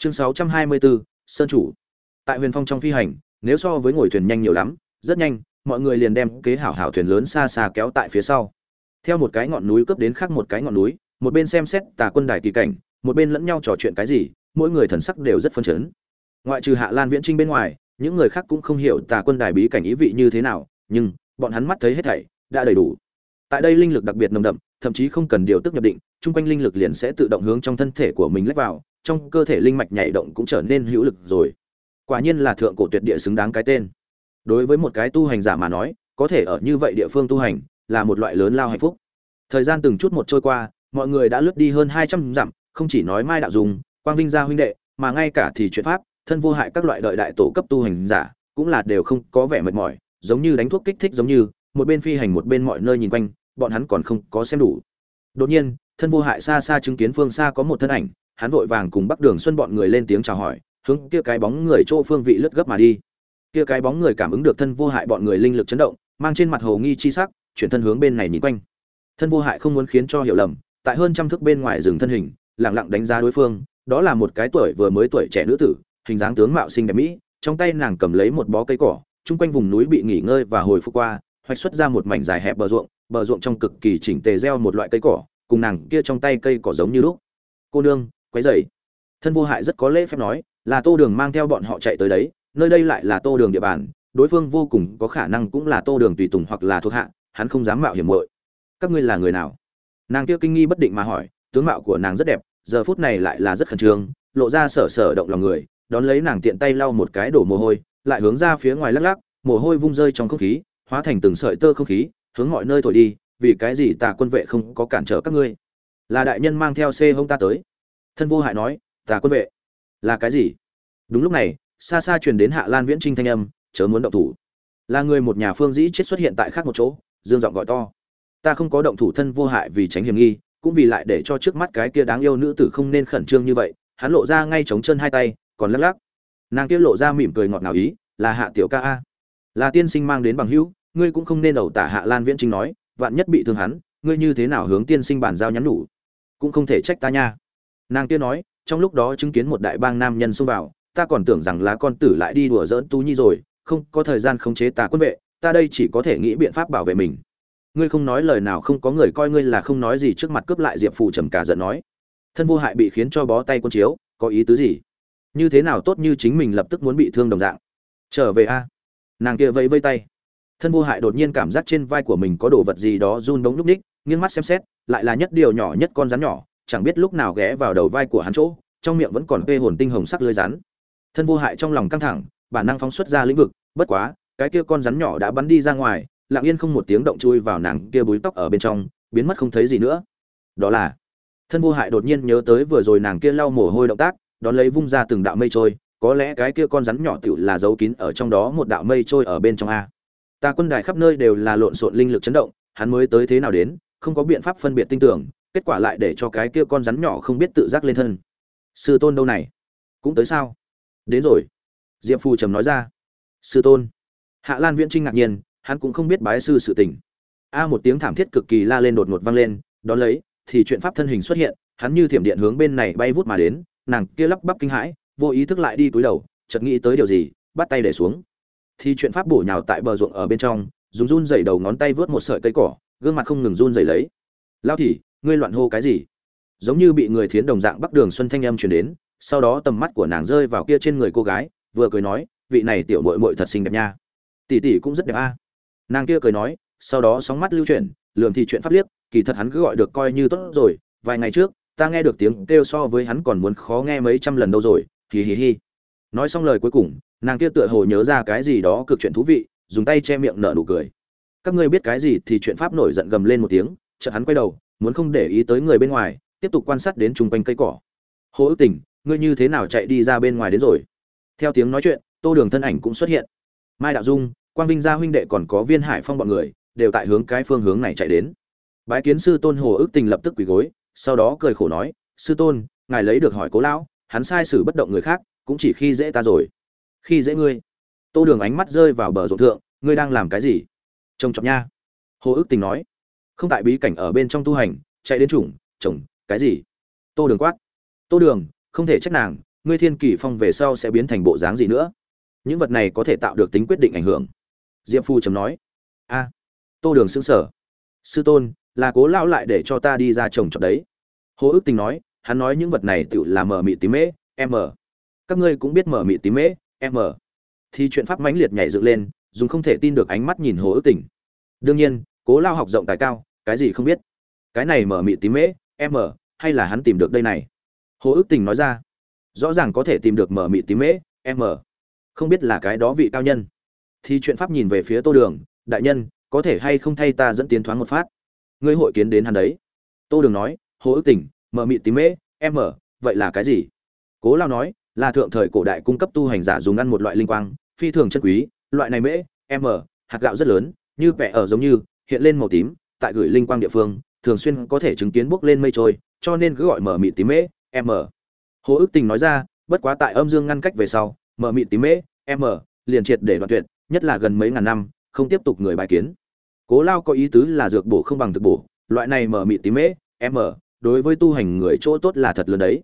chương 624, sơn chủ. Tại huyền phong trong phi hành nếu so với ngồi thuyền nhanh nhiều lắm rất nhanh mọi người liền đem kế hảo hảo thuyền lớn xa xa kéo tại phía sau. Theo một cái ngọn núi cướp đến khác một cái ngọn núi một bên xem xét tà quân đài kỳ cảnh một bên lẫn nhau trò chuyện cái gì mỗi người thần sắc đều rất phân chấn. Ngoại trừ hạ lan viễn trinh bên ngoài những người khác cũng không hiểu tà quân đài bí cảnh ý vị như thế nào nhưng bọn hắn mắt thấy hết thảy đã đầy đủ. Tại đây linh lực đặc biệt nồng đậm thậm chí không cần điều tức nhập định chung quanh linh lực liền sẽ tự động hướng trong thân thể của mình lách vào trong cơ thể linh mạch nhảy động cũng trở nên hữu lực rồi. Quả nhiên là thượng cổ tuyệt địa xứng đáng cái tên. Đối với một cái tu hành giả mà nói, có thể ở như vậy địa phương tu hành là một loại lớn lao hạnh phúc. Thời gian từng chút một trôi qua, mọi người đã lướt đi hơn hai trăm dặm, không chỉ nói mai đạo dùng quang vinh gia huynh đệ, mà ngay cả thì chuyện pháp, thân vô hại các loại đợi đại tổ cấp tu hành giả cũng là đều không có vẻ mệt mỏi, giống như đánh thuốc kích thích giống như, một bên phi hành một bên mọi nơi nhìn quanh, bọn hắn còn không có xem đủ. Đột nhiên, thân vô hại xa xa chứng kiến phương xa có một thân ảnh hắn vội vàng cùng bắc đường xuân bọn người lên tiếng chào hỏi, hướng kia cái bóng người chỗ phương vị lướt gấp mà đi. Kia cái bóng người cảm ứng được thân vô hại bọn người linh lực chấn động, mang trên mặt hồ nghi chi sắc, chuyển thân hướng bên này nhìn quanh. Thân vô hại không muốn khiến cho hiểu lầm, tại hơn trăm thước bên ngoài rừng thân hình, lặng lặng đánh giá đối phương, đó là một cái tuổi vừa mới tuổi trẻ nữ tử, hình dáng tướng mạo xinh đẹp mỹ, trong tay nàng cầm lấy một bó cây cỏ, chung quanh vùng núi bị nghỉ ngơi và hồi phục qua, hoạch xuất ra một mảnh dài hẹp bờ ruộng bờ ruộng trong cực kỳ chỉnh tề gieo một loại cây cỏ, cùng nàng kia trong tay cây cỏ giống như lúc. Cô nương quấy rầy. thân vô hại rất có lễ phép nói, là tô đường mang theo bọn họ chạy tới đấy, nơi đây lại là tô đường địa bàn, đối phương vô cùng có khả năng cũng là tô đường tùy tùng hoặc là thuộc hạ, hắn không dám mạo hiểm muội. Các ngươi là người nào? Nàng kia kinh nghi bất định mà hỏi, tướng mạo của nàng rất đẹp, giờ phút này lại là rất khẩn trương, lộ ra sở sở động lòng người, đón lấy nàng tiện tay lau một cái đổ mồ hôi, lại hướng ra phía ngoài lắc lắc, mồ hôi vung rơi trong không khí, hóa thành từng sợi tơ không khí, hướng mọi nơi thổi đi, vì cái gì tà quân vệ không có cản trở các ngươi? Là đại nhân mang theo xe hung ta tới thân vô hại nói, tà quân vệ. Là cái gì? Đúng lúc này, xa xa truyền đến hạ lan viễn trinh thanh âm, chớ muốn động thủ. Là người một nhà phương dĩ chết xuất hiện tại khác một chỗ, dương giọng gọi to. Ta không có động thủ thân vô hại vì tránh hiểm nghi, cũng vì lại để cho trước mắt cái kia đáng yêu nữ tử không nên khẩn trương như vậy. Hắn lộ ra ngay trống chân hai tay, còn lắc lắc. Nàng kia lộ ra mỉm cười ngọt ngào ý, là hạ tiểu ca a. Là tiên sinh mang đến bằng hữu, ngươi cũng không nên đầu tả hạ lan viễn trinh nói, vạn nhất bị thương hắn, ngươi như thế nào hướng tiên sinh bản giao nhắn nhủ? Cũng không thể trách ta nha nàng kia nói, trong lúc đó chứng kiến một đại bang nam nhân xông vào, ta còn tưởng rằng là con tử lại đi đùa giỡn tú nhi rồi, không, có thời gian khống chế tà quân vệ, ta đây chỉ có thể nghĩ biện pháp bảo vệ mình. Ngươi không nói lời nào không có người coi ngươi là không nói gì trước mặt cướp lại diệp phù trầm cả giận nói. Thân vô hại bị khiến cho bó tay quân chiếu, có ý tứ gì? Như thế nào tốt như chính mình lập tức muốn bị thương đồng dạng? Trở về a. Nàng kia vẫy vây tay. Thân vô hại đột nhiên cảm giác trên vai của mình có đồ vật gì đó run bóng lúc ních nghiêng mắt xem xét, lại là nhất điều nhỏ nhất con rắn nhỏ chẳng biết lúc nào ghé vào đầu vai của hắn chỗ, trong miệng vẫn còn quê hồn tinh hồng sắc lưới rắn. Thân vô hại trong lòng căng thẳng, bản năng phóng xuất ra lĩnh vực, bất quá, cái kia con rắn nhỏ đã bắn đi ra ngoài, lặng yên không một tiếng động chui vào nàng kia búi tóc ở bên trong, biến mất không thấy gì nữa. Đó là, thân vô hại đột nhiên nhớ tới vừa rồi nàng kia lau mồ hôi động tác, đón lấy vung ra từng đạo mây trôi, có lẽ cái kia con rắn nhỏ tựu là giấu kín ở trong đó một đạo mây trôi ở bên trong a. Ta quân đài khắp nơi đều là lộn xộn linh lực chấn động, hắn mới tới thế nào đến, không có biện pháp phân biệt tinh tưởng kết quả lại để cho cái kia con rắn nhỏ không biết tự giác lên thân. Sư tôn đâu này? Cũng tới sao? Đến rồi. Diệp phù trầm nói ra. Sư tôn. Hạ lan viễn trinh ngạc nhiên, hắn cũng không biết bái sư sự tình. A một tiếng thảm thiết cực kỳ la lên đột ngột vang lên đón lấy, thì chuyện pháp thân hình xuất hiện, hắn như thiểm điện hướng bên này bay vút mà đến, nàng kia lắp bắp kinh hãi, vô ý thức lại đi túi đầu, chợt nghĩ tới điều gì, bắt tay để xuống. Thì chuyện pháp bổ nhào tại bờ ruộng ở bên trong dùng run dày đầu ngón tay vớt một sợi cây cỏ, gương mặt không ngừng run dày lấy. Lao thì ngươi loạn hô cái gì? Giống như bị người thiến đồng dạng bắc đường xuân thanh âm truyền đến, sau đó tầm mắt của nàng rơi vào kia trên người cô gái, vừa cười nói, vị này tiểu mội mội thật xinh đẹp nha. Tỷ tỷ cũng rất đẹp a. Nàng kia cười nói, sau đó sóng mắt lưu chuyển lường thì chuyện pháp liếc, kỳ thật hắn cứ gọi được coi như tốt rồi, vài ngày trước, ta nghe được tiếng kêu so với hắn còn muốn khó nghe mấy trăm lần đâu rồi hì hì hì nói xong lời cuối cùng, nàng kia tựa hồ nhớ ra cái gì đó cực chuyện thú vị, dùng tay che miệng nở nụ cười. Các ngươi biết cái gì thì chuyện pháp nổi giận gầm lên một tiếng, chợt hắn quay đầu muốn không để ý tới người bên ngoài, tiếp tục quan sát đến chung quanh cây cỏ. Hồ ước tình, ngươi như thế nào chạy đi ra bên ngoài đến rồi? Theo tiếng nói chuyện, tô đường thân ảnh cũng xuất hiện. Mai đạo dung, quang vinh gia huynh đệ còn có viên hải phong bọn người, đều tại hướng cái phương hướng này chạy đến. Bái kiến sư tôn hồ ước tình lập tức quỳ gối, sau đó cười khổ nói, sư tôn, ngài lấy được hỏi cố lão, hắn sai sử bất động người khác, cũng chỉ khi dễ ta rồi. Khi dễ ngươi? Tô đường ánh mắt rơi vào bờ ruộng thượng, ngươi đang làm cái gì? Trông chọc nha. Hồ ước tình nói không tại bí cảnh ở bên trong tu hành, chạy đến chủng, chồng, cái gì? Tô đường quát. Tô đường, không thể trách nàng, ngươi thiên kỳ phong về sau sẽ biến thành bộ dáng gì nữa? Những vật này có thể tạo được tính quyết định ảnh hưởng. Diệp phu chấm nói. A. Tô đường xứng sở sư tôn, là cố lão lại để cho ta đi ra trồng trọt đấy. Hồ ước tình nói, hắn nói những vật này tự là mở mị tím mễ m các ngươi cũng biết mở mị tím mễ m thì chuyện pháp mãnh liệt nhảy dựng lên, dùng không thể tin được ánh mắt nhìn hồ ước tình. Đương nhiên, cố lao học rộng tài cao cái gì không biết. Cái này mở mị tím mễ em mở, hay là hắn tìm được đây này? Hồ ước tình nói ra. Rõ ràng có thể tìm được mở mị tím mễ em mở, không biết là cái đó vị cao nhân. Thì chuyện pháp nhìn về phía tô đường đại nhân có thể hay không thay ta dẫn tiến thoáng một phát? Ngươi hội kiến đến hắn đấy. Tô đường nói hồ ước tình mở mị tím mễ em mở, vậy là cái gì? Cố lao nói là thượng thời cổ đại cung cấp tu hành giả dùng ăn một loại linh quang phi thường chân quý loại này mễ m hạt gạo rất lớn như vẽ ở giống như hiện lên màu tím tại gửi linh quang địa phương, thường xuyên có thể chứng kiến bốc lên mây trôi, cho nên cứ gọi mở mị tím mễ m hồ ước tình nói ra, bất quá tại âm dương ngăn cách về sau, mở mị tím mễ m liền triệt để đoạn tuyệt, nhất là gần mấy ngàn năm, không tiếp tục người bài kiến. Cố lao có ý tứ là dược bổ không bằng thực bổ, loại này mở mị tím mễ m đối với tu hành người chỗ tốt là thật lớn đấy.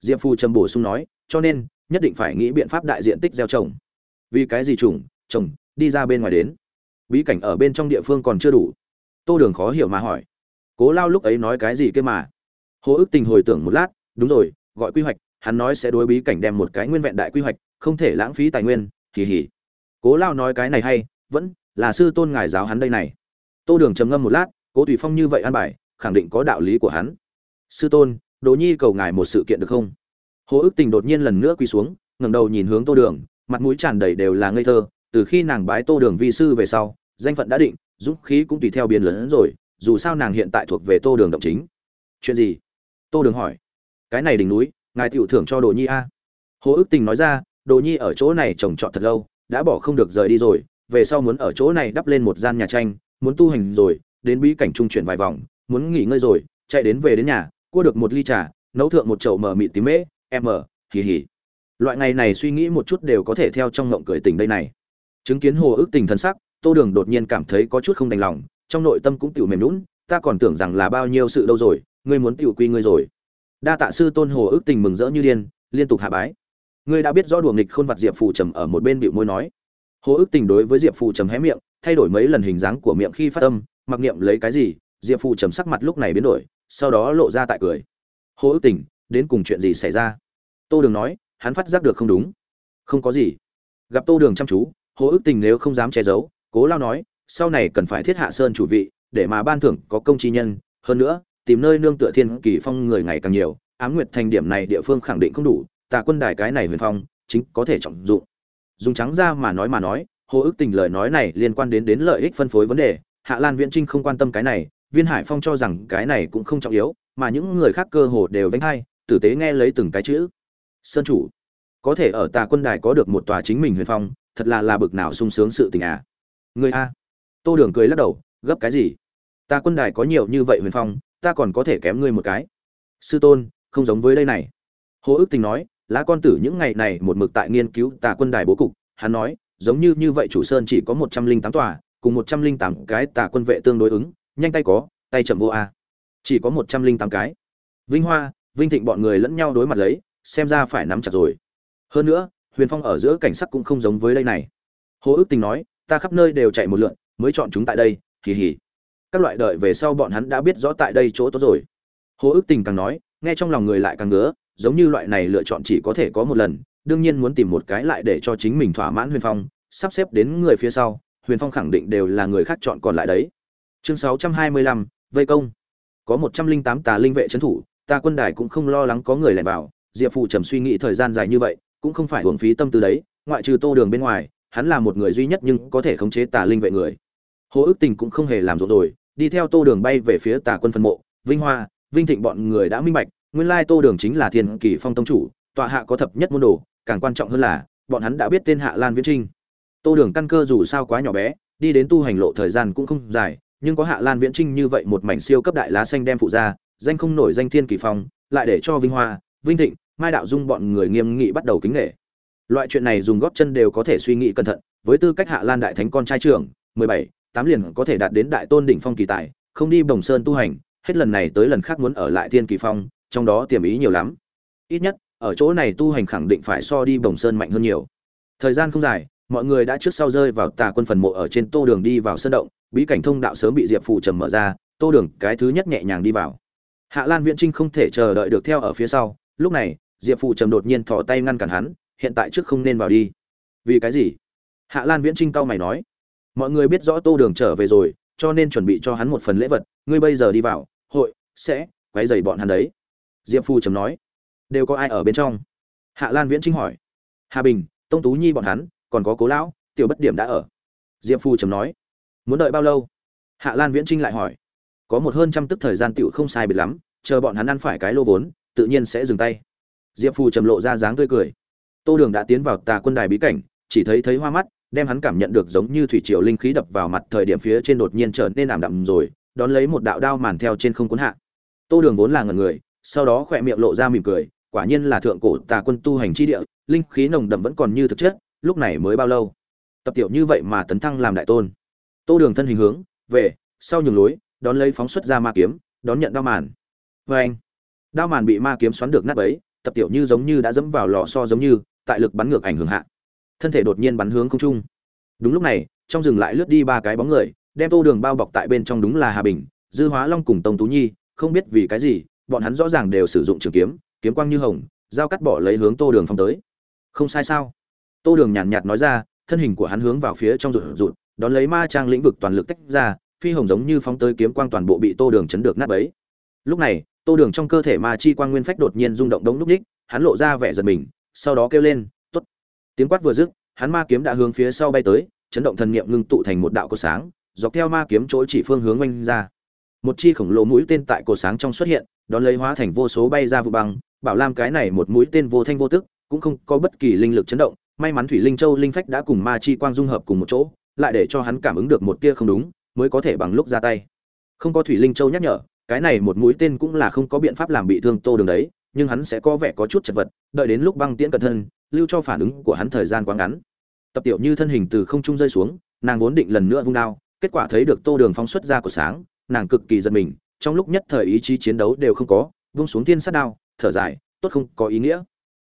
Diệp phu trầm bổ sung nói, cho nên, nhất định phải nghĩ biện pháp đại diện tích gieo trồng. Vì cái gì trùng, trồng, đi ra bên ngoài đến. Bí cảnh ở bên trong địa phương còn chưa đủ tô đường khó hiểu mà hỏi. Cố lao lúc ấy nói cái gì kia mà? Hồ ước tình hồi tưởng một lát, đúng rồi, gọi quy hoạch, hắn nói sẽ đối bí cảnh đem một cái nguyên vẹn đại quy hoạch, không thể lãng phí tài nguyên kỳ hỉ cố lao nói cái này hay, vẫn là sư tôn ngài giáo hắn đây này. Tô đường trầm ngâm một lát, cố tùy phong như vậy an bài, khẳng định có đạo lý của hắn. Sư tôn, đỗ nhi cầu ngài một sự kiện được không? Hồ ước tình đột nhiên lần nữa quỳ xuống, ngẩng đầu nhìn hướng tô đường, mặt mũi tràn đầy đều là ngây thơ, từ khi nàng bái tô đường vi sư về sau, danh phận đã định dũng khí cũng tùy theo biến lớn rồi, dù sao nàng hiện tại thuộc về tô đường động chính. Chuyện gì? Tô đường hỏi. Cái này đỉnh núi, ngài tiểu thưởng cho đồ nhi a. Hồ ước tình nói ra, đồ nhi ở chỗ này trồng trọt thật lâu, đã bỏ không được rời đi rồi, về sau muốn ở chỗ này đắp lên một gian nhà tranh, muốn tu hành rồi, đến bí cảnh trung chuyển vài vòng, muốn nghỉ ngơi rồi, chạy đến về đến nhà, cua được một ly trà, nấu thượng một chậu mờ mịt tím mễ, em mờ, hì hì. Loại ngày này suy nghĩ một chút đều có thể theo trong ngộng cười tình đây này. Chứng kiến hồ ước tình thân sắc tô đường đột nhiên cảm thấy có chút không đành lòng, trong nội tâm cũng tiểu mềm lún ta còn tưởng rằng là bao nhiêu sự đâu rồi, ngươi muốn tiểu quy ngươi rồi. Đa tạ sư tôn hồ ước tình mừng rỡ như điên, liên tục hạ bái. Ngươi đã biết rõ đùa nghịch khôn vặt diệp phù trầm ở một bên bịu môi nói. Hồ ước tình đối với diệp phù trầm hé miệng, thay đổi mấy lần hình dáng của miệng khi phát âm, mặc niệm lấy cái gì, diệp phù trầm sắc mặt lúc này biến đổi, sau đó lộ ra tại cười. Hồ ước tình, đến cùng chuyện gì xảy ra? Tô đường nói, hắn phát giác được không đúng. Không có gì. Gặp tô đường chăm chú, hồ ước tình nếu không dám che giấu cố lao nói, sau này cần phải thiết hạ sơn chủ vị, để mà ban thưởng có công chi nhân. Hơn nữa, tìm nơi nương tựa thiên kỳ phong người ngày càng nhiều, ám nguyệt thành điểm này địa phương khẳng định không đủ, tà quân đài cái này huyền phong, chính có thể trọng dụng. Dùng trắng ra mà nói mà nói, hồ ước tình lời nói này liên quan đến đến lợi ích phân phối vấn đề. Hạ lan viễn trinh không quan tâm cái này, viên hải phong cho rằng cái này cũng không trọng yếu, mà những người khác cơ hồ đều vánh hay tử tế nghe lấy từng cái chữ. Sơn chủ, có thể ở tà quân đài có được một tòa chính mình huyền phong, thật là là bực nào sung sướng sự tình à người a. Tô đường cười lắc đầu, gấp cái gì? Ta quân đài có nhiều như vậy huyền phong, ta còn có thể kém ngươi một cái. Sư tôn, không giống với đây này. Hồ ước tình nói, lá con tử những ngày này một mực tại nghiên cứu tà quân đài bố cục. Hắn nói, giống như như vậy chủ sơn chỉ có một trăm linh tám tòa, cùng một trăm linh tám cái tà quân vệ tương đối ứng, nhanh tay có, tay chậm vô a. Chỉ có một trăm linh tám cái. Vinh hoa, vinh thịnh bọn người lẫn nhau đối mặt lấy, xem ra phải nắm chặt rồi. Hơn nữa, huyền phong ở giữa cảnh sắc cũng không giống với đây này. Hồ ước tình nói ta khắp nơi đều chạy một lượn, mới chọn chúng tại đây kỳ hì. Các loại đợi về sau bọn hắn đã biết rõ tại đây chỗ tốt rồi. Hồ ước tình càng nói, nghe trong lòng người lại càng ngứa, giống như loại này lựa chọn chỉ có thể có một lần, đương nhiên muốn tìm một cái lại để cho chính mình thỏa mãn huyền phong, sắp xếp đến người phía sau, huyền phong khẳng định đều là người khác chọn còn lại đấy. Chương sáu trăm hai mươi lăm, vây công. Có một trăm linh tám tà linh vệ trấn thủ, ta quân đài cũng không lo lắng có người lẻn vào, diệp phụ trầm suy nghĩ thời gian dài như vậy, cũng không phải hưởng phí tâm tư đấy, ngoại trừ tô đường bên ngoài hắn là một người duy nhất nhưng có thể khống chế tà linh vệ người. Hồ ước tình cũng không hề làm rộn rồi, đi theo tô đường bay về phía tà quân phân mộ. Vinh hoa, vinh thịnh bọn người đã minh bạch, nguyên lai tô đường chính là thiên kỳ phong tông chủ, tọa hạ có thập nhất môn đồ, càng quan trọng hơn là, bọn hắn đã biết tên hạ lan viễn trinh. Tô đường căn cơ dù sao quá nhỏ bé, đi đến tu hành lộ thời gian cũng không dài, nhưng có hạ lan viễn trinh như vậy một mảnh siêu cấp đại lá xanh đem phụ ra, danh không nổi danh thiên kỳ phong, lại để cho vinh hoa, vinh thịnh, mai đạo dung bọn người nghiêm nghị bắt đầu kính nghệ loại chuyện này dùng góp chân đều có thể suy nghĩ cẩn thận, với tư cách hạ lan đại thánh con trai trưởng, mười bảy, tám liền có thể đạt đến đại tôn đỉnh phong kỳ tài, không đi bồng sơn tu hành, hết lần này tới lần khác muốn ở lại thiên kỳ phong, trong đó tiềm ý nhiều lắm. Ít nhất, ở chỗ này tu hành khẳng định phải so đi bồng sơn mạnh hơn nhiều. Thời gian không dài, mọi người đã trước sau rơi vào tà quân phần mộ ở trên tô đường đi vào sân động, bí cảnh thông đạo sớm bị diệp Phụ trầm mở ra, tô đường, cái thứ nhất nhẹ nhàng đi vào. Hạ lan viễn trinh không thể chờ đợi được theo ở phía sau, lúc này, diệp Phụ trầm đột nhiên thò tay ngăn cản hắn hiện tại trước không nên vào đi. Vì cái gì? Hạ lan viễn trinh cau mày nói. Mọi người biết rõ tô đường trở về rồi, cho nên chuẩn bị cho hắn một phần lễ vật. Ngươi bây giờ đi vào, hội sẽ quấy dày bọn hắn đấy. Diệp phu trầm nói. Đều có ai ở bên trong? Hạ lan viễn trinh hỏi. Hà bình, tông tú nhi bọn hắn, còn có cố lão, tiểu bất điểm đã ở. Diệp phu trầm nói. Muốn đợi bao lâu? Hạ lan viễn trinh lại hỏi. Có một hơn trăm tức thời gian tựu không sai biệt lắm, chờ bọn hắn ăn phải cái lô vốn, tự nhiên sẽ dừng tay. Diệp phu trầm lộ ra dáng tươi cười tô đường đã tiến vào tà quân đài bí cảnh, chỉ thấy thấy hoa mắt, đem hắn cảm nhận được giống như thủy triều linh khí đập vào mặt thời điểm phía trên đột nhiên trở nên ảm đạm rồi, đón lấy một đạo đao màn theo trên không cuốn hạ. Tô đường vốn là ngần người, sau đó khỏe miệng lộ ra mỉm cười, quả nhiên là thượng cổ tà quân tu hành chi địa, linh khí nồng đậm vẫn còn như thực chất, lúc này mới bao lâu? Tập tiểu như vậy mà tấn thăng làm đại tôn. Tô đường thân hình hướng về sau nhường lối, đón lấy phóng xuất ra ma kiếm, đón nhận đao màn. Vê anh đao màn bị ma kiếm xoắn được nát ấy tập tiểu như giống như đã dẫm vào lò so giống như tại lực bắn ngược ảnh hưởng hạ. Thân thể đột nhiên bắn hướng không trung. Đúng lúc này, trong rừng lại lướt đi ba cái bóng người, đem tô đường bao bọc tại bên trong đúng là hà bình, dư hóa long cùng tông tú nhi, không biết vì cái gì, bọn hắn rõ ràng đều sử dụng trường kiếm kiếm quang như hồng, dao cắt bỏ lấy hướng tô đường phong tới. Không sai sao? Tô đường nhàn nhạt nói ra, thân hình của hắn hướng vào phía trong rụt rụt, đón lấy ma trang lĩnh vực toàn lực tách ra, phi hồng giống như phóng tới kiếm quang toàn bộ bị tô đường chấn được nát bấy. Lúc này, tô đường trong cơ thể ma chi quang nguyên phách đột nhiên rung động đống núc ních, hắn lộ ra vẻ giật mình sau đó kêu lên t ố t tiếng quát vừa dứt, hắn ma kiếm đã hướng phía sau bay tới, chấn động thần niệm ngưng tụ thành một đạo cột sáng, dọc theo ma kiếm chỗ chỉ phương hướng oanh ra. Một chi khổng lồ mũi tên tại cột sáng trong xuất hiện, đón lấy hóa thành vô số bay ra vụ băng, bảo lam cái này một mũi tên vô thanh vô tức, cũng không có bất kỳ linh lực chấn động, may mắn thủy linh châu linh phách đã cùng ma chi quang dung hợp cùng một chỗ, lại để cho hắn cảm ứng được một tia không đúng, mới có thể bằng lúc ra tay. Không có thủy linh châu nhắc nhở, cái này một mũi tên cũng là không có biện pháp làm bị thương tô đường đấy nhưng hắn sẽ có vẻ có chút chật vật, đợi đến lúc băng tiễn cẩn thân, lưu cho phản ứng của hắn thời gian quá ngắn. Tập tiểu như thân hình từ không trung rơi xuống, nàng vốn định lần nữa vung đao, kết quả thấy được tô đường phóng xuất ra của sáng, nàng cực kỳ giật mình, trong lúc nhất thời ý chí chiến đấu đều không có, vung xuống thiên sát đao, thở dài, tốt không có ý nghĩa.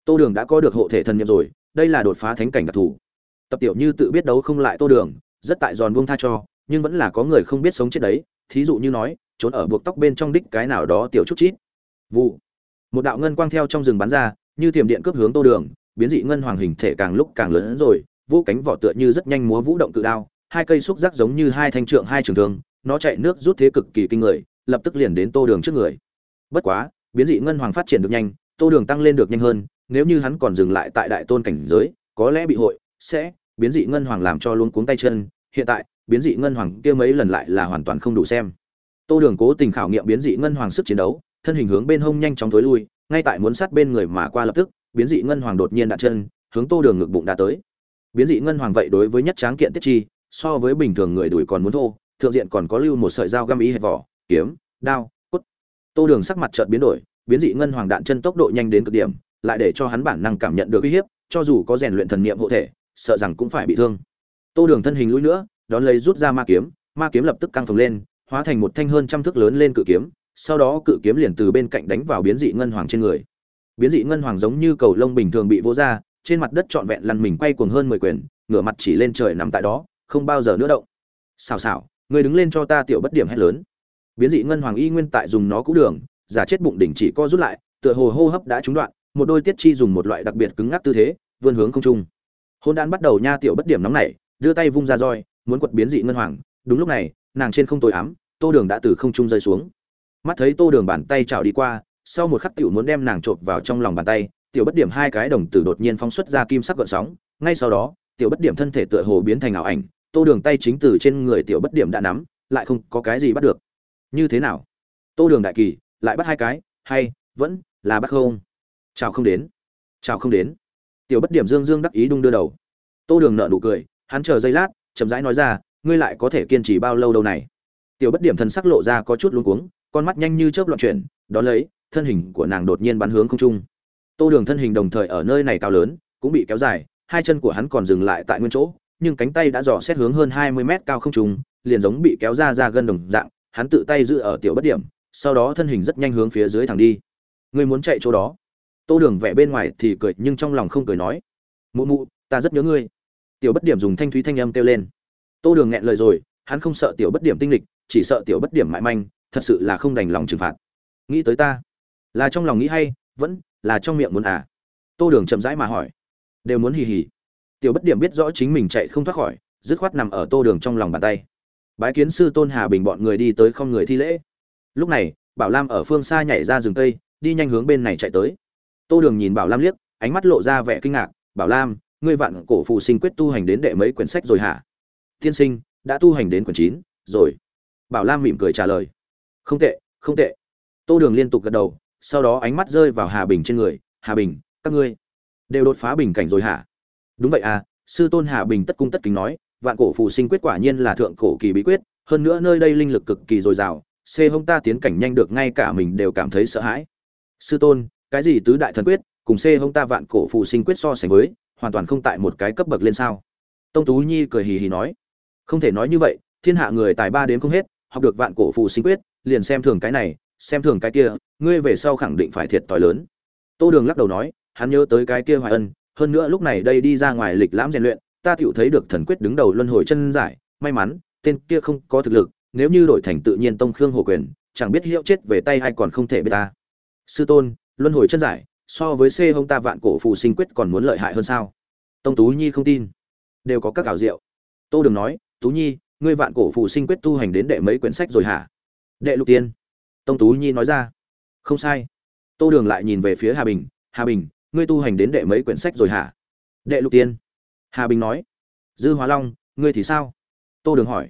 Tô đường đã có được hộ thể thần nhiệm rồi, đây là đột phá thánh cảnh đặc thù. Tập tiểu như tự biết đấu không lại tô đường, rất tại giòn buông tha cho, nhưng vẫn là có người không biết sống chết đấy, thí dụ như nói, trốn ở buộc tóc bên trong đích cái nào đó tiểu chút chít. Vụ một đạo ngân quang theo trong rừng bắn ra, như thiểm điện cướp hướng tô đường, biến dị ngân hoàng hình thể càng lúc càng lớn hơn rồi vũ cánh vỏ tựa như rất nhanh múa vũ động cự đao, hai cây xúc giác giống như hai thanh trượng, hai trường thương, nó chạy nước rút thế cực kỳ kinh người, lập tức liền đến tô đường trước người. Bất quá, biến dị ngân hoàng phát triển được nhanh, tô đường tăng lên được nhanh hơn, nếu như hắn còn dừng lại tại đại tôn cảnh giới, có lẽ bị hội sẽ biến dị ngân hoàng làm cho luôn cuống tay chân. Hiện tại, biến dị ngân hoàng kia mấy lần lại là hoàn toàn không đủ xem. Tô đường cố tình khảo nghiệm biến dị ngân hoàng sức chiến đấu thân hình hướng bên hông nhanh chóng thối lui, ngay tại muốn sát bên người mà qua lập tức, biến dị ngân hoàng đột nhiên đặt chân, hướng tô đường ngực bụng đã tới. Biến dị ngân hoàng vậy đối với nhất tráng kiện tiết chi, so với bình thường người đuổi còn muốn thô, thượng diện còn có lưu một sợi dao găm ý hẹp vỏ, kiếm, đao, cốt. Tô đường sắc mặt chợt biến đổi, biến dị ngân hoàng đạn chân tốc độ nhanh đến cực điểm, lại để cho hắn bản năng cảm nhận được uy hiếp, cho dù có rèn luyện thần niệm hộ thể, sợ rằng cũng phải bị thương. Tô đường thân hình lũi nữa, đón lấy rút ra ma kiếm ma kiếm lập tức căng phồng lên, hóa thành một thanh hơn trăm thước lớn lên cự kiếm sau đó cự kiếm liền từ bên cạnh đánh vào biến dị ngân hoàng trên người. Biến dị ngân hoàng giống như cầu lông bình thường bị vỗ ra, trên mặt đất trọn vẹn lăn mình quay cuồng hơn mười quyền, ngửa mặt chỉ lên trời nằm tại đó, không bao giờ nữa động. Xào xào người đứng lên cho ta tiểu bất điểm hét lớn. Biến dị ngân hoàng y nguyên tại dùng nó cũ đường, giả chết bụng đỉnh chỉ co rút lại, tựa hồ hô hấp đã trúng đoạn, một đôi tiết chi dùng một loại đặc biệt cứng ngắc tư thế, vươn hướng không trung. Hôn đan bắt đầu nha tiểu bất điểm nóng nảy, đưa tay vung ra roi, muốn quật biến dị ngân hoàng. Đúng lúc này, nàng trên không tối ám, tô đường đã từ không trung rơi xuống mắt thấy tô đường bàn tay chảo đi qua, sau một khắc tiểu muốn đem nàng trộn vào trong lòng bàn tay, tiểu bất điểm hai cái đồng tử đột nhiên phóng xuất ra kim sắc gợn sóng, ngay sau đó, tiểu bất điểm thân thể tựa hồ biến thành ảo ảnh, tô đường tay chính từ trên người tiểu bất điểm đã nắm, lại không có cái gì bắt được. Như thế nào? Tô đường đại kỳ, lại bắt hai cái, hay, vẫn là bắt không? Chào không đến. Chào không đến. Tiểu bất điểm dương dương đắc ý đung đưa đầu. Tô đường nợ nụ cười, hắn chờ giây lát, chậm rãi nói ra, ngươi lại có thể kiên trì bao lâu đâu này? Tiểu bất điểm thần sắc lộ ra có chút luống cuống con mắt nhanh như chớp loạn chuyển đó lấy, thân hình của nàng đột nhiên bắn hướng không trung. Tô đường thân hình đồng thời ở nơi này cao lớn, cũng bị kéo dài, hai chân của hắn còn dừng lại tại nguyên chỗ, nhưng cánh tay đã dò xét hướng hơn hai mươi mét cao không trung, liền giống bị kéo ra ra gân đồng dạng, hắn tự tay giữ ở tiểu bất điểm, sau đó thân hình rất nhanh hướng phía dưới thẳng đi. Ngươi muốn chạy chỗ đó? Tô đường vẻ bên ngoài thì cười, nhưng trong lòng không cười nói. Mụ mụ, ta rất nhớ ngươi. Tiểu bất điểm dùng thanh thúy thanh âm kêu lên. Tô đường nghẹn lời rồi, hắn không sợ tiểu bất điểm tinh lịch, chỉ sợ tiểu bất điểm mại manh thật sự là không đành lòng trừng phạt. Nghĩ tới ta. Là trong lòng nghĩ hay, vẫn là trong miệng muốn à? Tô đường chậm rãi mà hỏi. Đều muốn hì hì. Tiểu bất điểm biết rõ chính mình chạy không thoát khỏi, dứt khoát nằm ở tô đường trong lòng bàn tay. Bái kiến sư tôn hà bình bọn người đi tới không người thi lễ. Lúc này, bảo lam ở phương xa nhảy ra rừng cây, đi nhanh hướng bên này chạy tới. Tô đường nhìn bảo lam liếc, ánh mắt lộ ra vẻ kinh ngạc. Bảo lam, ngươi vạn cổ phụ sinh quyết tu hành đến đệ mấy quyển sách rồi hả? Tiên sinh, đã tu hành đến quyển chín, rồi. Bảo lam mỉm cười trả lời không tệ không tệ. Tô đường liên tục gật đầu, sau đó ánh mắt rơi vào hà bình trên người. Hà bình, các ngươi đều đột phá bình cảnh rồi hả? Đúng vậy à sư tôn hà bình tất cung tất kính nói, vạn cổ phù sinh quyết quả nhiên là thượng cổ kỳ bí quyết, hơn nữa nơi đây linh lực cực kỳ dồi dào xê hông ta tiến cảnh nhanh được ngay cả mình đều cảm thấy sợ hãi. Sư tôn, cái gì tứ đại thần quyết, cùng xê hông ta vạn cổ phù sinh quyết so sánh với, hoàn toàn không tại một cái cấp bậc lên sao? Tông tú nhi cười hì hì nói. Không thể nói như vậy, thiên hạ người tài ba đến không hết, học được vạn cổ phù sinh quyết liền xem thường cái này, xem thường cái kia, ngươi về sau khẳng định phải thiệt thòi lớn. Tô đường lắc đầu nói, hắn nhớ tới cái kia hoài ân, hơn nữa lúc này đây đi ra ngoài lịch lãm rèn luyện, ta tựu thấy được thần quyết đứng đầu luân hồi chân giải, may mắn, tên kia không có thực lực, nếu như đổi thành tự nhiên tông khương hồ quyền, chẳng biết hiệu chết về tay hay còn không thể biết ta. Sư tôn, luân hồi chân giải, so với c hông ta vạn cổ phù sinh quyết còn muốn lợi hại hơn sao? Tông tú nhi không tin. Đều có các ảo diệu. Tô Đường nói, tú nhi, ngươi vạn cổ phù sinh quyết tu hành đến đệ mấy quyển sách rồi hả? Đệ lục tiên. Tông tú nhi nói ra. Không sai. Tô đường lại nhìn về phía hà bình. Hà bình, ngươi tu hành đến đệ mấy quyển sách rồi hả? Đệ lục tiên. Hà bình nói. Dư hóa long, ngươi thì sao? Tô đường hỏi.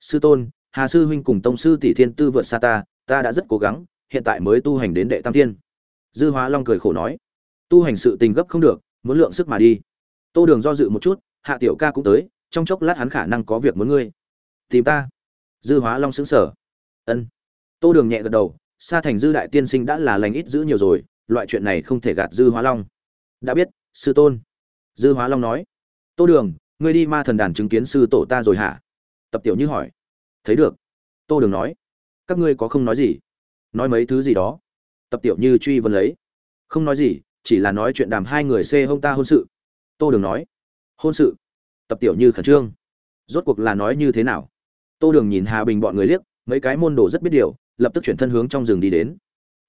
Sư tôn, hà sư huynh cùng tông sư tỷ thiên tư vượt xa ta ta đã rất cố gắng, hiện tại mới tu hành đến đệ tam tiên. Dư hóa long cười khổ nói. Tu hành sự tình gấp không được, muốn lượng sức mà đi. Tô đường do dự một chút, hạ tiểu ca cũng tới, trong chốc lát hắn khả năng có việc muốn ngươi. Tìm ta. Dư hóa long xứng sở ân. Tô đường nhẹ gật đầu, Sa thành dư đại tiên sinh đã là lành ít giữ nhiều rồi, loại chuyện này không thể gạt dư hóa long. Đã biết, sư tôn. Dư hóa long nói. Tô đường, ngươi đi ma thần đàn chứng kiến sư tổ ta rồi hả? Tập tiểu như hỏi. Thấy được. Tô đường nói. Các ngươi có không nói gì? Nói mấy thứ gì đó? Tập tiểu như truy vấn lấy. Không nói gì, chỉ là nói chuyện đàm hai người xê hông ta hôn sự. Tô đường nói. Hôn sự? Tập tiểu như khẩn trương. Rốt cuộc là nói như thế nào? Tô đường nhìn hà bình bọn người liếc mấy cái môn đồ rất biết điều, lập tức chuyển thân hướng trong rừng đi đến.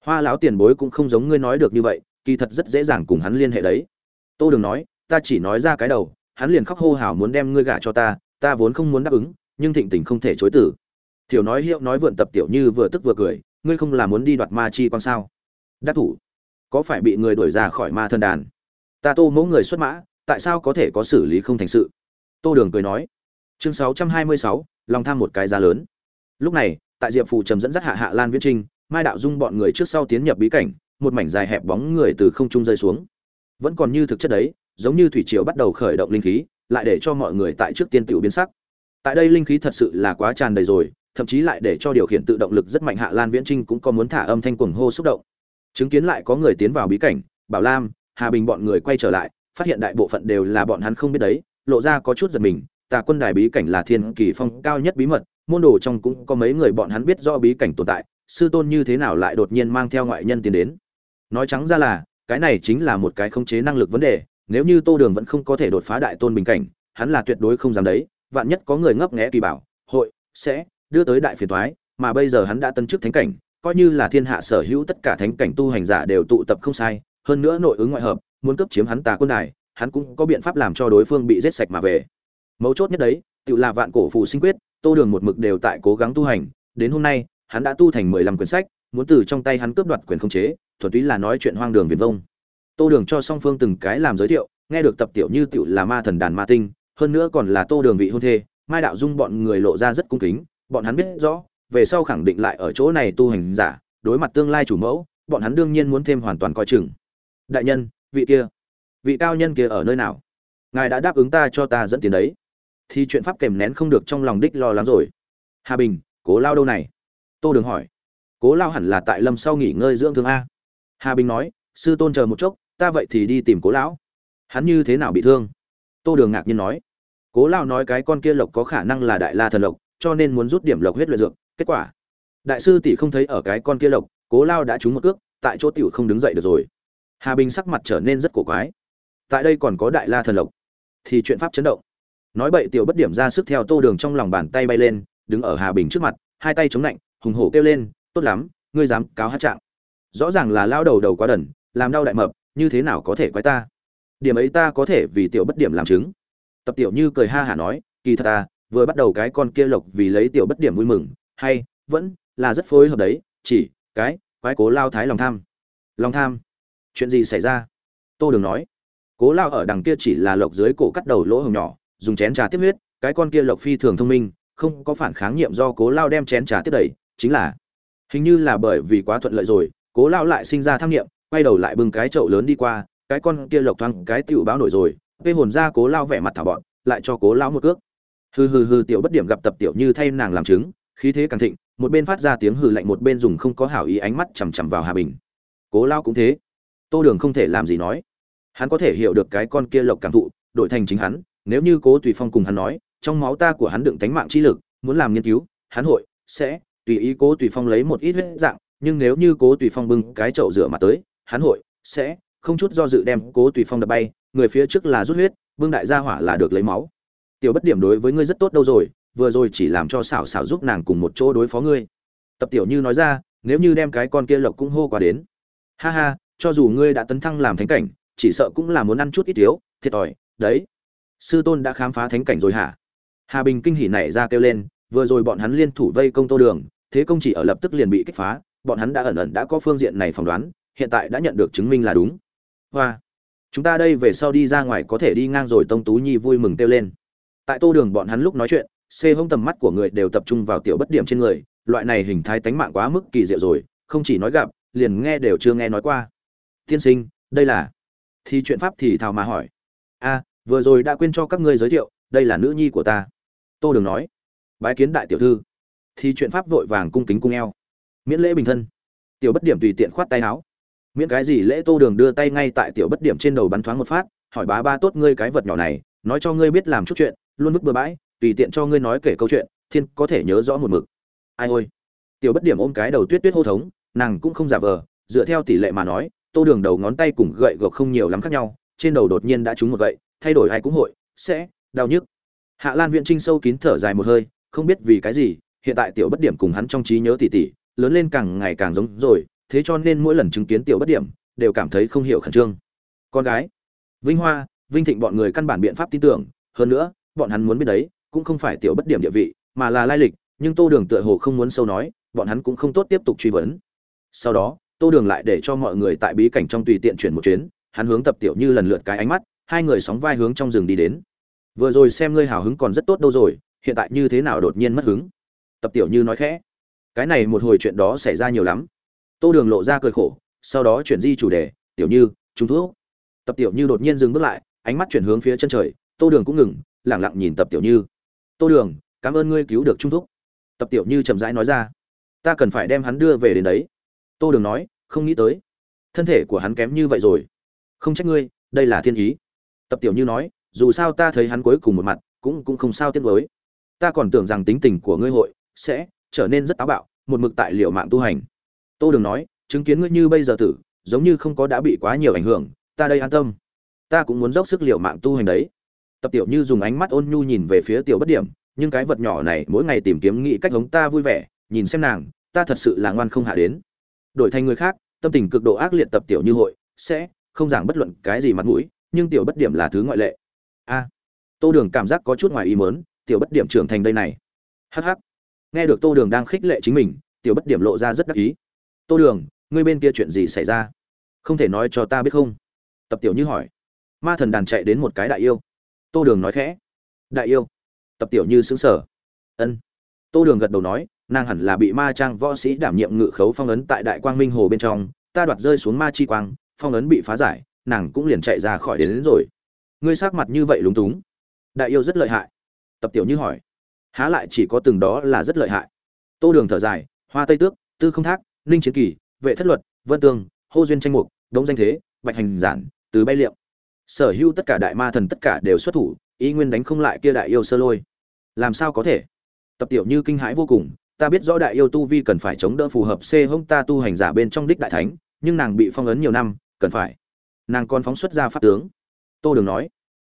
Hoa lão tiền bối cũng không giống ngươi nói được như vậy, kỳ thật rất dễ dàng cùng hắn liên hệ đấy. Tô đường nói, ta chỉ nói ra cái đầu, hắn liền khóc hô hào muốn đem ngươi gả cho ta ta vốn không muốn đáp ứng, nhưng thịnh tình không thể chối tử thiểu nói hiệu nói vượn tập tiểu như vừa tức vừa cười, ngươi không là muốn đi đoạt ma chi quan sao? Đắc thủ. Có phải bị người đuổi ra khỏi ma thân đàn? Ta tô mẫu người xuất mã, tại sao có thể có xử lý không thành sự? Tô đường cười nói. Chương sáu trăm hai mươi sáu, lòng tham một cái giá lớn lúc này, tại diệp phù trầm dẫn dắt hạ hạ lan viễn trinh, mai đạo dung bọn người trước sau tiến nhập bí cảnh, một mảnh dài hẹp bóng người từ không trung rơi xuống. Vẫn còn như thực chất đấy, giống như thủy triều bắt đầu khởi động linh khí, lại để cho mọi người tại trước tiên tiểu biến sắc. Tại đây linh khí thật sự là quá tràn đầy rồi, thậm chí lại để cho điều khiển tự động lực rất mạnh hạ lan viễn trinh cũng có muốn thả âm thanh cuồng hô xúc động. Chứng kiến lại có người tiến vào bí cảnh, bảo lam, hà bình bọn người quay trở lại, phát hiện đại bộ phận đều là bọn hắn không biết đấy, lộ ra có chút giật mình, tà quân đài bí cảnh là thiên kỳ phong cao nhất bí mật môn đồ trong cũng có mấy người bọn hắn biết do bí cảnh tồn tại, sư tôn như thế nào lại đột nhiên mang theo ngoại nhân tiến đến. Nói trắng ra là, cái này chính là một cái khống chế năng lực vấn đề, nếu như tô đường vẫn không có thể đột phá đại tôn bình cảnh, hắn là tuyệt đối không dám đấy, vạn nhất có người ngấp nghẽ kỳ bảo, hội, sẽ đưa tới đại phiền thoái mà bây giờ hắn đã tân chức thánh cảnh, coi như là thiên hạ sở hữu tất cả thánh cảnh tu hành giả đều tụ tập không sai, hơn nữa nội ứng ngoại hợp, muốn cấp chiếm hắn tà quân đài, hắn cũng có biện pháp làm cho đối phương bị giết sạch mà về. Mấu chốt nhất đấy, tự là vạn cổ phù sinh quyết tô đường một mực đều tại cố gắng tu hành, đến hôm nay, hắn đã tu thành mười lăm quyển sách, muốn từ trong tay hắn cướp đoạt quyền khống chế, thuần túy là nói chuyện hoang đường viển vông. Tô đường cho song phương từng cái làm giới thiệu, nghe được tập tiểu như tiểu là ma thần đàn ma tinh, hơn nữa còn là tô đường vị hôn thê, mai đạo dung bọn người lộ ra rất cung kính, bọn hắn biết rõ, về sau khẳng định lại ở chỗ này tu hành giả, đối mặt tương lai chủ mẫu, bọn hắn đương nhiên muốn thêm hoàn toàn coi chừng. Đại nhân, vị kia, vị cao nhân kia ở nơi nào? Ngài đã đáp ứng ta cho ta dẫn tiền đấy thì chuyện pháp kèm nén không được trong lòng đích lo lắng rồi. Hà bình, cố lao đâu này? Tô đường hỏi. Cố lao hẳn là tại lâm sau nghỉ ngơi dưỡng thương a. Hà bình nói, sư tôn chờ một chốc, ta vậy thì đi tìm cố lão. Hắn như thế nào bị thương? Tô đường ngạc nhiên nói. Cố lao nói cái con kia lộc có khả năng là đại la thần lộc, cho nên muốn rút điểm lộc huyết luyện dược. Kết quả, đại sư tỷ không thấy ở cái con kia lộc, cố lao đã trúng một cước, tại chỗ tiểu không đứng dậy được rồi. Hà bình sắc mặt trở nên rất cổ quái. Tại đây còn có đại la thần lộc, thì chuyện pháp chấn động nói bậy tiểu bất điểm ra sức theo tô đường trong lòng bàn tay bay lên, đứng ở hà bình trước mặt, hai tay chống lạnh hùng hổ kêu lên, tốt lắm, ngươi dám cáo hát trạng. Rõ ràng là lao đầu đầu quá đần, làm đau đại mập, như thế nào có thể quái ta? Điểm ấy ta có thể vì tiểu bất điểm làm chứng. Tập tiểu như cười ha hả nói, kỳ thật ta, vừa bắt đầu cái con kia lộc vì lấy tiểu bất điểm vui mừng, hay, vẫn là rất phối hợp đấy, chỉ cái, quái cố lao thái lòng tham. Lòng tham? Chuyện gì xảy ra? Tô đường nói. Cố lao ở đằng kia chỉ là lộc dưới cổ cắt đầu lỗ hồng nhỏ dùng chén trà tiếp huyết, cái con kia lộc phi thường thông minh, không có phản kháng nhiệm do cố lao đem chén trà tiếp đẩy, chính là, hình như là bởi vì quá thuận lợi rồi, cố lao lại sinh ra tham nghiệm quay đầu lại bưng cái chậu lớn đi qua, cái con kia lộc thoáng cái tiểu báo nổi rồi vây hồn ra cố lao vẻ mặt thả bọn, lại cho cố lao một cước. Hừ hừ hừ tiểu bất điểm gặp tập tiểu như thay nàng làm chứng, khí thế càng thịnh, một bên phát ra tiếng hừ lạnh một bên dùng không có hảo ý ánh mắt chằm chằm vào hà bình. Cố lao cũng thế. Tô đường không thể làm gì nói. Hắn có thể hiểu được cái con kia lộc cảm thụ, đổi thành chính hắn nếu như cố tùy phong cùng hắn nói, trong máu ta của hắn đựng tánh mạng chi lực, muốn làm nghiên cứu, hắn hội, sẽ, tùy ý cố tùy phong lấy một ít huyết dạng, nhưng nếu như cố tùy phong bưng cái chậu rửa mặt tới, hắn hội, sẽ, không chút do dự đem cố tùy phong đập bay, người phía trước là rút huyết, bưng đại gia hỏa là được lấy máu. Tiểu bất điểm đối với ngươi rất tốt đâu rồi, vừa rồi chỉ làm cho xảo xảo giúp nàng cùng một chỗ đối phó ngươi. Tập tiểu như nói ra, nếu như đem cái con kia lộc cũng hô qua đến. Ha ha, cho dù ngươi đã tấn thăng làm thánh cảnh, chỉ sợ cũng là muốn ăn chút ít thiếu, thiệt thòi, đấy sư tôn đã khám phá thánh cảnh rồi hả? Hà bình kinh hỉ nảy ra kêu lên, vừa rồi bọn hắn liên thủ vây công tô đường, thế công chỉ ở lập tức liền bị kích phá, bọn hắn đã ẩn ẩn đã có phương diện này phỏng đoán, hiện tại đã nhận được chứng minh là đúng. Hoa, chúng ta đây về sau đi ra ngoài có thể đi ngang rồi, tông tú nhi vui mừng kêu lên. Tại tô đường bọn hắn lúc nói chuyện xê hông tầm mắt của người đều tập trung vào tiểu bất điểm trên người, loại này hình thái tánh mạng quá mức kỳ diệu rồi, không chỉ nói gặp, liền nghe đều chưa nghe nói qua. Tiên sinh, đây là, thì chuyện pháp thì thào mà hỏi. A vừa rồi đã quên cho các ngươi giới thiệu, đây là nữ nhi của ta. Tô đường nói. Bái kiến đại tiểu thư. Thì chuyện pháp vội vàng cung kính cung eo. Miễn lễ bình thân. Tiểu bất điểm tùy tiện khoát tay áo. Miễn cái gì lễ tô đường đưa tay ngay tại tiểu bất điểm trên đầu bắn thoáng một phát, hỏi bá ba tốt ngươi cái vật nhỏ này, nói cho ngươi biết làm chút chuyện, luôn vứt bừa bãi, tùy tiện cho ngươi nói kể câu chuyện, thiên có thể nhớ rõ một mực. Ai ôi. Tiểu bất điểm ôm cái đầu tuyết tuyết hô thống, nàng cũng không giả vờ, dựa theo tỷ lệ mà nói, tô đường đầu ngón tay cùng gậy gộc không nhiều lắm khác nhau, trên đầu đột nhiên đã trúng một gậy thay đổi ai cũng hội, sẽ đau nhức. Hạ lan viện trinh sâu kín thở dài một hơi, không biết vì cái gì, hiện tại tiểu bất điểm cùng hắn trong trí nhớ tỉ tỉ, lớn lên càng ngày càng giống rồi, thế cho nên mỗi lần chứng kiến tiểu bất điểm, đều cảm thấy không hiểu khẩn trương. Con gái, vinh hoa, vinh thịnh bọn người căn bản biện pháp tin tưởng, hơn nữa, bọn hắn muốn biết đấy, cũng không phải tiểu bất điểm địa vị, mà là lai lịch, nhưng tô đường tựa hồ không muốn sâu nói, bọn hắn cũng không tốt tiếp tục truy vấn. Sau đó, tô đường lại để cho mọi người tại bí cảnh trong tùy tiện chuyển một chuyến, hắn hướng tập tiểu như lần lượt cái ánh mắt hai người sóng vai hướng trong rừng đi đến. Vừa rồi xem ngươi hào hứng còn rất tốt đâu rồi, hiện tại như thế nào đột nhiên mất hứng? Tập tiểu như nói khẽ. Cái này một hồi chuyện đó xảy ra nhiều lắm. Tô đường lộ ra cười khổ, sau đó chuyển di chủ đề, tiểu như chúng thuốc. Tập tiểu như đột nhiên dừng bước lại, ánh mắt chuyển hướng phía chân trời, tô đường cũng ngừng lẳng lặng nhìn tập tiểu như. Tô đường, cảm ơn ngươi cứu được trung thúc tập tiểu như chậm rãi nói ra. Ta cần phải đem hắn đưa về đến đấy. Tô đường nói, không nghĩ tới, thân thể của hắn kém như vậy rồi. Không trách ngươi, đây là thiên ý tập tiểu như nói, dù sao ta thấy hắn cuối cùng một mặt, cũng cũng không sao tiếc với ta còn tưởng rằng tính tình của ngươi hội sẽ trở nên rất táo bạo, một mực tại liệu mạng tu hành. Tô đường nói, chứng kiến ngươi như bây giờ tử, giống như không có đã bị quá nhiều ảnh hưởng, ta đây an tâm. Ta cũng muốn dốc sức liệu mạng tu hành đấy. Tập tiểu như dùng ánh mắt ôn nhu nhìn về phía tiểu bất điểm, nhưng cái vật nhỏ này mỗi ngày tìm kiếm nghĩ cách hống ta vui vẻ, nhìn xem nàng, ta thật sự là ngoan không hạ đến. Đổi thành người khác, tâm tình cực độ ác liệt tập tiểu như hội sẽ không giảng bất luận cái gì mặt mũi nhưng tiểu bất điểm là thứ ngoại lệ. A, tô đường cảm giác có chút ngoài ý mớn tiểu bất điểm trưởng thành đây này. Hh nghe được tô đường đang khích lệ chính mình, tiểu bất điểm lộ ra rất đắc ý. Tô đường, ngươi bên kia chuyện gì xảy ra? Không thể nói cho ta biết không? Tập tiểu như hỏi. Ma thần đàn chạy đến một cái đại yêu. Tô đường nói khẽ. Đại yêu. Tập tiểu như xứng sở ân. Tô đường gật đầu nói, nàng hẳn là bị ma trang võ sĩ đảm nhiệm ngự khấu phong ấn tại đại quang minh hồ bên trong. Ta đoạt rơi xuống ma chi quang, phong ấn bị phá giải nàng cũng liền chạy ra khỏi đến, đến rồi. Ngươi sắc mặt như vậy lúng túng. Đại yêu rất lợi hại. Tập tiểu như hỏi. Há lại chỉ có từng đó là rất lợi hại. Tô đường thở dài hoa tây tước tư không thác ninh chiến kỳ vệ thất luật vân tương hô duyên tranh mục đống danh thế bạch hành giản từ bay liệm. Sở hữu tất cả đại ma thần tất cả đều xuất thủ ý nguyên đánh không lại kia đại yêu sơ lôi. Làm sao có thể? Tập tiểu như kinh hãi vô cùng ta biết rõ đại yêu tu vi cần phải chống đỡ phù hợp c hông ta tu hành giả bên trong đích đại thánh nhưng nàng bị phong ấn nhiều năm cần phải nàng còn phóng xuất ra pháp tướng. Tô đường nói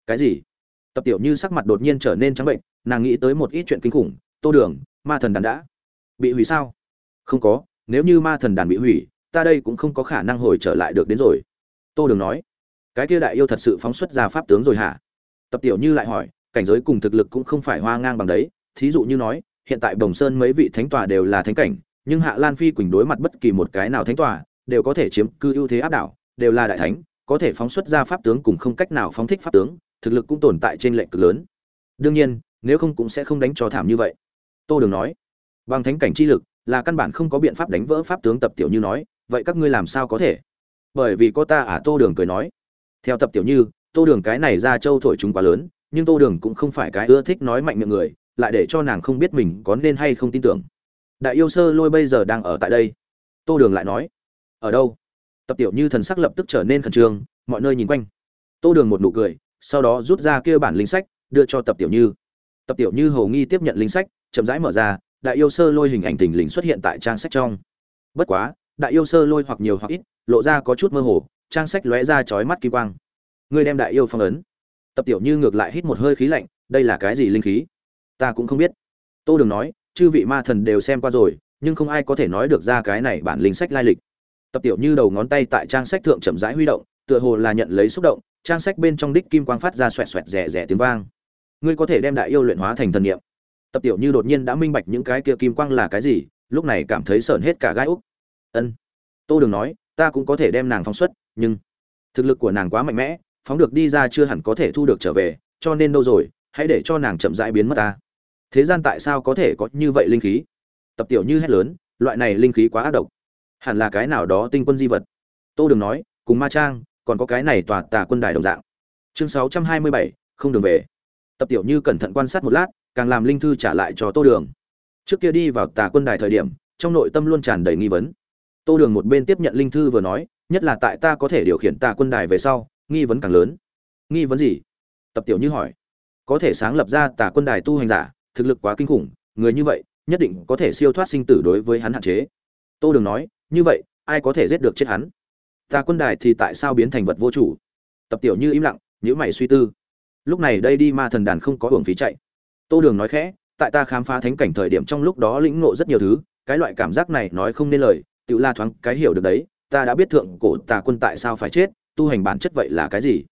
cái gì? Tập tiểu như sắc mặt đột nhiên trở nên trắng bệnh nàng nghĩ tới một ít chuyện kinh khủng. Tô đường ma thần đàn đã bị hủy sao? Không có nếu như ma thần đàn bị hủy ta đây cũng không có khả năng hồi trở lại được đến rồi. Tô đường nói cái kia đại yêu thật sự phóng xuất ra pháp tướng rồi hả? Tập tiểu như lại hỏi cảnh giới cùng thực lực cũng không phải hoa ngang bằng đấy. Thí dụ như nói hiện tại bồng Sơn mấy vị thánh tòa đều là thánh cảnh, nhưng Hạ Lan Phi Quỳnh đối mặt bất kỳ một cái nào thánh tòa, đều có thể chiếm cư ưu thế áp đảo, đều là đại thánh, có thể phóng xuất ra pháp tướng cùng không cách nào phóng thích pháp tướng, thực lực cũng tồn tại trên lệnh cực lớn. Đương nhiên, nếu không cũng sẽ không đánh cho thảm như vậy. Tô Đường nói, bằng thánh cảnh chi lực, là căn bản không có biện pháp đánh vỡ pháp tướng tập tiểu như nói, vậy các ngươi làm sao có thể? Bởi vì có ta à Tô Đường cười nói. Theo tập tiểu như, Tô Đường cái này ra châu thổi chúng quá lớn, nhưng Tô Đường cũng không phải cái ưa thích nói mạnh miệng người, lại để cho nàng không biết mình có nên hay không tin tưởng đại yêu sơ lôi bây giờ đang ở tại đây tô đường lại nói ở đâu tập tiểu như thần sắc lập tức trở nên khẩn trương, mọi nơi nhìn quanh. Tô đường một nụ cười, sau đó rút ra kia bản linh sách, đưa cho tập tiểu như. Tập tiểu như hầu nghi tiếp nhận linh sách, chậm rãi mở ra, đại yêu sơ lôi hình ảnh tình lính xuất hiện tại trang sách trong. Bất quá, đại yêu sơ lôi hoặc nhiều hoặc ít, lộ ra có chút mơ hồ, trang sách lóe ra chói mắt kỳ quang. Ngươi đem đại yêu phong ấn. Tập tiểu như ngược lại hít một hơi khí lạnh, đây là cái gì linh khí? Ta cũng không biết. Tô đường nói, chư vị ma thần đều xem qua rồi, nhưng không ai có thể nói được ra cái này bản linh sách lai lịch tập tiểu như đầu ngón tay tại trang sách thượng chậm rãi huy động, tựa hồ là nhận lấy xúc động, trang sách bên trong đích kim quang phát ra xoẹt xoẹt rẻ rẻ tiếng vang. Ngươi có thể đem đại yêu luyện hóa thành thần niệm. Tập tiểu như đột nhiên đã minh bạch những cái kia kim quang là cái gì, lúc này cảm thấy sợn hết cả gai úc. Ân. Tô đường nói, ta cũng có thể đem nàng phóng xuất, nhưng thực lực của nàng quá mạnh mẽ, phóng được đi ra chưa hẳn có thể thu được trở về, cho nên đâu rồi, hãy để cho nàng chậm rãi biến mất ta. Thế gian tại sao có thể có như vậy linh khí? Tập tiểu như hét lớn, loại này linh khí quá ác độc hẳn là cái nào đó tinh quân di vật. Tô đường nói, cùng ma trang, còn có cái này tòa tà quân đài đồng dạng. Chương sáu trăm hai mươi bảy, không đường về. Tập tiểu như cẩn thận quan sát một lát, càng làm linh thư trả lại cho tô đường. Trước kia đi vào tà quân đài thời điểm, trong nội tâm luôn tràn đầy nghi vấn. Tô đường một bên tiếp nhận linh thư vừa nói, nhất là tại ta có thể điều khiển tà quân đài về sau, nghi vấn càng lớn. Nghi vấn gì? Tập tiểu như hỏi. Có thể sáng lập ra tà quân đài tu hành giả, thực lực quá kinh khủng, người như vậy, nhất định có thể siêu thoát sinh tử đối với hắn hạn chế. Tô đường nói như vậy, ai có thể giết được chết hắn? Ta quân đài thì tại sao biến thành vật vô chủ? Tập tiểu như im lặng nhữ mày suy tư. Lúc này đây đi ma thần đàn không có hưởng phí chạy. Tô đường nói khẽ, tại ta khám phá thánh cảnh thời điểm trong lúc đó lĩnh ngộ rất nhiều thứ, cái loại cảm giác này nói không nên lời, tự la thoáng cái hiểu được đấy, ta đã biết thượng cổ tà quân tại sao phải chết, tu hành bản chất vậy là cái gì?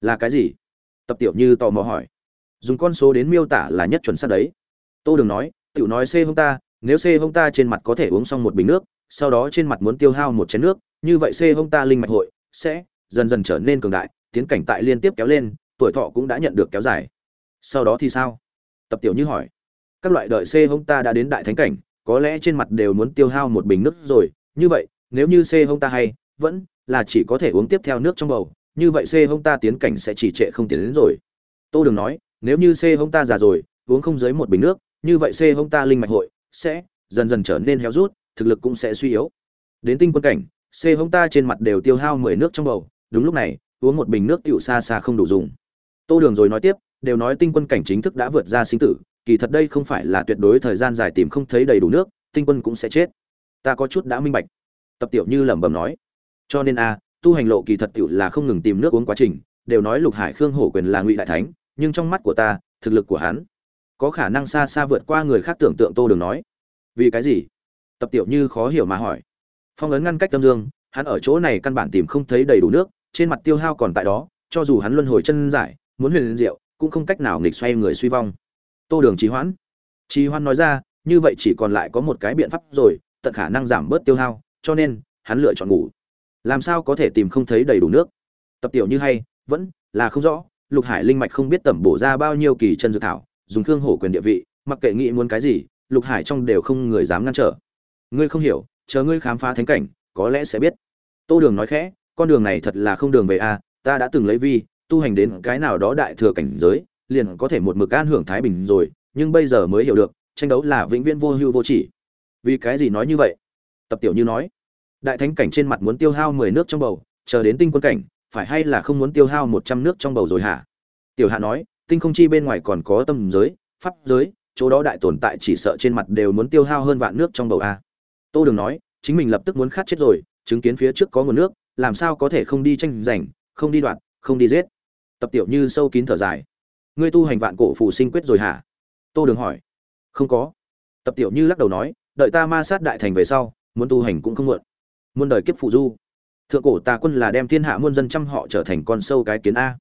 Là cái gì? Tập tiểu như tò mò hỏi. Dùng con số đến miêu tả là nhất chuẩn xác đấy. Tô đường nói, tiểu nói c hông ta, nếu c hông ta trên mặt có thể uống xong một bình nước sau đó trên mặt muốn tiêu hao một chén nước, như vậy c hông ta linh mạch hội sẽ dần dần trở nên cường đại, tiến cảnh tại liên tiếp kéo lên, tuổi thọ cũng đã nhận được kéo dài. Sau đó thì sao? Tập tiểu như hỏi. Các loại đợi c hông ta đã đến đại thánh cảnh, có lẽ trên mặt đều muốn tiêu hao một bình nước rồi. Như vậy, nếu như c hông ta hay, vẫn là chỉ có thể uống tiếp theo nước trong bầu. Như vậy c hông ta tiến cảnh sẽ chỉ trệ không tiến đến rồi. Tô đường nói, nếu như c hông ta già rồi, uống không dưới một bình nước, như vậy c hông ta linh mạch hội sẽ dần dần trở nên héo rút thực lực cũng sẽ suy yếu. Đến tinh quân cảnh, c hông ta trên mặt đều tiêu hao mười nước trong bầu. Đúng lúc này, uống một bình nước tựu xa xa không đủ dùng. Tô đường rồi nói tiếp, đều nói tinh quân cảnh chính thức đã vượt ra sinh tử, kỳ thật đây không phải là tuyệt đối thời gian dài tìm không thấy đầy đủ nước, tinh quân cũng sẽ chết. Ta có chút đã minh bạch. Tập tiểu như lẩm bẩm nói. Cho nên a, tu hành lộ kỳ thật tiểu là không ngừng tìm nước uống quá trình, đều nói lục hải khương hổ quyền là ngụy đại thánh, nhưng trong mắt của ta, thực lực của hắn, có khả năng xa xa vượt qua người khác tưởng tượng tô đường nói. Vì cái gì? Tập tiểu như khó hiểu mà hỏi. Phong ấn ngăn cách tâm dương, hắn ở chỗ này căn bản tìm không thấy đầy đủ nước, trên mặt tiêu hao còn tại đó, cho dù hắn luân hồi chân giải, muốn huyền liên diệu, cũng không cách nào nghịch xoay người suy vong. Tô đường trì hoãn. Trì hoãn nói ra, như vậy chỉ còn lại có một cái biện pháp rồi, tận khả năng giảm bớt tiêu hao, cho nên, hắn lựa chọn ngủ. Làm sao có thể tìm không thấy đầy đủ nước? Tập tiểu như hay, vẫn là không rõ, lục hải linh mạch không biết tẩm bổ ra bao nhiêu kỳ chân dược thảo, dùng khương hổ quyền địa vị, mặc kệ nghĩ muốn cái gì, lục hải trong đều không người dám ngăn trở ngươi không hiểu, chờ ngươi khám phá thánh cảnh, có lẽ sẽ biết. Tô đường nói khẽ, con đường này thật là không đường về a, ta đã từng lấy vi, tu hành đến cái nào đó đại thừa cảnh giới, liền có thể một mực an hưởng thái bình rồi, nhưng bây giờ mới hiểu được, tranh đấu là vĩnh viễn vô hưu vô chỉ. Vì cái gì nói như vậy? Tập tiểu như nói. Đại thánh cảnh trên mặt muốn tiêu hao mười nước trong bầu, chờ đến tinh quân cảnh, phải hay là không muốn tiêu hao một trăm nước trong bầu rồi hả? Tiểu hạ nói, tinh không chi bên ngoài còn có tâm giới, pháp giới, chỗ đó đại tồn tại chỉ sợ trên mặt đều muốn tiêu hao hơn vạn nước trong bầu a tô đường nói, chính mình lập tức muốn khát chết rồi, chứng kiến phía trước có nguồn nước, làm sao có thể không đi tranh giành, không đi đoạn không đi giết. Tập tiểu như sâu kín thở dài. Ngươi tu hành vạn cổ phù sinh quyết rồi hả? Tô đường hỏi. Không có. Tập tiểu như lắc đầu nói, đợi ta ma sát đại thành về sau, muốn tu hành cũng không muộn. Muôn đời kiếp phụ du. Thượng cổ tà quân là đem thiên hạ muôn dân trăm họ trở thành con sâu cái kiến a.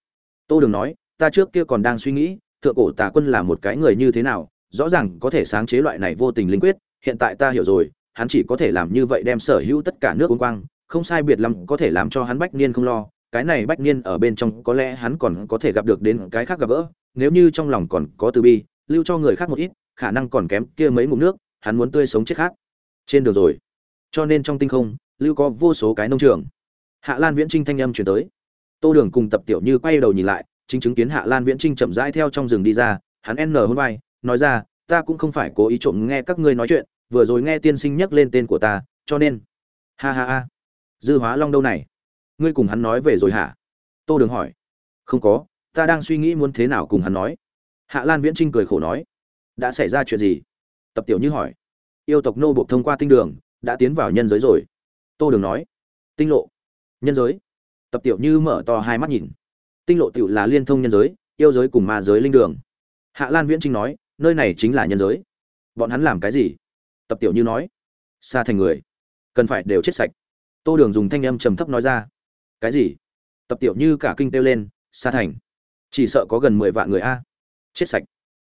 Tô đường nói, ta trước kia còn đang suy nghĩ, thượng cổ tà quân là một cái người như thế nào, rõ ràng có thể sáng chế loại này vô tình linh quyết, hiện tại ta hiểu rồi hắn chỉ có thể làm như vậy đem sở hữu tất cả nước uống quang, không sai biệt lắm có thể làm cho hắn bách niên không lo. Cái này bách niên ở bên trong có lẽ hắn còn có thể gặp được đến cái khác gặp gỡ, nếu như trong lòng còn có từ bi, lưu cho người khác một ít, khả năng còn kém kia mấy ngụm nước, hắn muốn tươi sống chết khác. Trên đường rồi. Cho nên trong tinh không, lưu có vô số cái nông trường. Hạ lan viễn trinh thanh âm chuyển tới. Tô đường cùng tập tiểu như quay đầu nhìn lại, chính chứng kiến hạ lan viễn trinh chậm rãi theo trong rừng đi ra, hắn n hôn vai, nói ra, ta cũng không phải cố ý trộm nghe các ngươi nói chuyện vừa rồi nghe tiên sinh nhắc lên tên của ta, cho nên. Ha ha ha. Dư hóa long đâu này? Ngươi cùng hắn nói về rồi hả? Tô đường hỏi. Không có, ta đang suy nghĩ muốn thế nào cùng hắn nói. Hạ lan viễn trinh cười khổ nói. Đã xảy ra chuyện gì? Tập tiểu như hỏi. Yêu tộc nô buộc thông qua tinh đường, đã tiến vào nhân giới rồi. Tô đường nói. Tinh lộ. Nhân giới. Tập tiểu như mở to hai mắt nhìn. Tinh lộ tiểu là liên thông nhân giới, yêu giới cùng ma giới linh đường. Hạ lan viễn trinh nói, nơi này chính là nhân giới. Bọn hắn làm cái gì? Tập tiểu như nói. Xa thành người. Cần phải đều chết sạch. Tô đường dùng thanh âm trầm thấp nói ra. Cái gì? Tập tiểu như cả kinh kêu lên. Xa thành. Chỉ sợ có gần mười vạn người a. Chết sạch.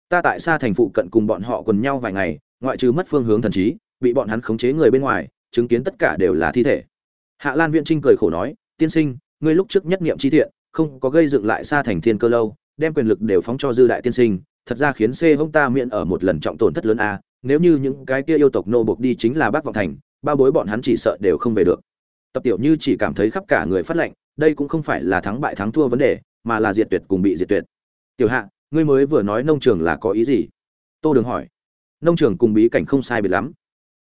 Ta tại xa thành phụ cận cùng bọn họ quần nhau vài ngày, ngoại trừ mất phương hướng thần trí, bị bọn hắn khống chế người bên ngoài, chứng kiến tất cả đều là thi thể. Hạ lan viễn trinh cười khổ nói, tiên sinh, ngươi lúc trước nhất niệm chi thiện, không có gây dựng lại xa thành thiên cơ lâu, đem quyền lực đều phóng cho dư đại tiên sinh, thật ra khiến c hông ta miễn ở một lần trọng tổn thất lớn a nếu như những cái kia yêu tộc nô buộc đi chính là bác vọng thành, ba bối bọn hắn chỉ sợ đều không về được. Tập tiểu như chỉ cảm thấy khắp cả người phát lệnh đây cũng không phải là thắng bại thắng thua vấn đề, mà là diệt tuyệt cùng bị diệt tuyệt. Tiểu hạ, ngươi mới vừa nói nông trường là có ý gì? Tô đường hỏi. Nông trường cùng bí cảnh không sai biệt lắm.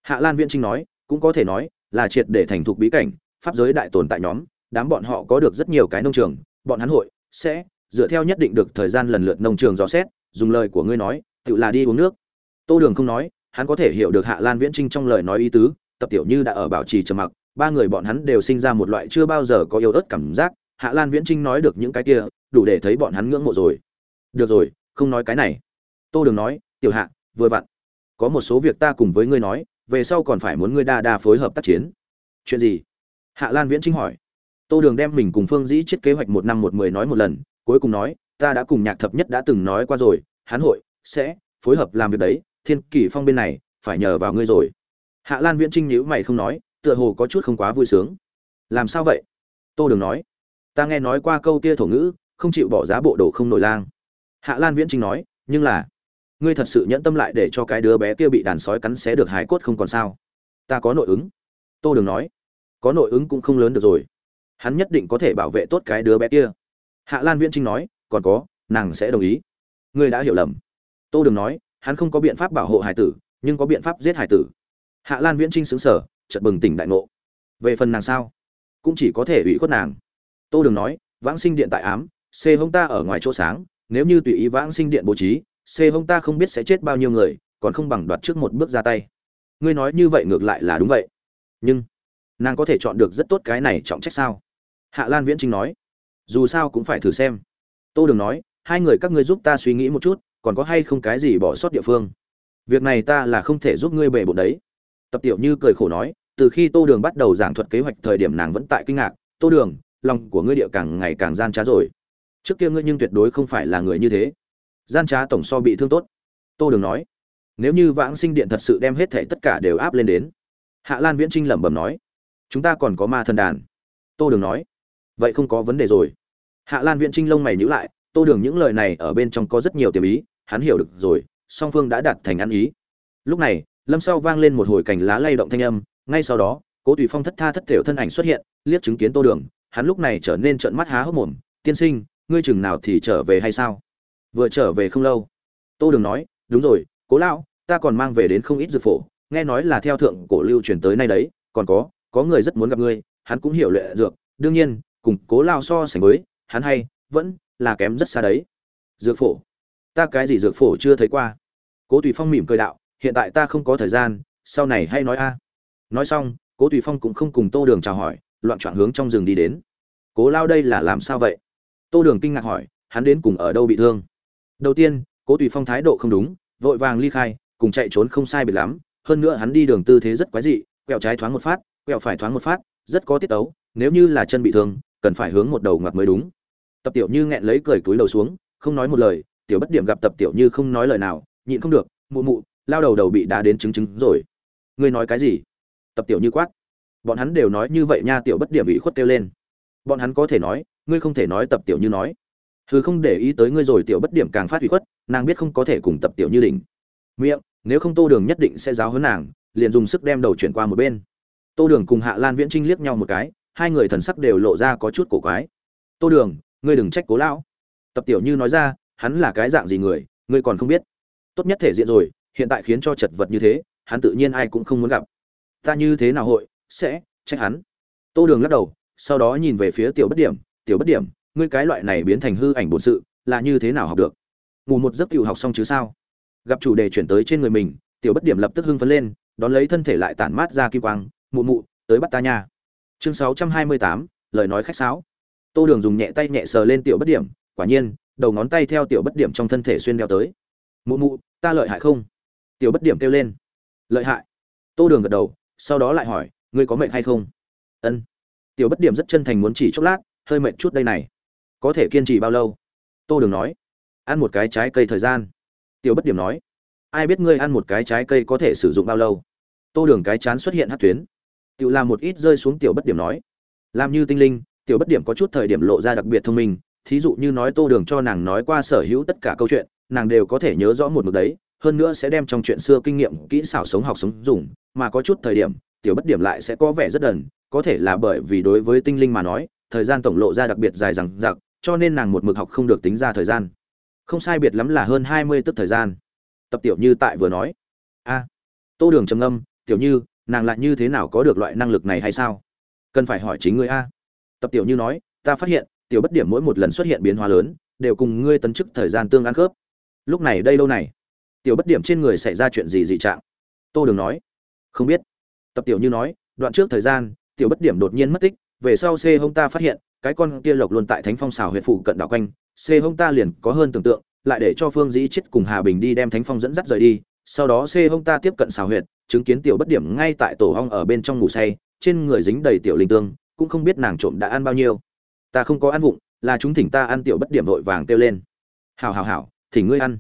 Hạ lan viễn trinh nói, cũng có thể nói là triệt để thành thục bí cảnh, pháp giới đại tồn tại nhóm, đám bọn họ có được rất nhiều cái nông trường, bọn hắn hội sẽ dựa theo nhất định được thời gian lần lượt nông trường dò xét, dùng lời của ngươi nói, tự là đi uống nước tô đường không nói, hắn có thể hiểu được hạ lan viễn trinh trong lời nói ý tứ, tập tiểu như đã ở bảo trì trầm mặc, ba người bọn hắn đều sinh ra một loại chưa bao giờ có yêu ớt cảm giác, hạ lan viễn trinh nói được những cái kia, đủ để thấy bọn hắn ngưỡng mộ rồi. Được rồi, không nói cái này. Tô đường nói, tiểu hạ, vừa vặn, có một số việc ta cùng với ngươi nói, về sau còn phải muốn ngươi đa đa phối hợp tác chiến. Chuyện gì? Hạ lan viễn trinh hỏi. Tô đường đem mình cùng phương dĩ chết kế hoạch một năm một mười nói một lần, cuối cùng nói, ta đã cùng nhạc thập nhất đã từng nói qua rồi, hắn hội sẽ phối hợp làm việc đấy thiên kỷ phong bên này, phải nhờ vào ngươi rồi. Hạ lan viễn trinh nhữ mày không nói, tựa hồ có chút không quá vui sướng. Làm sao vậy? Tô đường nói. Ta nghe nói qua câu kia thổ ngữ, không chịu bỏ giá bộ đồ không nổi lang. Hạ lan viễn trinh nói, nhưng là, ngươi thật sự nhẫn tâm lại để cho cái đứa bé kia bị đàn sói cắn xé được hài cốt không còn sao? Ta có nội ứng. Tô đường nói. Có nội ứng cũng không lớn được rồi. Hắn nhất định có thể bảo vệ tốt cái đứa bé kia. Hạ lan viễn trinh nói, còn có, nàng sẽ đồng ý. Ngươi đã hiểu lầm. Tô đường nói hắn không có biện pháp bảo hộ hải tử, nhưng có biện pháp giết hải tử. Hạ lan viễn trinh xứng sở chật bừng tỉnh đại ngộ. Về phần nàng sao? Cũng chỉ có thể ủy khuất nàng. Tô đường nói, vãng sinh điện tại ám c hông ta ở ngoài chỗ sáng, nếu như tùy ý vãng sinh điện bố trí c hông ta không biết sẽ chết bao nhiêu người, còn không bằng đoạt trước một bước ra tay. Ngươi nói như vậy ngược lại là đúng vậy. Nhưng, nàng có thể chọn được rất tốt cái này trọng trách sao? Hạ lan viễn trinh nói. Dù sao cũng phải thử xem. Tô đường nói, hai người các ngươi giúp ta suy nghĩ một chút còn có hay không cái gì bỏ sót địa phương? Việc này ta là không thể giúp ngươi bể bộn đấy. Tập tiểu như cười khổ nói, từ khi tô đường bắt đầu giảng thuật kế hoạch thời điểm nàng vẫn tại kinh ngạc, tô đường, lòng của ngươi địa càng ngày càng gian trá rồi. Trước kia ngươi nhưng tuyệt đối không phải là người như thế. Gian trá tổng so bị thương tốt. Tô đường nói, nếu như vãng sinh điện thật sự đem hết thể tất cả đều áp lên đến. Hạ lan viễn trinh lẩm bẩm nói, chúng ta còn có ma thần đàn. Tô đường nói, vậy không có vấn đề rồi. Hạ lan viễn trinh lông mày nhữ lại, tô đường những lời này ở bên trong có rất nhiều tiềm ý hắn hiểu được rồi, song phương đã đạt thành ăn ý. Lúc này, lâm sau vang lên một hồi cành lá lay động thanh âm, ngay sau đó, cố tùy phong thất tha thất thểu thân ảnh xuất hiện, liếc chứng kiến tô đường, hắn lúc này trở nên trợn mắt há hốc mồm, tiên sinh, ngươi chừng nào thì trở về hay sao? Vừa trở về không lâu. Tô đường nói, đúng rồi, cố lão, ta còn mang về đến không ít dược phổ, nghe nói là theo thượng cổ lưu truyền tới nay đấy, còn có có người rất muốn gặp ngươi, hắn cũng hiểu lệ dược, đương nhiên, cùng cố lao so sánh với, hắn hay vẫn là kém rất xa đấy. Dược phổ? Ta cái gì dược phổ chưa thấy qua. Cố tùy phong mỉm cười đạo, hiện tại ta không có thời gian, sau này hay nói a. Nói xong, cố tùy phong cũng không cùng tô đường chào hỏi, loạn trọn hướng trong rừng đi đến. Cố lao đây là làm sao vậy? Tô đường kinh ngạc hỏi, hắn đến cùng ở đâu bị thương? Đầu tiên, cố tùy phong thái độ không đúng, vội vàng ly khai, cùng chạy trốn không sai biệt lắm, hơn nữa hắn đi đường tư thế rất quái dị, quẹo trái thoáng một phát, quẹo phải thoáng một phát, rất có tiết tấu, nếu như là chân bị thương, cần phải hướng một đầu ngoặt mới đúng. Tập tiểu như nghẹn lấy cười túi đầu xuống, không nói một lời tiểu bất điểm gặp tập tiểu như không nói lời nào, nhịn không được, mụ mụ, lao đầu đầu bị đá đến chứng chứng rồi. Ngươi nói cái gì? Tập tiểu như quát. Bọn hắn đều nói như vậy nha, tiểu bất điểm bị khuất kêu lên. Bọn hắn có thể nói, ngươi không thể nói tập tiểu như nói. Thứ không để ý tới ngươi rồi, tiểu bất điểm càng phát ủy khuất, nàng biết không có thể cùng tập tiểu như đỉnh. Miệng, nếu không tô đường nhất định sẽ giáo hơn nàng, liền dùng sức đem đầu chuyển qua một bên. Tô đường cùng hạ lan viễn trinh liếc nhau một cái, hai người thần sắc đều lộ ra có chút cổ quái. Tô đường, ngươi đừng trách cố lão. Tập tiểu như nói ra hắn là cái dạng gì người, ngươi còn không biết. Tốt nhất thể diện rồi, hiện tại khiến cho chật vật như thế, hắn tự nhiên ai cũng không muốn gặp. Ta như thế nào hội, sẽ trách hắn? Tô đường lắc đầu, sau đó nhìn về phía tiểu bất điểm, tiểu bất điểm, ngươi cái loại này biến thành hư ảnh bổn sự, là như thế nào học được? Ngủ một giấc tiểu học xong chứ sao? Gặp chủ đề chuyển tới trên người mình, tiểu bất điểm lập tức hưng phấn lên, đón lấy thân thể lại tản mát ra kim quang, mụ mụ, tới bắt ta nha. Chương sáu trăm hai mươi tám, lời nói khách sáo. Tô đường dùng nhẹ tay nhẹ sờ lên tiểu bất điểm, quả nhiên đầu ngón tay theo tiểu bất điểm trong thân thể xuyên đeo tới. Mụ mụ, ta lợi hại không? Tiểu bất điểm kêu lên. Lợi hại. Tô đường gật đầu, sau đó lại hỏi, ngươi có mệnh hay không? Ân. Tiểu bất điểm rất chân thành muốn chỉ chốc lát, hơi mệt chút đây này. Có thể kiên trì bao lâu? Tô đường nói. Ăn một cái trái cây thời gian. Tiểu bất điểm nói. Ai biết ngươi ăn một cái trái cây có thể sử dụng bao lâu? Tô đường cái chán xuất hiện hát tuyến. Tự làm một ít rơi xuống tiểu bất điểm nói. Làm như tinh linh, tiểu bất điểm có chút thời điểm lộ ra đặc biệt thông minh thí dụ như nói tô đường cho nàng nói qua sở hữu tất cả câu chuyện, nàng đều có thể nhớ rõ một mực đấy, hơn nữa sẽ đem trong chuyện xưa kinh nghiệm, kỹ xảo sống học sống dùng, mà có chút thời điểm, tiểu bất điểm lại sẽ có vẻ rất đần, có thể là bởi vì đối với tinh linh mà nói, thời gian tổng lộ ra đặc biệt dài rằng giặc cho nên nàng một mực học không được tính ra thời gian. Không sai biệt lắm là hơn hai mươi tức thời gian. Tập tiểu như tại vừa nói. A. Tô đường trầm ngâm, tiểu như, nàng lại như thế nào có được loại năng lực này hay sao? Cần phải hỏi chính ngươi a. Tập tiểu như nói, ta phát hiện tiểu bất điểm mỗi một lần xuất hiện biến hóa lớn, đều cùng ngươi tấn chức thời gian tương ăn khớp. Lúc này đây lâu này, tiểu bất điểm trên người xảy ra chuyện gì dị trạng? Tô đường nói. Không biết. Tập tiểu như nói, đoạn trước thời gian, tiểu bất điểm đột nhiên mất tích, về sau c hông ta phát hiện, cái con kia lộc luôn tại thánh phong xào huyện phụ cận đảo quanh, c hông ta liền có hơn tưởng tượng, lại để cho phương dĩ chết cùng hà bình đi đem thánh phong dẫn dắt rời đi, sau đó c hông ta tiếp cận xào huyện chứng kiến tiểu bất điểm ngay tại tổ hong ở bên trong ngủ say, trên người dính đầy tiểu linh tương, cũng không biết nàng trộm đã ăn bao nhiêu ta không có ăn vụng, là chúng thỉnh ta ăn tiểu bất điểm vội vàng kêu lên. Hào hào hào thỉnh ngươi ăn.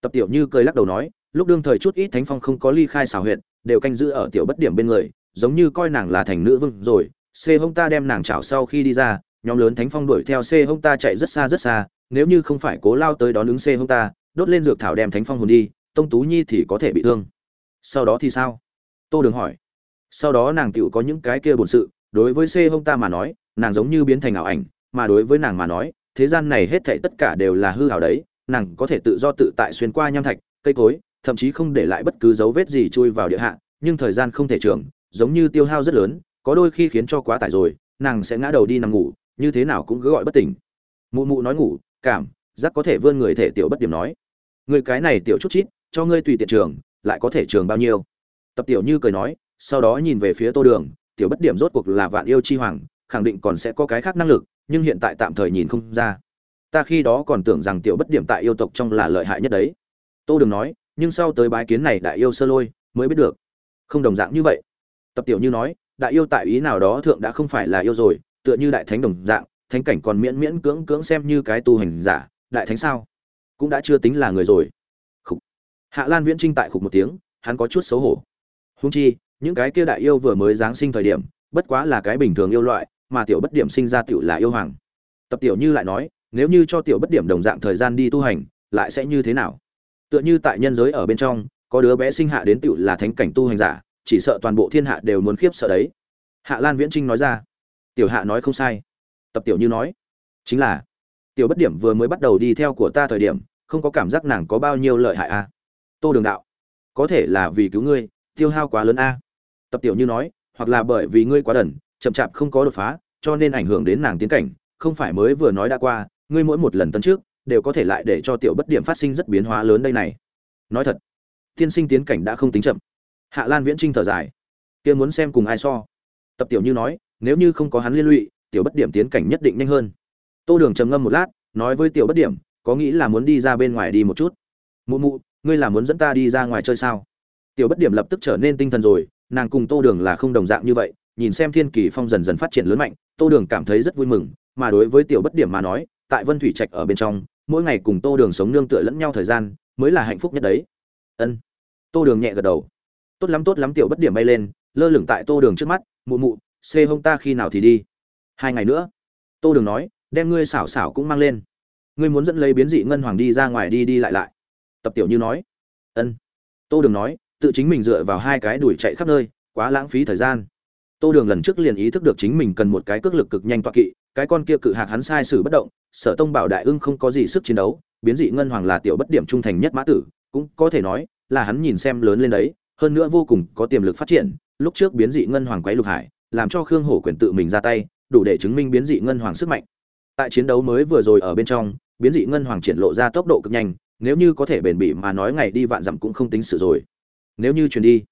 Tập tiểu như cười lắc đầu nói, lúc đương thời chút ít thánh phong không có ly khai xào huyện đều canh giữ ở tiểu bất điểm bên người, giống như coi nàng là thành nữ vương rồi. Xê hông ta đem nàng chảo sau khi đi ra, nhóm lớn thánh phong đuổi theo xê hông ta chạy rất xa rất xa, nếu như không phải cố lao tới đón ứng xê hông ta, đốt lên dược thảo đem thánh phong hồn đi, tông tú nhi thì có thể bị thương. Sau đó thì sao? Tô đường hỏi. Sau đó nàng tựu có những cái kia bổn sự, đối với xê hông ta mà nói nàng giống như biến thành ảo ảnh, mà đối với nàng mà nói, thế gian này hết thảy tất cả đều là hư ảo đấy, nàng có thể tự do tự tại xuyên qua nham thạch, cây cối, thậm chí không để lại bất cứ dấu vết gì chui vào địa hạ, nhưng thời gian không thể trường, giống như tiêu hao rất lớn, có đôi khi khiến cho quá tải rồi, nàng sẽ ngã đầu đi nằm ngủ, như thế nào cũng cứ gọi bất tỉnh. Mụ mụ nói ngủ, cảm, giác có thể vươn người thể tiểu bất điểm nói. Người cái này tiểu chút chít, cho ngươi tùy tiện trường, lại có thể trường bao nhiêu? Tập tiểu như cười nói, sau đó nhìn về phía tô đường, tiểu bất điểm rốt cuộc là vạn yêu chi hoàng khẳng định còn sẽ có cái khác năng lực, nhưng hiện tại tạm thời nhìn không ra. Ta khi đó còn tưởng rằng tiểu bất điểm tại yêu tộc trong là lợi hại nhất đấy. Tô đường nói, nhưng sau tới bái kiến này đại yêu sơ lôi, mới biết được. Không đồng dạng như vậy. Tập tiểu như nói, đại yêu tại ý nào đó thượng đã không phải là yêu rồi, tựa như đại thánh đồng dạng, thánh cảnh còn miễn miễn cưỡng cưỡng xem như cái tu hành giả, đại thánh sao? Cũng đã chưa tính là người rồi. Khục. Hạ lan viễn trinh tại khục một tiếng, hắn có chút xấu hổ. Húng chi, những cái kia đại yêu vừa mới giáng sinh thời điểm, bất quá là cái bình thường yêu loại mà tiểu bất điểm sinh ra tiểu là yêu hoàng. Tập tiểu như lại nói, nếu như cho tiểu bất điểm đồng dạng thời gian đi tu hành, lại sẽ như thế nào? Tựa như tại nhân giới ở bên trong, có đứa bé sinh hạ đến tiểu là thánh cảnh tu hành giả, chỉ sợ toàn bộ thiên hạ đều muốn khiếp sợ đấy. Hạ lan viễn trinh nói ra. Tiểu hạ nói không sai. Tập tiểu như nói. Chính là, tiểu bất điểm vừa mới bắt đầu đi theo của ta thời điểm, không có cảm giác nàng có bao nhiêu lợi hại a à? tô đường đạo, có thể là vì cứu ngươi, tiêu hao quá lớn a tập tiểu như nói, hoặc là bởi vì ngươi quá đần chậm chạp không có đột phá, cho nên ảnh hưởng đến nàng tiến cảnh, không phải mới vừa nói đã qua, ngươi mỗi một lần tấn trước, đều có thể lại để cho tiểu bất điểm phát sinh rất biến hóa lớn đây này. Nói thật, tiên sinh tiến cảnh đã không tính chậm. Hạ lan viễn trinh thở dài. Kia muốn xem cùng ai so. Tập tiểu như nói, nếu như không có hắn liên lụy, tiểu bất điểm tiến cảnh nhất định nhanh hơn. Tô đường trầm ngâm một lát, nói với tiểu bất điểm, có nghĩ là muốn đi ra bên ngoài đi một chút? Mụ mụ, ngươi là muốn dẫn ta đi ra ngoài chơi sao? Tiểu bất điểm lập tức trở nên tinh thần rồi, nàng cùng tô đường là không đồng dạng như vậy nhìn xem thiên kỳ phong dần dần phát triển lớn mạnh, tô đường cảm thấy rất vui mừng, mà đối với tiểu bất điểm mà nói, tại vân thủy trạch ở bên trong, mỗi ngày cùng tô đường sống nương tựa lẫn nhau thời gian, mới là hạnh phúc nhất đấy. Ân. Tô đường nhẹ gật đầu. Tốt lắm tốt lắm, tiểu bất điểm bay lên, lơ lửng tại tô đường trước mắt, mụ mụ, xê hông ta khi nào thì đi? Hai ngày nữa. Tô đường nói, đem ngươi xảo xảo cũng mang lên. Ngươi muốn dẫn lấy biến dị ngân hoàng đi ra ngoài đi đi lại lại. Tập tiểu như nói. Ân. Tô đường nói, tự chính mình dựa vào hai cái đuổi chạy khắp nơi, quá lãng phí thời gian tô đường lần trước liền ý thức được chính mình cần một cái cước lực cực nhanh tọa kỵ, cái con kia cự hạc hắn sai sử bất động, sở tông bảo đại ưng không có gì sức chiến đấu, biến dị ngân hoàng là tiểu bất điểm trung thành nhất mã tử, cũng có thể nói là hắn nhìn xem lớn lên đấy, hơn nữa vô cùng có tiềm lực phát triển, lúc trước biến dị ngân hoàng quấy lục hải, làm cho khương hổ quyền tự mình ra tay, đủ để chứng minh biến dị ngân hoàng sức mạnh. Tại chiến đấu mới vừa rồi ở bên trong, biến dị ngân hoàng triển lộ ra tốc độ cực nhanh, nếu như có thể bền bỉ mà nói ngày đi vạn dặm cũng không tính sự rồi. Nếu như truyền đi,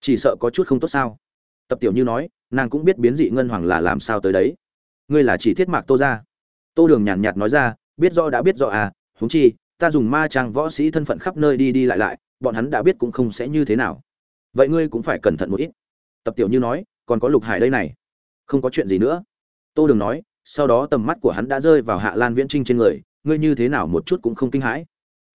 chỉ sợ có chút không tốt sao? Tập tiểu như nói, nàng cũng biết biến dị ngân hoàng là làm sao tới đấy. Ngươi là chỉ thiết mạc tô ra tô đường nhàn nhạt nói ra, biết rõ đã biết rõ à huống chi, ta dùng ma trang võ sĩ thân phận khắp nơi đi đi lại lại, bọn hắn đã biết cũng không sẽ như thế nào. Vậy ngươi cũng phải cẩn thận một ít. Tập tiểu như nói, còn có lục hải đây này. Không có chuyện gì nữa. Tô đường nói, sau đó tầm mắt của hắn đã rơi vào hạ lan viễn trinh trên người, ngươi như thế nào một chút cũng không kinh hãi.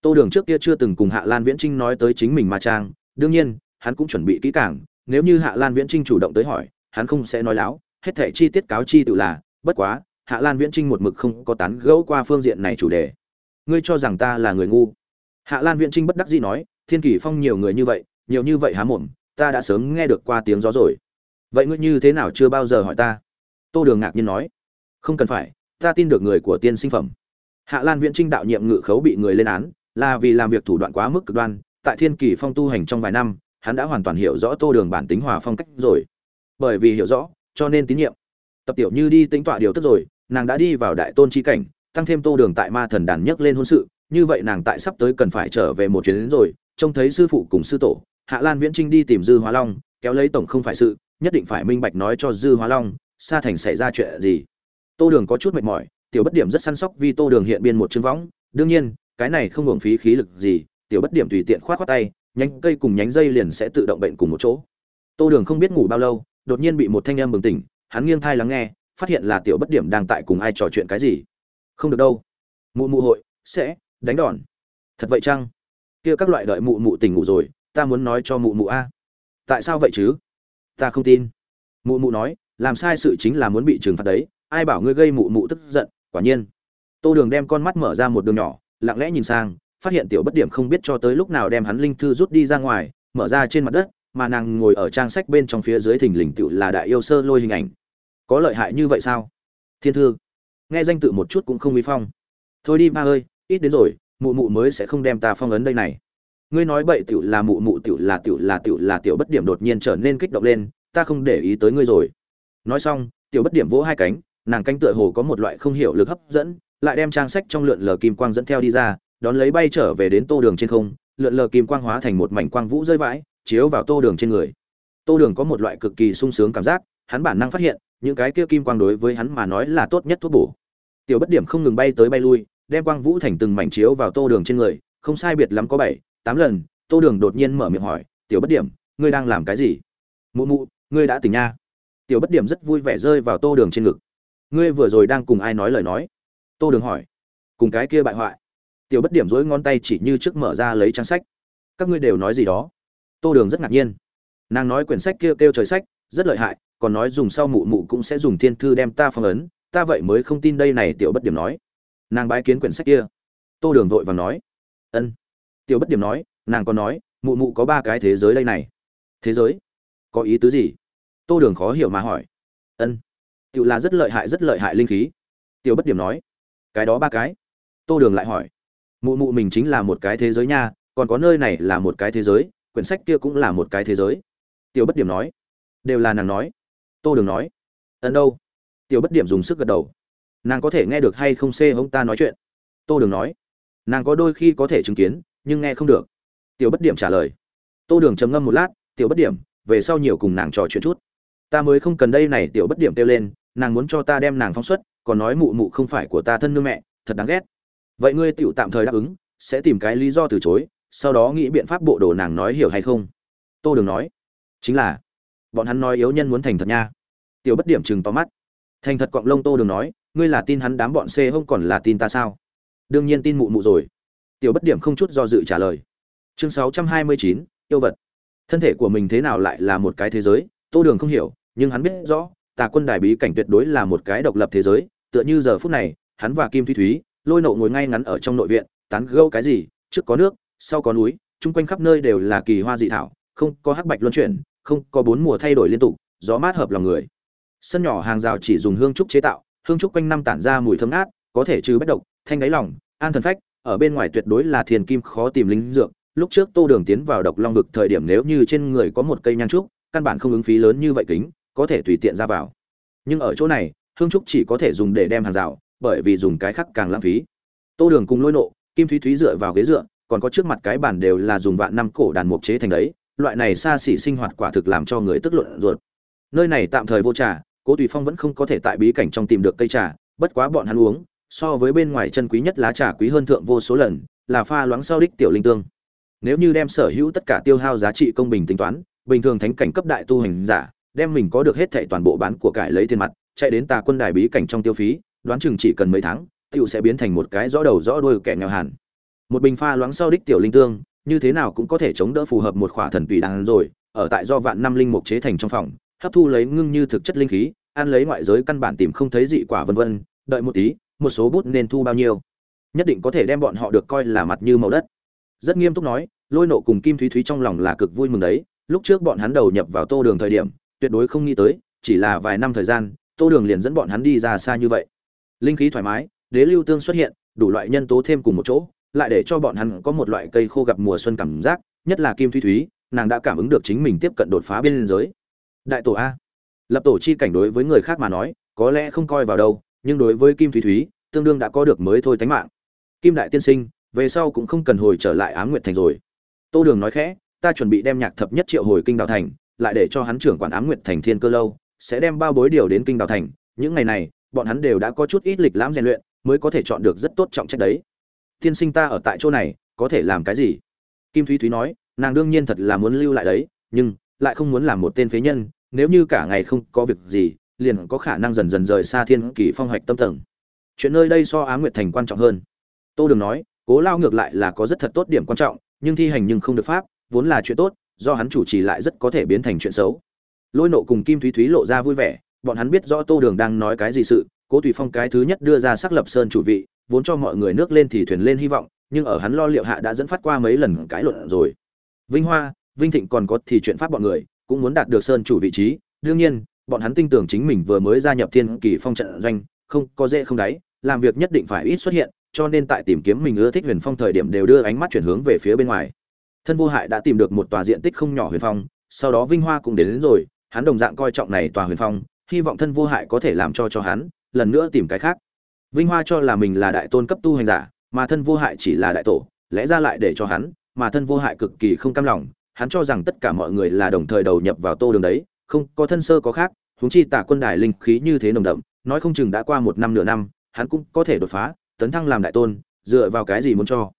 Tô đường trước kia chưa từng cùng hạ lan viễn trinh nói tới chính mình ma trang, đương nhiên, hắn cũng chuẩn bị kỹ càng nếu như hạ lan viễn trinh chủ động tới hỏi, hắn không sẽ nói láo, hết thảy chi tiết cáo chi tự là, bất quá, hạ lan viễn trinh một mực không có tán gẫu qua phương diện này chủ đề. Ngươi cho rằng ta là người ngu? Hạ lan viễn trinh bất đắc dĩ nói, thiên Kỳ phong nhiều người như vậy, nhiều như vậy há mồm, ta đã sớm nghe được qua tiếng gió rồi. Vậy ngươi như thế nào chưa bao giờ hỏi ta? Tô đường ngạc nhiên nói, không cần phải, ta tin được người của tiên sinh phẩm. Hạ lan viễn trinh đạo nhiệm ngự khấu bị người lên án, là vì làm việc thủ đoạn quá mức cực đoan, tại thiên kỳ phong tu hành trong vài năm hắn đã hoàn toàn hiểu rõ tô đường bản tính hòa phong cách rồi. Bởi vì hiểu rõ, cho nên tín nhiệm. Tập tiểu như đi tính tọa điều tức rồi, nàng đã đi vào đại tôn chi cảnh, tăng thêm tô đường tại ma thần đàn nhấc lên hôn sự, như vậy nàng tại sắp tới cần phải trở về một chuyến đến rồi, trông thấy sư phụ cùng sư tổ, hạ lan viễn trinh đi tìm dư hóa long, kéo lấy tổng không phải sự, nhất định phải minh bạch nói cho dư hóa long, sa thành xảy ra chuyện gì. Tô đường có chút mệt mỏi, tiểu bất điểm rất săn sóc vì tô đường hiện biên một chương võng, đương nhiên, cái này không hưởng phí khí lực gì, tiểu bất điểm tùy tiện khoát khoát tay nhánh cây cùng nhánh dây liền sẽ tự động bệnh cùng một chỗ. Tô đường không biết ngủ bao lâu, đột nhiên bị một thanh em bừng tỉnh, hắn nghiêng thai lắng nghe, phát hiện là tiểu bất điểm đang tại cùng ai trò chuyện cái gì. Không được đâu. Mụ mụ hội, sẽ, đánh đòn. Thật vậy chăng? Kia các loại đợi mụ mụ tỉnh ngủ rồi, ta muốn nói cho mụ mụ a. Tại sao vậy chứ? Ta không tin. Mụ mụ nói, làm sai sự chính là muốn bị trừng phạt đấy, ai bảo ngươi gây mụ mụ tức giận, quả nhiên. Tô đường đem con mắt mở ra một đường nhỏ, lặng lẽ nhìn sang phát hiện tiểu bất điểm không biết cho tới lúc nào đem hắn linh thư rút đi ra ngoài, mở ra trên mặt đất, mà nàng ngồi ở trang sách bên trong phía dưới thình lình tựu là đại yêu sơ lôi hình ảnh. Có lợi hại như vậy sao? Thiên thư. Nghe danh tự một chút cũng không uy phong. Thôi đi ba ơi, ít đến rồi, mụ mụ mới sẽ không đem ta phong ấn đây này. Ngươi nói bậy tiểu là mụ mụ tiểu là tiểu là tiểu là tiểu bất điểm đột nhiên trở nên kích động lên, ta không để ý tới ngươi rồi. Nói xong, tiểu bất điểm vỗ hai cánh, nàng cánh tựa hồ có một loại không hiểu lực hấp dẫn, lại đem trang sách trong lượn lờ kim quang dẫn theo đi ra đón lấy bay trở về đến tô đường trên không, lượn lờ kim quang hóa thành một mảnh quang vũ rơi vãi, chiếu vào tô đường trên người. Tô đường có một loại cực kỳ sung sướng cảm giác, hắn bản năng phát hiện, những cái kia kim quang đối với hắn mà nói là tốt nhất thuốc bổ. Tiểu bất điểm không ngừng bay tới bay lui, đem quang vũ thành từng mảnh chiếu vào tô đường trên người, không sai biệt lắm có bảy, tám lần, tô đường đột nhiên mở miệng hỏi, tiểu bất điểm, ngươi đang làm cái gì? Mụ mụ, ngươi đã tỉnh nha. Tiểu bất điểm rất vui vẻ rơi vào tô đường trên ngực. Ngươi vừa rồi đang cùng ai nói lời nói? Tô đường hỏi. Cùng cái kia bại hoại tiểu bất điểm dối ngón tay chỉ như trước mở ra lấy trang sách. Các ngươi đều nói gì đó? Tô đường rất ngạc nhiên. Nàng nói quyển sách kia kêu trời sách, rất lợi hại, còn nói dùng sau mụ mụ cũng sẽ dùng thiên thư đem ta phong ấn, ta vậy mới không tin đây này tiểu bất điểm nói. Nàng bái kiến quyển sách kia. Tô đường vội và nói. Ân. Tiểu bất điểm nói, nàng còn nói, mụ mụ có ba cái thế giới đây này. Thế giới? Có ý tứ gì? Tô đường khó hiểu mà hỏi. Ân. Tự là rất lợi hại, rất lợi hại linh khí. Tiểu bất điểm nói. Cái đó ba cái. Tô đường lại hỏi mụ mụ mình chính là một cái thế giới nha, còn có nơi này là một cái thế giới, quyển sách kia cũng là một cái thế giới. Tiểu bất điểm nói. Đều là nàng nói. Tô đường nói. Ẩn đâu? Tiểu bất điểm dùng sức gật đầu. Nàng có thể nghe được hay không xê ông ta nói chuyện? Tô đường nói. Nàng có đôi khi có thể chứng kiến, nhưng nghe không được. Tiểu bất điểm trả lời. Tô đường trầm ngâm một lát, tiểu bất điểm, về sau nhiều cùng nàng trò chuyện chút. Ta mới không cần đây này, tiểu bất điểm kêu lên, nàng muốn cho ta đem nàng phóng xuất, còn nói mụ mụ không phải của ta thân nương mẹ, thật đáng ghét vậy ngươi tựu tạm thời đáp ứng, sẽ tìm cái lý do từ chối, sau đó nghĩ biện pháp bộ đồ nàng nói hiểu hay không? Tô đường nói. Chính là, bọn hắn nói yếu nhân muốn thành thật nha. Tiểu bất điểm chừng tóm mắt. Thành thật cọng lông tô đường nói, ngươi là tin hắn đám bọn xê không còn là tin ta sao? Đương nhiên tin mụ mụ rồi. Tiểu bất điểm không chút do dự trả lời. Chương sáu trăm hai mươi chín, yêu vật. Thân thể của mình thế nào lại là một cái thế giới? Tô đường không hiểu, nhưng hắn biết rõ, tà quân đài bí cảnh tuyệt đối là một cái độc lập thế giới. Tựa như giờ phút này, hắn và kim thúy thúy lôi nộ ngồi ngay ngắn ở trong nội viện tán gâu cái gì trước có nước sau có núi chung quanh khắp nơi đều là kỳ hoa dị thảo không có hắc bạch luân chuyển không có bốn mùa thay đổi liên tục gió mát hợp lòng người. Sân nhỏ hàng rào chỉ dùng hương trúc chế tạo hương trúc quanh năm tản ra mùi thơm ngát có thể trừ bất độc thanh đáy lỏng, an thần phách ở bên ngoài tuyệt đối là thiền kim khó tìm linh dược. Lúc trước tô đường tiến vào độc long vực thời điểm nếu như trên người có một cây nhang trúc căn bản không ứng phí lớn như vậy kính có thể tùy tiện ra vào. Nhưng ở chỗ này hương trúc chỉ có thể dùng để đem hàng rào bởi vì dùng cái khác càng lãng phí. Tô đường cùng lôi nộ, kim thúy thúy dựa vào ghế dựa, còn có trước mặt cái bản đều là dùng vạn năm cổ đàn mục chế thành đấy, loại này xa xỉ sinh hoạt quả thực làm cho người tức luận ruột. Nơi này tạm thời vô trà, cố tùy phong vẫn không có thể tại bí cảnh trong tìm được cây trà, bất quá bọn hắn uống, so với bên ngoài chân quý nhất lá trà quý hơn thượng vô số lần, là pha loãng sau đích tiểu linh tương. Nếu như đem sở hữu tất cả tiêu hao giá trị công bình tính toán, bình thường thánh cảnh cấp đại tu hành giả, đem mình có được hết thảy toàn bộ bán của cải lấy tiền mặt, chạy đến tà quân đài bí cảnh trong tiêu phí đoán chừng chỉ cần mấy tháng, tiểu sẽ biến thành một cái rõ đầu rõ đuôi kẻ nghèo hàn. Một bình pha loãng sau đích tiểu linh tương, như thế nào cũng có thể chống đỡ phù hợp một khỏa thần tùy đan rồi, ở tại do vạn năm linh mục chế thành trong phòng, hấp thu lấy ngưng như thực chất linh khí, ăn lấy ngoại giới căn bản tìm không thấy dị quả vân vân, đợi một tí, một số bút nên thu bao nhiêu. Nhất định có thể đem bọn họ được coi là mặt như màu đất. Rất nghiêm túc nói, lôi nộ cùng kim thúy thúy trong lòng là cực vui mừng đấy, lúc trước bọn hắn đầu nhập vào tô đường thời điểm, tuyệt đối không nghĩ tới, chỉ là vài năm thời gian, tô đường liền dẫn bọn hắn đi ra xa như vậy linh khí thoải mái, đế lưu tương xuất hiện, đủ loại nhân tố thêm cùng một chỗ, lại để cho bọn hắn có một loại cây khô gặp mùa xuân cảm giác, nhất là kim thúy thúy, nàng đã cảm ứng được chính mình tiếp cận đột phá biên giới. Đại tổ a. Lập tổ chi cảnh đối với người khác mà nói, có lẽ không coi vào đâu, nhưng đối với kim thúy thúy, tương đương đã có được mới thôi tánh mạng. Kim đại tiên sinh, về sau cũng không cần hồi trở lại ám nguyệt thành rồi. Tô đường nói khẽ, ta chuẩn bị đem nhạc thập nhất triệu hồi kinh đào thành, lại để cho hắn trưởng quản ám nguyệt thành thiên cơ lâu, sẽ đem bao bối điều đến kinh đào thành. Những ngày này bọn hắn đều đã có chút ít lịch lãm rèn luyện, mới có thể chọn được rất tốt trọng trách đấy. Tiên sinh ta ở tại chỗ này, có thể làm cái gì? Kim thúy thúy nói, nàng đương nhiên thật là muốn lưu lại đấy, nhưng lại không muốn làm một tên phế nhân, nếu như cả ngày không có việc gì, liền có khả năng dần dần rời xa thiên kỳ phong hoạch tâm tầng. Chuyện nơi đây so á nguyệt thành quan trọng hơn. Tô đường nói, cố lao ngược lại là có rất thật tốt điểm quan trọng, nhưng thi hành nhưng không được pháp, vốn là chuyện tốt, do hắn chủ trì lại rất có thể biến thành chuyện xấu. Lôi nộ cùng kim thúy thúy lộ ra vui vẻ bọn hắn biết rõ tô đường đang nói cái gì sự cố tùy phong cái thứ nhất đưa ra xác lập sơn chủ vị vốn cho mọi người nước lên thì thuyền lên hy vọng nhưng ở hắn lo liệu hạ đã dẫn phát qua mấy lần cãi luận rồi. Vinh hoa vinh thịnh còn có thì chuyện pháp bọn người cũng muốn đạt được sơn chủ vị trí. Đương nhiên bọn hắn tin tưởng chính mình vừa mới gia nhập thiên kỳ phong trận doanh không có dễ không đáy làm việc nhất định phải ít xuất hiện cho nên tại tìm kiếm mình ưa thích huyền phong thời điểm đều đưa ánh mắt chuyển hướng về phía bên ngoài. Thân vô hại đã tìm được một tòa diện tích không nhỏ huyền phong sau đó vinh hoa cũng đến, đến rồi hắn đồng dạng coi trọng này tòa huyền phong hy vọng thân vô hại có thể làm cho cho hắn, lần nữa tìm cái khác. Vinh hoa cho là mình là đại tôn cấp tu hành giả, mà thân vô hại chỉ là đại tổ, lẽ ra lại để cho hắn, mà thân vô hại cực kỳ không cam lòng. Hắn cho rằng tất cả mọi người là đồng thời đầu nhập vào tô đường đấy, không có thân sơ có khác, huống chi tả quân đài linh khí như thế nồng đậm, nói không chừng đã qua một năm nửa năm, hắn cũng có thể đột phá, tấn thăng làm đại tôn, dựa vào cái gì muốn cho.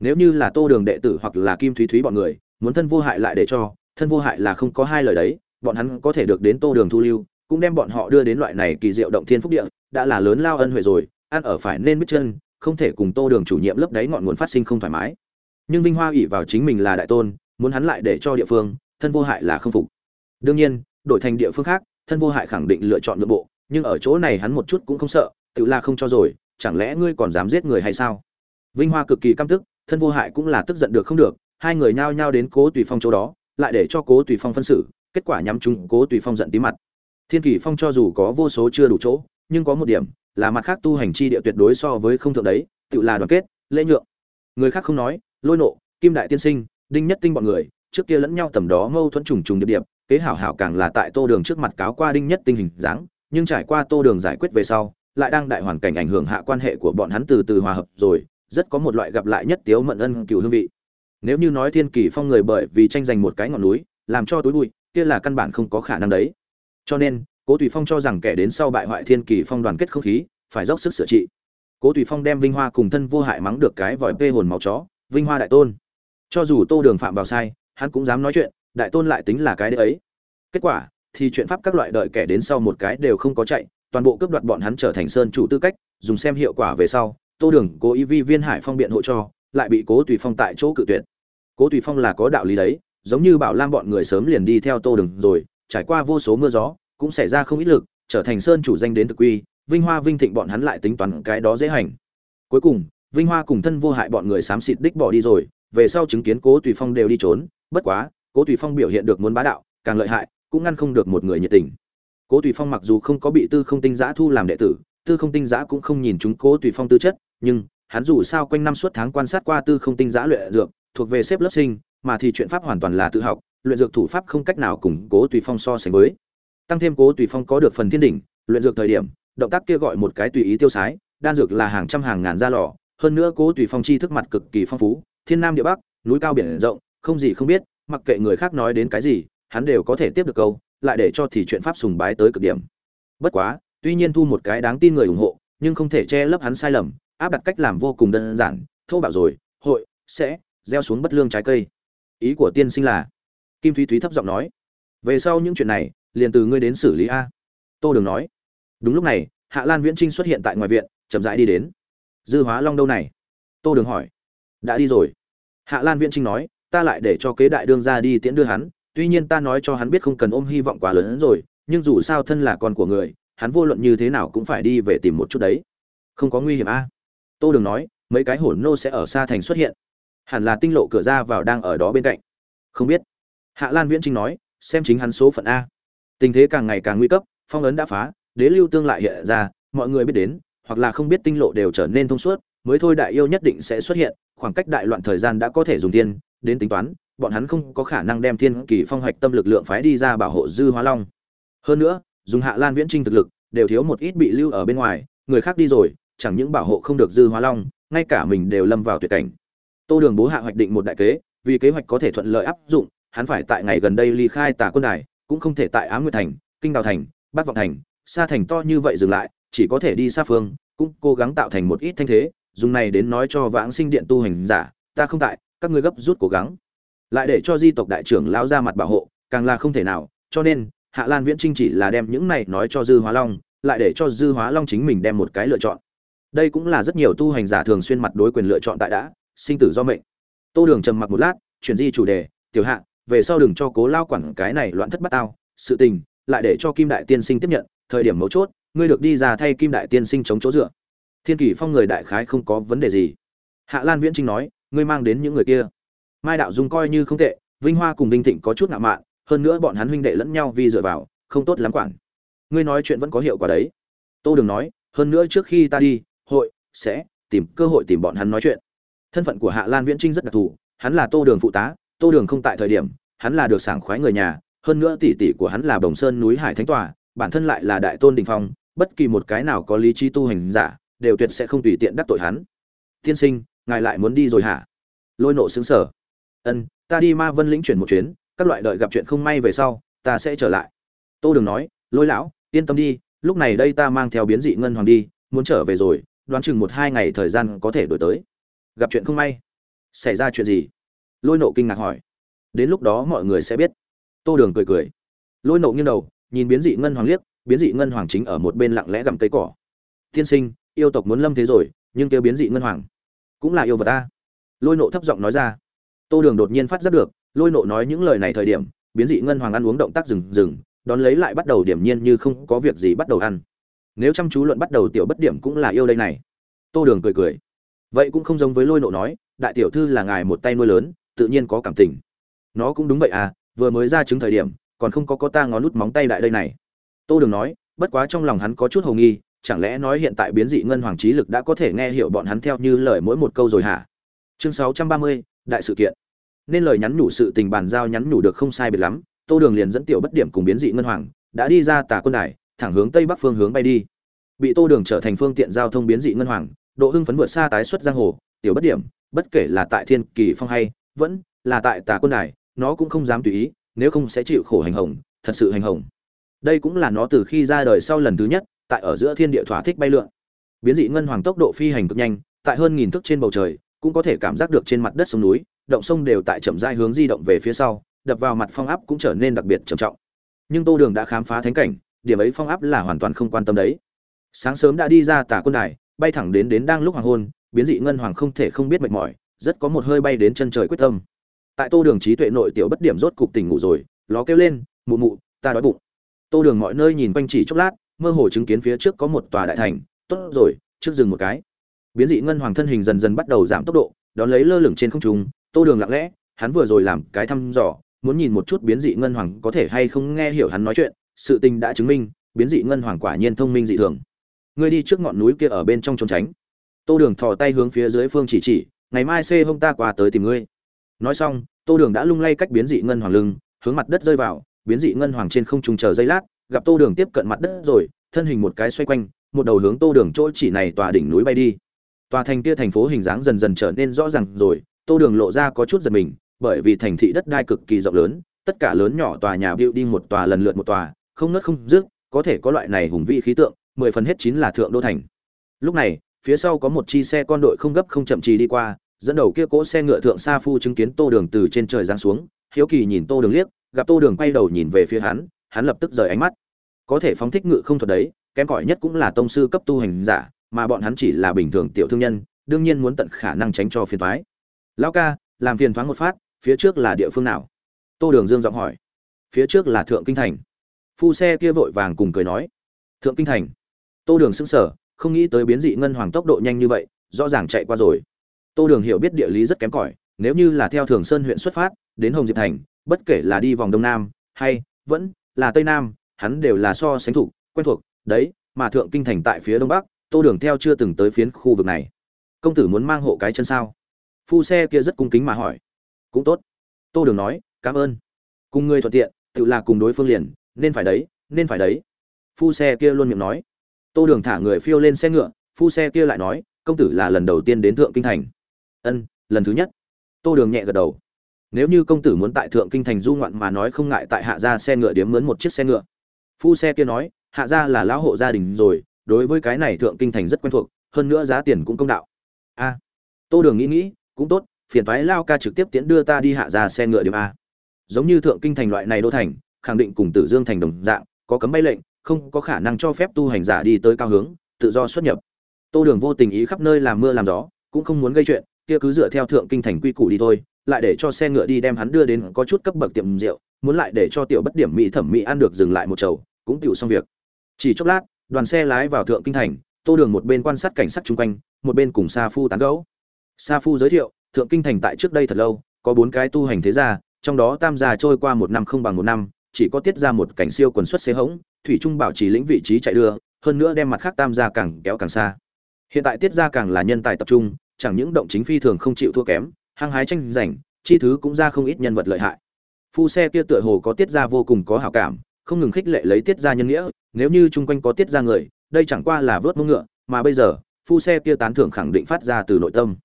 Nếu như là tô đường đệ tử hoặc là kim thúy thúy bọn người, muốn thân vô hại lại để cho, thân vô hại là không có hai lời đấy, bọn hắn có thể được đến tô đường thu lưu cũng đem bọn họ đưa đến loại này kỳ diệu động thiên phúc địa, đã là lớn lao ân huệ rồi, ăn ở phải nên biết chân, không thể cùng tô đường chủ nhiệm lớp đấy ngọn nguồn phát sinh không thoải mái. Nhưng vinh hoa ủy vào chính mình là đại tôn, muốn hắn lại để cho địa phương, thân vô hại là không phục. Đương nhiên, đổi thành địa phương khác, thân vô hại khẳng định lựa chọn nội bộ, nhưng ở chỗ này hắn một chút cũng không sợ, tự là không cho rồi, chẳng lẽ ngươi còn dám giết người hay sao? Vinh hoa cực kỳ căm tức, thân vô hại cũng là tức giận được không được, hai người nhao nhao đến cố tùy phong chỗ đó, lại để cho cố tùy phong phân xử, kết quả nhắm chúng cố tùy phong giận tí mặt thiên kỳ phong cho dù có vô số chưa đủ chỗ, nhưng có một điểm là mặt khác tu hành chi địa tuyệt đối so với không thượng đấy, tự là đoàn kết, lễ nhượng. Người khác không nói, lôi nộ, kim đại tiên sinh, đinh nhất tinh bọn người, trước kia lẫn nhau tầm đó mâu thuẫn trùng trùng điệp điệp, kế hảo hảo càng là tại tô đường trước mặt cáo qua đinh nhất tinh hình dáng, nhưng trải qua tô đường giải quyết về sau, lại đang đại hoàn cảnh ảnh hưởng hạ quan hệ của bọn hắn từ từ hòa hợp rồi, rất có một loại gặp lại nhất tiếu mận ân cựu hương vị. Nếu như nói thiên kỳ phong người bởi vì tranh giành một cái ngọn núi, làm cho túi bụi, kia là căn bản không có khả năng đấy cho nên, cố tùy phong cho rằng kẻ đến sau bại hoại thiên kỳ phong đoàn kết không khí, phải dốc sức sửa trị. Cố tùy phong đem vinh hoa cùng thân vô hại mắng được cái vòi vê hồn máu chó, vinh hoa đại tôn. Cho dù tô đường phạm vào sai, hắn cũng dám nói chuyện, đại tôn lại tính là cái đấy ấy. Kết quả, thì chuyện pháp các loại đợi kẻ đến sau một cái đều không có chạy, toàn bộ cướp đoạt bọn hắn trở thành sơn chủ tư cách, dùng xem hiệu quả về sau, tô đường cố ý vi viên hải phong biện hộ cho, lại bị cố tùy phong tại chỗ cự tuyệt. Cố tùy phong là có đạo lý đấy, giống như bảo lam bọn người sớm liền đi theo tô đường rồi trải qua vô số mưa gió, cũng xảy ra không ít lực, trở thành sơn chủ danh đến thực quy, vinh hoa vinh thịnh bọn hắn lại tính toán cái đó dễ hành. Cuối cùng, vinh hoa cùng thân vô hại bọn người xám xịt đích bỏ đi rồi, về sau chứng kiến cố tùy phong đều đi trốn, bất quá, cố tùy phong biểu hiện được muốn bá đạo, càng lợi hại, cũng ngăn không được một người nhiệt tình. Cố tùy phong mặc dù không có bị tư không tinh giã thu làm đệ tử, tư không tinh giã cũng không nhìn chúng cố tùy phong tư chất, nhưng, hắn dù sao quanh năm suốt tháng quan sát qua tư không tinh giã luyện dược, thuộc về xếp lớp sinh, mà thì chuyện pháp hoàn toàn là tự học luyện dược thủ pháp không cách nào cùng cố tùy phong so sánh với. Tăng thêm cố tùy phong có được phần thiên đỉnh, luyện dược thời điểm, động tác kia gọi một cái tùy ý tiêu sái, đan dược là hàng trăm hàng ngàn gia lò, hơn nữa cố tùy phong chi thức mặt cực kỳ phong phú, thiên nam địa bắc, núi cao biển rộng, không gì không biết, mặc kệ người khác nói đến cái gì, hắn đều có thể tiếp được câu, lại để cho thì chuyện pháp sùng bái tới cực điểm. Bất quá, tuy nhiên thu một cái đáng tin người ủng hộ, nhưng không thể che lấp hắn sai lầm, áp đặt cách làm vô cùng đơn giản, thô bạo rồi, hội, sẽ, gieo xuống bất lương trái cây. Ý của tiên sinh là kim thúy thúy thấp giọng nói, về sau những chuyện này, liền từ ngươi đến xử lý a. Tô đường nói, đúng lúc này, hạ lan viễn trinh xuất hiện tại ngoài viện, chậm rãi đi đến. Dư hóa long đâu này? Tô đường hỏi, đã đi rồi. Hạ lan viễn trinh nói, ta lại để cho kế đại đương ra đi tiễn đưa hắn, tuy nhiên ta nói cho hắn biết không cần ôm hy vọng quá lớn hơn rồi, nhưng dù sao thân là con của người, hắn vô luận như thế nào cũng phải đi về tìm một chút đấy. Không có nguy hiểm a. Tô đường nói, mấy cái hổn nô sẽ ở xa thành xuất hiện. Hẳn là tinh lộ cửa ra vào đang ở đó bên cạnh. Không biết hạ lan viễn trinh nói, xem chính hắn số phận a. Tình thế càng ngày càng nguy cấp, phong ấn đã phá, đế lưu tương lại hiện ra, mọi người biết đến, hoặc là không biết tinh lộ đều trở nên thông suốt, mới thôi đại yêu nhất định sẽ xuất hiện, khoảng cách đại loạn thời gian đã có thể dùng tiên đến tính toán, bọn hắn không có khả năng đem thiên kỳ phong hoạch tâm lực lượng phái đi ra bảo hộ dư hóa long. Hơn nữa, dùng hạ lan viễn trinh thực lực, đều thiếu một ít bị lưu ở bên ngoài, người khác đi rồi, chẳng những bảo hộ không được dư hóa long, ngay cả mình đều lâm vào tuyệt cảnh. Tô đường bố hạ hoạch định một đại kế, vì kế hoạch có thể thuận lợi áp dụng hắn phải tại ngày gần đây ly khai tà quân đài, cũng không thể tại á nguyệt thành, kinh đào thành, bắc vọng thành, xa thành to như vậy dừng lại, chỉ có thể đi xa phương, cũng cố gắng tạo thành một ít thanh thế, dùng này đến nói cho vãng sinh điện tu hành giả, ta không tại, các ngươi gấp rút cố gắng. Lại để cho di tộc đại trưởng lao ra mặt bảo hộ, càng là không thể nào, cho nên, hạ lan viễn trinh chỉ là đem những này nói cho dư hóa long, lại để cho dư hóa long chính mình đem một cái lựa chọn. Đây cũng là rất nhiều tu hành giả thường xuyên mặt đối quyền lựa chọn tại đã, sinh tử do mệnh. Tô đường trầm mặc một lát, chuyển di chủ đề, tiểu hạ về sau đừng cho cố lao quản cái này loạn thất bát tao, sự tình, lại để cho kim đại tiên sinh tiếp nhận, thời điểm mấu chốt, ngươi được đi ra thay kim đại tiên sinh chống chỗ dựa. Thiên kỷ phong người đại khái không có vấn đề gì. Hạ lan viễn trinh nói, ngươi mang đến những người kia. Mai đạo dung coi như không tệ, vinh hoa cùng vinh thịnh có chút ngạo mạn, hơn nữa bọn hắn huynh đệ lẫn nhau vì dựa vào, không tốt lắm quản. Ngươi nói chuyện vẫn có hiệu quả đấy. Tô đường nói, hơn nữa trước khi ta đi, hội sẽ tìm cơ hội tìm bọn hắn nói chuyện. Thân phận của hạ lan viễn trinh rất đặc thù, hắn là tô đường phụ tá tô đường không tại thời điểm, hắn là được sảng khoái người nhà, hơn nữa tỷ tỷ của hắn là bồng sơn núi hải thánh tòa, bản thân lại là đại tôn đình phong, bất kỳ một cái nào có lý trí tu hành giả, đều tuyệt sẽ không tùy tiện đắc tội hắn. Tiên sinh, ngài lại muốn đi rồi hả? Lôi nộ xứng sở ân, ta đi ma vân lĩnh chuyển một chuyến, các loại đợi gặp chuyện không may về sau, ta sẽ trở lại. Tô đường nói, lôi lão, yên tâm đi, lúc này đây ta mang theo biến dị ngân hoàng đi, muốn trở về rồi, đoán chừng một hai ngày thời gian có thể đổi tới. Gặp chuyện không may, xảy ra chuyện gì? Lôi nộ kinh ngạc hỏi. Đến lúc đó mọi người sẽ biết. Tô đường cười cười. Lôi nộ nghiêng đầu, nhìn biến dị ngân hoàng liếc, biến dị ngân hoàng chính ở một bên lặng lẽ gặm cây cỏ. Tiên sinh, yêu tộc muốn lâm thế rồi, nhưng kêu biến dị ngân hoàng cũng là yêu vật ta. Lôi nộ thấp giọng nói ra. Tô đường đột nhiên phát giác được, lôi nộ nói những lời này thời điểm, biến dị ngân hoàng ăn uống động tác rừng rừng đón lấy lại bắt đầu điểm nhiên như không có việc gì bắt đầu ăn. Nếu chăm chú luận bắt đầu tiểu bất điểm cũng là yêu đây này. Tô đường cười cười. Vậy cũng không giống với lôi nộ nói, đại tiểu thư là ngài một tay nuôi lớn tự nhiên có cảm tình. Nó cũng đúng vậy à vừa mới ra chứng thời điểm, còn không có có ta ngón nút móng tay đại đây này. Tô đường nói, bất quá trong lòng hắn có chút hầu nghi, chẳng lẽ nói hiện tại biến dị ngân hoàng trí lực đã có thể nghe hiểu bọn hắn theo như lời mỗi một câu rồi hả? Chương sáu trăm ba mươi, đại sự kiện. Nên lời nhắn nhủ sự tình bàn giao nhắn nhủ được không sai biệt lắm, tô đường liền dẫn tiểu bất điểm cùng biến dị ngân hoàng, đã đi ra tà quân đài, thẳng hướng tây bắc phương hướng bay đi. Bị tô đường trở thành phương tiện giao thông biến dị ngân hoàng, độ hưng phấn vượt xa tái xuất giang hồ, tiểu bất điểm, bất kể là tại thiên kỳ phong hay vẫn là tại tà quân đài, nó cũng không dám tùy ý, nếu không sẽ chịu khổ hành hồng, thật sự hành hồng. Đây cũng là nó từ khi ra đời sau lần thứ nhất, tại ở giữa thiên địa thỏa thích bay lượn. Biến dị ngân hoàng tốc độ phi hành cực nhanh, tại hơn nghìn thước trên bầu trời, cũng có thể cảm giác được trên mặt đất sông núi, động sông đều tại chậm rãi hướng di động về phía sau, đập vào mặt phong áp cũng trở nên đặc biệt trầm trọng. Nhưng tô đường đã khám phá thánh cảnh, điểm ấy phong áp là hoàn toàn không quan tâm đấy. Sáng sớm đã đi ra tả quân đài, bay thẳng đến đến đang lúc hoàng hôn, biến dị ngân hoàng không thể không biết mệt mỏi rất có một hơi bay đến chân trời quyết tâm. Tại tô đường trí tuệ nội tiểu bất điểm rốt cục tỉnh ngủ rồi, ló kêu lên, mụ mụ, ta đói bụng. Tô đường mọi nơi nhìn quanh chỉ chốc lát, mơ hồ chứng kiến phía trước có một tòa đại thành. Tốt rồi, trước dừng một cái. Biến dị ngân hoàng thân hình dần dần bắt đầu giảm tốc độ, đón lấy lơ lửng trên không trung, tô đường lặng lẽ, hắn vừa rồi làm cái thăm dò, muốn nhìn một chút biến dị ngân hoàng có thể hay không nghe hiểu hắn nói chuyện, sự tình đã chứng minh, biến dị ngân hoàng quả nhiên thông minh dị thường. Ngươi đi trước ngọn núi kia ở bên trong trốn tránh. Tô đường thò tay hướng phía dưới phương chỉ chỉ ngày mai xê hông ta qua tới tìm ngươi. Nói xong, tô đường đã lung lay cách biến dị ngân hoàng lưng, hướng mặt đất rơi vào, biến dị ngân hoàng trên không trung chờ giây lát, gặp tô đường tiếp cận mặt đất rồi, thân hình một cái xoay quanh, một đầu hướng tô đường chỗ chỉ này tòa đỉnh núi bay đi. Tòa thành kia thành phố hình dáng dần dần trở nên rõ ràng rồi, tô đường lộ ra có chút giật mình, bởi vì thành thị đất đai cực kỳ rộng lớn, tất cả lớn nhỏ tòa nhà đi một tòa lần lượt một tòa, không nớt không dứt, có thể có loại này hùng vĩ khí tượng, mười phần hết chín là thượng đô thành. Lúc này, phía sau có một chi xe con đội không gấp không chậm trì đi qua dẫn đầu kia cỗ xe ngựa thượng sa phu chứng kiến tô đường từ trên trời giáng xuống, hiếu kỳ nhìn tô đường liếc, gặp tô đường quay đầu nhìn về phía hắn hắn lập tức rời ánh mắt. Có thể phóng thích ngự không thuật đấy, kém cỏi nhất cũng là tông sư cấp tu hành giả, mà bọn hắn chỉ là bình thường tiểu thương nhân, đương nhiên muốn tận khả năng tránh cho phiền thoái lão ca, làm phiền thoáng một phát, phía trước là địa phương nào? Tô đường dương giọng hỏi. Phía trước là thượng kinh thành. Phu xe kia vội vàng cùng cười nói. Thượng kinh thành? Tô đường sững sờ, không nghĩ tới biến dị ngân hoàng tốc độ nhanh như vậy, rõ ràng chạy qua rồi tô đường hiểu biết địa lý rất kém cỏi, nếu như là theo thường sơn huyện xuất phát, đến hồng diệp thành, bất kể là đi vòng đông nam hay vẫn là tây nam, hắn đều là so sánh thủ quen thuộc, đấy, mà thượng kinh thành tại phía đông bắc, tô đường theo chưa từng tới phiến khu vực này. Công tử muốn mang hộ cái chân sao? Phu xe kia rất cung kính mà hỏi. Cũng tốt. Tô đường nói, cảm ơn. Cùng người thuận tiện, tự là cùng đối phương liền, nên phải đấy, nên phải đấy. Phu xe kia luôn miệng nói. Tô đường thả người phiêu lên xe ngựa, phu xe kia lại nói, công tử là lần đầu tiên đến thượng kinh thành ân, lần thứ nhất. Tô đường nhẹ gật đầu. Nếu như công tử muốn tại thượng kinh thành du ngoạn mà nói không ngại tại hạ gia xe ngựa điếm mướn một chiếc xe ngựa. Phu xe kia nói, hạ gia là lão hộ gia đình rồi, đối với cái này thượng kinh thành rất quen thuộc, hơn nữa giá tiền cũng công đạo. A. Tô đường nghĩ nghĩ, cũng tốt, phiền thoái lao ca trực tiếp tiễn đưa ta đi hạ gia xe ngựa điểm a. Giống như thượng kinh thành loại này đô thành, khẳng định cùng tử dương thành đồng dạng, có cấm bay lệnh, không có khả năng cho phép tu hành giả đi tới cao hướng, tự do xuất nhập. Tô đường vô tình ý khắp nơi làm mưa làm gió, cũng không muốn gây chuyện kia cứ dựa theo thượng kinh thành quy củ đi thôi, lại để cho xe ngựa đi đem hắn đưa đến có chút cấp bậc tiệm rượu, muốn lại để cho tiểu bất điểm mỹ thẩm mỹ ăn được dừng lại một chầu, cũng tiểu xong việc. Chỉ chốc lát, đoàn xe lái vào thượng kinh thành, tô đường một bên quan sát cảnh sát chung quanh, một bên cùng sa phu tán gẫu. Sa phu giới thiệu, thượng kinh thành tại trước đây thật lâu, có bốn cái tu hành thế gia, trong đó tam gia trôi qua một năm không bằng một năm, chỉ có tiết ra một cảnh siêu quần xuất xế hống, thủy trung bảo trì lĩnh vị trí chạy đưa, hơn nữa đem mặt khác tam gia càng kéo càng xa. Hiện tại tiết ra càng là nhân tài tập trung chẳng những động chính phi thường không chịu thua kém, hăng hái tranh giành, chi thứ cũng ra không ít nhân vật lợi hại. Phu xe kia tựa hồ có tiết ra vô cùng có hảo cảm, không ngừng khích lệ lấy tiết ra nhân nghĩa, nếu như chung quanh có tiết ra người, đây chẳng qua là vớt mông ngựa, mà bây giờ, phu xe kia tán thưởng khẳng định phát ra từ nội tâm.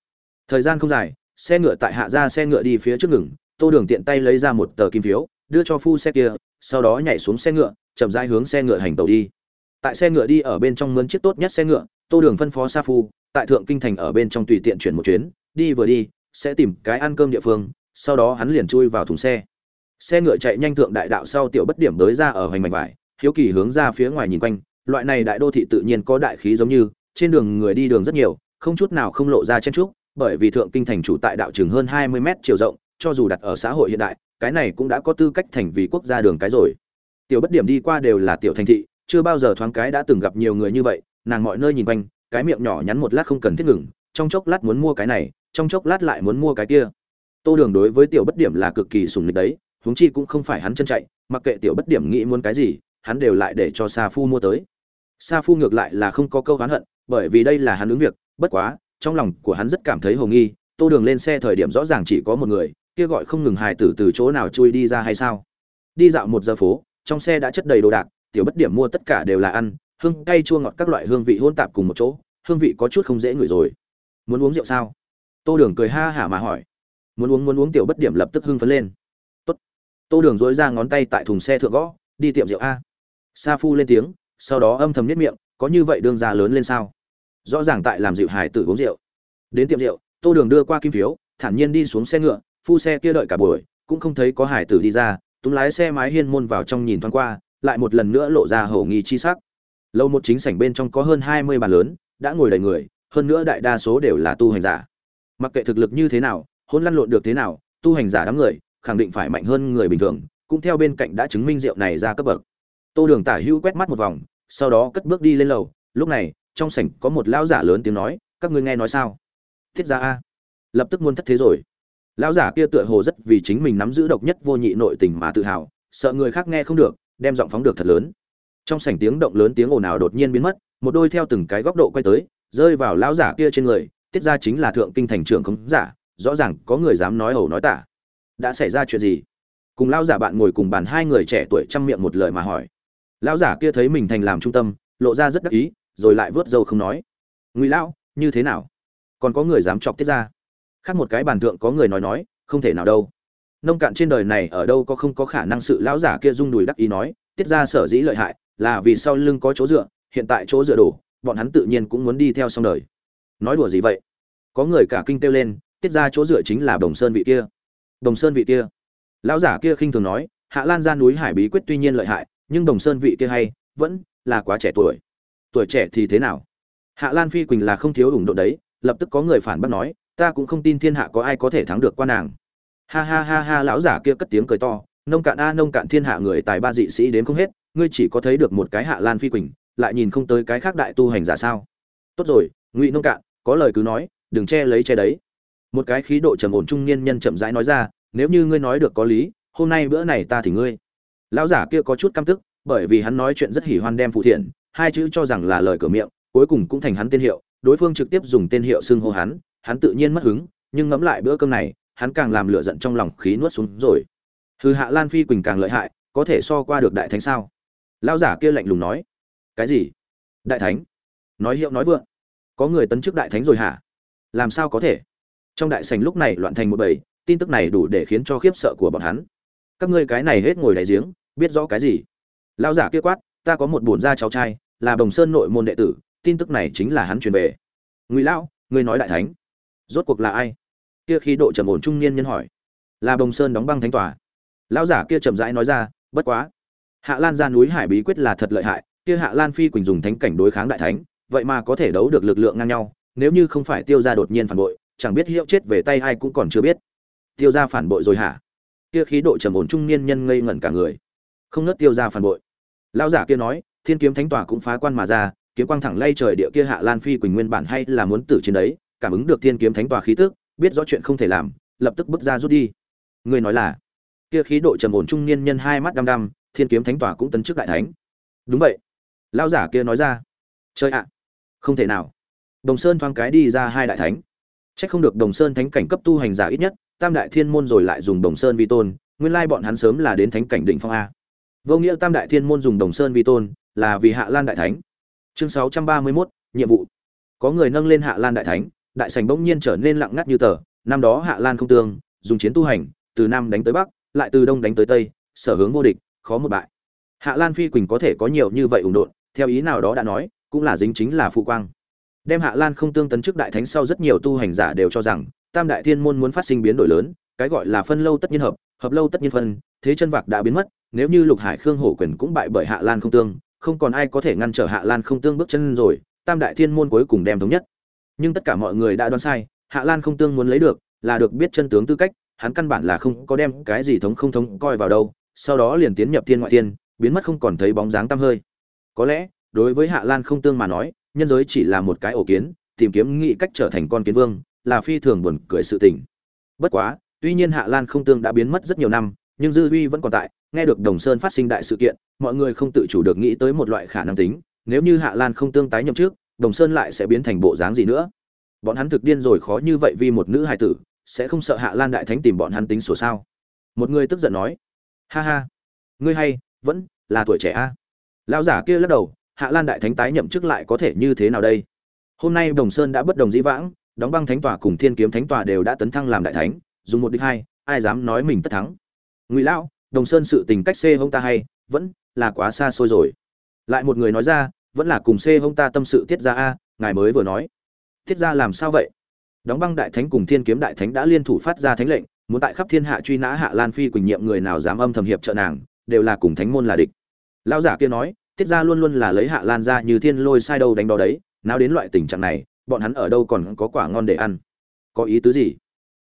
Thời gian không dài, xe ngựa tại hạ ra xe ngựa đi phía trước ngừng, tô đường tiện tay lấy ra một tờ kim phiếu, đưa cho phu xe kia, sau đó nhảy xuống xe ngựa, chậm rãi hướng xe ngựa hành tàu đi. Tại xe ngựa đi ở bên trong mướn chiếc tốt nhất xe ngựa, tô đường phân phó sa phu tại thượng kinh thành ở bên trong tùy tiện chuyển một chuyến, đi vừa đi, sẽ tìm cái ăn cơm địa phương, sau đó hắn liền chui vào thùng xe. Xe ngựa chạy nhanh thượng đại đạo sau tiểu bất điểm đới ra ở hoành mạch vải, hiếu kỳ hướng ra phía ngoài nhìn quanh, loại này đại đô thị tự nhiên có đại khí giống như, trên đường người đi đường rất nhiều, không chút nào không lộ ra chen trúc bởi vì thượng kinh thành chủ tại đạo trường hơn hai mươi mét chiều rộng, cho dù đặt ở xã hội hiện đại, cái này cũng đã có tư cách thành vì quốc gia đường cái rồi. Tiểu bất điểm đi qua đều là tiểu thành thị, chưa bao giờ thoáng cái đã từng gặp nhiều người như vậy, nàng mọi nơi nhìn quanh cái miệng nhỏ nhắn một lát không cần thiết ngừng, trong chốc lát muốn mua cái này, trong chốc lát lại muốn mua cái kia. Tô đường đối với tiểu bất điểm là cực kỳ sùng lịch đấy, huống chi cũng không phải hắn chân chạy, mặc kệ tiểu bất điểm nghĩ muốn cái gì, hắn đều lại để cho sa phu mua tới. Sa phu ngược lại là không có câu hắn hận, bởi vì đây là hắn ứng việc, bất quá, trong lòng của hắn rất cảm thấy hồ nghi, tô đường lên xe thời điểm rõ ràng chỉ có một người, kia gọi không ngừng hài tử từ chỗ nào chui đi ra hay sao? Đi dạo một giờ phố, trong xe đã chất đầy đồ đạc, tiểu bất điểm mua tất cả đều là ăn hương cay chua ngọt các loại hương vị hôn tạp cùng một chỗ, hương vị có chút không dễ ngửi rồi. Muốn uống rượu sao? Tô đường cười ha hả mà hỏi. Muốn uống muốn uống tiểu bất điểm lập tức hưng phấn lên. Tốt. tô đường dối ra ngón tay tại thùng xe thượng gõ, đi tiệm rượu a. Sa phu lên tiếng, sau đó âm thầm nếp miệng, có như vậy đương ra lớn lên sao? Rõ ràng tại làm dịu hải tử uống rượu. Đến tiệm rượu, tô đường đưa qua kim phiếu, thản nhiên đi xuống xe ngựa, phu xe kia đợi cả buổi, cũng không thấy có hải tử đi ra, túm lái xe mái hiên môn vào trong nhìn thoáng qua, lại một lần nữa lộ ra hầu nghi chi sắc lâu một chính sảnh bên trong có hơn hai mươi bàn lớn, đã ngồi đầy người, hơn nữa đại đa số đều là tu hành giả. Mặc kệ thực lực như thế nào, hôn lăn lộn được thế nào, tu hành giả đám người, khẳng định phải mạnh hơn người bình thường, cũng theo bên cạnh đã chứng minh rượu này ra cấp bậc. Tô đường tả hữu quét mắt một vòng, sau đó cất bước đi lên lầu. Lúc này, trong sảnh có một lão giả lớn tiếng nói, các ngươi nghe nói sao? Thiết ra a. Lập tức muôn thất thế rồi. Lão giả kia tựa hồ rất vì chính mình nắm giữ độc nhất vô nhị nội tình mà tự hào, sợ người khác nghe không được, đem giọng phóng được thật lớn trong sảnh tiếng động lớn tiếng ồn ào đột nhiên biến mất, một đôi theo từng cái góc độ quay tới, rơi vào lão giả kia trên người, tiết ra chính là thượng kinh thành trưởng không giả, rõ ràng có người dám nói ẩu nói tả. Đã xảy ra chuyện gì? Cùng lão giả bạn ngồi cùng bàn hai người trẻ tuổi chăm miệng một lời mà hỏi. Lão giả kia thấy mình thành làm trung tâm, lộ ra rất đắc ý, rồi lại vớt dâu không nói. Ngụy lão, như thế nào? Còn có người dám chọc tiết ra? Khác một cái bàn thượng có người nói nói, không thể nào đâu. Nông cạn trên đời này ở đâu có không có khả năng sự lão giả kia rung đùi đắc ý nói, tiết ra sở dĩ lợi hại là vì sau lưng có chỗ dựa, hiện tại chỗ dựa đổ, bọn hắn tự nhiên cũng muốn đi theo xong đời. Nói đùa gì vậy? Có người cả kinh kêu lên, tiết ra chỗ dựa chính là đồng sơn vị kia. Đồng sơn vị kia. Lão giả kia khinh thường nói, hạ lan ra núi hải bí quyết tuy nhiên lợi hại, nhưng đồng sơn vị kia hay, vẫn là quá trẻ tuổi. Tuổi trẻ thì thế nào? Hạ lan phi quỳnh là không thiếu ủng độ đấy, lập tức có người phản bác nói, ta cũng không tin thiên hạ có ai có thể thắng được qua nàng. Ha ha ha ha, lão giả kia cất tiếng cười to, nông cạn a, nông cạn thiên hạ người tài ba dị sĩ đến không hết ngươi chỉ có thấy được một cái hạ lan phi quỳnh, lại nhìn không tới cái khác đại tu hành giả sao? Tốt rồi, ngụy nông cạn, có lời cứ nói, đừng che lấy che đấy. Một cái khí độ trầm ổn trung niên nhân chậm rãi nói ra, nếu như ngươi nói được có lý, hôm nay bữa này ta thì ngươi. Lão giả kia có chút căm tức, bởi vì hắn nói chuyện rất hỉ hoan đem phụ thiện, hai chữ cho rằng là lời cửa miệng, cuối cùng cũng thành hắn tên hiệu, đối phương trực tiếp dùng tên hiệu xưng hô hắn hắn tự nhiên mất hứng, nhưng ngẫm lại bữa cơm này, hắn càng làm lửa giận trong lòng khí nuốt xuống rồi. Hư hạ lan phi quỳnh càng lợi hại, có thể so qua được đại thánh sao? Lão giả kia lạnh lùng nói, cái gì? Đại thánh? Nói hiệu nói vượng. Có người tấn chức đại thánh rồi hả? Làm sao có thể? Trong đại sành lúc này loạn thành một bầy, tin tức này đủ để khiến cho khiếp sợ của bọn hắn. Các ngươi cái này hết ngồi đại giếng, biết rõ cái gì? Lão giả kia quát, ta có một bổn gia cháu trai, là đồng sơn nội môn đệ tử, tin tức này chính là hắn truyền về. Ngụy lão, ngươi nói đại thánh, rốt cuộc là ai? Kia khí độ trầm ổn trung niên nhân hỏi. Là đồng sơn đóng băng thánh tòa. Lão giả kia chậm rãi nói ra, bất quá hạ lan ra núi hải bí quyết là thật lợi hại, kia hạ lan phi quỳnh dùng thánh cảnh đối kháng đại thánh, vậy mà có thể đấu được lực lượng ngang nhau, nếu như không phải tiêu ra đột nhiên phản bội, chẳng biết hiệu chết về tay ai cũng còn chưa biết. Tiêu ra phản bội rồi hả? Kia khí độ trầm ổn trung niên nhân ngây ngẩn cả người. Không nớt tiêu ra phản bội. Lão giả kia nói, thiên kiếm thánh tòa cũng phá quan mà ra, kiếm quang thẳng lay trời địa kia hạ lan phi quỳnh nguyên bản hay là muốn tử chiến đấy, cảm ứng được thiên kiếm thánh tòa khí tức, biết rõ chuyện không thể làm, lập tức bước ra rút đi. Người nói là, kia khí độ trầm ổn trung niên nhân hai mắt đăm đăm thiên kiếm thánh tòa cũng tấn chức đại thánh. Đúng vậy. Lão giả kia nói ra. Chơi ạ. Không thể nào. Đồng sơn thoáng cái đi ra hai đại thánh. Chắc không được Đồng Sơn thánh cảnh cấp tu hành giả ít nhất, Tam đại thiên môn rồi lại dùng Đồng Sơn vi tôn, nguyên lai bọn hắn sớm là đến thánh cảnh đỉnh phong a. Vô nghĩa Tam đại thiên môn dùng Đồng Sơn vi tôn, là vì Hạ Lan đại thánh. Chương 631, nhiệm vụ. Có người nâng lên Hạ Lan đại thánh, đại sảnh bỗng nhiên trở nên lặng ngắt như tờ, năm đó Hạ Lan không tương, dùng chiến tu hành, từ nam đánh tới bắc, lại từ đông đánh tới tây, sở hướng vô địch, khó một bại. Hạ Lan Phi Quỳnh có thể có nhiều như vậy ủng đột theo ý nào đó đã nói, cũng là dính chính là phụ quang đem hạ lan không tương tấn trước đại thánh sau rất nhiều tu hành giả đều cho rằng tam đại thiên môn muốn phát sinh biến đổi lớn cái gọi là phân lâu tất nhiên hợp hợp lâu tất nhiên phân thế chân vạc đã biến mất nếu như lục hải khương hổ quyền cũng bại bởi hạ lan không tương không còn ai có thể ngăn trở hạ lan không tương bước chân rồi tam đại thiên môn cuối cùng đem thống nhất nhưng tất cả mọi người đã đoán sai hạ lan không tương muốn lấy được là được biết chân tướng tư cách hắn căn bản là không có đem cái gì thống không thống coi vào đâu sau đó liền tiến nhập thiên ngoại thiên, biến mất không còn thấy bóng dáng tăm hơi. Có lẽ, đối với hạ lan không tương mà nói, nhân giới chỉ là một cái ổ kiến, tìm kiếm nghị cách trở thành con kiến vương, là phi thường buồn cười sự tình. Bất quá, tuy nhiên hạ lan không tương đã biến mất rất nhiều năm, nhưng dư huy vẫn còn tại, nghe được đồng sơn phát sinh đại sự kiện, mọi người không tự chủ được nghĩ tới một loại khả năng tính, nếu như hạ lan không tương tái nhậm trước đồng sơn lại sẽ biến thành bộ dáng gì nữa? Bọn hắn thực điên rồi khó như vậy vì một nữ hài tử, sẽ không sợ hạ lan đại thánh tìm bọn hắn tính sổ sao? Một người tức giận nói ha ha. Ngươi hay, vẫn là tuổi trẻ a. À? lão giả kia lắc đầu, hạ lan đại thánh tái nhậm chức lại có thể như thế nào đây? Hôm nay đồng sơn đã bất đồng dĩ vãng, đóng băng thánh tòa cùng thiên kiếm thánh tòa đều đã tấn thăng làm đại thánh, dùng một đích hai, ai dám nói mình tất thắng? Ngụy lão, đồng sơn sự tình cách xê hông ta hay, vẫn là quá xa xôi rồi. Lại một người nói ra, vẫn là cùng xê hông ta tâm sự tiết ra a, ngài mới vừa nói. Tiết ra làm sao vậy? Đóng băng đại thánh cùng thiên kiếm đại thánh đã liên thủ phát ra thánh lệnh muốn tại khắp thiên hạ truy nã hạ lan phi quỳnh nhiệm người nào dám âm thầm hiệp trợ nàng, đều là cùng thánh môn là địch. Lão giả kia nói, tiết ra luôn luôn là lấy hạ lan ra như thiên lôi sai đâu đánh đó đấy, nào đến loại tình trạng này, bọn hắn ở đâu còn có quả ngon để ăn? Có ý tứ gì?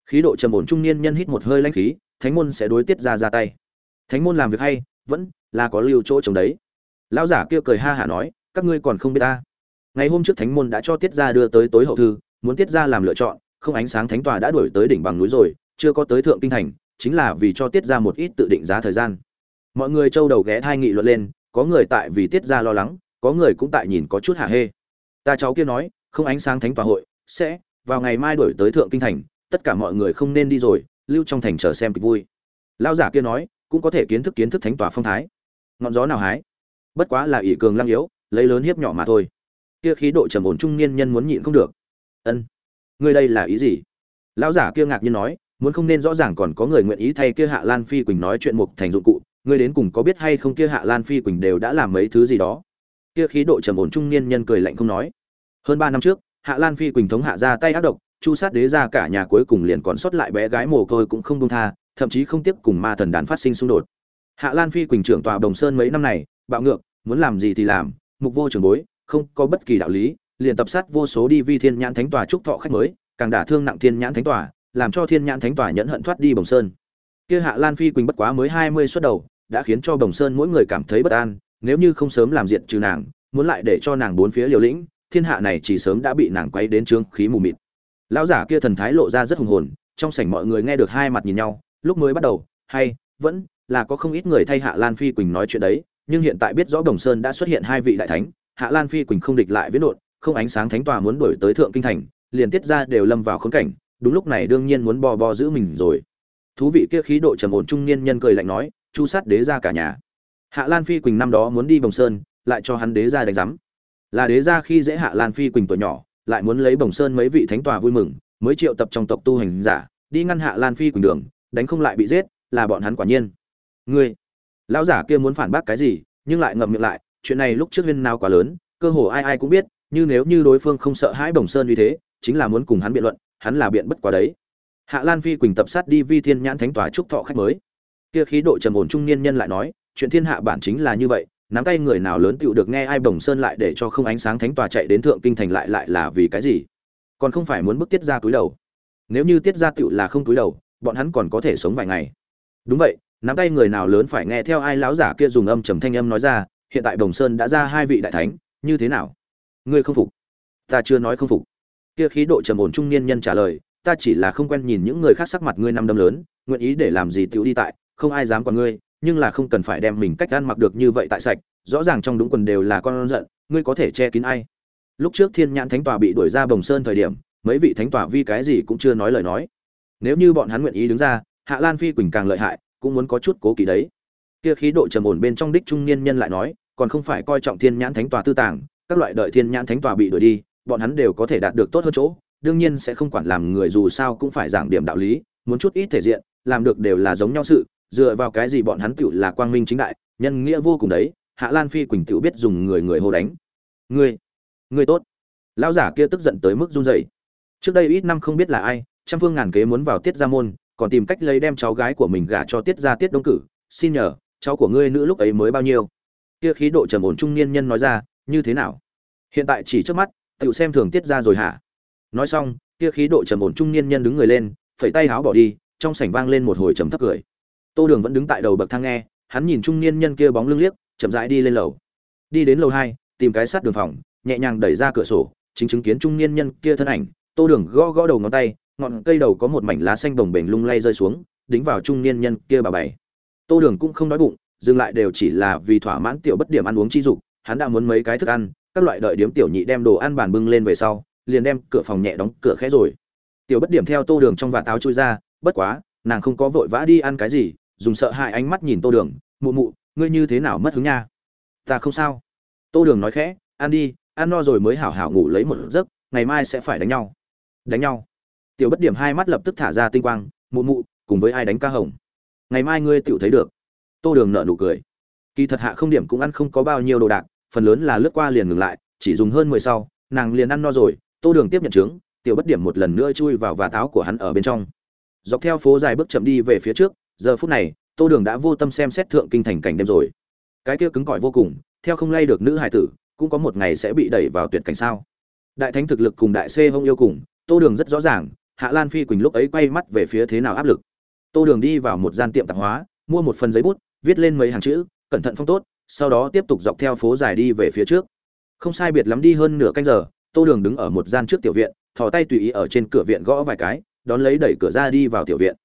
Khí độ trầm ổn trung niên nhân hít một hơi lãnh khí, thánh môn sẽ đối tiết ra ra tay. Thánh môn làm việc hay, vẫn là có lưu chỗ trồng đấy. Lão giả kia cười ha hả nói, các ngươi còn không biết ta. Ngày hôm trước thánh môn đã cho tiết ra đưa tới tối hậu thư, muốn tiết ra làm lựa chọn, không ánh sáng thánh tòa đã đuổi tới đỉnh bằng núi rồi chưa có tới thượng kinh thành, chính là vì cho tiết ra một ít tự định giá thời gian. Mọi người trâu đầu ghé thai nghị luận lên, có người tại vì tiết ra lo lắng, có người cũng tại nhìn có chút hạ hê. Ta cháu kia nói, không ánh sáng thánh tòa hội, sẽ, vào ngày mai đổi tới thượng kinh thành, tất cả mọi người không nên đi rồi, lưu trong thành chờ xem kịch vui. Lao giả kia nói, cũng có thể kiến thức kiến thức thánh tòa phong thái. Ngọn gió nào hái? Bất quá là ỷ cường lăng yếu, lấy lớn hiếp nhỏ mà thôi. Kia khí độ trầm ổn trung niên nhân muốn nhịn không được. Ân, ngươi đây là ý gì? Lão giả kia ngạc nhiên nói muốn không nên rõ ràng còn có người nguyện ý thay kia hạ lan phi quỳnh nói chuyện mục thành dụng cụ, ngươi đến cùng có biết hay không kia hạ lan phi quỳnh đều đã làm mấy thứ gì đó? Kia khí độ trầm ổn trung niên nhân cười lạnh không nói. Hơn ba năm trước, hạ lan phi quỳnh thống hạ ra tay ác độc, chu sát đế ra cả nhà cuối cùng liền còn sót lại bé gái mồ côi cũng không đông tha, thậm chí không tiếp cùng ma thần đàn phát sinh xung đột. Hạ lan phi quỳnh trưởng tòa đồng sơn mấy năm này, bạo ngược, muốn làm gì thì làm, mục vô trường bối, không có bất kỳ đạo lý, liền tập sát vô số đi vi thiên nhãn thánh tòa trúc thọ khách mới, càng đả thương nặng thiên nhãn thánh tòa làm cho thiên nhãn thánh tòa nhẫn hận thoát đi bồng sơn. Kia hạ lan phi quỳnh bất quá mới hai mươi xuất đầu, đã khiến cho bồng sơn mỗi người cảm thấy bất an, nếu như không sớm làm diện trừ nàng, muốn lại để cho nàng bốn phía liều lĩnh, thiên hạ này chỉ sớm đã bị nàng quay đến trương khí mù mịt. Lão giả kia thần thái lộ ra rất hùng hồn, trong sảnh mọi người nghe được hai mặt nhìn nhau, lúc mới bắt đầu, hay, vẫn là có không ít người thay hạ lan phi quỳnh nói chuyện đấy, nhưng hiện tại biết rõ đồng sơn đã xuất hiện hai vị đại thánh, hạ lan phi quỳnh không địch lại với nộn không ánh sáng thánh tòa muốn đổi tới thượng kinh thành, liền tiết ra đều lâm vào khốn cảnh đúng lúc này đương nhiên muốn bò bò giữ mình rồi. Thú vị kia khí độ trầm ổn trung niên nhân cười lạnh nói, chu sát đế ra cả nhà. Hạ lan phi quỳnh năm đó muốn đi bồng sơn, lại cho hắn đế ra đánh giám. Là đế ra khi dễ hạ lan phi quỳnh tuổi nhỏ, lại muốn lấy bồng sơn mấy vị thánh tòa vui mừng, mới triệu tập trong tộc tu hành giả, đi ngăn hạ lan phi quỳnh đường, đánh không lại bị giết, là bọn hắn quả nhiên. Ngươi, lão giả kia muốn phản bác cái gì? Nhưng lại ngậm miệng lại, chuyện này lúc trước huyên nào quá lớn, cơ hồ ai ai cũng biết, như nếu như đối phương không sợ hãi bồng sơn như thế, chính là muốn cùng hắn biện luận hắn là biện bất quá đấy. Hạ lan phi quỳnh tập sát đi vi thiên nhãn thánh tòa trúc thọ khách mới. Kia khí độ trầm ổn trung niên nhân lại nói, chuyện thiên hạ bản chính là như vậy, nắm tay người nào lớn tựu được nghe ai bồng sơn lại để cho không ánh sáng thánh tòa chạy đến thượng kinh thành lại lại là vì cái gì? Còn không phải muốn bức tiết ra túi đầu. Nếu như tiết ra tựu là không túi đầu, bọn hắn còn có thể sống vài ngày. Đúng vậy, nắm tay người nào lớn phải nghe theo ai lão giả kia dùng âm trầm thanh âm nói ra, hiện tại đồng sơn đã ra hai vị đại thánh, như thế nào? Ngươi không phục. Ta chưa nói không phục kia khí độ trầm ổn trung niên nhân trả lời, ta chỉ là không quen nhìn những người khác sắc mặt ngươi năm đâm lớn, nguyện ý để làm gì tiểu đi tại, không ai dám quản ngươi, nhưng là không cần phải đem mình cách ăn mặc được như vậy tại sạch, rõ ràng trong đúng quần đều là con giận, ngươi có thể che kín ai? Lúc trước thiên nhãn thánh tòa bị đuổi ra bồng sơn thời điểm, mấy vị thánh tòa vi cái gì cũng chưa nói lời nói. Nếu như bọn hắn nguyện ý đứng ra, hạ lan phi quỳnh càng lợi hại, cũng muốn có chút cố kỳ đấy. Kia khí độ trầm ổn bên trong đích trung niên nhân lại nói, còn không phải coi trọng thiên nhãn thánh tòa tư tàng, các loại đợi thiên nhãn thánh tòa bị đuổi đi bọn hắn đều có thể đạt được tốt hơn chỗ đương nhiên sẽ không quản làm người dù sao cũng phải giảng điểm đạo lý muốn chút ít thể diện làm được đều là giống nhau sự dựa vào cái gì bọn hắn tựu là quang minh chính đại nhân nghĩa vô cùng đấy hạ lan phi quỳnh tựu biết dùng người người hô đánh. Người, người tốt. Lão giả kia tức giận tới mức run rẩy. Trước đây ít năm không biết là ai trăm phương ngàn kế muốn vào tiết gia môn còn tìm cách lấy đem cháu gái của mình gả cho tiết gia tiết đông cử xin nhờ cháu của ngươi nữ lúc ấy mới bao nhiêu? Kia khí độ trầm ổn trung niên nhân nói ra như thế nào? Hiện tại chỉ trước mắt tự xem thường tiết ra rồi hả? Nói xong, kia khí độ trầm ổn trung niên nhân đứng người lên, phẩy tay háo bỏ đi, trong sảnh vang lên một hồi trầm thấp cười. Tô đường vẫn đứng tại đầu bậc thang nghe, hắn nhìn trung niên nhân kia bóng lưng liếc, chậm rãi đi lên lầu. Đi đến lầu hai, tìm cái sát đường phòng, nhẹ nhàng đẩy ra cửa sổ, chính chứng kiến trung niên nhân kia thân ảnh. Tô đường gõ gõ đầu ngón tay, ngọn cây đầu có một mảnh lá xanh bồng bềnh lung lay rơi xuống, đính vào trung niên nhân kia bà bảy. Tô đường cũng không đói bụng, dừng lại đều chỉ là vì thỏa mãn tiểu bất điểm ăn uống chi dục, hắn đã muốn mấy cái thức ăn các loại đợi điếm tiểu nhị đem đồ ăn bàn bưng lên về sau, liền đem cửa phòng nhẹ đóng cửa khẽ rồi. Tiểu bất điểm theo tô đường trong vạt áo chui ra, bất quá, nàng không có vội vã đi ăn cái gì, dùng sợ hãi ánh mắt nhìn tô đường, mụ mụ, ngươi như thế nào mất hứng nha? Ta không sao. Tô đường nói khẽ, ăn đi, ăn no rồi mới hảo hảo ngủ lấy một giấc, ngày mai sẽ phải đánh nhau. Đánh nhau? Tiểu bất điểm hai mắt lập tức thả ra tinh quang, mụ mụ, cùng với ai đánh ca hồng? Ngày mai ngươi tự thấy được. Tô đường nợ nụ cười. Kỳ thật hạ không điểm cũng ăn không có bao nhiêu đồ đạc phần lớn là lướt qua liền ngừng lại, chỉ dùng hơn mười sau, nàng liền ăn no rồi, tô đường tiếp nhận trướng, tiểu bất điểm một lần nữa chui vào và táo của hắn ở bên trong. Dọc theo phố dài bước chậm đi về phía trước, giờ phút này, tô đường đã vô tâm xem xét thượng kinh thành cảnh đêm rồi. Cái kia cứng cỏi vô cùng, theo không lay được nữ hải tử, cũng có một ngày sẽ bị đẩy vào tuyệt cảnh sao. Đại thánh thực lực cùng đại xê hông yêu cùng, tô đường rất rõ ràng, hạ lan phi quỳnh lúc ấy quay mắt về phía thế nào áp lực. Tô đường đi vào một gian tiệm tạp hóa, mua một phần giấy bút, viết lên mấy hàng chữ, cẩn thận phong tốt sau đó tiếp tục dọc theo phố dài đi về phía trước. Không sai biệt lắm đi hơn nửa canh giờ, tô đường đứng ở một gian trước tiểu viện, thò tay tùy ý ở trên cửa viện gõ vài cái, đón lấy đẩy cửa ra đi vào tiểu viện.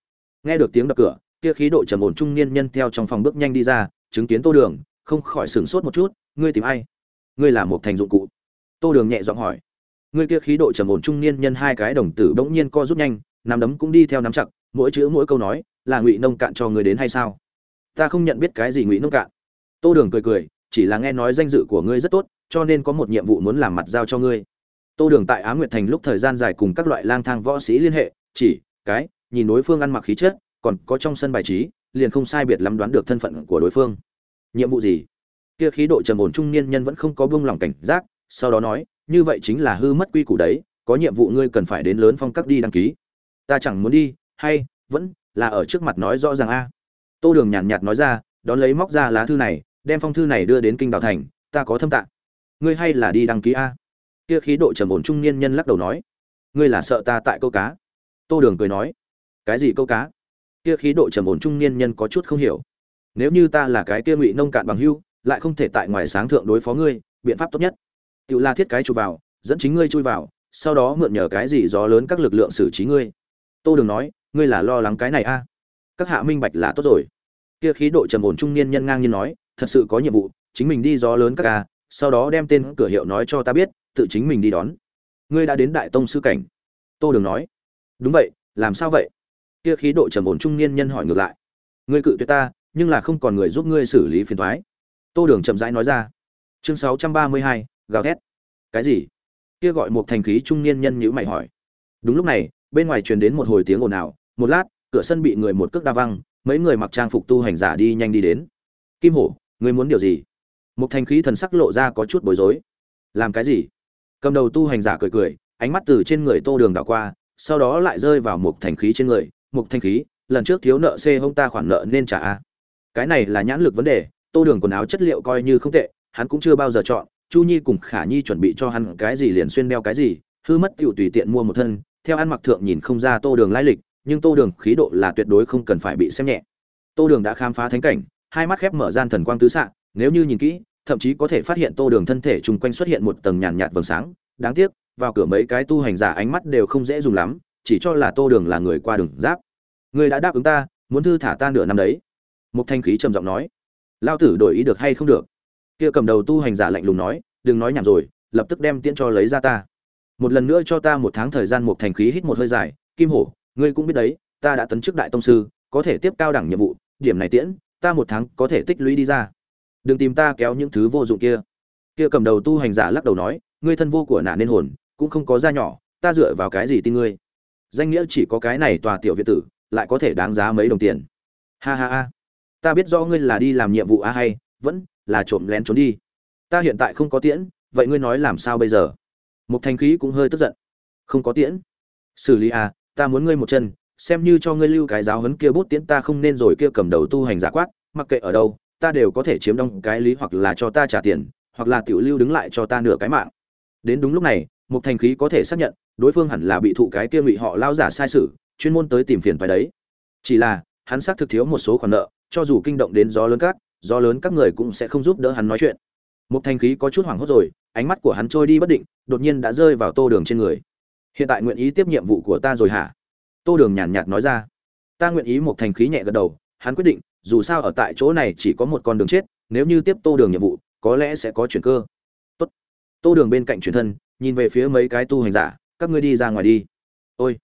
Nghe được tiếng đập cửa, kia khí độ trầm ổn trung niên nhân theo trong phòng bước nhanh đi ra, chứng kiến tô đường, không khỏi sửng sốt một chút, ngươi tìm ai? Ngươi là một thành dụng cụ. Tô đường nhẹ giọng hỏi. Ngươi kia khí độ trầm ổn trung niên nhân hai cái đồng tử bỗng nhiên co rút nhanh, nắm đấm cũng đi theo nắm chặt, mỗi chữ mỗi câu nói, là ngụy nông cạn cho người đến hay sao? Ta không nhận biết cái gì ngụy nông cạn tô đường cười cười, chỉ là nghe nói danh dự của ngươi rất tốt, cho nên có một nhiệm vụ muốn làm mặt giao cho ngươi. Tô đường tại á nguyệt thành lúc thời gian dài cùng các loại lang thang võ sĩ liên hệ, chỉ, cái, nhìn đối phương ăn mặc khí chất, còn có trong sân bài trí, liền không sai biệt lắm đoán được thân phận của đối phương. Nhiệm vụ gì? Kia khí độ trầm ổn trung niên nhân vẫn không có buông lòng cảnh giác, sau đó nói, như vậy chính là hư mất quy củ đấy, có nhiệm vụ ngươi cần phải đến lớn phong các đi đăng ký. Ta chẳng muốn đi, hay, vẫn, là ở trước mặt nói rõ ràng a. Tô đường nhàn nhạt nói ra, đón lấy móc ra lá thư này đem phong thư này đưa đến kinh đào thành, ta có thâm tạng ngươi hay là đi đăng ký a? Kia khí độ trầm ổn trung niên nhân lắc đầu nói. Ngươi là sợ ta tại câu cá? Tô đường cười nói. Cái gì câu cá? Kia khí độ trầm ổn trung niên nhân có chút không hiểu. Nếu như ta là cái kia ngụy nông cạn bằng hưu, lại không thể tại ngoài sáng thượng đối phó ngươi, biện pháp tốt nhất. Tự la thiết cái chui vào, dẫn chính ngươi chui vào, sau đó mượn nhờ cái gì gió lớn các lực lượng xử trí ngươi. Tô đường nói, ngươi là lo lắng cái này a? Các hạ minh bạch là tốt rồi. Kia khí độ trầm ổn trung niên nhân ngang nhiên nói thật sự có nhiệm vụ, chính mình đi gió lớn các ca, sau đó đem tên cửa hiệu nói cho ta biết, tự chính mình đi đón. Ngươi đã đến đại tông sư cảnh. Tô đường nói. Đúng vậy, làm sao vậy? Kia khí độ trầm ổn trung niên nhân hỏi ngược lại. Ngươi cự tuyệt ta, nhưng là không còn người giúp ngươi xử lý phiền thoái tô đường chậm rãi nói ra. Chương sáu trăm ba mươi hai, gào thét. Cái gì? Kia gọi một thành khí trung niên nhân nhữ mày hỏi. Đúng lúc này, bên ngoài truyền đến một hồi tiếng ồn ào. Một lát, cửa sân bị người một cước đa văng, mấy người mặc trang phục tu hành giả đi nhanh đi đến. Kim hổ ngươi muốn điều gì? Một thành khí thần sắc lộ ra có chút bối rối. Làm cái gì? Cầm đầu tu hành giả cười cười, ánh mắt từ trên người tô đường đảo qua, sau đó lại rơi vào một thành khí trên người. Một thành khí, lần trước thiếu nợ c hông ta khoản nợ nên trả a. Cái này là nhãn lực vấn đề, tô đường quần áo chất liệu coi như không tệ, hắn cũng chưa bao giờ chọn. Chu nhi cùng khả nhi chuẩn bị cho hắn cái gì liền xuyên đeo cái gì, hư mất tựu tùy tiện mua một thân. Theo ăn mặc thượng nhìn không ra tô đường lai lịch, nhưng tô đường khí độ là tuyệt đối không cần phải bị xem nhẹ. Tô đường đã khám phá thánh cảnh hai mắt khép mở gian thần quang tứ xạ, nếu như nhìn kỹ, thậm chí có thể phát hiện tô đường thân thể chung quanh xuất hiện một tầng nhàn nhạt vầng sáng. Đáng tiếc, vào cửa mấy cái tu hành giả ánh mắt đều không dễ dùng lắm, chỉ cho là tô đường là người qua đường giáp. Người đã đáp ứng ta, muốn thư thả ta nửa năm đấy. Một thanh khí trầm giọng nói. Lao tử đổi ý được hay không được? Kia cầm đầu tu hành giả lạnh lùng nói, đừng nói nhảm rồi, lập tức đem tiễn cho lấy ra ta. Một lần nữa cho ta một tháng thời gian một thành khí hít một hơi dài. Kim hổ, ngươi cũng biết đấy, ta đã tấn chức đại tông sư, có thể tiếp cao đẳng nhiệm vụ, điểm này tiễn ta một tháng có thể tích lũy đi ra. Đừng tìm ta kéo những thứ vô dụng kia. Kia cầm đầu tu hành giả lắc đầu nói, ngươi thân vô của nả nên hồn, cũng không có da nhỏ, ta dựa vào cái gì tin ngươi? Danh nghĩa chỉ có cái này tòa tiểu viện tử, lại có thể đáng giá mấy đồng tiền. Ha ha ha. Ta biết rõ ngươi là đi làm nhiệm vụ a hay, vẫn là trộm lén trốn đi. Ta hiện tại không có tiễn, vậy ngươi nói làm sao bây giờ? Một thanh khí cũng hơi tức giận. Không có tiễn. Xử lý à? ta muốn ngươi một chân xem như cho ngươi lưu cái giáo huấn kia bút tiễn, ta không nên rồi kia cầm đầu tu hành giả quát, mặc kệ ở đâu, ta đều có thể chiếm đông cái lý hoặc là cho ta trả tiền, hoặc là tiểu lưu đứng lại cho ta nửa cái mạng. Đến đúng lúc này, một thành khí có thể xác nhận, đối phương hẳn là bị thụ cái kia ngụy họ lao giả sai sử chuyên môn tới tìm phiền phải đấy. Chỉ là, hắn xác thực thiếu một số khoản nợ, cho dù kinh động đến gió lớn các gió lớn các người cũng sẽ không giúp đỡ hắn nói chuyện. Một thành khí có chút hoảng hốt rồi, ánh mắt của hắn trôi đi bất định, đột nhiên đã rơi vào tô đường trên người. Hiện tại nguyện ý tiếp nhiệm vụ của ta rồi hả? Tô đường nhàn nhạt nói ra. Ta nguyện ý một thành khí nhẹ gật đầu, hắn quyết định, dù sao ở tại chỗ này chỉ có một con đường chết, nếu như tiếp tô đường nhiệm vụ, có lẽ sẽ có chuyển cơ. Tốt. tô đường bên cạnh truyền thân, nhìn về phía mấy cái tu hành giả, các ngươi đi ra ngoài đi. Ôi.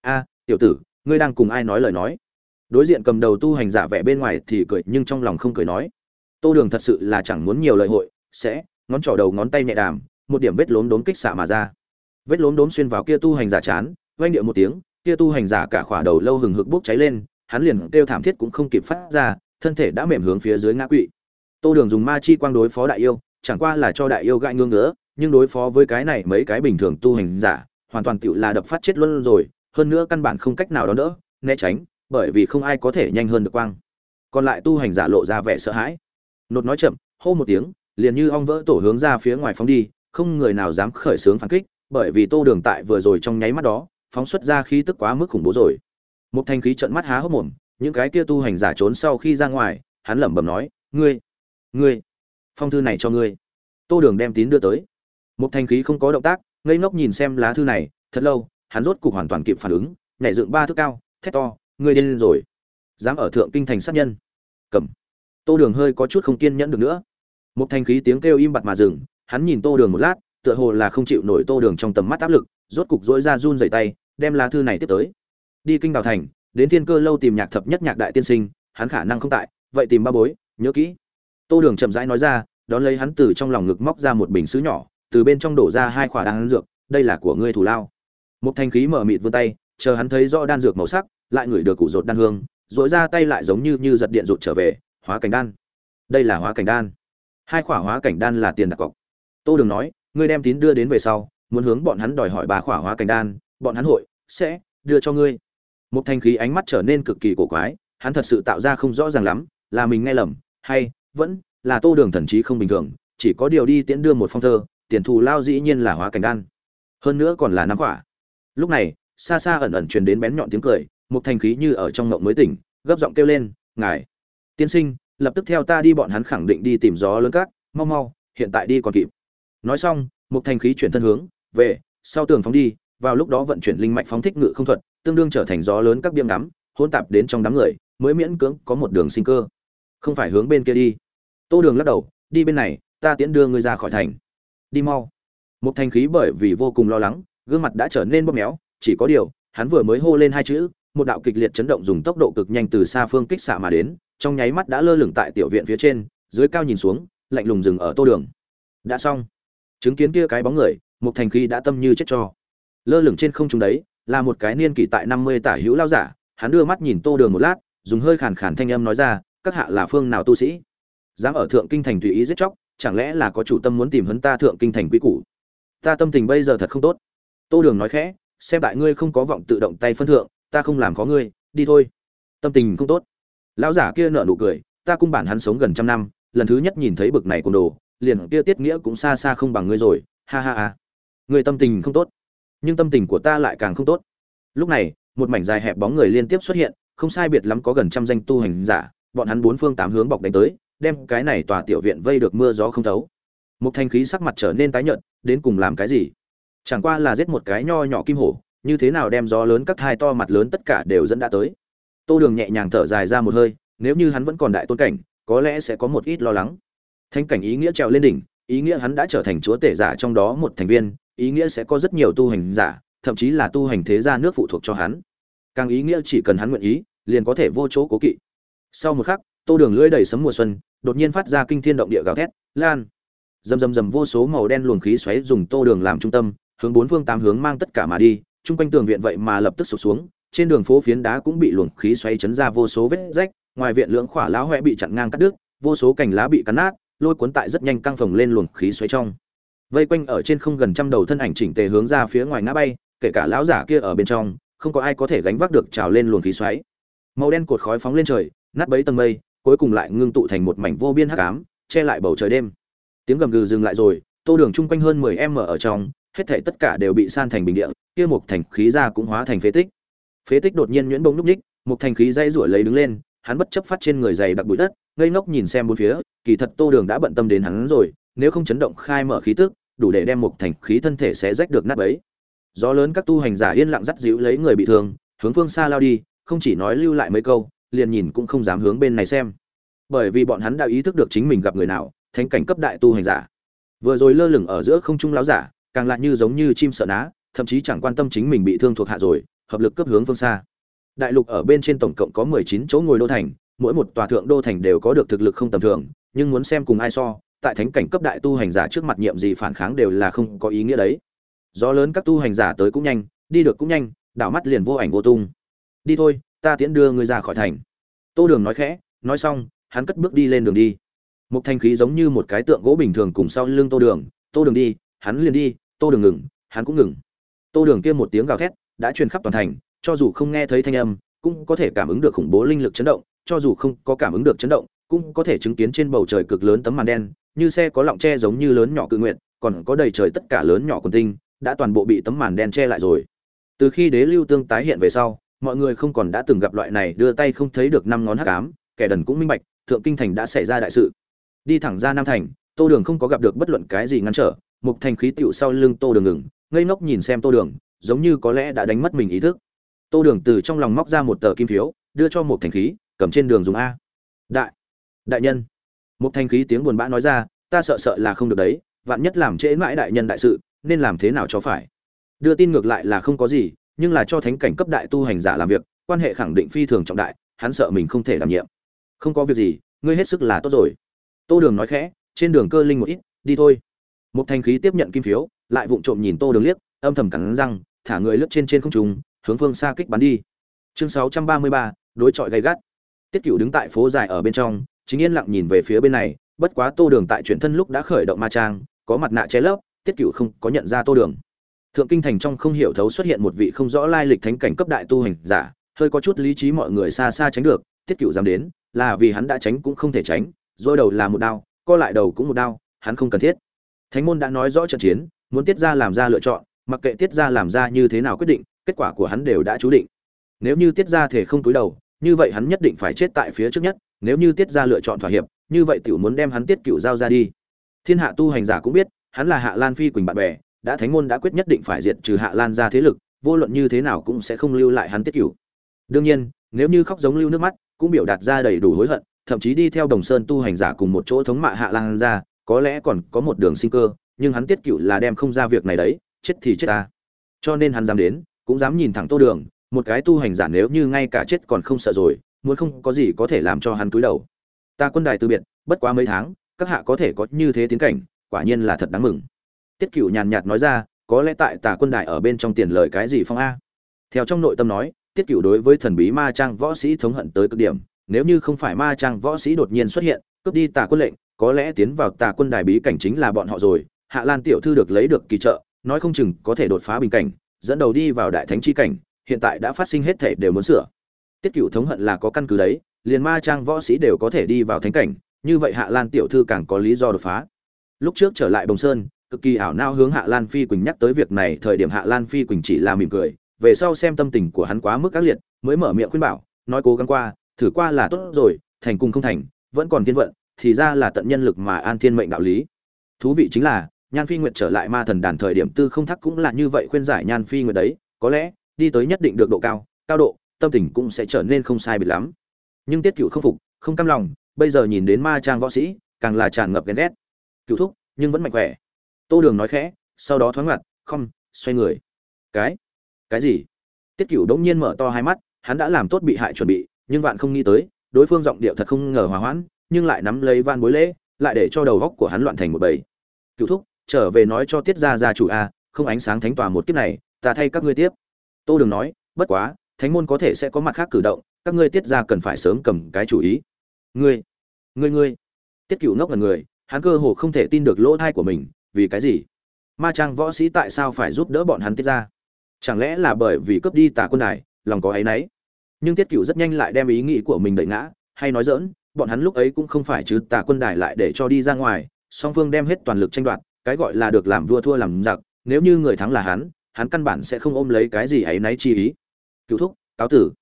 A, tiểu tử, ngươi đang cùng ai nói lời nói? Đối diện cầm đầu tu hành giả vẻ bên ngoài thì cười, nhưng trong lòng không cười nói. Tô đường thật sự là chẳng muốn nhiều lời hội, sẽ, ngón trỏ đầu ngón tay nhẹ đàm, một điểm vết lốm đốm kích xạ mà ra. Vết lốm đốm xuyên vào kia tu hành giả chán, vang điệu một tiếng kia tu hành giả cả khỏa đầu lâu hừng hực bốc cháy lên, hắn liền kêu thảm thiết cũng không kịp phát ra, thân thể đã mềm hướng phía dưới ngã quỵ. Tô đường dùng ma chi quang đối phó đại yêu, chẳng qua là cho đại yêu gãi ngưỡng nữa nhưng đối phó với cái này mấy cái bình thường tu hành giả, hoàn toàn tựu là đập phát chết luôn rồi, hơn nữa căn bản không cách nào đó đỡ, né tránh, bởi vì không ai có thể nhanh hơn được quang. Còn lại tu hành giả lộ ra vẻ sợ hãi. Nột nói chậm, hô một tiếng, liền như ong vỡ tổ hướng ra phía ngoài phóng đi, không người nào dám khởi xướng phản kích, bởi vì tô đường tại vừa rồi trong nháy mắt đó phóng xuất ra khí tức quá mức khủng bố rồi. Một thanh khí trận mắt há hốc mồm, những cái kia tu hành giả trốn sau khi ra ngoài, hắn lẩm bẩm nói, ngươi ngươi, phong thư này cho ngươi. Tô đường đem tín đưa tới. Một thanh khí không có động tác, ngây ngốc nhìn xem lá thư này, thật lâu, hắn rốt cục hoàn toàn kịp phản ứng, nhảy dựng ba thước cao, thét to, ngươi điên rồi, dám ở thượng kinh thành sát nhân. Cầm. Tô đường hơi có chút không kiên nhẫn được nữa. Một thanh khí tiếng kêu im bặt mà dừng, hắn nhìn tô đường một lát, tựa hồ là không chịu nổi tô đường trong tầm mắt áp lực, rốt cục dỗi ra run dày tay đem lá thư này tiếp tới. Đi kinh đào thành, đến thiên cơ lâu tìm nhạc thập nhất nhạc đại tiên sinh, hắn khả năng không tại, vậy tìm ba bối, nhớ kỹ. Tô đường chậm rãi nói ra, đón lấy hắn từ trong lòng ngực móc ra một bình xứ nhỏ, từ bên trong đổ ra hai khỏa đan dược, đây là của ngươi thủ lao. Một thanh khí mở mịt vươn tay, chờ hắn thấy rõ đan dược màu sắc, lại ngửi được củ rột đan hương dội ra tay lại giống như như giật điện rụt trở về, hóa cảnh đan. Đây là hóa cảnh đan. Hai khỏa hóa cảnh đan là tiền đặt cọc. Tô đường nói, ngươi đem tín đưa đến về sau, muốn hướng bọn hắn đòi hỏi ba khỏa hóa cảnh đan bọn hắn hội sẽ đưa cho ngươi. Một thanh khí ánh mắt trở nên cực kỳ cổ quái, hắn thật sự tạo ra không rõ ràng lắm, là mình nghe lầm, hay vẫn là tô đường thần trí không bình thường, chỉ có điều đi tiễn đưa một phong thơ, tiền thù lao dĩ nhiên là hóa cảnh đan. Hơn nữa còn là nắm quả. Lúc này, xa xa ẩn ẩn truyền đến bén nhọn tiếng cười một thanh khí như ở trong ngộng mới tỉnh, gấp giọng kêu lên, ngài, tiên sinh, lập tức theo ta đi bọn hắn khẳng định đi tìm gió lớn cát, mau mau, hiện tại đi còn kịp. Nói xong một thanh khí chuyển thân hướng về sau tường phóng đi vào lúc đó vận chuyển linh mạch phóng thích ngự không thuật, tương đương trở thành gió lớn các biêm ngắm, hỗn tạp đến trong đám người, mới miễn cưỡng có một đường sinh cơ. Không phải hướng bên kia đi. Tô đường lắc đầu, đi bên này, ta tiễn đưa ngươi ra khỏi thành. Đi mau. Một thanh khí bởi vì vô cùng lo lắng, gương mặt đã trở nên bóp méo, chỉ có điều, hắn vừa mới hô lên hai chữ, một đạo kịch liệt chấn động dùng tốc độ cực nhanh từ xa phương kích xạ mà đến, trong nháy mắt đã lơ lửng tại tiểu viện phía trên, dưới cao nhìn xuống, lạnh lùng dừng ở tô đường. Đã xong. Chứng kiến kia cái bóng người một thành khí đã tâm như chết cho lơ lửng trên không trung đấy, là một cái niên kỷ tại năm mươi tả hữu lao giả, hắn đưa mắt nhìn tô đường một lát, dùng hơi khàn khàn thanh âm nói ra, các hạ là phương nào tu sĩ? Dám ở thượng kinh thành tùy ý giết chóc, chẳng lẽ là có chủ tâm muốn tìm hấn ta thượng kinh thành quy củ? Ta tâm tình bây giờ thật không tốt. Tô đường nói khẽ, xem tại ngươi không có vọng tự động tay phân thượng, ta không làm khó ngươi, đi thôi. Tâm tình không tốt. Lão giả kia nở nụ cười, ta cung bản hắn sống gần trăm năm, lần thứ nhất nhìn thấy bực này côn đồ, liền kia tiết nghĩa cũng xa xa không bằng ngươi rồi, ha ha ha. Ngươi tâm tình không tốt nhưng tâm tình của ta lại càng không tốt. Lúc này, một mảnh dài hẹp bóng người liên tiếp xuất hiện, không sai biệt lắm có gần trăm danh tu hành giả, bọn hắn bốn phương tám hướng bọc đánh tới, đem cái này tòa tiểu viện vây được mưa gió không thấu. Một thanh khí sắc mặt trở nên tái nhợt, đến cùng làm cái gì? Chẳng qua là giết một cái nho nhỏ kim hổ, như thế nào đem gió lớn các thai to mặt lớn tất cả đều dẫn đã tới. Tô đường nhẹ nhàng thở dài ra một hơi, nếu như hắn vẫn còn đại tôn cảnh, có lẽ sẽ có một ít lo lắng. Thanh cảnh ý nghĩa trèo lên đỉnh, ý nghĩa hắn đã trở thành chúa tể giả trong đó một thành viên ý nghĩa sẽ có rất nhiều tu hành giả, thậm chí là tu hành thế gia nước phụ thuộc cho hắn. Càng ý nghĩa chỉ cần hắn nguyện ý, liền có thể vô chỗ cố kỵ. Sau một khắc, tô đường lưỡi đầy sấm mùa xuân, đột nhiên phát ra kinh thiên động địa gào thét, lan. Rầm rầm rầm vô số màu đen luồng khí xoáy dùng tô đường làm trung tâm, hướng bốn phương tám hướng mang tất cả mà đi, chung quanh tường viện vậy mà lập tức sụp xuống, trên đường phố phiến đá cũng bị luồng khí xoáy chấn ra vô số vết rách, ngoài viện lưỡng khỏa lão hoẹ bị chặn ngang cắt đứt, vô số cành lá bị cắn nát, lôi cuốn tại rất nhanh căng phồng lên luồng khí xoáy trong vây quanh ở trên không gần trăm đầu thân ảnh chỉnh tề hướng ra phía ngoài ngã bay, kể cả lão giả kia ở bên trong, không có ai có thể gánh vác được trào lên luồng khí xoáy. Màu đen cột khói phóng lên trời, nát bấy tầng mây, cuối cùng lại ngưng tụ thành một mảnh vô biên hắc ám, che lại bầu trời đêm. Tiếng gầm gừ dừng lại rồi, tô đường chung quanh hơn mười m ở trong, hết thảy tất cả đều bị san thành bình địa, kia một thành khí ra cũng hóa thành phế tích. Phế tích đột nhiên nhuyễn bông núc ních, một thành khí dây rủi lấy đứng lên, hắn bất chấp phát trên người dày đặc bụi đất, ngây ngốc nhìn xem bốn phía, kỳ thật tô đường đã bận tâm đến hắn rồi, nếu không chấn động khai mở khí tức đủ để đem một thành khí thân thể sẽ rách được nát bấy. Gió lớn các tu hành giả yên lặng dắt dịu lấy người bị thương, hướng phương xa lao đi, không chỉ nói lưu lại mấy câu, liền nhìn cũng không dám hướng bên này xem. Bởi vì bọn hắn đã ý thức được chính mình gặp người nào, thánh cảnh cấp đại tu hành giả. Vừa rồi lơ lửng ở giữa không trung láo giả, càng lại như giống như chim sợ ná, thậm chí chẳng quan tâm chính mình bị thương thuộc hạ rồi, hợp lực cấp hướng phương xa. Đại lục ở bên trên tổng cộng có mười chín chỗ ngồi đô thành, mỗi một tòa thượng đô thành đều có được thực lực không tầm thường, nhưng muốn xem cùng ai so tại thánh cảnh cấp đại tu hành giả trước mặt nhiệm gì phản kháng đều là không có ý nghĩa đấy. Gió lớn các tu hành giả tới cũng nhanh, đi được cũng nhanh, đảo mắt liền vô ảnh vô tung. Đi thôi, ta tiễn đưa ngươi ra khỏi thành. Tô đường nói khẽ, nói xong, hắn cất bước đi lên đường đi. Một thanh khí giống như một cái tượng gỗ bình thường cùng sau lưng tô đường tô đường đi, hắn liền đi, tô đường ngừng, hắn cũng ngừng. Tô đường kia một tiếng gào thét, đã truyền khắp toàn thành, cho dù không nghe thấy thanh âm, cũng có thể cảm ứng được khủng bố linh lực chấn động, cho dù không có cảm ứng được chấn động, cũng có thể chứng kiến trên bầu trời cực lớn tấm màn đen như xe có lọng tre giống như lớn nhỏ cự nguyện, còn có đầy trời tất cả lớn nhỏ quần tinh, đã toàn bộ bị tấm màn đen che lại rồi. Từ khi đế lưu tương tái hiện về sau, mọi người không còn đã từng gặp loại này đưa tay không thấy được năm ngón hắc ám, kẻ đần cũng minh bạch, thượng kinh thành đã xảy ra đại sự. Đi thẳng ra nam thành, tô đường không có gặp được bất luận cái gì ngăn trở, mục thành khí tựu sau lưng tô đường ngừng, ngây ngốc nhìn xem tô đường, giống như có lẽ đã đánh mất mình ý thức. Tô đường từ trong lòng móc ra một tờ kim phiếu, đưa cho Mục thành khí, cầm trên đường dùng a. Đại đại nhân một thanh khí tiếng buồn bã nói ra, ta sợ sợ là không được đấy, vạn nhất làm trễ mãi đại nhân đại sự, nên làm thế nào cho phải? Đưa tin ngược lại là không có gì, nhưng là cho thánh cảnh cấp đại tu hành giả làm việc, quan hệ khẳng định phi thường trọng đại, hắn sợ mình không thể đảm nhiệm. Không có việc gì, ngươi hết sức là tốt rồi. Tô đường nói khẽ, trên đường cơ linh một ít, đi thôi. Một thanh khí tiếp nhận kim phiếu, lại vụng trộm nhìn tô đường liếc, âm thầm cắn răng, thả người lướt trên trên không trung, hướng phương xa kích bắn đi. Chương sáu trăm ba mươi ba, đối chọi gay gắt. Tiết cựu đứng tại phố dài ở bên trong chính yên lặng nhìn về phía bên này, bất quá tô đường tại chuyển thân lúc đã khởi động ma trang, có mặt nạ che lấp, tiết cựu không có nhận ra tô đường. Thượng kinh thành trong không hiểu thấu xuất hiện một vị không rõ lai lịch thánh cảnh cấp đại tu hành giả, hơi có chút lý trí mọi người xa xa tránh được, tiết cựu dám đến, là vì hắn đã tránh cũng không thể tránh dôi đầu là một đao, co lại đầu cũng một đao, hắn không cần thiết. Thánh môn đã nói rõ trận chiến, muốn tiết ra làm ra lựa chọn, mặc kệ tiết ra làm ra như thế nào quyết định, kết quả của hắn đều đã chú định. Nếu như tiết ra thể không túi đầu như vậy hắn nhất định phải chết tại phía trước nhất, nếu như tiết ra lựa chọn thỏa hiệp, như vậy tiểu muốn đem hắn tiết cựu giao ra đi. Thiên hạ tu hành giả cũng biết, hắn là hạ lan phi quỳnh bạn bè, đã thánh môn đã quyết nhất định phải diệt trừ hạ lan ra thế lực, vô luận như thế nào cũng sẽ không lưu lại hắn tiết cửu. Đương nhiên, nếu như khóc giống lưu nước mắt, cũng biểu đạt ra đầy đủ hối hận, thậm chí đi theo đồng sơn tu hành giả cùng một chỗ thống mạ hạ lan ra, có lẽ còn có một đường sinh cơ, nhưng hắn tiết cửu là đem không ra việc này đấy, chết thì chết ta. Cho nên hắn dám đến, cũng dám nhìn thẳng tô đường một cái tu hành giả nếu như ngay cả chết còn không sợ rồi, muốn không có gì có thể làm cho hắn cúi đầu. Ta quân đài từ biệt, bất quá mấy tháng, các hạ có thể có như thế tiến cảnh, quả nhiên là thật đáng mừng. Tiết cửu nhàn nhạt nói ra, có lẽ tại tà quân đại ở bên trong tiền lời cái gì phong a? Theo trong nội tâm nói, tiết cửu đối với thần bí ma trang võ sĩ thống hận tới cực điểm, nếu như không phải ma trang võ sĩ đột nhiên xuất hiện, cướp đi tà quân lệnh, có lẽ tiến vào tà quân đài bí cảnh chính là bọn họ rồi. Hạ lan tiểu thư được lấy được kỳ trợ, nói không chừng có thể đột phá bình cảnh, dẫn đầu đi vào đại thánh chi cảnh hiện tại đã phát sinh hết thể đều muốn sửa. Tiết cửu thống hận là có căn cứ đấy, liền ma trang võ sĩ đều có thể đi vào thánh cảnh, như vậy hạ lan tiểu thư càng có lý do đột phá. Lúc trước trở lại bồng sơn, cực kỳ ảo nao hướng hạ lan phi quỳnh nhắc tới việc này, thời điểm hạ lan phi quỳnh chỉ là mỉm cười, về sau xem tâm tình của hắn quá mức ác liệt, mới mở miệng khuyên bảo, nói cố gắng qua, thử qua là tốt rồi, thành cùng không thành, vẫn còn thiên vận, thì ra là tận nhân lực mà an thiên mệnh đạo lý. Thú vị chính là, nhan phi nguyệt trở lại ma thần đàn thời điểm tư không thắc cũng là như vậy khuyên giải nhan phi nguyệt đấy, có lẽ đi tới nhất định được độ cao cao độ, tâm tình cũng sẽ trở nên không sai biệt lắm. Nhưng tiết cựu không phục, không cam lòng, bây giờ nhìn đến ma trang võ sĩ, càng là tràn ngập ghen ghét. Cựu thúc, nhưng vẫn mạnh khỏe. Tô đường nói khẽ, sau đó thoáng ngặt không, xoay người. Cái cái gì? Tiết cựu đống nhiên mở to hai mắt, hắn đã làm tốt bị hại chuẩn bị, nhưng vạn không nghĩ tới, đối phương giọng điệu thật không ngờ hòa hoãn, nhưng lại nắm lấy van bối lễ, lại để cho đầu góc của hắn loạn thành một bầy. Cựu thúc, trở về nói cho tiết ra gia chủ a, không ánh sáng thánh tòa một kiếp này, ta thay các ngươi tiếp tô đường nói, bất quá, thánh môn có thể sẽ có mặt khác cử động, các ngươi tiết ra cần phải sớm cầm cái chủ ý. Ngươi ngươi ngươi. Tiết cựu ngốc là người, hắn cơ hồ không thể tin được lỗ tai của mình, vì cái gì? Ma trang võ sĩ tại sao phải giúp đỡ bọn hắn tiết ra? Chẳng lẽ là bởi vì cướp đi tà quân đài, lòng có ấy nấy? nhưng tiết cựu rất nhanh lại đem ý nghĩ của mình đẩy ngã, hay nói dỡn bọn hắn lúc ấy cũng không phải chứ, tà quân đài lại để cho đi ra ngoài, song phương đem hết toàn lực tranh đoạt, cái gọi là được làm vua thua làm giặc, nếu như người thắng là hắn hắn căn bản sẽ không ôm lấy cái gì ấy náy chi ý. Cựu thúc, cáo tử.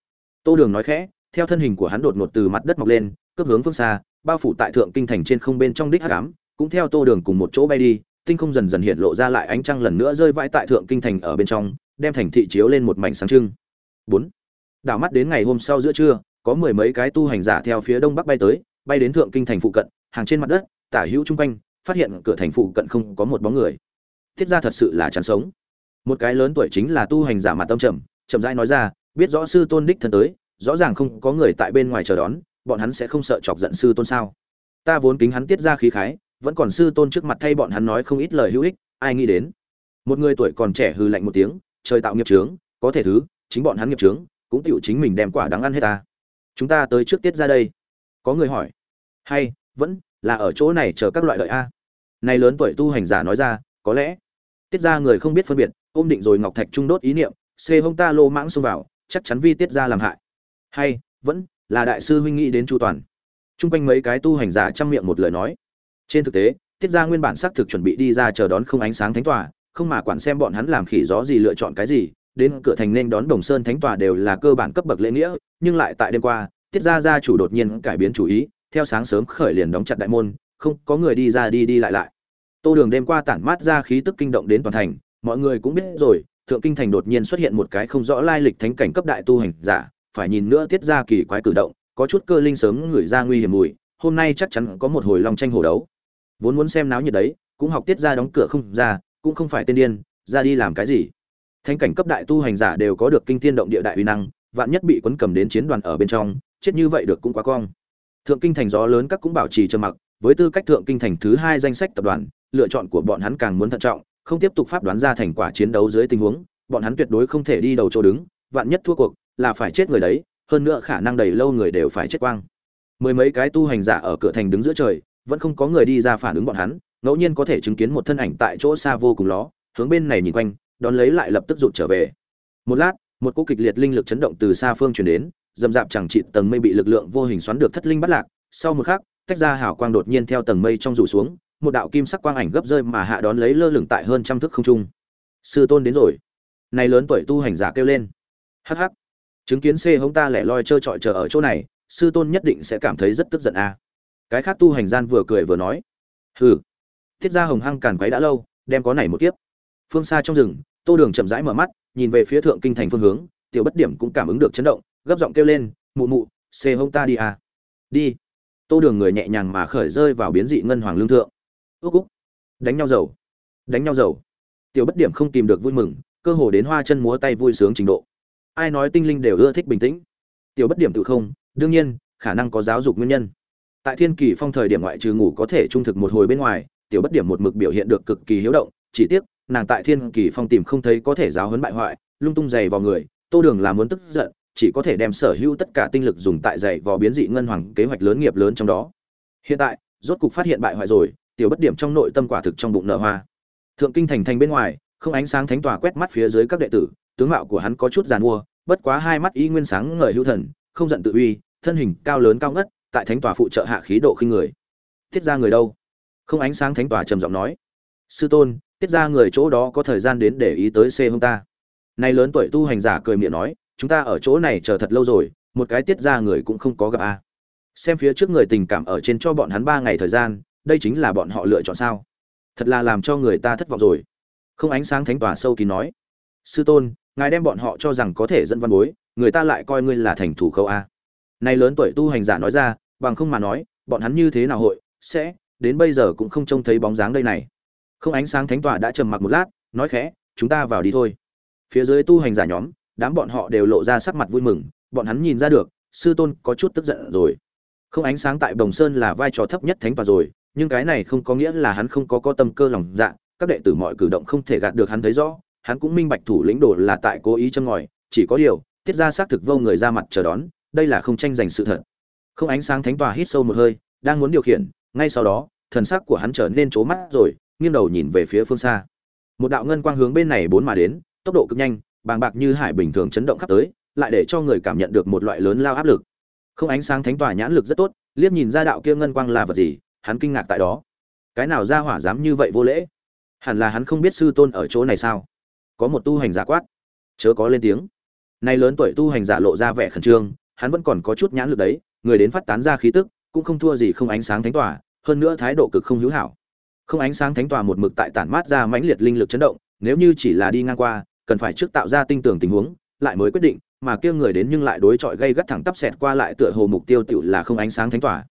Tô đường nói khẽ, theo thân hình của hắn đột ngột từ mặt đất mọc lên, cướp hướng phương xa, bao phủ tại thượng kinh thành trên không bên trong đích hắc cũng theo tô đường cùng một chỗ bay đi, tinh không dần dần hiện lộ ra lại ánh trăng lần nữa rơi vãi tại thượng kinh thành ở bên trong, đem thành thị chiếu lên một mảnh sáng trưng. Bốn. Đảo mắt đến ngày hôm sau giữa trưa, có mười mấy cái tu hành giả theo phía đông bắc bay tới, bay đến thượng kinh thành phụ cận, hàng trên mặt đất, tả hữu chung quanh, phát hiện cửa thành phụ cận không có một bóng người. Thiết ra thật sự là chán sống một cái lớn tuổi chính là tu hành giả mặt tâm trầm, chậm rãi nói ra, biết rõ sư tôn đích thân tới, rõ ràng không có người tại bên ngoài chờ đón, bọn hắn sẽ không sợ chọc giận sư tôn sao? Ta vốn kính hắn tiết ra khí khái, vẫn còn sư tôn trước mặt thay bọn hắn nói không ít lời hữu ích, ai nghĩ đến? Một người tuổi còn trẻ hư lạnh một tiếng, trời tạo nghiệp trướng có thể thứ, chính bọn hắn nghiệp trướng cũng tựu chính mình đem quả đáng ăn hết ta. Chúng ta tới trước tiết ra đây. Có người hỏi. Hay, vẫn là ở chỗ này chờ các loại đợi a? Này lớn tuổi tu hành giả nói ra, có lẽ. Tiết ra người không biết phân biệt ôm định rồi ngọc thạch trung đốt ý niệm, xê hông ta lô mãng xông vào, chắc chắn vi tiết ra làm hại. Hay, vẫn là đại sư huynh nghĩ đến chu toàn. Chung quanh mấy cái tu hành giả chăm miệng một lời nói. Trên thực tế, tiết ra nguyên bản xác thực chuẩn bị đi ra chờ đón không ánh sáng thánh tòa, không mà quản xem bọn hắn làm khỉ gió gì lựa chọn cái gì, đến cửa thành nên đón đồng sơn thánh tòa đều là cơ bản cấp bậc lễ nghĩa, nhưng lại tại đêm qua, tiết ra gia chủ đột nhiên cải biến chủ ý, theo sáng sớm khởi liền đóng chặt đại môn, không có người đi ra đi đi lại lại. Tô đường đêm qua tản mát ra khí tức kinh động đến toàn thành mọi người cũng biết rồi, thượng kinh thành đột nhiên xuất hiện một cái không rõ lai lịch thánh cảnh cấp đại tu hành giả, phải nhìn nữa tiết ra kỳ quái cử động, có chút cơ linh sớm ngửi ra nguy hiểm mùi, hôm nay chắc chắn có một hồi long tranh hổ đấu. Vốn muốn xem náo nhiệt đấy, cũng học tiết ra đóng cửa không ra, cũng không phải tên điên, ra đi làm cái gì? Thánh cảnh cấp đại tu hành giả đều có được kinh thiên động địa đại uy năng, vạn nhất bị quấn cầm đến chiến đoàn ở bên trong, chết như vậy được cũng quá cong. Thượng kinh thành gió lớn các cũng bảo trì trầm mặc, với tư cách thượng kinh thành thứ hai danh sách tập đoàn, lựa chọn của bọn hắn càng muốn thận trọng không tiếp tục pháp đoán ra thành quả chiến đấu dưới tình huống, bọn hắn tuyệt đối không thể đi đầu chỗ đứng, vạn nhất thua cuộc, là phải chết người đấy, hơn nữa khả năng đầy lâu người đều phải chết quang. Mười mấy cái tu hành giả ở cửa thành đứng giữa trời, vẫn không có người đi ra phản ứng bọn hắn, ngẫu nhiên có thể chứng kiến một thân ảnh tại chỗ xa vô cùng ló, hướng bên này nhìn quanh, đón lấy lại lập tức rụt trở về. Một lát, một cỗ kịch liệt linh lực chấn động từ xa phương truyền đến, dầm dạp chẳng trị tầng mây bị lực lượng vô hình xoắn được thất linh bắt lạc, sau một khắc, tách ra hào quang đột nhiên theo tầng mây trong rủ xuống một đạo kim sắc quang ảnh gấp rơi mà hạ đón lấy lơ lửng tại hơn trăm thước không trung. Sư tôn đến rồi. Này lớn tuổi tu hành giả kêu lên. Hắc hắc. Chứng kiến c hống ta lẻ loi trơ trọi chờ ở chỗ này, sư tôn nhất định sẽ cảm thấy rất tức giận a. Cái khác tu hành gian vừa cười vừa nói. Hừ. Thiết gia hồng hăng càn quấy đã lâu, đem có này một kiếp. Phương xa trong rừng, tô đường chậm rãi mở mắt, nhìn về phía thượng kinh thành phương hướng, tiểu bất điểm cũng cảm ứng được chấn động, gấp giọng kêu lên, mụ mụ, xê hông ta đi à đi. Tô đường người nhẹ nhàng mà khởi rơi vào biến dị ngân hoàng lương thượng ước úc. Đánh nhau dầu đánh nhau dầu tiểu bất điểm không tìm được vui mừng, cơ hồ đến hoa chân múa tay vui sướng trình độ. Ai nói tinh linh đều ưa thích bình tĩnh? Tiểu bất điểm tự không, đương nhiên, khả năng có giáo dục nguyên nhân. Tại thiên kỳ phong thời điểm ngoại trừ ngủ có thể trung thực một hồi bên ngoài, tiểu bất điểm một mực biểu hiện được cực kỳ hiếu động, chỉ tiếc, nàng tại thiên kỳ phong tìm không thấy có thể giáo huấn bại hoại, lung tung giày vào người, tô đường là muốn tức giận, chỉ có thể đem sở hữu tất cả tinh lực dùng tại giày vò biến dị ngân hoàng kế hoạch lớn nghiệp lớn trong đó. Hiện tại, rốt cục phát hiện bại hoại rồi tiểu bất điểm trong nội tâm quả thực trong bụng nở hoa. Thượng kinh thành thành bên ngoài, không ánh sáng thánh tòa quét mắt phía dưới các đệ tử, tướng mạo của hắn có chút giàn mua, bất quá hai mắt y nguyên sáng ngời hữu thần, không giận tự uy, thân hình cao lớn cao ngất, tại thánh tòa phụ trợ hạ khí độ khinh người. Tiết ra người đâu? Không ánh sáng thánh tòa trầm giọng nói. Sư tôn, tiết ra người chỗ đó có thời gian đến để ý tới c hông ta. Nay lớn tuổi tu hành giả cười miệng nói, chúng ta ở chỗ này chờ thật lâu rồi, một cái tiết ra người cũng không có gặp a. Xem phía trước người tình cảm ở trên cho bọn hắn ba ngày thời gian đây chính là bọn họ lựa chọn sao? Thật là làm cho người ta thất vọng rồi. Không ánh sáng thánh tòa sâu kín nói. Sư tôn, ngài đem bọn họ cho rằng có thể dẫn văn bối, người ta lại coi ngươi là thành thủ khâu a. Nay lớn tuổi tu hành giả nói ra, bằng không mà nói, bọn hắn như thế nào hội sẽ, đến bây giờ cũng không trông thấy bóng dáng đây này. Không ánh sáng thánh tòa đã trầm mặc một lát, nói khẽ, chúng ta vào đi thôi. Phía dưới tu hành giả nhóm, đám bọn họ đều lộ ra sắc mặt vui mừng, bọn hắn nhìn ra được, sư tôn có chút tức giận rồi. Không ánh sáng tại đồng sơn là vai trò thấp nhất thánh tòa rồi nhưng cái này không có nghĩa là hắn không có có tâm cơ lòng dạ các đệ tử mọi cử động không thể gạt được hắn thấy rõ, hắn cũng minh bạch thủ lĩnh đồ là tại cố ý châm ngòi, chỉ có điều, tiết ra xác thực vô người ra mặt chờ đón, đây là không tranh giành sự thật. Không ánh sáng thánh tòa hít sâu một hơi, đang muốn điều khiển, ngay sau đó, thần sắc của hắn trở nên trố mắt rồi, nghiêng đầu nhìn về phía phương xa. Một đạo ngân quang hướng bên này bốn mà đến, tốc độ cực nhanh, bàng bạc như hải bình thường chấn động khắp tới, lại để cho người cảm nhận được một loại lớn lao áp lực. Không ánh sáng thánh tòa nhãn lực rất tốt, liếc nhìn ra đạo kia ngân quang là vật gì hắn kinh ngạc tại đó. Cái nào ra hỏa dám như vậy vô lễ? Hẳn là hắn không biết sư tôn ở chỗ này sao? Có một tu hành giả quát. Chớ có lên tiếng. Nay lớn tuổi tu hành giả lộ ra vẻ khẩn trương, hắn vẫn còn có chút nhãn lực đấy, người đến phát tán ra khí tức, cũng không thua gì không ánh sáng thánh tòa, hơn nữa thái độ cực không hữu hảo. Không ánh sáng thánh tòa một mực tại tản mát ra mãnh liệt linh lực chấn động, nếu như chỉ là đi ngang qua, cần phải trước tạo ra tinh tường tình huống, lại mới quyết định, mà kia người đến nhưng lại đối chọi gây gắt thẳng tắp xẹt qua lại tựa hồ mục tiêu tựu là không ánh sáng thánh tỏa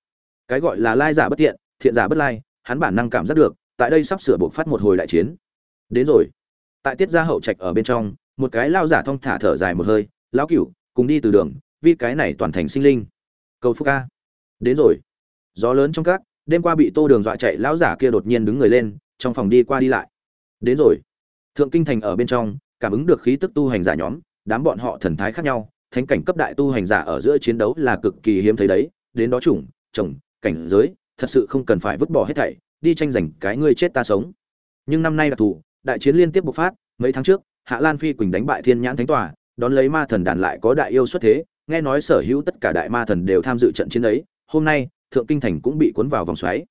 cái gọi là lai giả bất thiện, thiện giả bất lai hắn bản năng cảm giác được tại đây sắp sửa buộc phát một hồi đại chiến. Đến rồi. Tại tiết gia hậu trạch ở bên trong một cái lao giả thong thả thở dài một hơi lão cửu cùng đi từ đường vì cái này toàn thành sinh linh. Cầu phúc ca đến rồi. Gió lớn trong các đêm qua bị tô đường dọa chạy lão giả kia đột nhiên đứng người lên trong phòng đi qua đi lại. Đến rồi. Thượng kinh thành ở bên trong cảm ứng được khí tức tu hành giả nhóm đám bọn họ thần thái khác nhau thánh cảnh cấp đại tu hành giả ở giữa chiến đấu là cực kỳ hiếm thấy đấy đến đó chủng chồng cảnh giới thật sự không cần phải vứt bỏ hết thảy đi tranh giành cái ngươi chết ta sống. Nhưng năm nay đặc thù đại chiến liên tiếp bộc phát mấy tháng trước hạ lan phi quỳnh đánh bại thiên nhãn thánh tòa đón lấy ma thần đàn lại có đại yêu xuất thế nghe nói sở hữu tất cả đại ma thần đều tham dự trận chiến ấy hôm nay thượng kinh thành cũng bị cuốn vào vòng xoáy.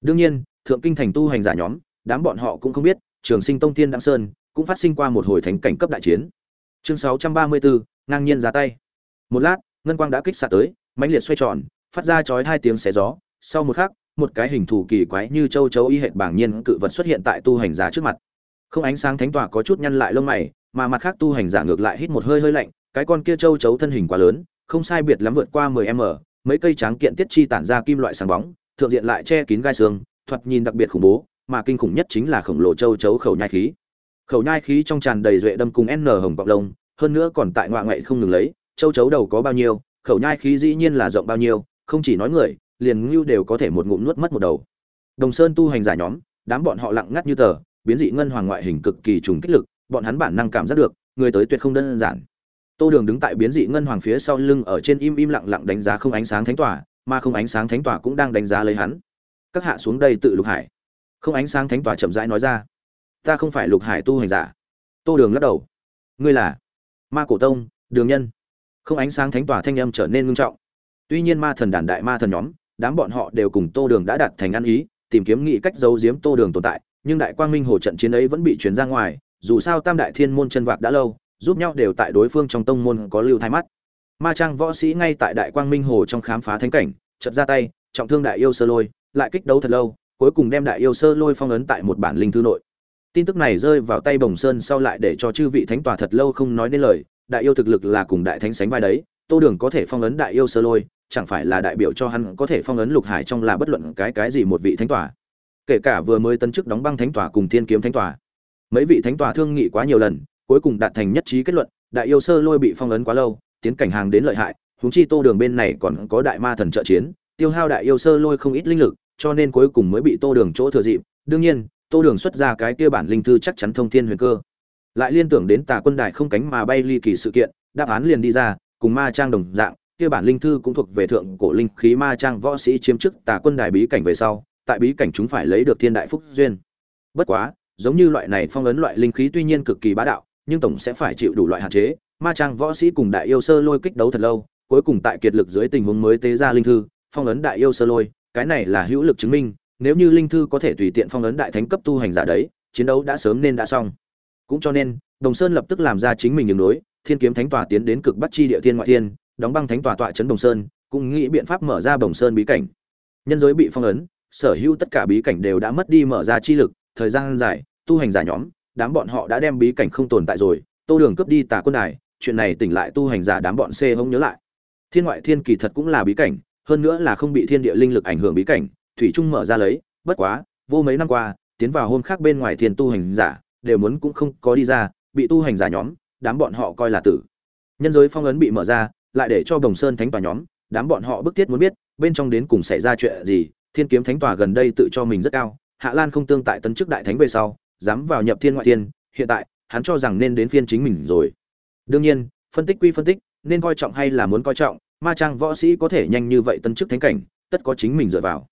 Đương nhiên thượng kinh thành tu hành giả nhóm đám bọn họ cũng không biết trường sinh tông tiên đăng sơn cũng phát sinh qua một hồi thánh cảnh cấp đại chiến. Chương 634, ngang nhiên ra tay. Một lát ngân quang đã kích xạ tới mãnh liệt xoay tròn phát ra chói hai tiếng xé gió. Sau một khắc, một cái hình thù kỳ quái như châu chấu y hệt bảng nhiên cự vật xuất hiện tại tu hành giả trước mặt. Không ánh sáng thánh tỏa có chút nhăn lại lông mày, mà mặt khác tu hành giả ngược lại hít một hơi hơi lạnh, cái con kia châu chấu thân hình quá lớn, không sai biệt lắm vượt qua 10 m, mấy cây tráng kiện tiết chi tản ra kim loại sáng bóng, thượng diện lại che kín gai xương, thoạt nhìn đặc biệt khủng bố, mà kinh khủng nhất chính là khổng lồ châu chấu khẩu nhai khí. Khẩu nhai khí trong tràn đầy duệ đâm cùng n hồng bọc lông, hơn nữa còn tại ngoại ngoại không ngừng lấy, châu chấu đầu có bao nhiêu, khẩu nhai khí dĩ nhiên là rộng bao nhiêu không chỉ nói người, liền ngưu đều có thể một ngụm nuốt mất một đầu. Đồng sơn tu hành giả nhóm, đám bọn họ lặng ngắt như tờ, biến dị ngân hoàng ngoại hình cực kỳ trùng kích lực, bọn hắn bản năng cảm giác được, người tới tuyệt không đơn giản. Tô đường đứng tại biến dị ngân hoàng phía sau lưng ở trên im im lặng lặng đánh giá không ánh sáng thánh tỏa mà không ánh sáng thánh tỏa cũng đang đánh giá lấy hắn. Các hạ xuống đây tự lục hải. Không ánh sáng thánh tỏa chậm rãi nói ra. Ta không phải lục hải tu hành giả. Tô đường lắc đầu. Ngươi là ma cổ tông, đường nhân. Không ánh sáng thánh tỏa thanh âm trở nên ngưng trọng tuy nhiên ma thần đàn đại ma thần nhóm, đám bọn họ đều cùng tô đường đã đạt thành ăn ý, tìm kiếm nghị cách giấu giếm tô đường tồn tại, nhưng đại quang minh hồ trận chiến ấy vẫn bị chuyển ra ngoài, dù sao tam đại thiên môn chân vạc đã lâu, giúp nhau đều tại đối phương trong tông môn có lưu thai mắt. Ma trang võ sĩ ngay tại đại quang minh hồ trong khám phá thánh cảnh chật ra tay, trọng thương đại yêu sơ lôi, lại kích đấu thật lâu, cuối cùng đem đại yêu sơ lôi phong ấn tại một bản linh thư nội. Tin tức này rơi vào tay bồng sơn sau lại để cho chư vị thánh tòa thật lâu không nói nên lời, đại yêu thực lực là cùng đại thánh sánh vai đấy tô đường có thể phong ấn đại yêu sơ lôi, chẳng phải là đại biểu cho hắn có thể phong ấn lục hải trong là bất luận cái cái gì một vị thánh tòa. Kể cả vừa mới tân chức đóng băng thánh tòa cùng thiên kiếm thánh tòa. Mấy vị thánh tòa thương nghị quá nhiều lần, cuối cùng đạt thành nhất trí kết luận, đại yêu sơ lôi bị phong ấn quá lâu, tiến cảnh hàng đến lợi hại húng chi tô đường bên này còn có đại ma thần trợ chiến, tiêu hao đại yêu sơ lôi không ít linh lực, cho nên cuối cùng mới bị tô đường chỗ thừa dịp. Đương nhiên, tô đường xuất ra cái kia bản linh thư chắc chắn thông thiên huyền cơ. Lại liên tưởng đến tà quân đại không cánh mà bay ly kỳ sự kiện, đáp án liền đi ra cùng ma trang đồng dạng, kia bản linh thư cũng thuộc về thượng cổ linh khí ma trang võ sĩ chiếm chức tà quân đài bí cảnh về sau, tại bí cảnh chúng phải lấy được thiên đại phúc duyên. Bất quá, giống như loại này phong ấn loại linh khí tuy nhiên cực kỳ bá đạo, nhưng tổng sẽ phải chịu đủ loại hạn chế. Ma trang võ sĩ cùng đại yêu sơ lôi kích đấu thật lâu, cuối cùng tại kiệt lực dưới tình huống mới tế ra linh thư, phong ấn đại yêu sơ lôi, cái này là hữu lực chứng minh, nếu như linh thư có thể tùy tiện phong ấn đại thánh cấp tu hành giả đấy, chiến đấu đã sớm nên đã xong. Cũng cho nên, đồng sơn lập tức làm ra chính mình đường đối thiên kiếm thánh tòa tiến đến cực bắc chi địa thiên ngoại thiên, đóng băng thánh tòa tọa trấn đồng sơn, cũng nghĩ biện pháp mở ra đồng sơn bí cảnh. Nhân giới bị phong ấn, sở hữu tất cả bí cảnh đều đã mất đi mở ra chi lực, thời gian dài, tu hành giả nhóm, đám bọn họ đã đem bí cảnh không tồn tại rồi, tô đường cướp đi tà quân đài, chuyện này tỉnh lại tu hành giả đám bọn c không nhớ lại. Thiên ngoại thiên kỳ thật cũng là bí cảnh, hơn nữa là không bị thiên địa linh lực ảnh hưởng bí cảnh, thủy trung mở ra lấy, bất quá, vô mấy năm qua, tiến vào hôm khác bên ngoài thiên tu hành giả, đều muốn cũng không có đi ra, bị tu hành giả nhóm đám bọn họ coi là tử. Nhân giới phong ấn bị mở ra, lại để cho đồng sơn thánh tòa nhóm, đám bọn họ bức thiết muốn biết, bên trong đến cùng xảy ra chuyện gì, thiên kiếm thánh tòa gần đây tự cho mình rất cao, hạ lan không tương tại tấn chức đại thánh về sau, dám vào nhập thiên ngoại thiên, hiện tại, hắn cho rằng nên đến phiên chính mình rồi. Đương nhiên, phân tích quy phân tích, nên coi trọng hay là muốn coi trọng, ma trang võ sĩ có thể nhanh như vậy tấn chức thánh cảnh, tất có chính mình dựa vào.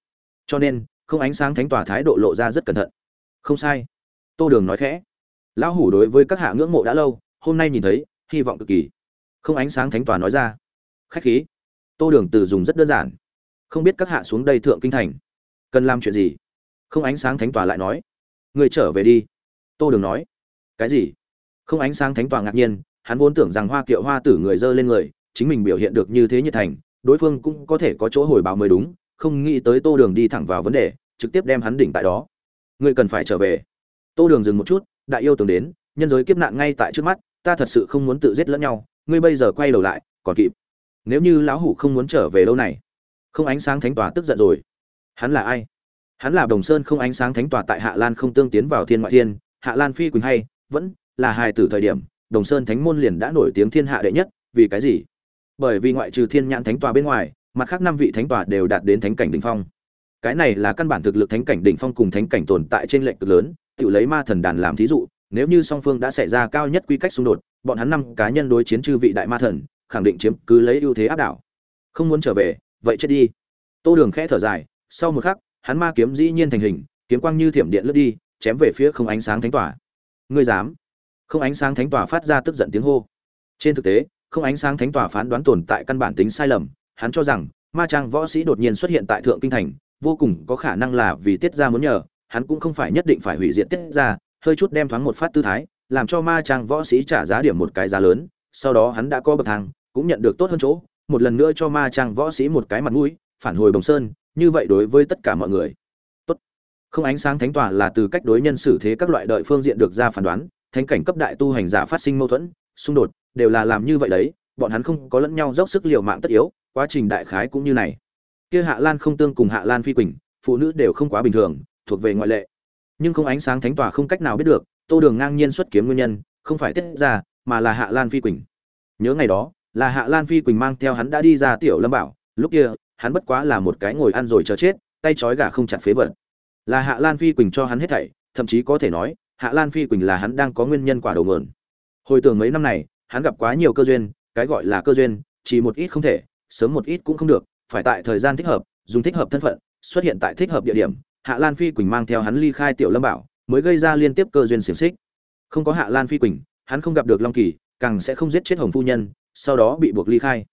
Cho nên, không ánh sáng thánh tòa thái độ lộ ra rất cẩn thận. Không sai. Tô đường nói khẽ. Lão hủ đối với các hạ ngưỡng mộ đã lâu hôm nay nhìn thấy, hy vọng cực kỳ. Không ánh sáng thánh tòa nói ra. Khách khí. Tô đường từ dùng rất đơn giản. Không biết các hạ xuống đây thượng kinh thành, cần làm chuyện gì? Không ánh sáng thánh tòa lại nói. Người trở về đi. Tô đường nói. Cái gì? Không ánh sáng thánh tòa ngạc nhiên, hắn vốn tưởng rằng hoa kiệu hoa tử người dơ lên người, chính mình biểu hiện được như thế nhiệt thành, đối phương cũng có thể có chỗ hồi báo mới đúng, không nghĩ tới tô đường đi thẳng vào vấn đề, trực tiếp đem hắn đỉnh tại đó. Ngươi cần phải trở về. Tô đường dừng một chút, đại yêu tưởng đến, nhân giới kiếp nạn ngay tại trước mắt ta thật sự không muốn tự giết lẫn nhau, ngươi bây giờ quay đầu lại, còn kịp. Nếu như lão hủ không muốn trở về lâu này, không ánh sáng thánh tòa tức giận rồi. Hắn là ai? Hắn là đồng sơn không ánh sáng thánh tòa tại hạ lan không tương tiến vào thiên ngoại thiên, hạ lan phi quỳnh hay, vẫn là hài tử thời điểm, đồng sơn thánh môn liền đã nổi tiếng thiên hạ đệ nhất, vì cái gì? Bởi vì ngoại trừ thiên nhãn thánh tòa bên ngoài, mặt khác năm vị thánh tòa đều đạt đến thánh cảnh đỉnh phong. Cái này là căn bản thực lực thánh cảnh đỉnh phong cùng thánh cảnh tồn tại trên lệnh cực lớn, tự lấy ma thần đàn làm thí dụ nếu như song phương đã xảy ra cao nhất quy cách xung đột, bọn hắn năm cá nhân đối chiến chư vị đại ma thần, khẳng định chiếm cứ lấy ưu thế áp đảo. Không muốn trở về, vậy chết đi. Tô đường khẽ thở dài, sau một khắc, hắn ma kiếm dĩ nhiên thành hình, kiếm quang như thiểm điện lướt đi, chém về phía không ánh sáng thánh tỏa. Ngươi dám? Không ánh sáng thánh tỏa phát ra tức giận tiếng hô. Trên thực tế, không ánh sáng thánh tỏa phán đoán tồn tại căn bản tính sai lầm, hắn cho rằng, ma trang võ sĩ đột nhiên xuất hiện tại thượng kinh thành, vô cùng có khả năng là vì tiết ra muốn nhờ, hắn cũng không phải nhất định phải hủy diệt tiết ra hơi chút đem thoáng một phát tư thái, làm cho ma trang võ sĩ trả giá điểm một cái giá lớn, sau đó hắn đã có bậc thang, cũng nhận được tốt hơn chỗ, một lần nữa cho ma trang võ sĩ một cái mặt mũi, phản hồi bồng sơn, như vậy đối với tất cả mọi người. Tốt. Không ánh sáng thánh tòa là từ cách đối nhân xử thế các loại đợi phương diện được ra phán đoán, thánh cảnh cấp đại tu hành giả phát sinh mâu thuẫn, xung đột, đều là làm như vậy đấy, bọn hắn không có lẫn nhau dốc sức liều mạng tất yếu, quá trình đại khái cũng như này. Kia hạ lan không tương cùng hạ lan phi quỳnh, phụ nữ đều không quá bình thường, thuộc về ngoại lệ nhưng không ánh sáng thánh tòa không cách nào biết được, tô đường ngang nhiên xuất kiếm nguyên nhân, không phải tiết ra, mà là hạ lan phi quỳnh. Nhớ ngày đó, là hạ lan phi quỳnh mang theo hắn đã đi ra tiểu lâm bảo, lúc kia, hắn bất quá là một cái ngồi ăn rồi chờ chết, tay trói gà không chặt phế vật. Là hạ lan phi quỳnh cho hắn hết thảy, thậm chí có thể nói, hạ lan phi quỳnh là hắn đang có nguyên nhân quả đầu mượn hồi tưởng mấy năm này, hắn gặp quá nhiều cơ duyên, cái gọi là cơ duyên, chỉ một ít không thể, sớm một ít cũng không được, phải tại thời gian thích hợp, dùng thích hợp thân phận, xuất hiện tại thích hợp địa điểm hạ lan phi quỳnh mang theo hắn ly khai tiểu lâm bảo, mới gây ra liên tiếp cơ duyên xiềng xích. Không có hạ lan phi quỳnh, hắn không gặp được long kỳ, càng sẽ không giết chết hồng phu nhân, sau đó bị buộc ly khai.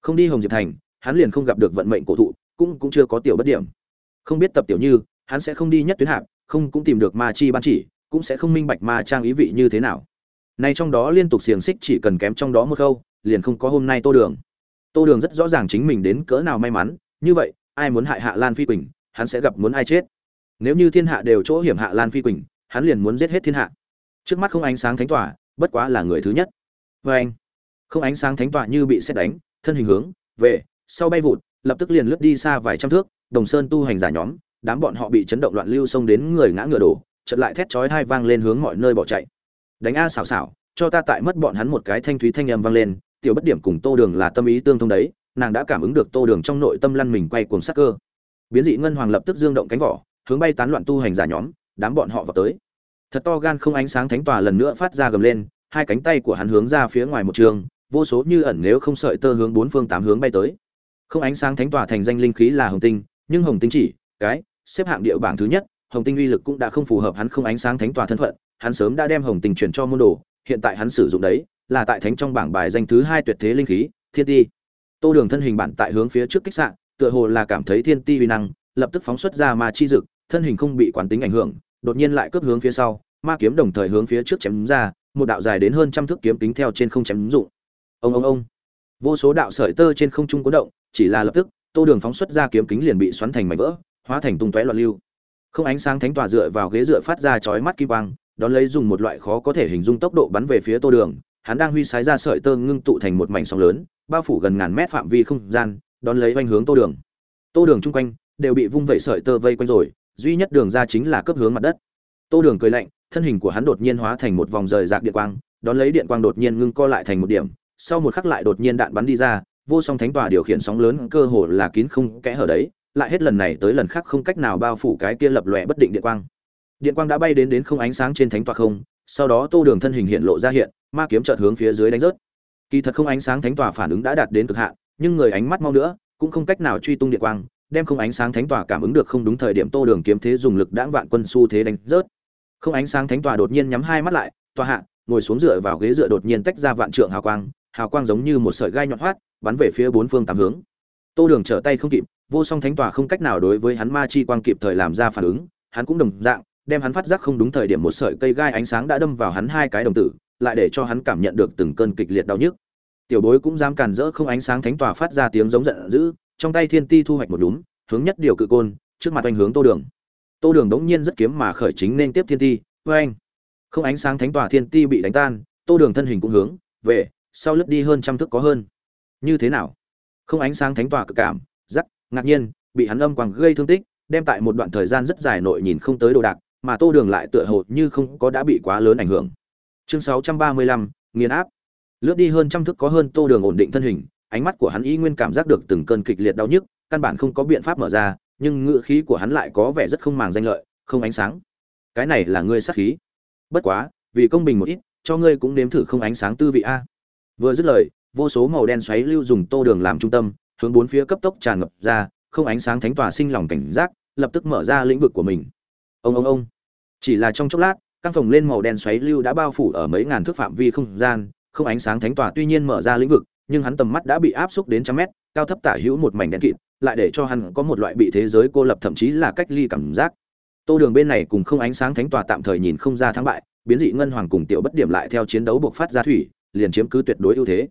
Không đi hồng diệp thành, hắn liền không gặp được vận mệnh cổ thụ, cũng cũng chưa có tiểu bất điểm. Không biết tập tiểu như, hắn sẽ không đi nhất tuyến hạp, không cũng tìm được ma chi ban chỉ, cũng sẽ không minh bạch ma trang ý vị như thế nào. Nay trong đó liên tục xiềng xích chỉ cần kém trong đó một khâu, liền không có hôm nay tô đường. Tô đường rất rõ ràng chính mình đến cỡ nào may mắn, như vậy, ai muốn hại hạ lan phi quỳnh, hắn sẽ gặp muốn ai chết nếu như thiên hạ đều chỗ hiểm hạ lan phi quỳnh, hắn liền muốn giết hết thiên hạ. Trước mắt không ánh sáng thánh tỏa bất quá là người thứ nhất. Vê anh, không ánh sáng thánh tỏa như bị xét đánh, thân hình hướng về, sau bay vụt, lập tức liền lướt đi xa vài trăm thước, đồng sơn tu hành giả nhóm, đám bọn họ bị chấn động loạn lưu xông đến người ngã ngựa đổ, chợt lại thét chói hai vang lên hướng mọi nơi bỏ chạy. Đánh a xảo xảo, cho ta tại mất bọn hắn một cái thanh thúy thanh âm vang lên, tiểu bất điểm cùng tô đường là tâm ý tương thông đấy, nàng đã cảm ứng được tô đường trong nội tâm lăn mình quay cuồng sắc cơ. Biến dị ngân hoàng lập tức dương động cánh vỏ hướng bay tán loạn tu hành giả nhóm, đám bọn họ vào tới. Thật to gan không ánh sáng thánh tòa lần nữa phát ra gầm lên, hai cánh tay của hắn hướng ra phía ngoài một trường, vô số như ẩn nếu không sợi tơ hướng bốn phương tám hướng bay tới. Không ánh sáng thánh tòa thành danh linh khí là hồng tinh, nhưng hồng tinh chỉ, cái, xếp hạng địa bảng thứ nhất, hồng tinh uy lực cũng đã không phù hợp hắn không ánh sáng thánh tòa thân phận, hắn sớm đã đem hồng tinh chuyển cho môn đồ, hiện tại hắn sử dụng đấy, là tại thánh trong bảng bài danh thứ hai tuyệt thế linh khí, thiên ti. Tô đường thân hình bản tại hướng phía trước kích sạn tựa hồ là cảm thấy thiên ti uy năng, lập tức phóng xuất ra ma chi dực thân hình không bị quán tính ảnh hưởng, đột nhiên lại cướp hướng phía sau, ma kiếm đồng thời hướng phía trước chém ra, một đạo dài đến hơn trăm thước kiếm tính theo trên không chém dụng. Ông ông ông. Vô số đạo sợi tơ trên không trung cố động, chỉ là lập tức, tô đường phóng xuất ra kiếm kính liền bị xoắn thành mảnh vỡ, hóa thành tung tóe loạn lưu. Không ánh sáng thánh tòa dựa vào ghế dựa phát ra chói mắt kim quang, đón lấy dùng một loại khó có thể hình dung tốc độ bắn về phía tô đường, hắn đang huy sái ra sợi tơ ngưng tụ thành một mảnh sóng lớn, bao phủ gần ngàn mét phạm vi không gian, đón lấy vành hướng tô đường. Tô đường chung quanh đều bị vung vẩy sợi tơ vây quanh rồi duy nhất đường ra chính là cấp hướng mặt đất. Tô đường cười lạnh, thân hình của hắn đột nhiên hóa thành một vòng rời rạc điện quang, đón lấy điện quang đột nhiên ngưng co lại thành một điểm, sau một khắc lại đột nhiên đạn bắn đi ra, vô song thánh tòa điều khiển sóng lớn cơ hồ là kín không kẽ hở đấy, lại hết lần này tới lần khác không cách nào bao phủ cái kia lập lòe bất định điện quang. Điện quang đã bay đến đến không ánh sáng trên thánh tòa không, sau đó tô đường thân hình hiện lộ ra hiện, ma kiếm chợt hướng phía dưới đánh rớt. Kỳ thật không ánh sáng thánh tòa phản ứng đã đạt đến cực hạn, nhưng người ánh mắt mau nữa, cũng không cách nào truy tung điện quang đem không ánh sáng thánh tòa cảm ứng được không đúng thời điểm tô đường kiếm thế dùng lực đãng vạn quân xu thế đánh rớt. Không ánh sáng thánh tòa đột nhiên nhắm hai mắt lại, tòa hạ, ngồi xuống dựa vào ghế dựa đột nhiên tách ra vạn trượng hào quang hào quang giống như một sợi gai nhọn hoắt, bắn về phía bốn phương tám hướng. Tô đường trở tay không kịp, vô song thánh tòa không cách nào đối với hắn ma chi quang kịp thời làm ra phản ứng, hắn cũng đồng dạng, đem hắn phát giác không đúng thời điểm một sợi cây gai ánh sáng đã đâm vào hắn hai cái đồng tử, lại để cho hắn cảm nhận được từng cơn kịch liệt đau nhức. Tiểu bối cũng dám cản rỡ không ánh sáng thánh tòa phát ra tiếng giống giận dữ trong tay thiên ti thu hoạch một đúng hướng nhất điều cự côn, trước mặt anh hướng tô đường. Tô đường đống nhiên rất kiếm mà khởi chính nên tiếp thiên ti vê anh. Không ánh sáng thánh tòa thiên ti bị đánh tan, tô đường thân hình cũng hướng về, sau lướt đi hơn trăm thước có hơn. Như thế nào? Không ánh sáng thánh tòa cực cảm giắc ngạc nhiên, bị hắn âm quàng gây thương tích, đem tại một đoạn thời gian rất dài nội nhìn không tới đồ đạc, mà tô đường lại tựa hồ như không có đã bị quá lớn ảnh hưởng. Chương sáu trăm ba mươi lăm, nghiền áp. Lướt đi hơn trăm thước có hơn tô đường ổn định thân hình ánh mắt của hắn y nguyên cảm giác được từng cơn kịch liệt đau nhức, căn bản không có biện pháp mở ra, nhưng ngựa khí của hắn lại có vẻ rất không màng danh lợi, không ánh sáng. Cái này là ngươi sát khí. Bất quá, vì công bình một ít, cho ngươi cũng nếm thử không ánh sáng tư vị a. Vừa dứt lời, vô số màu đen xoáy lưu dùng tô đường làm trung tâm, hướng bốn phía cấp tốc tràn ngập ra, không ánh sáng thánh tòa sinh lòng cảnh giác, lập tức mở ra lĩnh vực của mình. Ông ông ông. Chỉ là trong chốc lát, căn phòng lên màu đen xoáy lưu đã bao phủ ở mấy ngàn thước phạm vi không gian, không ánh sáng thánh tòa tuy nhiên mở ra lĩnh vực nhưng hắn tầm mắt đã bị áp xúc đến trăm mét, cao thấp tả hữu một mảnh đen kịt, lại để cho hắn có một loại bị thế giới cô lập thậm chí là cách ly cảm giác. Tô đường bên này cùng không ánh sáng thánh tòa tạm thời nhìn không ra thắng bại, biến dị ngân hoàng cùng tiểu bất điểm lại theo chiến đấu buộc phát ra thủy, liền chiếm cứ tuyệt đối ưu thế.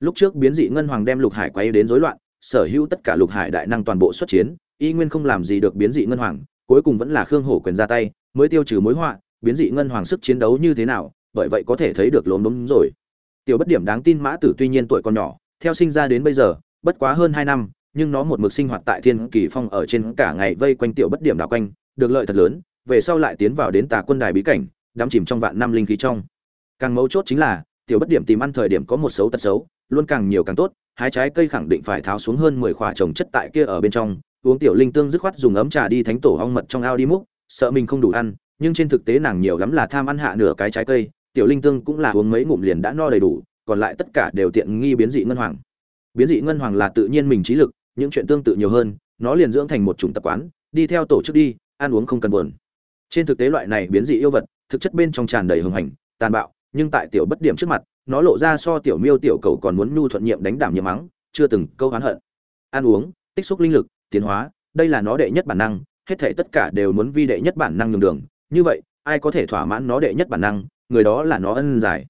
Lúc trước biến dị ngân hoàng đem lục hải quay đến rối loạn, sở hữu tất cả lục hải đại năng toàn bộ xuất chiến, y nguyên không làm gì được biến dị ngân hoàng, cuối cùng vẫn là khương hổ quyền ra tay, mới tiêu trừ mối họa, biến dị ngân hoàng sức chiến đấu như thế nào, bởi vậy có thể thấy được lốm đốm rồi tiểu bất điểm đáng tin mã tử tuy nhiên tuổi còn nhỏ, theo sinh ra đến bây giờ, bất quá hơn hai năm, nhưng nó một mực sinh hoạt tại thiên kỳ phong ở trên cả ngày vây quanh tiểu bất điểm đảo quanh, được lợi thật lớn, về sau lại tiến vào đến tà quân đài bí cảnh, đắm chìm trong vạn năm linh khí trong. Càng mấu chốt chính là, tiểu bất điểm tìm ăn thời điểm có một xấu tật xấu, luôn càng nhiều càng tốt, hái trái cây khẳng định phải tháo xuống hơn mười khỏa trồng chất tại kia ở bên trong, uống tiểu linh tương dứt khoát dùng ấm trà đi thánh tổ hong mật trong ao đi múc, sợ mình không đủ ăn, nhưng trên thực tế nàng nhiều lắm là tham ăn hạ nửa cái trái cây tiểu linh tương cũng là uống mấy ngụm liền đã no đầy đủ, còn lại tất cả đều tiện nghi biến dị ngân hoàng. Biến dị ngân hoàng là tự nhiên mình trí lực, những chuyện tương tự nhiều hơn, nó liền dưỡng thành một chủng tập quán, đi theo tổ chức đi, ăn uống không cần buồn. Trên thực tế loại này biến dị yêu vật, thực chất bên trong tràn đầy hưng hành, tàn bạo, nhưng tại tiểu bất điểm trước mặt, nó lộ ra so tiểu miêu tiểu cầu còn muốn nhu thuận nhiệm đánh đảm nhiệm mắng, chưa từng câu oán hận. Ăn uống, tích xúc linh lực, tiến hóa, đây là nó đệ nhất bản năng, hết thể tất cả đều muốn vi đệ nhất bản năng nhường đường, như vậy, ai có thể thỏa mãn nó đệ nhất bản năng người đó là nó ân giải.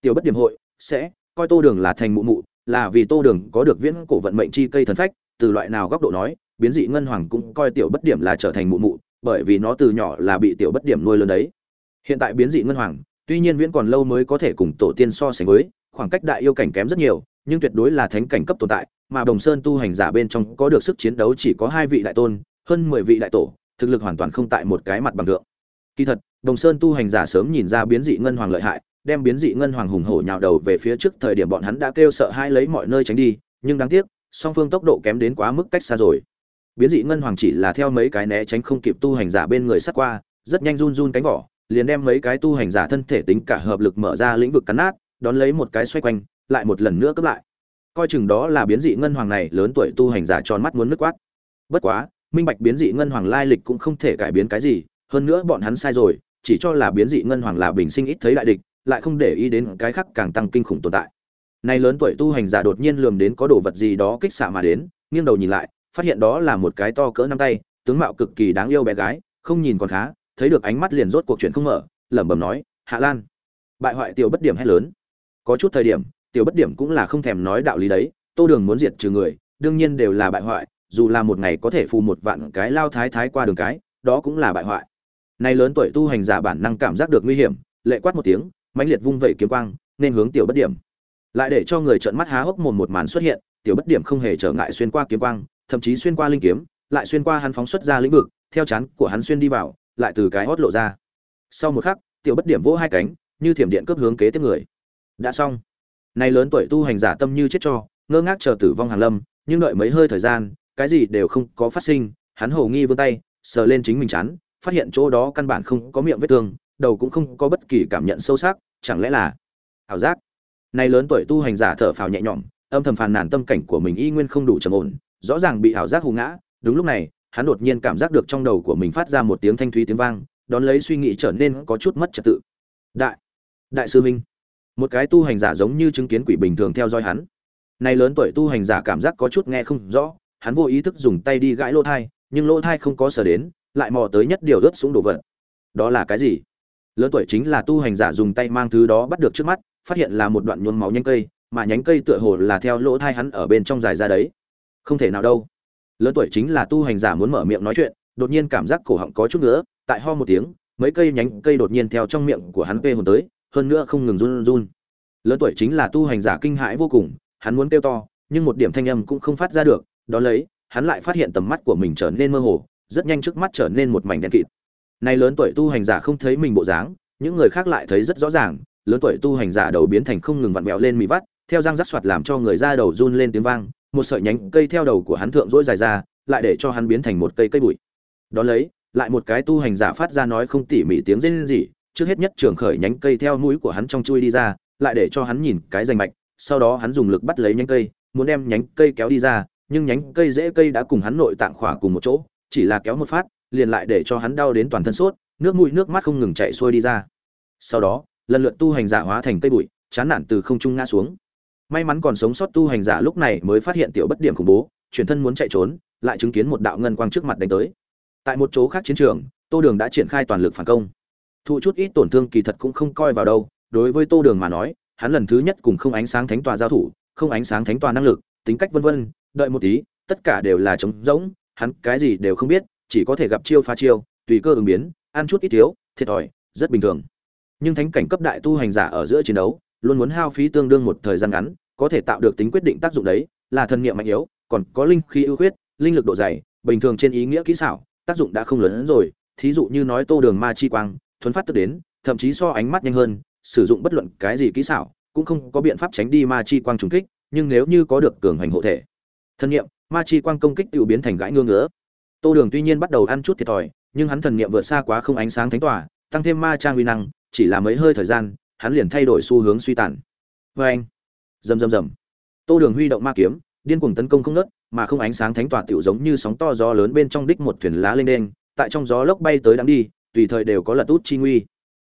Tiểu bất điểm hội, sẽ, coi tô đường là thành mụ mụ, là vì tô đường có được viễn cổ vận mệnh chi cây thần phách, từ loại nào góc độ nói, biến dị ngân hoàng cũng coi tiểu bất điểm là trở thành mụ mụ, bởi vì nó từ nhỏ là bị tiểu bất điểm nuôi lớn đấy. Hiện tại biến dị ngân hoàng, tuy nhiên viễn còn lâu mới có thể cùng tổ tiên so sánh với, khoảng cách đại yêu cảnh kém rất nhiều, nhưng tuyệt đối là thánh cảnh cấp tồn tại, mà đồng sơn tu hành giả bên trong có được sức chiến đấu chỉ có hai vị đại tôn, hơn mười vị đại tổ, thực lực hoàn toàn không tại một cái mặt bằng thượng. Kỳ thật đồng sơn tu hành giả sớm nhìn ra biến dị ngân hoàng lợi hại, đem biến dị ngân hoàng hùng hổ nhào đầu về phía trước thời điểm bọn hắn đã kêu sợ hai lấy mọi nơi tránh đi, nhưng đáng tiếc, song phương tốc độ kém đến quá mức cách xa rồi. Biến dị ngân hoàng chỉ là theo mấy cái né tránh không kịp tu hành giả bên người sát qua, rất nhanh run run cánh vỏ, liền đem mấy cái tu hành giả thân thể tính cả hợp lực mở ra lĩnh vực cắn nát, đón lấy một cái xoay quanh, lại một lần nữa cấp lại. Coi chừng đó là biến dị ngân hoàng này lớn tuổi tu hành giả tròn mắt muốn nước quát. Bất quá, minh bạch biến dị ngân hoàng lai lịch cũng không thể cải biến cái gì, hơn nữa bọn hắn sai rồi chỉ cho là biến dị ngân hoàng là bình sinh ít thấy đại địch, lại không để ý đến cái khác càng tăng kinh khủng tồn tại. Nay lớn tuổi tu hành giả đột nhiên lườm đến có đồ vật gì đó kích xạ mà đến, nghiêng đầu nhìn lại, phát hiện đó là một cái to cỡ năm tay, tướng mạo cực kỳ đáng yêu bé gái, không nhìn còn khá, thấy được ánh mắt liền rốt cuộc chuyện không mở, lẩm bẩm nói, hạ lan, bại hoại tiểu bất điểm hết lớn. Có chút thời điểm, tiểu bất điểm cũng là không thèm nói đạo lý đấy, tô đường muốn diệt trừ người, đương nhiên đều là bại hoại, dù là một ngày có thể phù một vạn cái lao thái thái qua đường cái, đó cũng là bại hoại nay lớn tuổi tu hành giả bản năng cảm giác được nguy hiểm, lệ quát một tiếng, mãnh liệt vung vẩy kiếm quang, nên hướng tiểu bất điểm. Lại để cho người trợn mắt há hốc mồm một màn xuất hiện, tiểu bất điểm không hề trở ngại xuyên qua kiếm quang, thậm chí xuyên qua linh kiếm, lại xuyên qua hắn phóng xuất ra lĩnh vực, theo chán của hắn xuyên đi vào, lại từ cái hót lộ ra. Sau một khắc, tiểu bất điểm vỗ hai cánh, như thiểm điện cướp hướng kế tiếp người. Đã xong. Nay lớn tuổi tu hành giả tâm như chết cho, ngơ ngác chờ tử vong hàng lâm, nhưng đợi mấy hơi thời gian, cái gì đều không có phát sinh, hắn hồ nghi vươn tay, sờ lên chính mình chán phát hiện chỗ đó căn bản không có miệng vết thương, đầu cũng không có bất kỳ cảm nhận sâu sắc, chẳng lẽ là ảo giác? Nay lớn tuổi tu hành giả thở phào nhẹ nhõm, âm thầm phàn nàn tâm cảnh của mình y nguyên không đủ trầm ổn, rõ ràng bị ảo giác hù ngã. Đúng lúc này, hắn đột nhiên cảm giác được trong đầu của mình phát ra một tiếng thanh thúy tiếng vang, đón lấy suy nghĩ trở nên có chút mất trật tự. Đại đại sư minh, một cái tu hành giả giống như chứng kiến quỷ bình thường theo dõi hắn. Này lớn tuổi tu hành giả cảm giác có chút nghe không rõ, hắn vô ý thức dùng tay đi gãi lỗ thai, nhưng lỗ thai không có sở đến lại mò tới nhất điều rớt xuống đồ vật. Đó là cái gì? Lớn tuổi chính là tu hành giả dùng tay mang thứ đó bắt được trước mắt, phát hiện là một đoạn nhuốm máu nhánh cây, mà nhánh cây tựa hồ là theo lỗ thai hắn ở bên trong dài ra đấy. Không thể nào đâu. Lớn tuổi chính là tu hành giả muốn mở miệng nói chuyện, đột nhiên cảm giác cổ họng có chút nữa tại ho một tiếng, mấy cây nhánh cây đột nhiên theo trong miệng của hắn vê hồn tới, hơn nữa không ngừng run run. Lớn tuổi chính là tu hành giả kinh hãi vô cùng, hắn muốn kêu to, nhưng một điểm thanh âm cũng không phát ra được, đó lấy, hắn lại phát hiện tầm mắt của mình trở nên mơ hồ rất nhanh trước mắt trở nên một mảnh đen kịt. Nay lớn tuổi tu hành giả không thấy mình bộ dáng, những người khác lại thấy rất rõ ràng, lớn tuổi tu hành giả đầu biến thành không ngừng vặn vẹo lên mì vắt, theo răng rắc soạt làm cho người ra đầu run lên tiếng vang, một sợi nhánh cây theo đầu của hắn thượng rỗi dài ra, lại để cho hắn biến thành một cây cây bụi. Đó lấy, lại một cái tu hành giả phát ra nói không tỉ mỉ tiếng rên rỉ, trước hết nhất trường khởi nhánh cây theo mũi của hắn trong chui đi ra, lại để cho hắn nhìn cái rành mạch, sau đó hắn dùng lực bắt lấy nhánh cây, muốn đem nhánh cây kéo đi ra, nhưng nhánh cây rễ cây đã cùng hắn nội tạng khỏa cùng một chỗ chỉ là kéo một phát, liền lại để cho hắn đau đến toàn thân sốt, nước mũi nước mắt không ngừng chảy xuôi đi ra. Sau đó, lần lượt tu hành giả hóa thành cây bụi, chán nản từ không trung ngã xuống. May mắn còn sống sót tu hành giả lúc này mới phát hiện tiểu bất điểm khủng bố, chuyển thân muốn chạy trốn, lại chứng kiến một đạo ngân quang trước mặt đánh tới. Tại một chỗ khác chiến trường, tô đường đã triển khai toàn lực phản công. Thu chút ít tổn thương kỳ thật cũng không coi vào đâu, đối với tô đường mà nói, hắn lần thứ nhất cùng không ánh sáng thánh tòa giao thủ, không ánh sáng thánh tòa năng lực, tính cách vân vân, đợi một tí, tất cả đều là trống rỗng hắn cái gì đều không biết, chỉ có thể gặp chiêu phá chiêu, tùy cơ ứng biến, ăn chút ít thiếu, thiệt thòi, rất bình thường. Nhưng thánh cảnh cấp đại tu hành giả ở giữa chiến đấu, luôn muốn hao phí tương đương một thời gian ngắn, có thể tạo được tính quyết định tác dụng đấy, là thần niệm mạnh yếu, còn có linh khí ưu khuyết, linh lực độ dày, bình thường trên ý nghĩa kỹ xảo, tác dụng đã không lớn hơn rồi. Thí dụ như nói tô đường ma chi quang, thuấn phát tức đến, thậm chí so ánh mắt nhanh hơn, sử dụng bất luận cái gì kỹ xảo, cũng không có biện pháp tránh đi ma chi quang trùng kích, nhưng nếu như có được cường hành hộ thể thân niệm ma chi quang công kích tự biến thành gãi ngương ngứa. Tô đường tuy nhiên bắt đầu ăn chút thiệt thòi, nhưng hắn thần niệm vượt xa quá không ánh sáng thánh tỏa tăng thêm ma trang uy năng, chỉ là mấy hơi thời gian, hắn liền thay đổi xu hướng suy tàn. Vê anh, rầm rầm rầm. Tô đường huy động ma kiếm, điên cuồng tấn công không nớt mà không ánh sáng thánh tỏa tiểu giống như sóng to gió lớn bên trong đích một thuyền lá lên đen tại trong gió lốc bay tới đang đi, tùy thời đều có lật út chi nguy.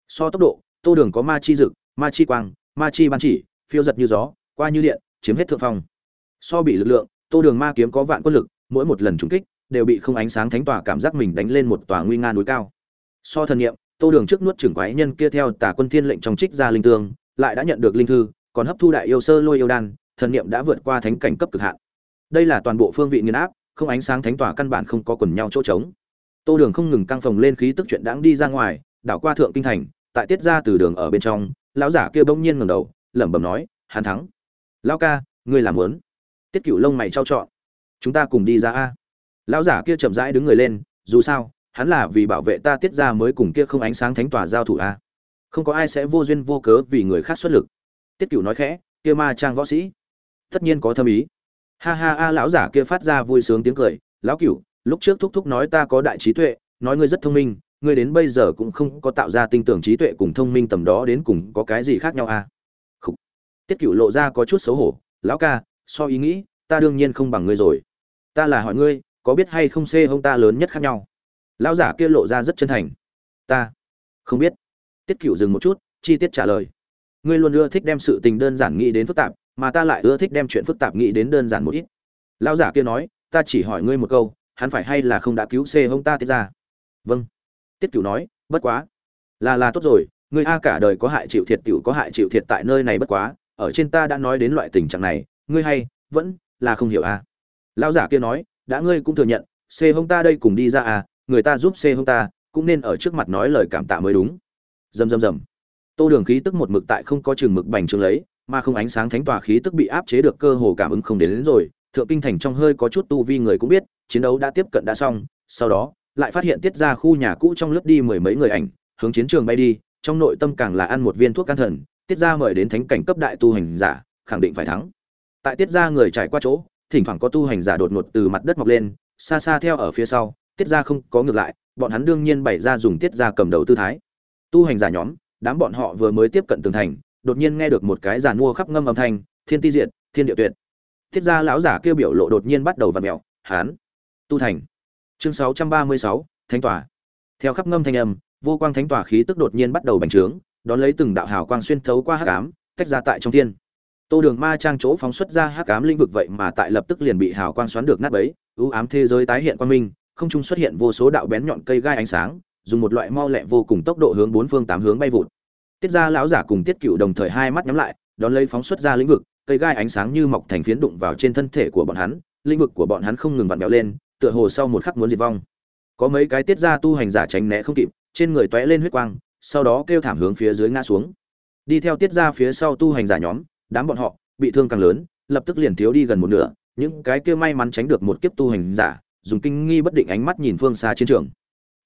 So tốc độ, tô đường có ma chi dực ma chi quang, ma chi ban chỉ, phiêu giật như gió, qua như điện, chiếm hết thượng phong. So bị lực lượng tô đường ma kiếm có vạn quân lực, mỗi một lần trúng kích, đều bị không ánh sáng thánh tỏa cảm giác mình đánh lên một tòa nguy nga núi cao. So thần nghiệm tô đường trước nuốt trưởng quái nhân kia theo Tả quân thiên lệnh trong trích ra linh tương, lại đã nhận được linh thư, còn hấp thu đại yêu sơ lôi yêu đan, thần niệm đã vượt qua thánh cảnh cấp cực hạn. Đây là toàn bộ phương vị nghiền áp, không ánh sáng thánh tỏa căn bản không có quần nhau chỗ trống. Tô đường không ngừng căng phồng lên khí tức chuyện đáng đi ra ngoài, đảo qua thượng kinh thành, tại tiết ra từ đường ở bên trong, lão giả kia bỗng nhiên ngẩng đầu, lẩm bẩm nói, hắn thắng. Lão ca, ngươi làm muốn tiết cựu lông mày trao trọn. Chúng ta cùng đi ra a. Lão giả kia chậm rãi đứng người lên, dù sao, hắn là vì bảo vệ ta tiết ra mới cùng kia không ánh sáng thánh tòa giao thủ a. Không có ai sẽ vô duyên vô cớ vì người khác xuất lực. Tiết cựu nói khẽ, kia ma trang võ sĩ. Tất nhiên có thâm ý. Ha ha a, lão giả kia phát ra vui sướng tiếng cười. Lão cựu lúc trước thúc thúc nói ta có đại trí tuệ, nói ngươi rất thông minh, ngươi đến bây giờ cũng không có tạo ra tinh tưởng trí tuệ cùng thông minh tầm đó đến cùng có cái gì khác nhau a. Khúc tiết cựu lộ ra có chút xấu hổ. Lão ca so ý nghĩ, ta đương nhiên không bằng ngươi rồi. Ta là hỏi ngươi, có biết hay không xê hông ta lớn nhất khác nhau? Lão giả kia lộ ra rất chân thành. Ta không biết. Tiết cựu dừng một chút, chi tiết trả lời. Ngươi luôn ưa thích đem sự tình đơn giản nghĩ đến phức tạp, mà ta lại ưa thích đem chuyện phức tạp nghĩ đến đơn giản một ít. Lão giả kia nói, ta chỉ hỏi ngươi một câu, hắn phải hay là không đã cứu xê hông ta tiết ra? Vâng. Tiết cựu nói, bất quá. Là là tốt rồi, ngươi a cả đời có hại chịu thiệt tiểu có hại chịu thiệt tại nơi này bất quá, ở trên ta đã nói đến loại tình trạng này ngươi hay vẫn là không hiểu à? lão giả kia nói đã ngươi cũng thừa nhận C hông ta đây cùng đi ra à người ta giúp C hông ta cũng nên ở trước mặt nói lời cảm tạ mới đúng. Dầm dầm dầm, tô đường khí tức một mực tại không có trường mực bành trướng lấy mà không ánh sáng thánh tòa khí tức bị áp chế được cơ hồ cảm ứng không đến, đến rồi. Thượng kinh thành trong hơi có chút tu vi người cũng biết chiến đấu đã tiếp cận đã xong sau đó lại phát hiện tiết ra khu nhà cũ trong lướt đi mười mấy người ảnh hướng chiến trường bay đi trong nội tâm càng là ăn một viên thuốc can thần tiết ra mời đến thánh cảnh cấp đại tu hành giả khẳng định phải thắng tại tiết ra người trải qua chỗ thỉnh thoảng có tu hành giả đột ngột từ mặt đất mọc lên xa xa theo ở phía sau tiết ra không có ngược lại bọn hắn đương nhiên bày ra dùng tiết ra cầm đầu tư thái. Tu hành giả nhóm đám bọn họ vừa mới tiếp cận tường thành đột nhiên nghe được một cái giàn mua khắp ngâm âm thanh thiên ti diệt thiên địa tuyệt. Tiết ra lão giả kêu biểu lộ đột nhiên bắt đầu v ặ mẹo hán tu thành. Chương 636, thánh tòa. Theo khắp ngâm thanh âm vô quang thánh tòa khí tức đột nhiên bắt đầu bành trướng đón lấy từng đạo hào quang xuyên thấu qua hắc ám tách ra tại trong thiên tô đường ma trang chỗ phóng xuất ra hắc ám lĩnh vực vậy mà tại lập tức liền bị hào quang xoắn được nát bấy, ưu ám thế giới tái hiện quang minh, không trung xuất hiện vô số đạo bén nhọn cây gai ánh sáng, dùng một loại mau lẹ vô cùng tốc độ hướng bốn phương tám hướng bay vụt. Tiết ra lão giả cùng tiết cựu đồng thời hai mắt nhắm lại, đón lấy phóng xuất ra lĩnh vực, cây gai ánh sáng như mọc thành phiến đụng vào trên thân thể của bọn hắn, lĩnh vực của bọn hắn không ngừng vặn vẹo lên, tựa hồ sau một khắc muốn diệt vong. Có mấy cái tiết ra tu hành giả tránh né không kịp, trên người tóe lên huyết quang, sau đó kêu thảm hướng phía dưới ngã xuống. Đi theo tiết ra phía sau tu hành giả nhóm đám bọn họ, bị thương càng lớn, lập tức liền thiếu đi gần một nửa. Những cái kia may mắn tránh được một kiếp tu hành giả, dùng kinh nghi bất định ánh mắt nhìn phương xa chiến trường.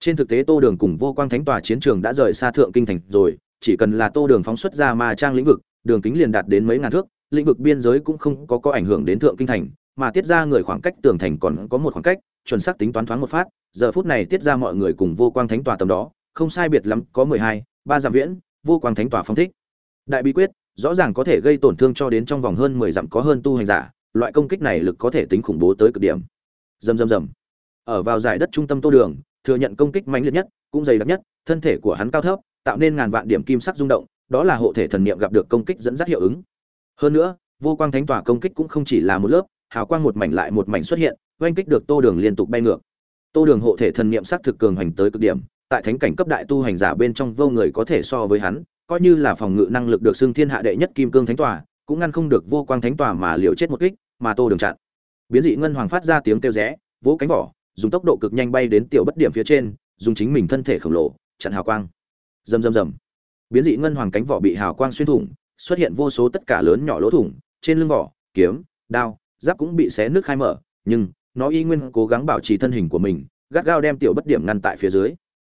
Trên thực tế tô đường cùng vô quang thánh tòa chiến trường đã rời xa thượng kinh thành rồi, chỉ cần là tô đường phóng xuất ra ma trang lĩnh vực, đường kính liền đạt đến mấy ngàn thước, lĩnh vực biên giới cũng không có có ảnh hưởng đến thượng kinh thành, mà tiết ra người khoảng cách tường thành còn có một khoảng cách, chuẩn xác tính toán thoáng một phát, giờ phút này tiết ra mọi người cùng vô quang thánh tòa tầm đó, không sai biệt lắm, có mười hai, ba giảm viễn, vô quang thánh tòa phong thích. Đại bí quyết rõ ràng có thể gây tổn thương cho đến trong vòng hơn mười dặm có hơn tu hành giả, loại công kích này lực có thể tính khủng bố tới cực điểm. Rầm rầm rầm. Ở vào giải đất trung tâm tô đường, thừa nhận công kích mạnh liệt nhất, cũng dày đặc nhất, thân thể của hắn cao thấp, tạo nên ngàn vạn điểm kim sắc rung động, đó là hộ thể thần niệm gặp được công kích dẫn dắt hiệu ứng. Hơn nữa, vô quang thánh tỏa công kích cũng không chỉ là một lớp, hào quang một mảnh lại một mảnh xuất hiện, oanh kích được tô đường liên tục bay ngược. Tô đường hộ thể thần niệm sắc thực cường hành tới cực điểm, tại thánh cảnh cấp đại tu hành giả bên trong vô người có thể so với hắn coi như là phòng ngự năng lực được xưng thiên hạ đệ nhất kim cương thánh tòa, cũng ngăn không được vô quang thánh tòa mà liều chết một kích, mà tô đường chặn. Biến dị ngân hoàng phát ra tiếng kêu rẽ, vỗ cánh vỏ, dùng tốc độ cực nhanh bay đến tiểu bất điểm phía trên, dùng chính mình thân thể khổng lồ, chặn hào quang. Rầm rầm rầm. Biến dị ngân hoàng cánh vỏ bị hào quang xuyên thủng, xuất hiện vô số tất cả lớn nhỏ lỗ thủng, trên lưng vỏ, kiếm, đao, giáp cũng bị xé nước khai mở, nhưng, nó y nguyên cố gắng bảo trì thân hình của mình, gắt gao đem tiểu bất điểm ngăn tại phía dưới.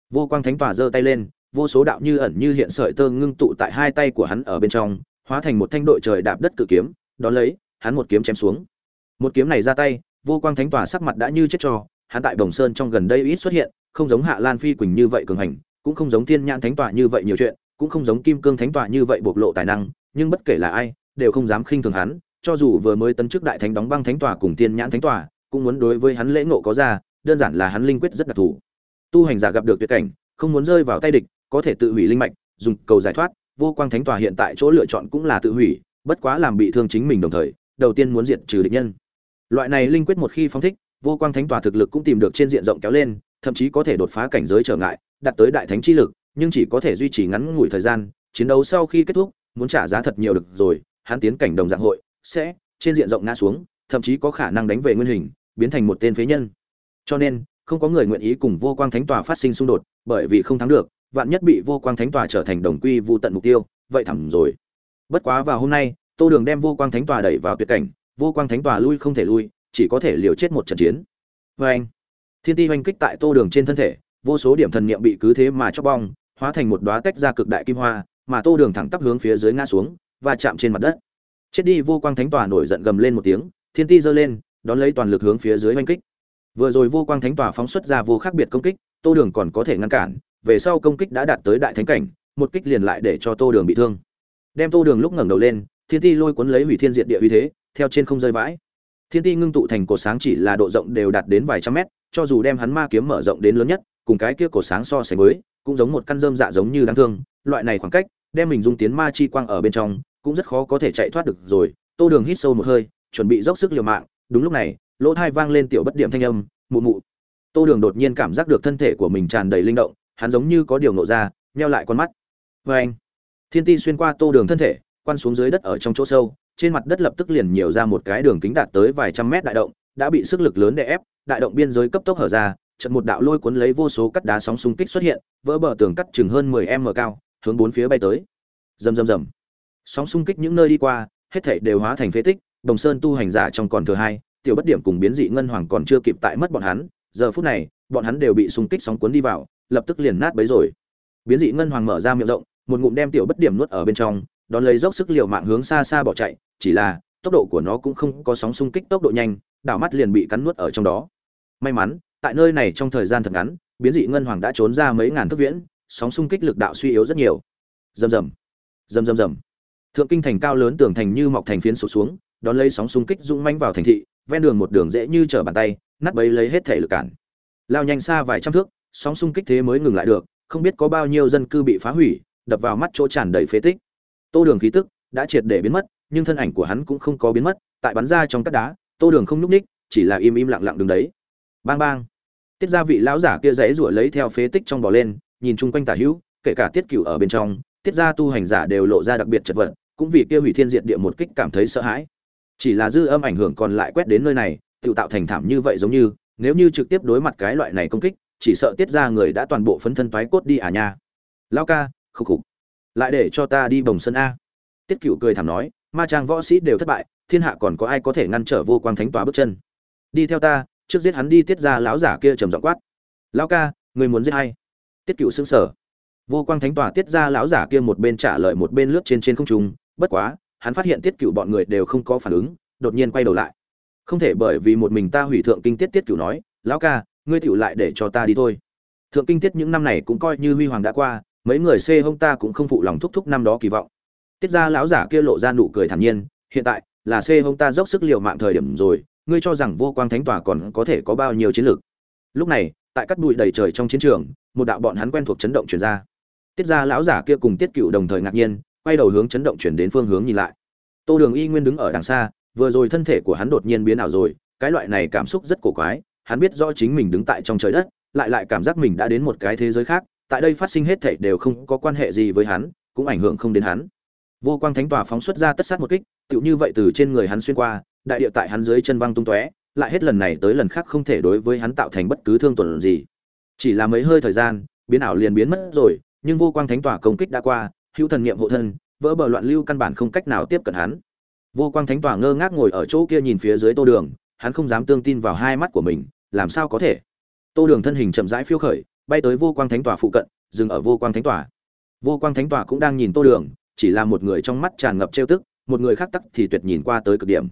Vô quang thánh tỏa giơ tay lên vô số đạo như ẩn như hiện sợi tơ ngưng tụ tại hai tay của hắn ở bên trong, hóa thành một thanh đội trời đạp đất cự kiếm, đón lấy, hắn một kiếm chém xuống. Một kiếm này ra tay, vô quang thánh tỏa sắc mặt đã như chết cho, hắn tại đồng sơn trong gần đây ít xuất hiện, không giống hạ lan phi quỳnh như vậy cường hành, cũng không giống thiên nhãn thánh tỏa như vậy nhiều chuyện, cũng không giống kim cương thánh tỏa như vậy bộc lộ tài năng, nhưng bất kể là ai, đều không dám khinh thường hắn, cho dù vừa mới tấn chức đại thánh đóng băng thánh tỏa cùng thiên nhãn thánh tỏa cũng muốn đối với hắn lễ ngộ có ra, đơn giản là hắn linh quyết rất đặc thù. Tu hành giả gặp được tuyệt cảnh, không muốn rơi vào tay địch có thể tự hủy linh mạch, dùng cầu giải thoát, vô quang thánh tòa hiện tại chỗ lựa chọn cũng là tự hủy, bất quá làm bị thương chính mình đồng thời, đầu tiên muốn diệt trừ địch nhân. Loại này linh quyết một khi phóng thích, vô quang thánh tòa thực lực cũng tìm được trên diện rộng kéo lên, thậm chí có thể đột phá cảnh giới trở ngại, đạt tới đại thánh chi lực, nhưng chỉ có thể duy trì ngắn ngủi thời gian, chiến đấu sau khi kết thúc, muốn trả giá thật nhiều được rồi, hắn tiến cảnh đồng dạng hội, sẽ, trên diện rộng ngã xuống, thậm chí có khả năng đánh về nguyên hình, biến thành một tên phế nhân. Cho nên, không có người nguyện ý cùng vô quang thánh tòa phát sinh xung đột, bởi vì không thắng được vạn nhất bị vô quang thánh tòa trở thành đồng quy vô tận mục tiêu, vậy thẳng rồi. Bất quá vào hôm nay, tô đường đem vô quang thánh tòa đẩy vào tuyệt cảnh, vô quang thánh tòa lui không thể lui, chỉ có thể liều chết một trận chiến. Vê anh, thiên ti oanh kích tại tô đường trên thân thể, vô số điểm thần niệm bị cứ thế mà chóc bong, hóa thành một đóa tách ra cực đại kim hoa, mà tô đường thẳng tắp hướng phía dưới ngã xuống và chạm trên mặt đất. Chết đi, vô quang thánh tòa nổi giận gầm lên một tiếng, thiên ti giơ lên, đón lấy toàn lực hướng phía dưới oanh kích. Vừa rồi vô quang thánh tòa phóng xuất ra vô khác biệt công kích, tô đường còn có thể ngăn cản về sau công kích đã đạt tới đại thánh cảnh, một kích liền lại để cho tô đường bị thương. Đem tô đường lúc ngẩng đầu lên, thiên ti lôi cuốn lấy hủy thiên diện địa uy thế, theo trên không rơi vãi. Thiên ti ngưng tụ thành cổ sáng chỉ là độ rộng đều đạt đến vài trăm mét, cho dù đem hắn ma kiếm mở rộng đến lớn nhất, cùng cái kia cổ sáng so sánh với, cũng giống một căn dơm dạ giống như đáng thương. Loại này khoảng cách, đem mình dung tiến ma chi quang ở bên trong, cũng rất khó có thể chạy thoát được rồi. Tô đường hít sâu một hơi, chuẩn bị dốc sức liều mạng. Đúng lúc này, lỗ thai vang lên tiểu bất điểm thanh âm, mụ mụ. Tô đường đột nhiên cảm giác được thân thể của mình tràn đầy linh động hắn giống như có điều nộ ra, nheo lại con mắt. Vê anh, thiên ti xuyên qua tô đường thân thể quan xuống dưới đất ở trong chỗ sâu, trên mặt đất lập tức liền nhiều ra một cái đường kính đạt tới vài trăm mét đại động, đã bị sức lực lớn đè ép, đại động biên giới cấp tốc hở ra, trận một đạo lôi cuốn lấy vô số cắt đá sóng xung kích xuất hiện, vỡ bờ tường cắt chừng hơn mười m cao, hướng bốn phía bay tới. Rầm rầm rầm. Sóng xung kích những nơi đi qua, hết thảy đều hóa thành phế tích, đồng sơn tu hành giả trong còn thừa hai, tiểu bất điểm cùng biến dị ngân hoàng còn chưa kịp tại mất bọn hắn, giờ phút này, bọn hắn đều bị xung kích sóng cuốn đi vào lập tức liền nát bấy rồi. Biến dị ngân hoàng mở ra miệng rộng, một ngụm đem tiểu bất điểm nuốt ở bên trong, đón lấy dốc sức liều mạng hướng xa xa bỏ chạy, chỉ là, tốc độ của nó cũng không có sóng xung kích tốc độ nhanh, đảo mắt liền bị cắn nuốt ở trong đó. May mắn, tại nơi này trong thời gian thật ngắn, biến dị ngân hoàng đã trốn ra mấy ngàn thước viễn, sóng xung kích lực đạo suy yếu rất nhiều. Rầm rầm rầm rầm rầm. Thượng kinh thành cao lớn tường thành như mọc thành phiến sụp xuống, đón lấy sóng xung kích rung manh vào thành thị, ven đường một đường dễ như trở bàn tay, nát bấy lấy hết thể lực cản. Lao nhanh xa vài trăm thước sóng xung kích thế mới ngừng lại được, không biết có bao nhiêu dân cư bị phá hủy, đập vào mắt chỗ tràn đầy phế tích. Tô đường khí tức đã triệt để biến mất, nhưng thân ảnh của hắn cũng không có biến mất, tại bắn ra trong các đá, tô đường không lúc ních chỉ là im im lặng lặng đứng đấy. Bang bang. Tiết gia vị lão giả kia dãy rủa lấy theo phế tích trong bò lên, nhìn chung quanh tả hữu, kể cả tiết cửu ở bên trong, tiết gia tu hành giả đều lộ ra đặc biệt chật vật, cũng vì kia hủy thiên diệt địa một kích cảm thấy sợ hãi. Chỉ là dư âm ảnh hưởng còn lại quét đến nơi này, tự tạo thành thảm như vậy giống như, nếu như trực tiếp đối mặt cái loại này công kích chỉ sợ tiết ra người đã toàn bộ phấn thân toái cốt đi à nha. Lao ca, khục khục. Lại để cho ta đi bồng sân a. Tiết cựu cười thảm nói, ma trang võ sĩ đều thất bại, thiên hạ còn có ai có thể ngăn trở vô quang thánh tòa bước chân. Đi theo ta, trước giết hắn đi, tiết ra lão giả kia trầm giọng quát. Lao ca, người muốn giết hay tiết cựu xứng sở vô quang thánh tòa tiết ra lão giả kia một bên trả lời một bên lướt trên trên không trung, bất quá, hắn phát hiện tiết cựu bọn người đều không có phản ứng, đột nhiên quay đầu lại. Không thể bởi vì một mình ta hủy thượng kinh tiết tiết cựu nói, lão ca ngươi tựu lại để cho ta đi thôi. Thượng kinh tiết những năm này cũng coi như huy hoàng đã qua, mấy người xê hông ta cũng không phụ lòng thúc thúc năm đó kỳ vọng. Tiết ra lão giả kia lộ ra nụ cười thản nhiên, hiện tại là xê hông ta dốc sức liều mạng thời điểm rồi, ngươi cho rằng vô quang thánh tòa còn có thể có bao nhiêu chiến lược? Lúc này, tại các bụi đầy trời trong chiến trường, một đạo bọn hắn quen thuộc chấn động chuyển ra. Tiết ra lão giả kia cùng tiết cựu đồng thời ngạc nhiên, quay đầu hướng chấn động chuyển đến phương hướng nhìn lại. Tô đường y nguyên đứng ở đằng xa, vừa rồi thân thể của hắn đột nhiên biến ảo rồi, cái loại này cảm xúc rất cổ quái hắn biết rõ chính mình đứng tại trong trời đất, lại lại cảm giác mình đã đến một cái thế giới khác, tại đây phát sinh hết thảy đều không có quan hệ gì với hắn, cũng ảnh hưởng không đến hắn. Vô quang thánh tòa phóng xuất ra tất sát một kích, tựu như vậy từ trên người hắn xuyên qua, đại địa tại hắn dưới chân văng tung tóe, lại hết lần này tới lần khác không thể đối với hắn tạo thành bất cứ thương tổn gì. Chỉ là mấy hơi thời gian, biến ảo liền biến mất rồi, nhưng vô quang thánh tòa công kích đã qua, hữu thần niệm hộ thân, vỡ bờ loạn lưu căn bản không cách nào tiếp cận hắn. Vô quang thánh tòa ngơ ngác ngồi ở chỗ kia nhìn phía dưới tô đường, hắn không dám tương tin vào hai mắt của mình làm sao có thể? Tô đường thân hình chậm rãi phiêu khởi, bay tới vô quang thánh Tòa phụ cận, dừng ở vô quang thánh Tòa. vô quang thánh Tòa cũng đang nhìn tô đường, chỉ là một người trong mắt tràn ngập trêu tức, một người khác tắc thì tuyệt nhìn qua tới cực điểm.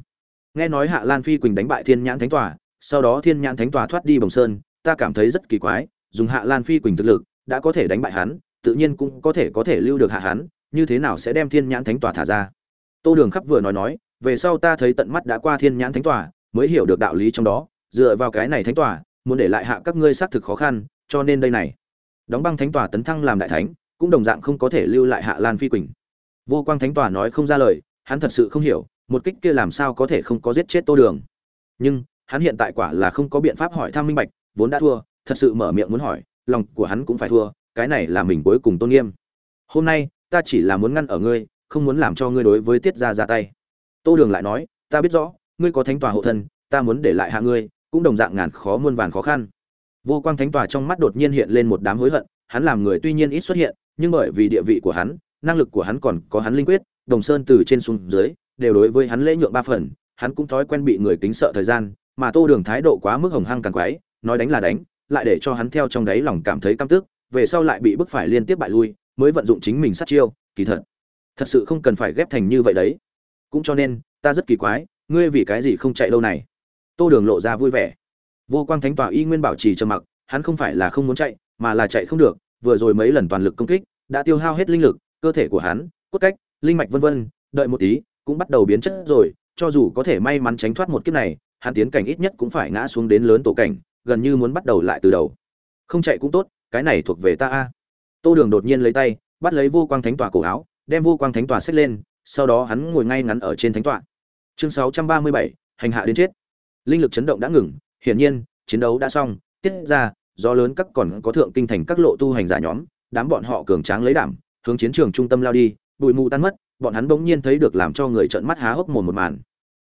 Nghe nói hạ lan phi quỳnh đánh bại thiên nhãn thánh tòa, sau đó thiên nhãn thánh tòa thoát đi bồng sơn, ta cảm thấy rất kỳ quái, dùng hạ lan phi quỳnh thực lực, đã có thể đánh bại hắn, tự nhiên cũng có thể có thể lưu được hạ hắn, như thế nào sẽ đem thiên nhãn thánh tòa thả ra? Tô đường khắp vừa nói nói, về sau ta thấy tận mắt đã qua thiên nhãn thánh tòa, mới hiểu được đạo lý trong đó dựa vào cái này thánh tòa, muốn để lại hạ các ngươi xác thực khó khăn, cho nên đây này. Đóng băng thánh tòa tấn thăng làm đại thánh, cũng đồng dạng không có thể lưu lại hạ lan phi quỳnh. Vô quang thánh tòa nói không ra lời, hắn thật sự không hiểu, một kích kia làm sao có thể không có giết chết tô đường. Nhưng, hắn hiện tại quả là không có biện pháp hỏi thăm minh bạch, vốn đã thua, thật sự mở miệng muốn hỏi, lòng của hắn cũng phải thua, cái này là mình cuối cùng tôn nghiêm. Hôm nay, ta chỉ là muốn ngăn ở ngươi, không muốn làm cho ngươi đối với tiết ra ra tay. Tô đường lại nói, ta biết rõ, ngươi có thánh tòa hộ thân, ta muốn để lại hạ ngươi cũng đồng dạng ngàn khó muôn vàn khó khăn. Vô quang thánh tòa trong mắt đột nhiên hiện lên một đám hối hận, hắn làm người tuy nhiên ít xuất hiện, nhưng bởi vì địa vị của hắn, năng lực của hắn còn có hắn linh quyết, đồng sơn từ trên xuống dưới, đều đối với hắn lễ nhượng ba phần, hắn cũng thói quen bị người kính sợ thời gian, mà tô đường thái độ quá mức hồng hăng càng quái, nói đánh là đánh, lại để cho hắn theo trong đáy lòng cảm thấy căm tức, về sau lại bị bức phải liên tiếp bại lui, mới vận dụng chính mình sát chiêu, kỳ thật thật sự không cần phải ghép thành như vậy đấy. Cũng cho nên, ta rất kỳ quái, ngươi vì cái gì không chạy lâu này? Tô đường lộ ra vui vẻ. Vô quang thánh tòa y nguyên bảo trì trầm mặc, hắn không phải là không muốn chạy, mà là chạy không được, vừa rồi mấy lần toàn lực công kích, đã tiêu hao hết linh lực, cơ thể của hắn, cốt cách, linh mạch vân vân, đợi một tí, cũng bắt đầu biến chất rồi, cho dù có thể may mắn tránh thoát một kiếp này, hắn tiến cảnh ít nhất cũng phải ngã xuống đến lớn tổ cảnh, gần như muốn bắt đầu lại từ đầu. Không chạy cũng tốt, cái này thuộc về ta a. Tô đường đột nhiên lấy tay, bắt lấy vô quang thánh tòa cổ áo, đem vô quang thánh tòa xếp lên, sau đó hắn ngồi ngay ngắn ở trên thánh tọa. Chương sáu trăm ba mươi bảy, hành hạ đến chết linh lực chấn động đã ngừng, hiển nhiên, chiến đấu đã xong, tiết ra do lớn các còn có thượng kinh thành các lộ tu hành giả nhóm, đám bọn họ cường tráng lấy đảm, hướng chiến trường trung tâm lao đi, bụi mù tan mất, bọn hắn bỗng nhiên thấy được làm cho người trợn mắt há hốc mồm một màn.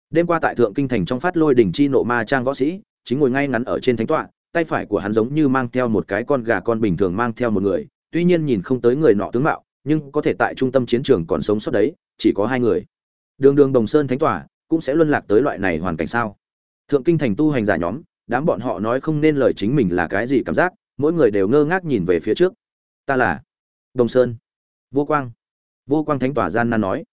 Đêm qua tại thượng kinh thành trong phát lôi đỉnh chi nộ ma trang võ sĩ, chính ngồi ngay ngắn ở trên thánh tọa, tay phải của hắn giống như mang theo một cái con gà con bình thường mang theo một người, tuy nhiên nhìn không tới người nọ tướng mạo, nhưng có thể tại trung tâm chiến trường còn sống sót đấy, chỉ có hai người. Đường đường đồng sơn thánh tỏa cũng sẽ luân lạc tới loại này hoàn cảnh sao? Thượng kinh thành tu hành giả nhóm, đám bọn họ nói không nên lời chính mình là cái gì cảm giác, mỗi người đều ngơ ngác nhìn về phía trước. Ta là đồng sơn. Vô quang. Vô quang thánh tòa gian nan nói.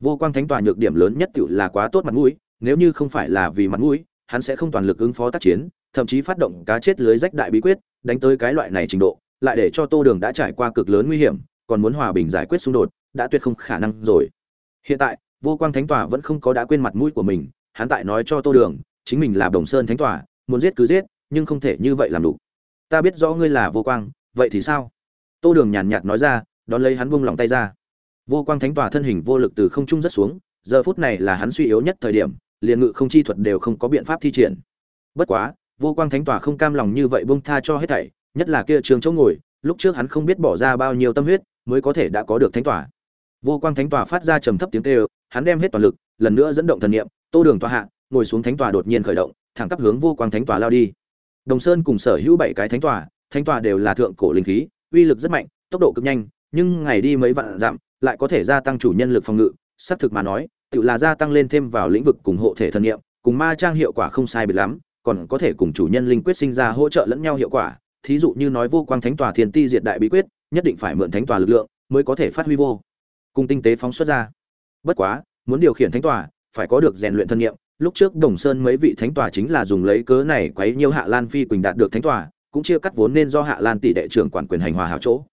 Vô quang thánh tòa nhược điểm lớn nhất tự là quá tốt mặt mũi, nếu như không phải là vì mặt mũi, hắn sẽ không toàn lực ứng phó tác chiến, thậm chí phát động cá chết lưới rách đại bí quyết, đánh tới cái loại này trình độ, lại để cho tô đường đã trải qua cực lớn nguy hiểm, còn muốn hòa bình giải quyết xung đột, đã tuyệt không khả năng rồi. Hiện tại, vô quang thánh tòa vẫn không có đã quên mặt mũi của mình, hắn tại nói cho tô đường chính mình là đồng sơn thánh tòa, muốn giết cứ giết, nhưng không thể như vậy làm đủ. Ta biết rõ ngươi là vô quang, vậy thì sao? Tô đường nhàn nhạt nói ra, đón lấy hắn buông lòng tay ra. Vô quang thánh tòa thân hình vô lực từ không trung rất xuống, giờ phút này là hắn suy yếu nhất thời điểm, liền ngự không chi thuật đều không có biện pháp thi triển. Bất quá, vô quang thánh tòa không cam lòng như vậy buông tha cho hết thảy, nhất là kia trường chỗ ngồi, lúc trước hắn không biết bỏ ra bao nhiêu tâm huyết, mới có thể đã có được thánh tòa. Vô quang thánh tòa phát ra trầm thấp tiếng kêu, hắn đem hết toàn lực, lần nữa dẫn động thần niệm, tô đường tòa hạ ngồi xuống thánh tòa đột nhiên khởi động, thẳng tắp hướng vô quang thánh tòa lao đi. Đồng sơn cùng sở hữu bảy cái thánh tòa thánh tòa đều là thượng cổ linh khí, uy lực rất mạnh, tốc độ cực nhanh, nhưng ngày đi mấy vạn dặm, lại có thể gia tăng chủ nhân lực phòng ngự. Xác thực mà nói, tự là gia tăng lên thêm vào lĩnh vực cùng hộ thể thần niệm, cùng ma trang hiệu quả không sai biệt lắm, còn có thể cùng chủ nhân linh quyết sinh ra hỗ trợ lẫn nhau hiệu quả. Thí dụ như nói vô quang thánh tòa thiên ti diệt đại bí quyết, nhất định phải mượn thánh tòa lực lượng mới có thể phát huy vô cùng tinh tế phóng xuất ra. Bất quá, muốn điều khiển thánh tòa, phải có được rèn luyện thân nhiệm lúc trước đồng sơn mấy vị thánh tòa chính là dùng lấy cớ này quấy nhiêu hạ lan phi quỳnh đạt được thánh tòa, cũng chia cắt vốn nên do hạ lan tỷ đệ trưởng quản quyền hành hòa hảo chỗ.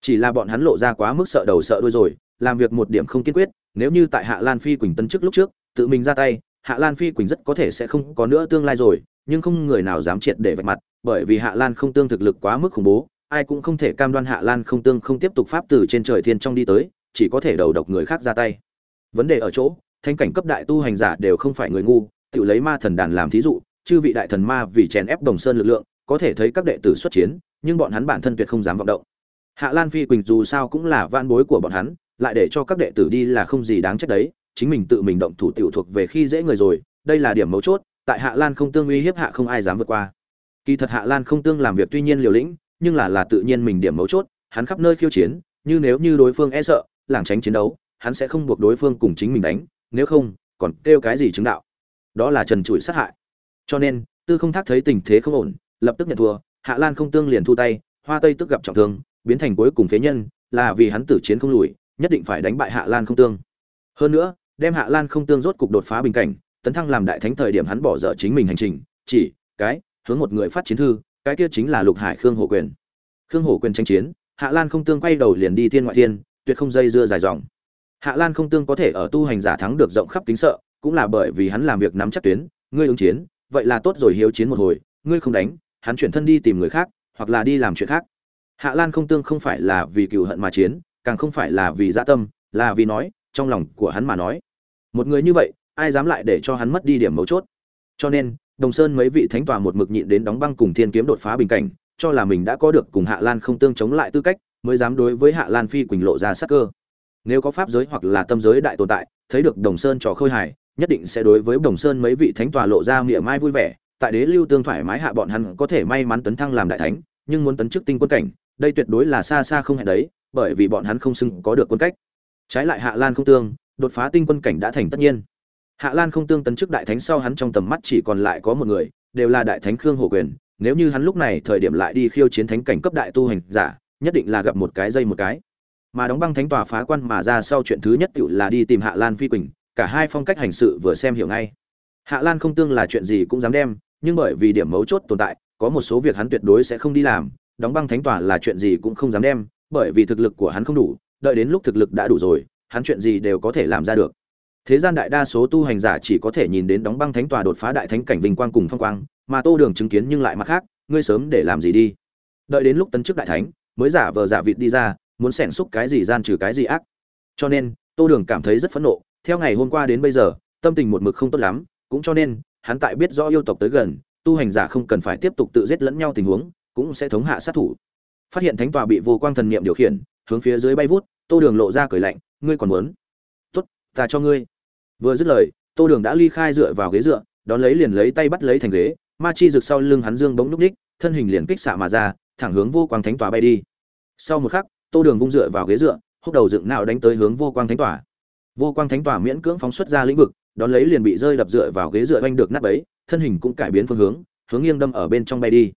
Chỉ là bọn hắn lộ ra quá mức sợ đầu sợ đuôi rồi, làm việc một điểm không kiên quyết, nếu như tại hạ lan phi quỳnh tân trước lúc trước, tự mình ra tay, hạ lan phi quỳnh rất có thể sẽ không có nữa tương lai rồi, nhưng không người nào dám triệt để vạch mặt, bởi vì hạ lan không tương thực lực quá mức khủng bố, ai cũng không thể cam đoan hạ lan không tương không tiếp tục pháp từ trên trời thiên trong đi tới, chỉ có thể đầu độc người khác ra tay. Vấn đề ở chỗ thanh cảnh cấp đại tu hành giả đều không phải người ngu, tự lấy ma thần đàn làm thí dụ, chư vị đại thần ma vì chèn ép đồng sơn lực lượng, có thể thấy các đệ tử xuất chiến, nhưng bọn hắn bản thân tuyệt không dám vọng động. Hạ lan phi quỳnh dù sao cũng là van bối của bọn hắn, lại để cho các đệ tử đi là không gì đáng trách đấy, chính mình tự mình động thủ tiểu thuộc về khi dễ người rồi, đây là điểm mấu chốt, tại hạ lan không tương uy hiếp hạ không ai dám vượt qua. Kỳ thật hạ lan không tương làm việc tuy nhiên liều lĩnh, nhưng là là tự nhiên mình điểm mấu chốt, hắn khắp nơi khiêu chiến, như nếu như đối phương e sợ, lảng tránh chiến đấu, hắn sẽ không buộc đối phương cùng chính mình đánh nếu không, còn kêu cái gì chứng đạo? Đó là trần trụi sát hại. Cho nên, tư không thác thấy tình thế không ổn, lập tức nhận thua, hạ lan không tương liền thu tay, hoa tây tức gặp trọng thương, biến thành cuối cùng phế nhân, là vì hắn tử chiến không lùi, nhất định phải đánh bại hạ lan không tương. Hơn nữa, đem hạ lan không tương rốt cục đột phá bình cảnh, tấn thăng làm đại thánh thời điểm hắn bỏ dở chính mình hành trình, chỉ, cái, hướng một người phát chiến thư, cái kia chính là lục hải khương hổ quyền. Khương hổ quyền tranh chiến, hạ lan không tương quay đầu liền đi thiên ngoại thiên, tuyệt không dây dưa dài dòng hạ lan không tương có thể ở tu hành giả thắng được rộng khắp kính sợ, cũng là bởi vì hắn làm việc nắm chắc tuyến, ngươi ứng chiến, vậy là tốt rồi hiếu chiến một hồi, ngươi không đánh, hắn chuyển thân đi tìm người khác, hoặc là đi làm chuyện khác. Hạ lan không tương không phải là vì cựu hận mà chiến, càng không phải là vì dã tâm, là vì nói, trong lòng của hắn mà nói. Một người như vậy, ai dám lại để cho hắn mất đi điểm mấu chốt? Cho nên, đồng sơn mấy vị thánh tòa một mực nhịn đến đóng băng cùng thiên kiếm đột phá bình cảnh, cho là mình đã có được cùng hạ lan không tương chống lại tư cách, mới dám đối với hạ lan phi quỳnh lộ ra sắc cơ nếu có pháp giới hoặc là tâm giới đại tồn tại, thấy được đồng sơn trò khôi hài, nhất định sẽ đối với đồng sơn mấy vị thánh tòa lộ ra miệng mai vui vẻ. Tại đế lưu tương thoải mái hạ bọn hắn có thể may mắn tấn thăng làm đại thánh, nhưng muốn tấn chức tinh quân cảnh, đây tuyệt đối là xa xa không hẹn đấy, bởi vì bọn hắn không xưng có được quân cách. Trái lại hạ lan không tương, đột phá tinh quân cảnh đã thành tất nhiên. Hạ lan không tương tấn chức đại thánh sau hắn trong tầm mắt chỉ còn lại có một người, đều là đại thánh khương hổ quyền. Nếu như hắn lúc này thời điểm lại đi khiêu chiến thánh cảnh cấp đại tu hành giả, nhất định là gặp một cái dây một cái mà đóng băng thánh tòa phá quan mà ra sau chuyện thứ nhất tựu là đi tìm hạ lan phi quỳnh, cả hai phong cách hành sự vừa xem hiểu ngay. Hạ lan không tương là chuyện gì cũng dám đem, nhưng bởi vì điểm mấu chốt tồn tại, có một số việc hắn tuyệt đối sẽ không đi làm, đóng băng thánh tòa là chuyện gì cũng không dám đem, bởi vì thực lực của hắn không đủ, đợi đến lúc thực lực đã đủ rồi, hắn chuyện gì đều có thể làm ra được. Thế gian đại đa số tu hành giả chỉ có thể nhìn đến đóng băng thánh tòa đột phá đại thánh cảnh vinh quang cùng phong quang, mà tô đường chứng kiến nhưng lại mặt khác, ngươi sớm để làm gì đi? Đợi đến lúc tấn chức đại thánh, mới giả vờ giả vịt đi ra muốn xẻn xúc cái gì gian trừ cái gì ác. Cho nên, tô đường cảm thấy rất phẫn nộ, theo ngày hôm qua đến bây giờ, tâm tình một mực không tốt lắm, cũng cho nên, hắn tại biết rõ yêu tộc tới gần, tu hành giả không cần phải tiếp tục tự giết lẫn nhau tình huống, cũng sẽ thống hạ sát thủ. Phát hiện thánh tòa bị vô quang thần niệm điều khiển, hướng phía dưới bay vút, tô đường lộ ra cười lạnh, ngươi còn muốn? Tốt, ta cho ngươi. Vừa dứt lời, tô đường đã ly khai dựa vào ghế dựa, đón lấy liền lấy tay bắt lấy thành ghế, ma chi rực sau lưng hắn dương bỗng núp ních, thân hình liền kích xạ mà ra, thẳng hướng vô quang thánh tòa bay đi. Sau một khắc tô đường vung dựa vào ghế dựa, húc đầu dựng nào đánh tới hướng vô quang thánh tòa. Vô quang thánh tòa miễn cưỡng phóng xuất ra lĩnh vực, đón lấy liền bị rơi đập dựa vào ghế dựa oanh được nắp ấy thân hình cũng cải biến phương hướng hướng nghiêng đâm ở bên trong bay đi.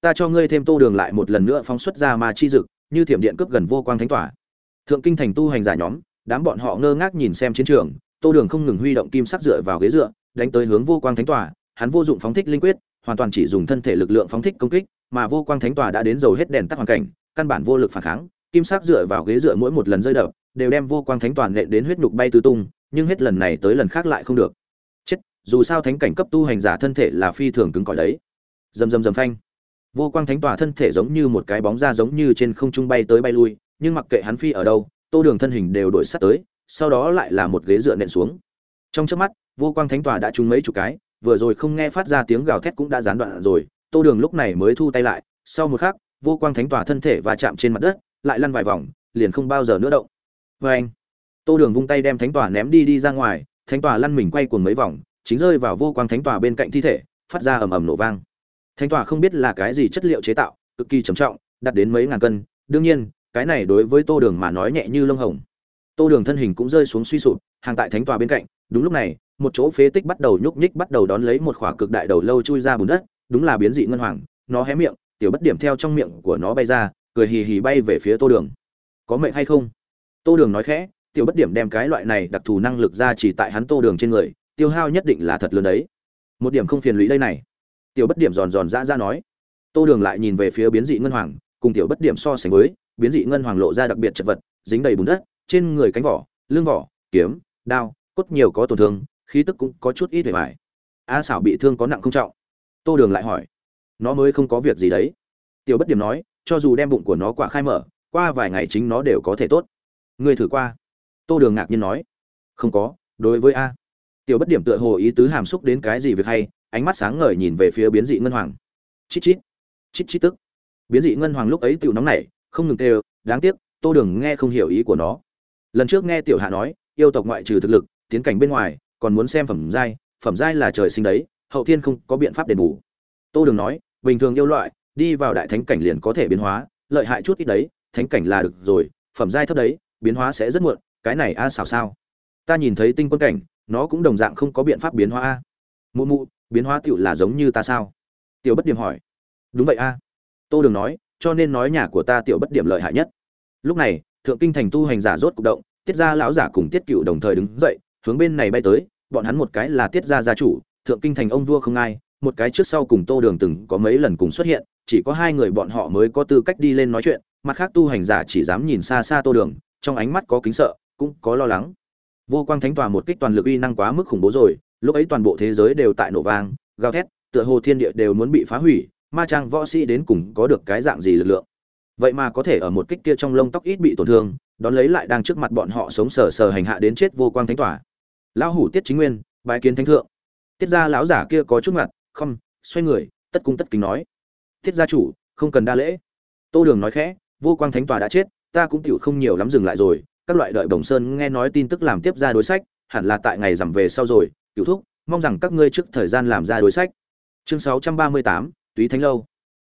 Ta cho ngươi thêm tô đường lại một lần nữa phóng xuất ra ma chi dực, như thiểm điện cướp gần vô quang thánh tỏa thượng kinh thành tu hành giả nhóm, đám bọn họ ngơ ngác nhìn xem chiến trường, tô đường không ngừng huy động kim sắc dựa vào ghế dựa, đánh tới hướng vô quang thánh tỏa hắn vô dụng phóng thích linh quyết, hoàn toàn chỉ dùng thân thể lực lượng phóng thích công kích, mà vô quang thánh tỏa đã đến dầu hết đèn tắt hoàn cảnh, căn bản vô lực phản kháng kim sắc dựa vào ghế dựa mỗi một lần rơi đập, đều đem vô quang thánh toàn nện đến huyết nhục bay tứ tung, nhưng hết lần này tới lần khác lại không được. Chết, dù sao thánh cảnh cấp tu hành giả thân thể là phi thường cứng cỏi đấy. Dầm dầm dầm phanh. Vô quang thánh tòa thân thể giống như một cái bóng da giống như trên không trung bay tới bay lui, nhưng mặc kệ hắn phi ở đâu, tô đường thân hình đều đổi sắt tới, sau đó lại là một ghế dựa nện xuống. Trong trước mắt, vô quang thánh tòa đã trúng mấy chục cái, vừa rồi không nghe phát ra tiếng gào thét cũng đã gián đoạn rồi, tô đường lúc này mới thu tay lại, sau một khắc, vô quang thánh tòa thân thể và chạm trên mặt đất lại lăn vài vòng, liền không bao giờ nữa động. Vê anh, tô đường vung tay đem thánh tòa ném đi đi ra ngoài, thánh tòa lăn mình quay cuồng mấy vòng, chính rơi vào vô quang thánh tòa bên cạnh thi thể, phát ra ầm ầm nổ vang. Thánh tòa không biết là cái gì chất liệu chế tạo, cực kỳ trầm trọng đặt đến mấy ngàn cân. Đương nhiên, cái này đối với tô đường mà nói nhẹ như lông hồng. Tô đường thân hình cũng rơi xuống suy sụp, hàng tại thánh tòa bên cạnh. Đúng lúc này, một chỗ phế tích bắt đầu nhúc nhích bắt đầu đón lấy một khỏa cực đại đầu lâu chui ra bùn đất, đúng là biến dị ngân hoàng, nó hé miệng, tiểu bất điểm theo trong miệng của nó bay ra cười hì hì bay về phía tô đường. Có mệnh hay không? Tô đường nói khẽ, tiểu bất điểm đem cái loại này đặc thù năng lực ra chỉ tại hắn tô đường trên người, tiêu hao nhất định là thật lớn đấy. Một điểm không phiền lũy đây này. Tiểu bất điểm giòn giòn ra ra nói. Tô đường lại nhìn về phía biến dị ngân hoàng, cùng tiểu bất điểm so sánh với, biến dị ngân hoàng lộ ra đặc biệt chật vật, dính đầy bùn đất, trên người cánh vỏ, lưng vỏ, kiếm, đao, cốt nhiều có tổn thương, khí tức cũng có chút ít vẻ vải. A xảo bị thương có nặng không trọng? Tô đường lại hỏi. Nó mới không có việc gì đấy. Tiểu bất điểm nói cho dù đem bụng của nó quả khai mở, qua vài ngày chính nó đều có thể tốt. Ngươi thử qua. Tô đường ngạc nhiên nói. Không có, đối với a. Tiểu bất điểm tựa hồ ý tứ hàm xúc đến cái gì việc hay, ánh mắt sáng ngời nhìn về phía biến dị ngân hoàng. Chít chít chít chít tức. Biến dị ngân hoàng lúc ấy tiểu nóng nảy, không ngừng kêu, đáng tiếc, tô đường nghe không hiểu ý của nó. Lần trước nghe tiểu hạ nói, yêu tộc ngoại trừ thực lực, tiến cảnh bên ngoài, còn muốn xem phẩm giai phẩm giai là trời sinh đấy, hậu thiên không có biện pháp đền bù. Tô đường nói, bình thường yêu loại đi vào đại thánh cảnh liền có thể biến hóa, lợi hại chút ít đấy, thánh cảnh là được rồi, phẩm giai thấp đấy, biến hóa sẽ rất muộn, cái này a à xào sao? Ta nhìn thấy tinh quân cảnh, nó cũng đồng dạng không có biện pháp biến hóa a. Mụ mụ, biến hóa tựu là giống như ta sao? Tiểu bất điểm hỏi. Đúng vậy a. Tô đường nói, cho nên nói nhà của ta tiểu bất điểm lợi hại nhất. Lúc này, thượng kinh thành tu hành giả rốt cục động, tiết gia lão giả cùng tiết cựu đồng thời đứng dậy, hướng bên này bay tới, bọn hắn một cái là tiết gia gia chủ, thượng kinh thành ông vua không ai một cái trước sau cùng tô đường từng có mấy lần cùng xuất hiện, chỉ có hai người bọn họ mới có tư cách đi lên nói chuyện, mặt khác tu hành giả chỉ dám nhìn xa xa tô đường, trong ánh mắt có kính sợ, cũng có lo lắng. Vô quang thánh tòa một kích toàn lực uy năng quá mức khủng bố rồi, lúc ấy toàn bộ thế giới đều tại nổ vang, gào thét, tựa hồ thiên địa đều muốn bị phá hủy, ma trang võ sĩ đến cùng có được cái dạng gì lực lượng. Vậy mà có thể ở một kích kia trong lông tóc ít bị tổn thương, đón lấy lại đang trước mặt bọn họ sống sờ sờ hành hạ đến chết vô quang thánh tỏa lão hủ tiết chính nguyên bài kiến thánh thượng. Tiết gia lão giả kia có chút mặt không xoay người, tất cung tất kính nói. Tiết gia chủ, không cần đa lễ. Tô đường nói khẽ, vô quang thánh tòa đã chết, ta cũng tiểu không nhiều lắm dừng lại rồi. Các loại đợi bồng sơn nghe nói tin tức làm tiếp ra đối sách, hẳn là tại ngày giảm về sau rồi. Cựu thúc, mong rằng các ngươi trước thời gian làm ra đối sách. Chương sáu trăm ba mươi tám, túy thánh lâu.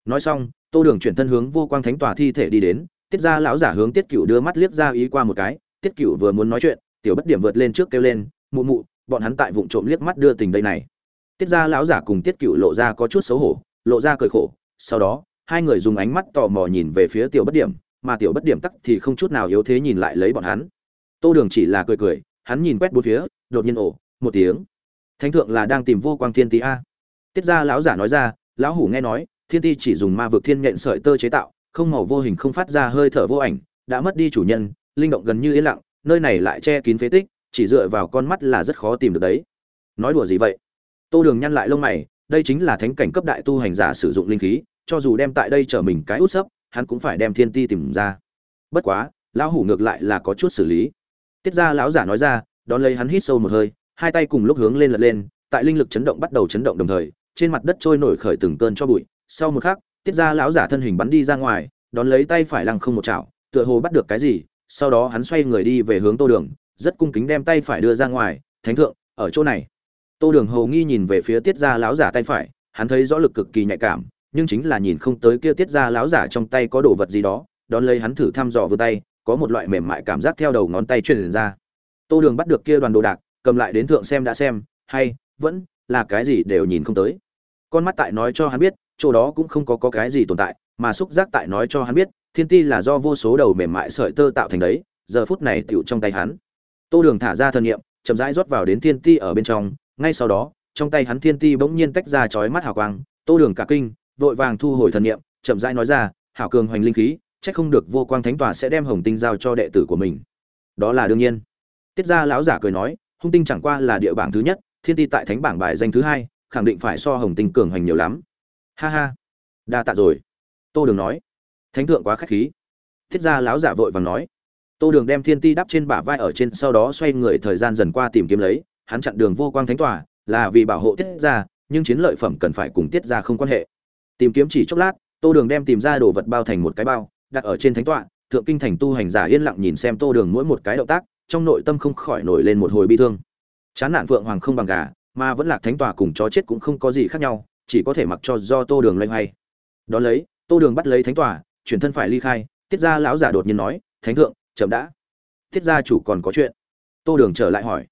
Nói xong, tô đường chuyển thân hướng vô quang thánh tòa thi thể đi đến. Tiết ra lão giả hướng tiết cựu đưa mắt liếc ra ý qua một cái. Tiết cựu vừa muốn nói chuyện, tiểu bất điểm vượt lên trước kêu lên, mụ mụ, bọn hắn tại vụng trộm liếc mắt đưa tình đây này tiết ra lão giả cùng tiết cựu lộ ra có chút xấu hổ, lộ ra cười khổ. Sau đó, hai người dùng ánh mắt tò mò nhìn về phía tiểu bất điểm, mà tiểu bất điểm tắc thì không chút nào yếu thế nhìn lại lấy bọn hắn. Tô đường chỉ là cười cười, hắn nhìn quét bốn phía, đột nhiên ổ một tiếng. Thánh thượng là đang tìm vô quang thiên tý a. Tiết ra lão giả nói ra, lão hủ nghe nói, thiên ti chỉ dùng ma vực thiên nhện sợi tơ chế tạo, không màu vô hình không phát ra hơi thở vô ảnh, đã mất đi chủ nhân, linh động gần như yên lặng, nơi này lại che kín phế tích, chỉ dựa vào con mắt là rất khó tìm được đấy. Nói đùa gì vậy? Tô đường nhăn lại lông mày, đây chính là thánh cảnh cấp đại tu hành giả sử dụng linh khí, cho dù đem tại đây trở mình cái út sấp, hắn cũng phải đem thiên ti tìm ra. Bất quá, lão hủ ngược lại là có chút xử lý. Tiết ra lão giả nói ra, đón lấy hắn hít sâu một hơi, hai tay cùng lúc hướng lên lật lên, tại linh lực chấn động bắt đầu chấn động đồng thời, trên mặt đất trôi nổi khởi từng cơn cho bụi. Sau một khắc, tiết ra lão giả thân hình bắn đi ra ngoài, đón lấy tay phải lăng không một chảo, tựa hồ bắt được cái gì, sau đó hắn xoay người đi về hướng tô đường, rất cung kính đem tay phải đưa ra ngoài, thánh thượng, ở chỗ này tô đường hầu nghi nhìn về phía tiết ra lão giả tay phải hắn thấy rõ lực cực kỳ nhạy cảm nhưng chính là nhìn không tới kia tiết ra lão giả trong tay có đồ vật gì đó đón lấy hắn thử thăm dò vừa tay có một loại mềm mại cảm giác theo đầu ngón tay truyền ra. Tô đường bắt được kia đoàn đồ đạc cầm lại đến thượng xem đã xem hay vẫn là cái gì đều nhìn không tới. Con mắt tại nói cho hắn biết chỗ đó cũng không có, có cái gì tồn tại mà xúc giác tại nói cho hắn biết thiên ti là do vô số đầu mềm mại sợi tơ tạo thành đấy giờ phút này tựu trong tay hắn. Tô đường thả ra thân nhiệm chậm rãi rót vào đến thiên ti ở bên trong ngay sau đó trong tay hắn thiên ti bỗng nhiên tách ra chói mắt hào quang tô đường cả kinh vội vàng thu hồi thần niệm, chậm rãi nói ra, hảo cường hoành linh khí, chắc không được vô quang thánh tòa sẽ đem hồng tinh giao cho đệ tử của mình. Đó là đương nhiên. Tiết gia lão giả cười nói, hung tinh chẳng qua là địa bảng thứ nhất, thiên ti tại thánh bảng bài danh thứ hai, khẳng định phải so hồng tinh cường hoành nhiều lắm. Ha ha, đa tạ rồi. Tô Đường nói, thánh thượng quá khách khí. Thiết gia lão giả vội vàng nói, Tô Đường đem thiên ti đắp trên bả vai ở trên, sau đó xoay người thời gian dần qua tìm kiếm lấy, hắn chặn đường vô quang thánh tòa, là vì bảo hộ tiết gia, nhưng chiến lợi phẩm cần phải cùng tiết gia không quan hệ. Tìm kiếm chỉ chốc lát tô đường đem tìm ra đồ vật bao thành một cái bao đặt ở trên thánh tọa thượng kinh thành tu hành giả yên lặng nhìn xem tô đường mỗi một cái động tác trong nội tâm không khỏi nổi lên một hồi bi thương. Chán nạn phượng hoàng không bằng gà mà vẫn lạc thánh tòa cùng chó chết cũng không có gì khác nhau chỉ có thể mặc cho do tô đường loay hoay. Đón lấy tô đường bắt lấy thánh tòa chuyển thân phải ly khai tiết ra lão giả đột nhiên nói thánh thượng chậm đã. Tiết gia chủ còn có chuyện. Tô đường trở lại hỏi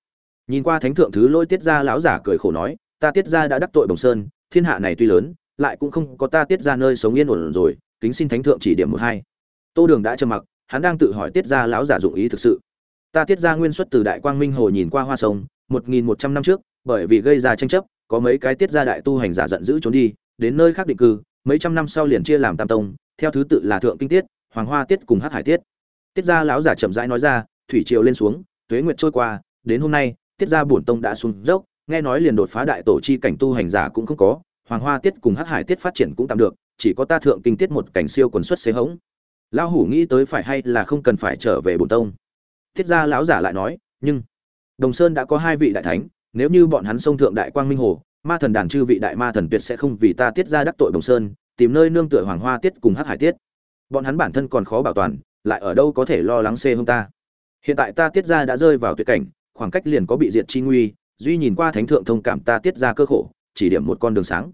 nhìn qua thánh thượng thứ lỗi tiết ra lão giả cười khổ nói, ta tiết ra đã đắc tội bồng sơn, thiên hạ này tuy lớn, lại cũng không có ta tiết ra nơi sống yên ổn rồi, kính xin thánh thượng chỉ điểm một hai. Tô đường đã trầm mặc, hắn đang tự hỏi tiết ra lão giả dụng ý thực sự. Ta tiết ra nguyên xuất từ đại quang minh hồ nhìn qua hoa sông, một nghìn một trăm năm trước, bởi vì gây ra tranh chấp, có mấy cái tiết ra đại tu hành giả giận dữ trốn đi, đến nơi khác định cư, mấy trăm năm sau liền chia làm tam tông, theo thứ tự là thượng kinh tiết, hoàng hoa tiết cùng hát hải tiết. Tiết ra lão giả chậm rãi nói ra, thủy triều lên xuống, tuế nguyệt trôi qua, đến hôm nay tiết ra bổn tông đã xuống dốc, nghe nói liền đột phá đại tổ chi cảnh tu hành giả cũng không có, hoàng hoa tiết cùng hắc hải tiết phát triển cũng tạm được, chỉ có ta thượng kinh tiết một cảnh siêu quần xuất xế hống. Lão hủ nghĩ tới phải hay là không cần phải trở về bổn tông. Tiết ra lão giả lại nói, nhưng đồng sơn đã có hai vị đại thánh, nếu như bọn hắn xông thượng đại quang minh hồ, ma thần đàn chư vị đại ma thần tuyệt sẽ không vì ta tiết ra đắc tội đồng sơn, tìm nơi nương tựa hoàng hoa tiết cùng hắc hải tiết. Bọn hắn bản thân còn khó bảo toàn, lại ở đâu có thể lo lắng xê hông ta. Hiện tại ta tiết ra đã rơi vào tuyệt cảnh khoảng cách liền có bị diệt chi nguy, duy nhìn qua thánh thượng thông cảm ta tiết ra cơ khổ, chỉ điểm một con đường sáng.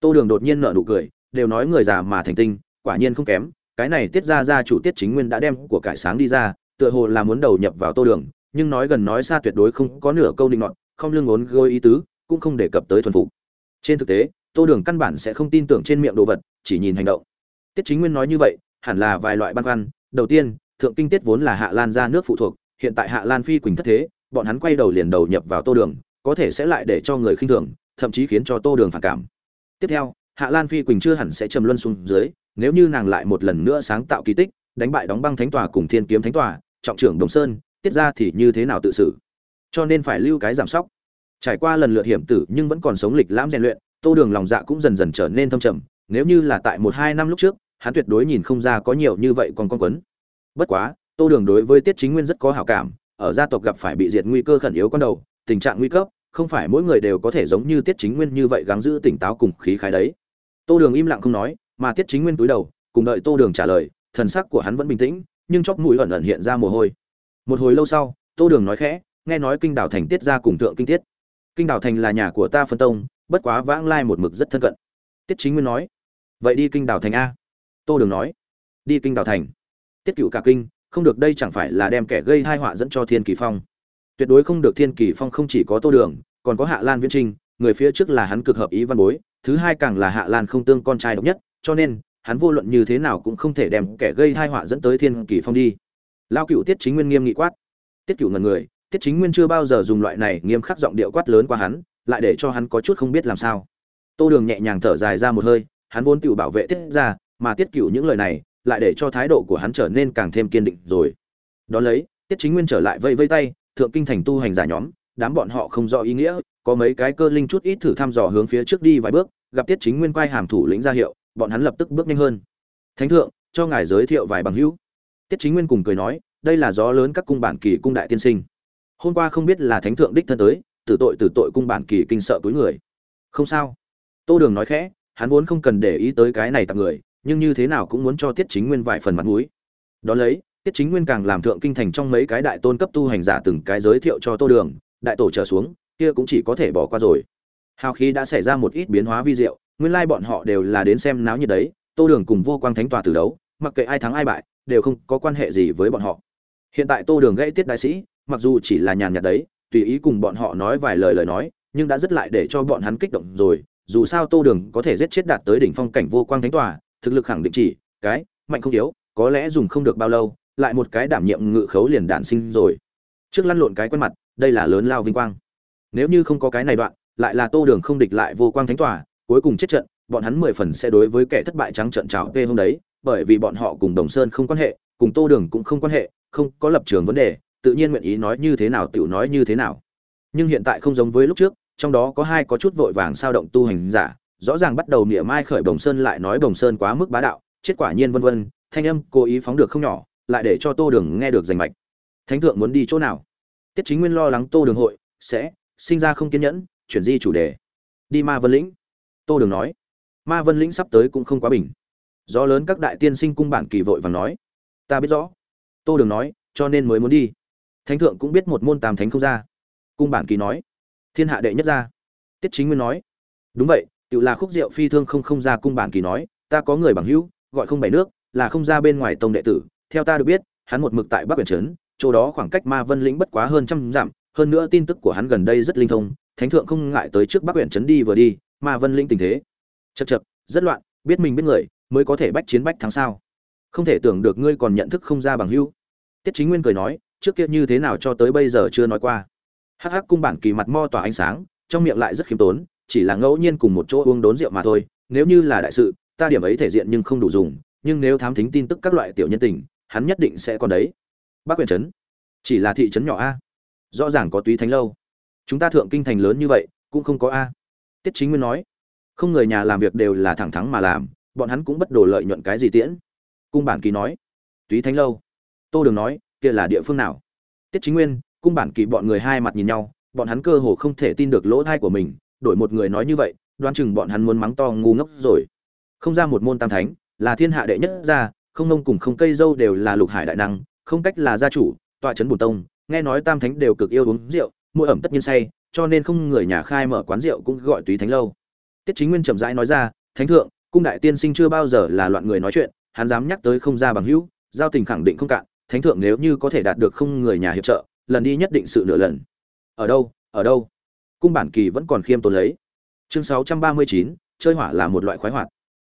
Tô đường đột nhiên nợ nụ cười, đều nói người già mà thành tinh, quả nhiên không kém, cái này tiết ra ra chủ tiết chính nguyên đã đem của cải sáng đi ra, tựa hồ là muốn đầu nhập vào tô đường, nhưng nói gần nói xa tuyệt đối không có nửa câu định ngọn không lương ốn gôi ý tứ, cũng không đề cập tới thuần phục. Trên thực tế, tô đường căn bản sẽ không tin tưởng trên miệng đồ vật, chỉ nhìn hành động. Tiết chính nguyên nói như vậy, hẳn là vài loại băn khoăn. Đầu tiên, thượng kinh tiết vốn là hạ lan ra nước phụ thuộc, hiện tại hạ lan phi quỳnh thất thế bọn hắn quay đầu liền đầu nhập vào tô đường, có thể sẽ lại để cho người khinh thường, thậm chí khiến cho tô đường phản cảm. Tiếp theo, hạ lan phi quỳnh chưa hẳn sẽ trầm luân xuống dưới, nếu như nàng lại một lần nữa sáng tạo kỳ tích, đánh bại đóng băng thánh tòa cùng thiên kiếm thánh tòa, trọng trưởng đồng sơn, tiết ra thì như thế nào tự xử? Cho nên phải lưu cái giảm sóc. Trải qua lần lượt hiểm tử nhưng vẫn còn sống lịch lãm rèn luyện, tô đường lòng dạ cũng dần dần trở nên thâm trầm, nếu như là tại một hai năm lúc trước, hắn tuyệt đối nhìn không ra có nhiều như vậy còn con quấn. Bất quá, tô đường đối với tiết chính nguyên rất có hảo cảm ở gia tộc gặp phải bị diệt nguy cơ khẩn yếu con đầu, tình trạng nguy cấp, không phải mỗi người đều có thể giống như tiết chính nguyên như vậy gắng giữ tỉnh táo cùng khí khái đấy. Tô đường im lặng không nói, mà tiết chính nguyên túi đầu, cùng đợi tô đường trả lời, thần sắc của hắn vẫn bình tĩnh, nhưng chóc mũi ẩn ẩn hiện ra mồ hôi. Một hồi lâu sau, tô đường nói khẽ, nghe nói kinh đảo thành tiết ra cùng thượng kinh tiết. Kinh đảo thành là nhà của ta phân tông, bất quá vãng lai một mực rất thân cận. Tiết chính nguyên nói, vậy đi kinh đảo thành a. Tô đường nói, đi kinh đảo thành. Tiết cựu cả kinh không được đây chẳng phải là đem kẻ gây hai họa dẫn cho thiên kỳ phong. Tuyệt đối không được thiên kỳ phong không chỉ có tô đường, còn có hạ lan viễn trinh, người phía trước là hắn cực hợp ý văn bối, thứ hai càng là hạ lan không tương con trai độc nhất, cho nên, hắn vô luận như thế nào cũng không thể đem kẻ gây hai họa dẫn tới thiên kỳ phong đi. Lao cựu tiết chính nguyên nghiêm nghị quát. Tiết cựu ngần người, tiết chính nguyên chưa bao giờ dùng loại này nghiêm khắc giọng điệu quát lớn qua hắn, lại để cho hắn có chút không biết làm sao. Tô đường nhẹ nhàng thở dài ra một hơi, hắn vốn tự bảo vệ tiết ra, mà tiết cựu những lời này lại để cho thái độ của hắn trở nên càng thêm kiên định rồi. Đó lấy, tiết chính nguyên trở lại vây vây tay, thượng kinh thành tu hành giả nhóm, đám bọn họ không rõ ý nghĩa, có mấy cái cơ linh chút ít thử thăm dò hướng phía trước đi vài bước, gặp tiết chính nguyên quay hàm thủ lĩnh ra hiệu, bọn hắn lập tức bước nhanh hơn. Thánh thượng, cho ngài giới thiệu vài bằng hữu. Tiết chính nguyên cùng cười nói, đây là gió lớn các cung bản kỳ cung đại tiên sinh. Hôm qua không biết là thánh thượng đích thân tới, tử tội tử tội cung bản kỳ kinh sợ túi người. Không sao. Tô đường nói khẽ, hắn vốn không cần để ý tới cái này tặng người nhưng như thế nào cũng muốn cho tiết chính nguyên vài phần mặt mũi. Đón lấy, tiết chính nguyên càng làm thượng kinh thành trong mấy cái đại tôn cấp tu hành giả từng cái giới thiệu cho tô đường, đại tổ trở xuống, kia cũng chỉ có thể bỏ qua rồi. Hào khí đã xảy ra một ít biến hóa vi diệu, nguyên lai bọn họ đều là đến xem náo nhiệt đấy, tô đường cùng vô quang thánh tòa từ đấu, mặc kệ ai thắng ai bại, đều không có quan hệ gì với bọn họ. Hiện tại tô đường gãy tiết đại sĩ, mặc dù chỉ là nhàn nhạt đấy, tùy ý cùng bọn họ nói vài lời lời nói, nhưng đã rất lại để cho bọn hắn kích động rồi, dù sao tô đường có thể giết chết đạt tới đỉnh phong cảnh vô quang thánh tòa thực lực khẳng định chỉ, cái, mạnh không yếu, có lẽ dùng không được bao lâu, lại một cái đảm nhiệm ngự khấu liền đản sinh rồi. Trước lăn lộn cái quen mặt, đây là lớn lao vinh quang. Nếu như không có cái này đoạn, lại là tô đường không địch lại vô quang thánh tòa, cuối cùng chết trận, bọn hắn mười phần sẽ đối với kẻ thất bại trắng trận trào tê hôm đấy, bởi vì bọn họ cùng đồng sơn không quan hệ, cùng tô đường cũng không quan hệ, không có lập trường vấn đề, tự nhiên nguyện ý nói như thế nào tiểu nói như thế nào. Nhưng hiện tại không giống với lúc trước, trong đó có hai có chút vội vàng sao động tu hành giả rõ ràng bắt đầu niệm mai khởi đồng sơn lại nói đồng sơn quá mức bá đạo, chết quả nhiên vân vân, thanh âm cố ý phóng được không nhỏ, lại để cho tô đường nghe được rành mạch. Thánh thượng muốn đi chỗ nào? Tiết chính nguyên lo lắng tô đường hội, sẽ sinh ra không kiên nhẫn, chuyển di chủ đề. Đi ma vân lĩnh. Tô đường nói. Ma vân lĩnh sắp tới cũng không quá bình. Do lớn các đại tiên sinh cung bản kỳ vội và nói. Ta biết rõ. Tô đường nói, cho nên mới muốn đi. Thánh thượng cũng biết một môn tam thánh không ra. Cung bản kỳ nói. Thiên hạ đệ nhất ra. Tiết chính nguyên nói. Đúng vậy tự là khúc diệu phi thương không không ra cung bản kỳ nói, ta có người bằng hữu, gọi không bảy nước, là không ra bên ngoài tông đệ tử. Theo ta được biết, hắn một mực tại bắc biển trấn, chỗ đó khoảng cách ma vân lĩnh bất quá hơn trăm dặm. Hơn nữa tin tức của hắn gần đây rất linh thông, thánh thượng không ngại tới trước bắc biển trấn đi vừa đi, ma vân lĩnh tình thế. Chật chật rất loạn, biết mình biết người, mới có thể bách chiến bách thắng sao? Không thể tưởng được ngươi còn nhận thức không ra bằng hữu. Tiết chính nguyên cười nói, trước kia như thế nào cho tới bây giờ chưa nói qua. Hắc hắc, cung bản kỳ mặt mo tỏa ánh sáng, trong miệng lại rất khiêm tốn chỉ là ngẫu nhiên cùng một chỗ uống đốn rượu mà thôi, nếu như là đại sự, ta điểm ấy thể diện nhưng không đủ dùng, nhưng nếu thám thính tin tức các loại tiểu nhân tình, hắn nhất định sẽ còn đấy. Bác huyện trấn, chỉ là thị trấn nhỏ a. Rõ ràng có túy thánh lâu. Chúng ta thượng kinh thành lớn như vậy, cũng không có a. Tiết chính nguyên nói, không người nhà làm việc đều là thẳng thắng mà làm, bọn hắn cũng bất đồ lợi nhuận cái gì tiễn. Cung bản kỳ nói, túy thánh lâu. Tô đường nói, kia là địa phương nào? Tiết chính nguyên, cung bản kỳ bọn người hai mặt nhìn nhau, bọn hắn cơ hồ không thể tin được lỗ thai của mình đổi một người nói như vậy, đoán chừng bọn hắn muốn mắng to ngu ngốc rồi. Không ra một môn tam thánh, là thiên hạ đệ nhất gia, không nông cùng không cây dâu đều là lục hải đại năng, không cách là gia chủ, tọa trấn bùn tông, nghe nói tam thánh đều cực yêu uống rượu mỗi ẩm tất nhiên say, cho nên không người nhà khai mở quán rượu cũng gọi túy thánh lâu. Tiết chính nguyên chậm rãi nói ra, thánh thượng, cung đại tiên sinh chưa bao giờ là loạn người nói chuyện, hắn dám nhắc tới không ra bằng hữu, giao tình khẳng định không cạn, thánh thượng nếu như có thể đạt được không người nhà hiệp trợ, lần đi nhất định sự nửa lần. Ở đâu ở đâu? Cung bản kỳ vẫn còn khiêm tốn lấy. Chương sáu trăm ba mươi chín, chơi hỏa là một loại khoái hoạt.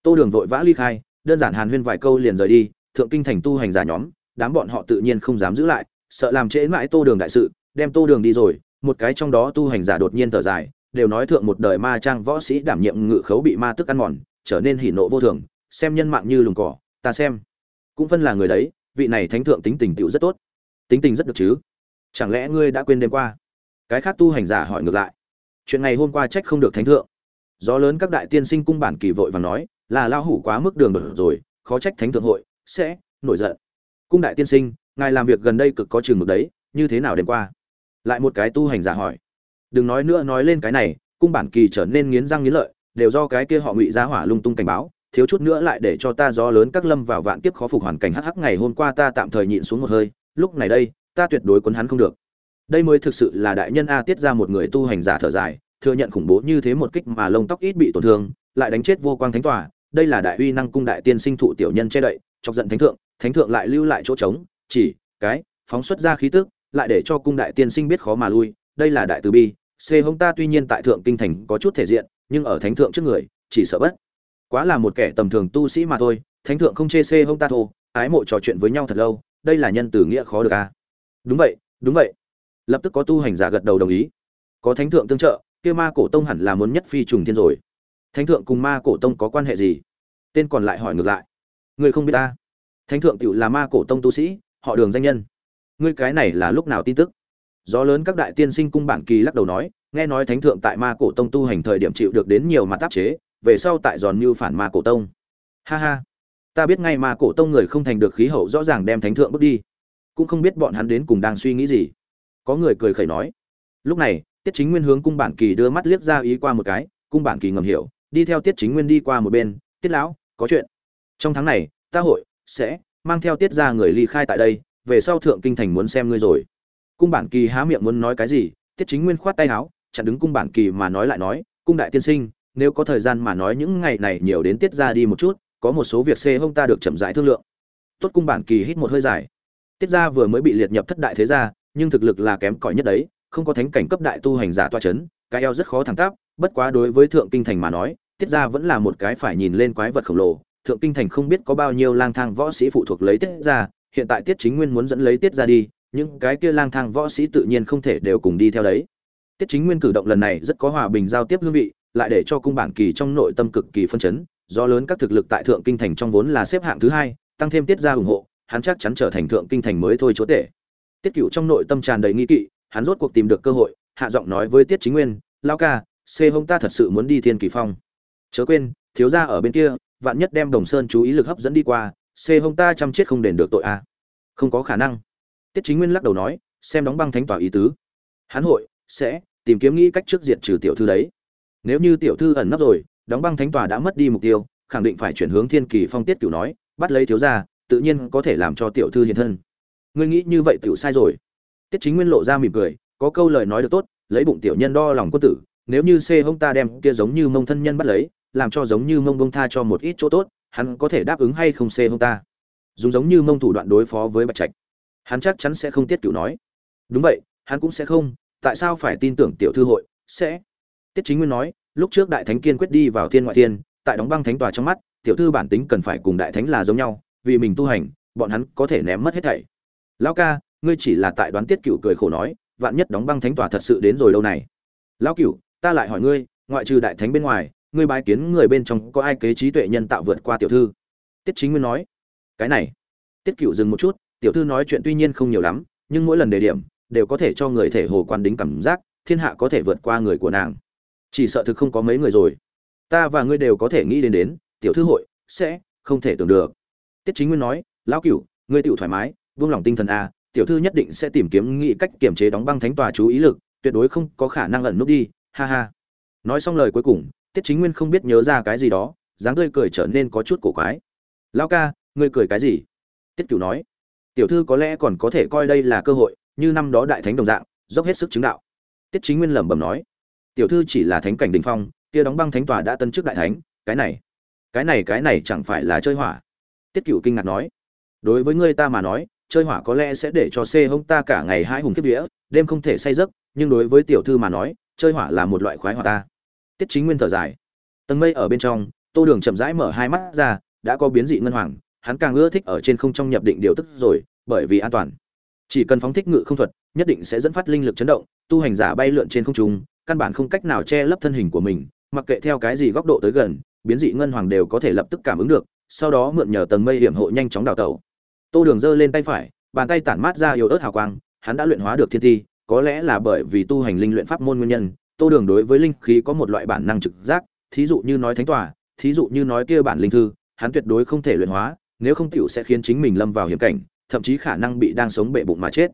Tô đường vội vã ly khai, đơn giản hàn huyên vài câu liền rời đi, thượng kinh thành tu hành giả nhóm, đám bọn họ tự nhiên không dám giữ lại, sợ làm trễ mãi tô đường đại sự, đem tô đường đi rồi, một cái trong đó tu hành giả đột nhiên thở dài, đều nói thượng một đời ma trang võ sĩ đảm nhiệm ngự khấu bị ma tức ăn mòn, trở nên hỉ nộ vô thường, xem nhân mạng như lùng cỏ, ta xem. Cũng phân là người đấy, vị này thánh thượng tính tình tựu rất tốt. Tính tình rất được chứ? Chẳng lẽ ngươi đã quên đêm qua? Cái khác tu hành giả hỏi ngược lại. Chuyện ngày hôm qua trách không được thánh thượng. Gió lớn các đại tiên sinh cung bản kỳ vội và nói, là lao hủ quá mức đường đổi rồi, khó trách thánh thượng hội, sẽ nổi giận. Cung đại tiên sinh, ngài làm việc gần đây cực có chừng mực đấy, như thế nào đêm qua? Lại một cái tu hành giả hỏi. Đừng nói nữa, nói lên cái này, cung bản kỳ trở nên nghiến răng nghiến lợi, đều do cái kia họ ngụy ra hỏa lung tung cảnh báo, thiếu chút nữa lại để cho ta gió lớn các lâm vào vạn kiếp khó phục hoàn cảnh hắc hắc ngày hôm qua ta tạm thời nhịn xuống một hơi, lúc này đây, ta tuyệt đối quấn hắn không được đây mới thực sự là đại nhân a tiết ra một người tu hành giả thở dài, thừa nhận khủng bố như thế một kích mà lông tóc ít bị tổn thương, lại đánh chết vô quang thánh tòa. Đây là đại uy năng cung đại tiên sinh thụ tiểu nhân che đậy, chọc giận thánh thượng thánh thượng lại lưu lại chỗ trống, chỉ, cái, phóng xuất ra khí tức, lại để cho cung đại tiên sinh biết khó mà lui. Đây là đại từ bi. C hông ta tuy nhiên tại thượng kinh thành có chút thể diện, nhưng ở thánh thượng trước người, chỉ sợ bất. Quá là một kẻ tầm thường tu sĩ mà thôi, thánh thượng không chê c hông ta thô, ái mộ trò chuyện với nhau thật lâu, đây là nhân từ nghĩa khó được a. Đúng vậy đúng vậy lập tức có tu hành giả gật đầu đồng ý. Có thánh thượng tương trợ, kia ma cổ tông hẳn là muốn nhất phi trùng thiên rồi. Thánh thượng cùng ma cổ tông có quan hệ gì? Tên còn lại hỏi ngược lại. Người không biết ta. Thánh thượng tựu là ma cổ tông tu sĩ, họ đường danh nhân. Ngươi cái này là lúc nào tin tức? Gió lớn các đại tiên sinh cung bản kỳ lắc đầu nói, nghe nói thánh thượng tại ma cổ tông tu hành thời điểm chịu được đến nhiều mặt tác chế, về sau tại giòn như phản ma cổ tông. Ha ha. Ta biết ngay ma cổ tông người không thành được khí hậu rõ ràng đem thánh thượng bước đi. Cũng không biết bọn hắn đến cùng đang suy nghĩ gì có người cười khẩy nói. Lúc này, tiết chính nguyên hướng cung bản kỳ đưa mắt liếc ra ý qua một cái, cung bản kỳ ngầm hiểu, đi theo tiết chính nguyên đi qua một bên, tiết lão, có chuyện. Trong tháng này, ta hội sẽ mang theo tiết ra người ly khai tại đây, về sau thượng kinh thành muốn xem ngươi rồi. Cung bản kỳ há miệng muốn nói cái gì, tiết chính nguyên khoát tay áo, chặn đứng cung bản kỳ mà nói lại nói, cung đại tiên sinh, nếu có thời gian mà nói những ngày này nhiều đến tiết ra đi một chút, có một số việc xê hông ta được chậm rãi thương lượng. Tốt, cung bản kỳ hít một hơi dài. Tiết ra vừa mới bị liệt nhập thất đại thế gia nhưng thực lực là kém cỏi nhất đấy, không có thánh cảnh cấp đại tu hành giả toa chấn, cái eo rất khó thẳng tắp, bất quá đối với thượng kinh thành mà nói, tiết ra vẫn là một cái phải nhìn lên quái vật khổng lồ thượng kinh thành không biết có bao nhiêu lang thang võ sĩ phụ thuộc lấy tiết ra hiện tại tiết chính nguyên muốn dẫn lấy tiết ra đi, những cái kia lang thang võ sĩ tự nhiên không thể đều cùng đi theo đấy tiết chính nguyên cử động lần này rất có hòa bình giao tiếp hương vị, lại để cho cung bản kỳ trong nội tâm cực kỳ phân chấn, do lớn các thực lực tại thượng kinh thành trong vốn là xếp hạng thứ hai, tăng thêm tiết ra ủng hộ, hắn chắc chắn trở thành thượng kinh thành mới thôi chỗ tệ tiết cựu trong nội tâm tràn đầy nghi kỵ, hắn rốt cuộc tìm được cơ hội, hạ giọng nói với tiết chính nguyên lao ca xê hông ta thật sự muốn đi thiên kỳ phong. Chớ quên, thiếu gia ở bên kia, vạn nhất đem đồng sơn chú ý lực hấp dẫn đi qua xê hông ta chăm chết không đền được tội a. À. không có khả năng. Tiết chính nguyên lắc đầu nói, xem đóng băng thánh tỏa ý tứ. Hắn hội sẽ tìm kiếm nghĩ cách trước diện trừ tiểu thư đấy. Nếu như tiểu thư ẩn nấp rồi, đóng băng thánh tòa đã mất đi mục tiêu, khẳng định phải chuyển hướng thiên kỳ phong, tiết cửu nói, bắt lấy thiếu gia, tự nhiên có thể làm cho tiểu thư hiện thân ngươi nghĩ như vậy tiểu sai rồi. Tiết chính nguyên lộ ra mỉm cười, có câu lời nói được tốt, lấy bụng tiểu nhân đo lòng quân tử, nếu như xê hông ta đem kia giống như mông thân nhân bắt lấy, làm cho giống như mông bông tha cho một ít chỗ tốt, hắn có thể đáp ứng hay không xê hông ta? Dùng giống như mông thủ đoạn đối phó với bạch trạch, hắn chắc chắn sẽ không tiết cửu nói. Đúng vậy, hắn cũng sẽ không, tại sao phải tin tưởng tiểu thư hội? Sẽ. Tiết chính nguyên nói, lúc trước đại thánh kiên quyết đi vào thiên ngoại thiên, tại đóng băng thánh tòa trong mắt, tiểu thư bản tính cần phải cùng đại thánh là giống nhau, vì mình tu hành, bọn hắn có thể ném mất hết thảy lão ca, ngươi chỉ là tại đoán tiết cựu cười khổ nói, vạn nhất đóng băng thánh tòa thật sự đến rồi đâu này. Lão cựu ta lại hỏi ngươi, ngoại trừ đại thánh bên ngoài, ngươi bái kiến người bên trong có ai kế trí tuệ nhân tạo vượt qua tiểu thư? Tiết chính nguyên nói. Cái này. Tiết cựu dừng một chút, tiểu thư nói chuyện tuy nhiên không nhiều lắm, nhưng mỗi lần đề điểm, đều có thể cho người thể hồ quan đính cảm giác, thiên hạ có thể vượt qua người của nàng. Chỉ sợ thực không có mấy người rồi. Ta và ngươi đều có thể nghĩ đến đến, tiểu thư hội, sẽ không thể tưởng được. Tiết chính nguyên nói, lão cửu, ngươi tựu thoải mái vương lòng tinh thần a, tiểu thư nhất định sẽ tìm kiếm nghị cách kiểm chế đóng băng thánh tòa chú ý lực, tuyệt đối không có khả năng ẩn nút đi, ha ha. Nói xong lời cuối cùng, tiết chính nguyên không biết nhớ ra cái gì đó, dáng tươi cười trở nên có chút cổ quái. Lão ca, ngươi cười cái gì? Tiết cửu nói. Tiểu thư có lẽ còn có thể coi đây là cơ hội, như năm đó đại thánh đồng dạng, dốc hết sức chứng đạo. Tiết chính nguyên lẩm bẩm nói. Tiểu thư chỉ là thánh cảnh đình phong, kia đóng băng thánh tòa đã tân chức đại thánh, cái này cái này cái này chẳng phải là chơi hỏa? Tiết cựu kinh ngạc nói. Đối với ngươi ta mà nói chơi hỏa có lẽ sẽ để cho C hông ta cả ngày hai hùng kiếp vía, đêm không thể say giấc, nhưng đối với tiểu thư mà nói, chơi hỏa là một loại khoái hỏa ta. Tiết chính nguyên thở dài. Tầng mây ở bên trong, tô đường chậm rãi mở hai mắt ra, đã có biến dị ngân hoàng, hắn càng ưa thích ở trên không trong nhập định điều tức rồi, bởi vì an toàn. Chỉ cần phóng thích ngự không thuật, nhất định sẽ dẫn phát linh lực chấn động, tu hành giả bay lượn trên không trung, căn bản không cách nào che lấp thân hình của mình, mặc kệ theo cái gì góc độ tới gần, biến dị ngân hoàng đều có thể lập tức cảm ứng được, sau đó mượn nhờ tầng mây hiểm hộ nhanh chóng đào tẩu tô đường giơ lên tay phải, bàn tay tản mát ra yếu ớt hào quang, hắn đã luyện hóa được thiên thi, có lẽ là bởi vì tu hành linh luyện pháp môn nguyên nhân, tô đường đối với linh khí có một loại bản năng trực giác, thí dụ như nói thánh tòa, thí dụ như nói kia bản linh thư, hắn tuyệt đối không thể luyện hóa, nếu không tiểu sẽ khiến chính mình lâm vào hiểm cảnh, thậm chí khả năng bị đang sống bệ bụng mà chết.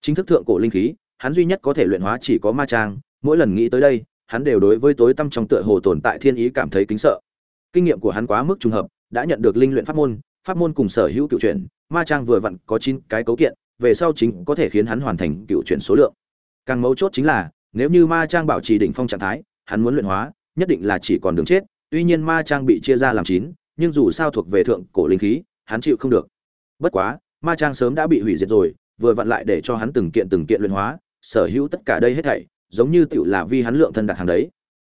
Chính thức thượng cổ linh khí, hắn duy nhất có thể luyện hóa chỉ có ma trang, mỗi lần nghĩ tới đây, hắn đều đối với tối tâm trong tựa hồ tồn tại thiên ý cảm thấy kính sợ. Kinh nghiệm của hắn quá mức trùng hợp, đã nhận được linh luyện pháp môn pháp môn cùng sở hữu cựu chuyển ma trang vừa vặn có chín cái cấu kiện, về sau chính có thể khiến hắn hoàn thành cựu chuyển số lượng. Càng mấu chốt chính là, nếu như ma trang bảo trì đỉnh phong trạng thái, hắn muốn luyện hóa, nhất định là chỉ còn đường chết, tuy nhiên ma trang bị chia ra làm chín, nhưng dù sao thuộc về thượng cổ linh khí, hắn chịu không được. Bất quá, ma trang sớm đã bị hủy diệt rồi, vừa vặn lại để cho hắn từng kiện từng kiện luyện hóa, sở hữu tất cả đây hết thảy, giống như tựu là vi hắn lượng thân đặt hàng đấy.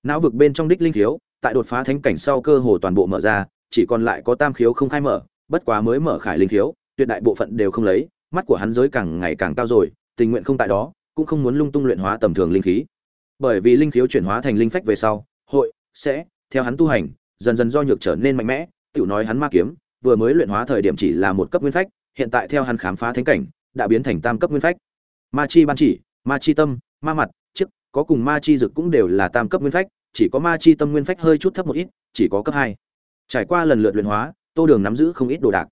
Não vực bên trong đích linh khiếu, tại đột phá thánh cảnh sau cơ hồ toàn bộ mở ra, chỉ còn lại có tam khiếu không khai mở bất quá mới mở khải linh khiếu, tuyệt đại bộ phận đều không lấy, mắt của hắn giới càng ngày càng cao rồi, tình nguyện không tại đó, cũng không muốn lung tung luyện hóa tầm thường linh khí. Bởi vì linh khiếu chuyển hóa thành linh phách về sau, hội, sẽ, theo hắn tu hành, dần dần do nhược trở nên mạnh mẽ, tiểu nói hắn ma kiếm, vừa mới luyện hóa thời điểm chỉ là một cấp nguyên phách, hiện tại theo hắn khám phá thánh cảnh, đã biến thành tam cấp nguyên phách. Ma chi ban chỉ, ma chi tâm, ma mặt, chiếc, có cùng ma chi dực cũng đều là tam cấp nguyên phách, chỉ có ma chi tâm nguyên phách hơi chút thấp một ít, chỉ có cấp hai. Trải qua lần lượt luyện hóa tô đường nắm giữ không ít đồ đạc.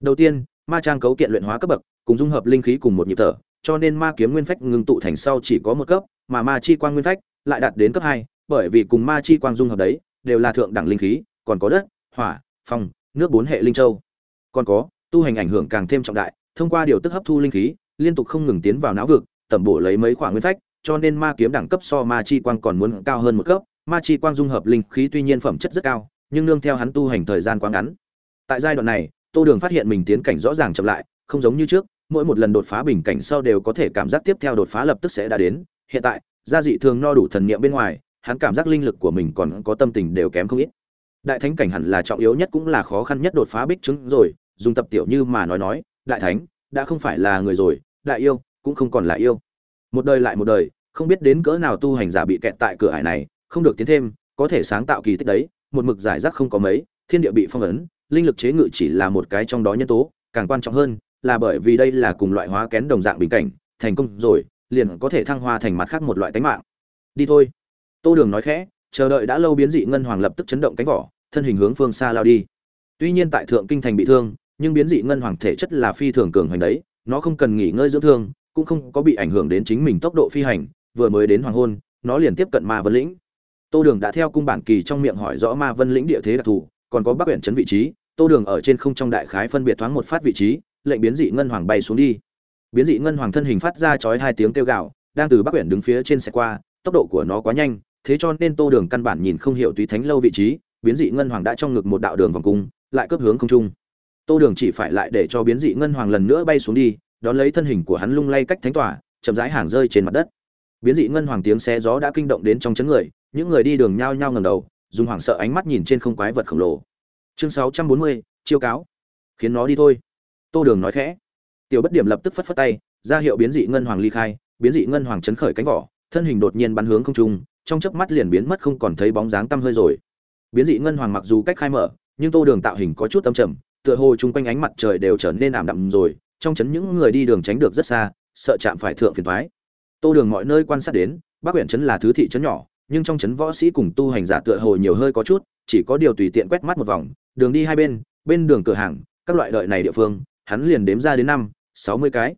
Đầu tiên, ma trang cấu kiện luyện hóa cấp bậc, cùng dung hợp linh khí cùng một nhịp thở, cho nên ma kiếm nguyên phách ngưng tụ thành sau chỉ có một cấp, mà ma chi quang nguyên phách lại đạt đến cấp hai, bởi vì cùng ma chi quang dung hợp đấy, đều là thượng đẳng linh khí, còn có đất, hỏa, phong, nước bốn hệ linh châu. Còn có, tu hành ảnh hưởng càng thêm trọng đại, thông qua điều tức hấp thu linh khí, liên tục không ngừng tiến vào não vực, tẩm bổ lấy mấy khoảng nguyên phách, cho nên ma kiếm đẳng cấp so ma chi quang còn muốn cao hơn một cấp. Ma chi quang dung hợp linh khí tuy nhiên phẩm chất rất cao, nhưng nương theo hắn tu hành thời gian quá ngắn tại giai đoạn này, tô đường phát hiện mình tiến cảnh rõ ràng chậm lại, không giống như trước, mỗi một lần đột phá bình cảnh sau đều có thể cảm giác tiếp theo đột phá lập tức sẽ đã đến. Hiện tại, gia dị thường no đủ thần niệm bên ngoài, hắn cảm giác linh lực của mình còn có tâm tình đều kém không ít. Đại thánh cảnh hẳn là trọng yếu nhất cũng là khó khăn nhất đột phá bích chứng rồi, dùng tập tiểu như mà nói nói, đại thánh, đã không phải là người rồi, đại yêu, cũng không còn là yêu. Một đời lại một đời, không biết đến cỡ nào tu hành giả bị kẹt tại cửa hải này, không được tiến thêm, có thể sáng tạo kỳ tích đấy, một mực giải rác không có mấy, thiên địa bị phong ấn linh lực chế ngự chỉ là một cái trong đó nhân tố, càng quan trọng hơn là bởi vì đây là cùng loại hóa kén đồng dạng bình cảnh, thành công rồi, liền có thể thăng hoa thành mặt khác một loại tánh mạng. Đi thôi. Tô đường nói khẽ, chờ đợi đã lâu biến dị ngân hoàng lập tức chấn động cánh vỏ, thân hình hướng phương xa lao đi. Tuy nhiên tại thượng kinh thành bị thương, nhưng biến dị ngân hoàng thể chất là phi thường cường hoành đấy, nó không cần nghỉ ngơi dưỡng thương, cũng không có bị ảnh hưởng đến chính mình tốc độ phi hành, vừa mới đến hoàng hôn, nó liền tiếp cận ma vân lĩnh. Tô đường đã theo cung bản kỳ trong miệng hỏi rõ ma vân lĩnh địa thế đặc thù còn có bắc huyện trấn vị trí, tô đường ở trên không trong đại khái phân biệt thoáng một phát vị trí, lệnh biến dị ngân hoàng bay xuống đi. Biến dị ngân hoàng thân hình phát ra chói hai tiếng kêu gạo đang từ bắc huyện đứng phía trên xe qua, tốc độ của nó quá nhanh, thế cho nên tô đường căn bản nhìn không hiểu túy thánh lâu vị trí, biến dị ngân hoàng đã trong ngực một đạo đường vòng cung, lại cấp hướng không trung. Tô đường chỉ phải lại để cho biến dị ngân hoàng lần nữa bay xuống đi, đón lấy thân hình của hắn lung lay cách thánh tỏa chậm rãi hàng rơi trên mặt đất. Biến dị ngân hoàng tiếng xé gió đã kinh động đến trong chấn người, những người đi đường nhao nhao ngầm đầu dùng hoảng sợ ánh mắt nhìn trên không quái vật khổng lồ. Chương sáu trăm bốn mươi, chiêu cáo. Khiến nó đi thôi. Tô đường nói khẽ. Tiểu bất điểm lập tức phất phất tay, ra hiệu biến dị ngân hoàng ly khai. Biến dị ngân hoàng chấn khởi cánh vỏ, thân hình đột nhiên bắn hướng không trung, trong chớp mắt liền biến mất không còn thấy bóng dáng tăm hơi rồi. Biến dị ngân hoàng mặc dù cách khai mở, nhưng tô đường tạo hình có chút âm trầm, tựa hồ chung quanh ánh mặt trời đều trở nên ảm đạm rồi, trong chấn những người đi đường tránh được rất xa, sợ chạm phải thượng phiền thoái tô đường mọi nơi quan sát đến, bắc huyện trấn là thứ thị trấn nhỏ nhưng trong trấn võ sĩ cùng tu hành giả tựa hồ nhiều hơi có chút, chỉ có điều tùy tiện quét mắt một vòng, đường đi hai bên bên đường cửa hàng, các loại đợi này địa phương, hắn liền đếm ra đến năm, sáu mươi cái.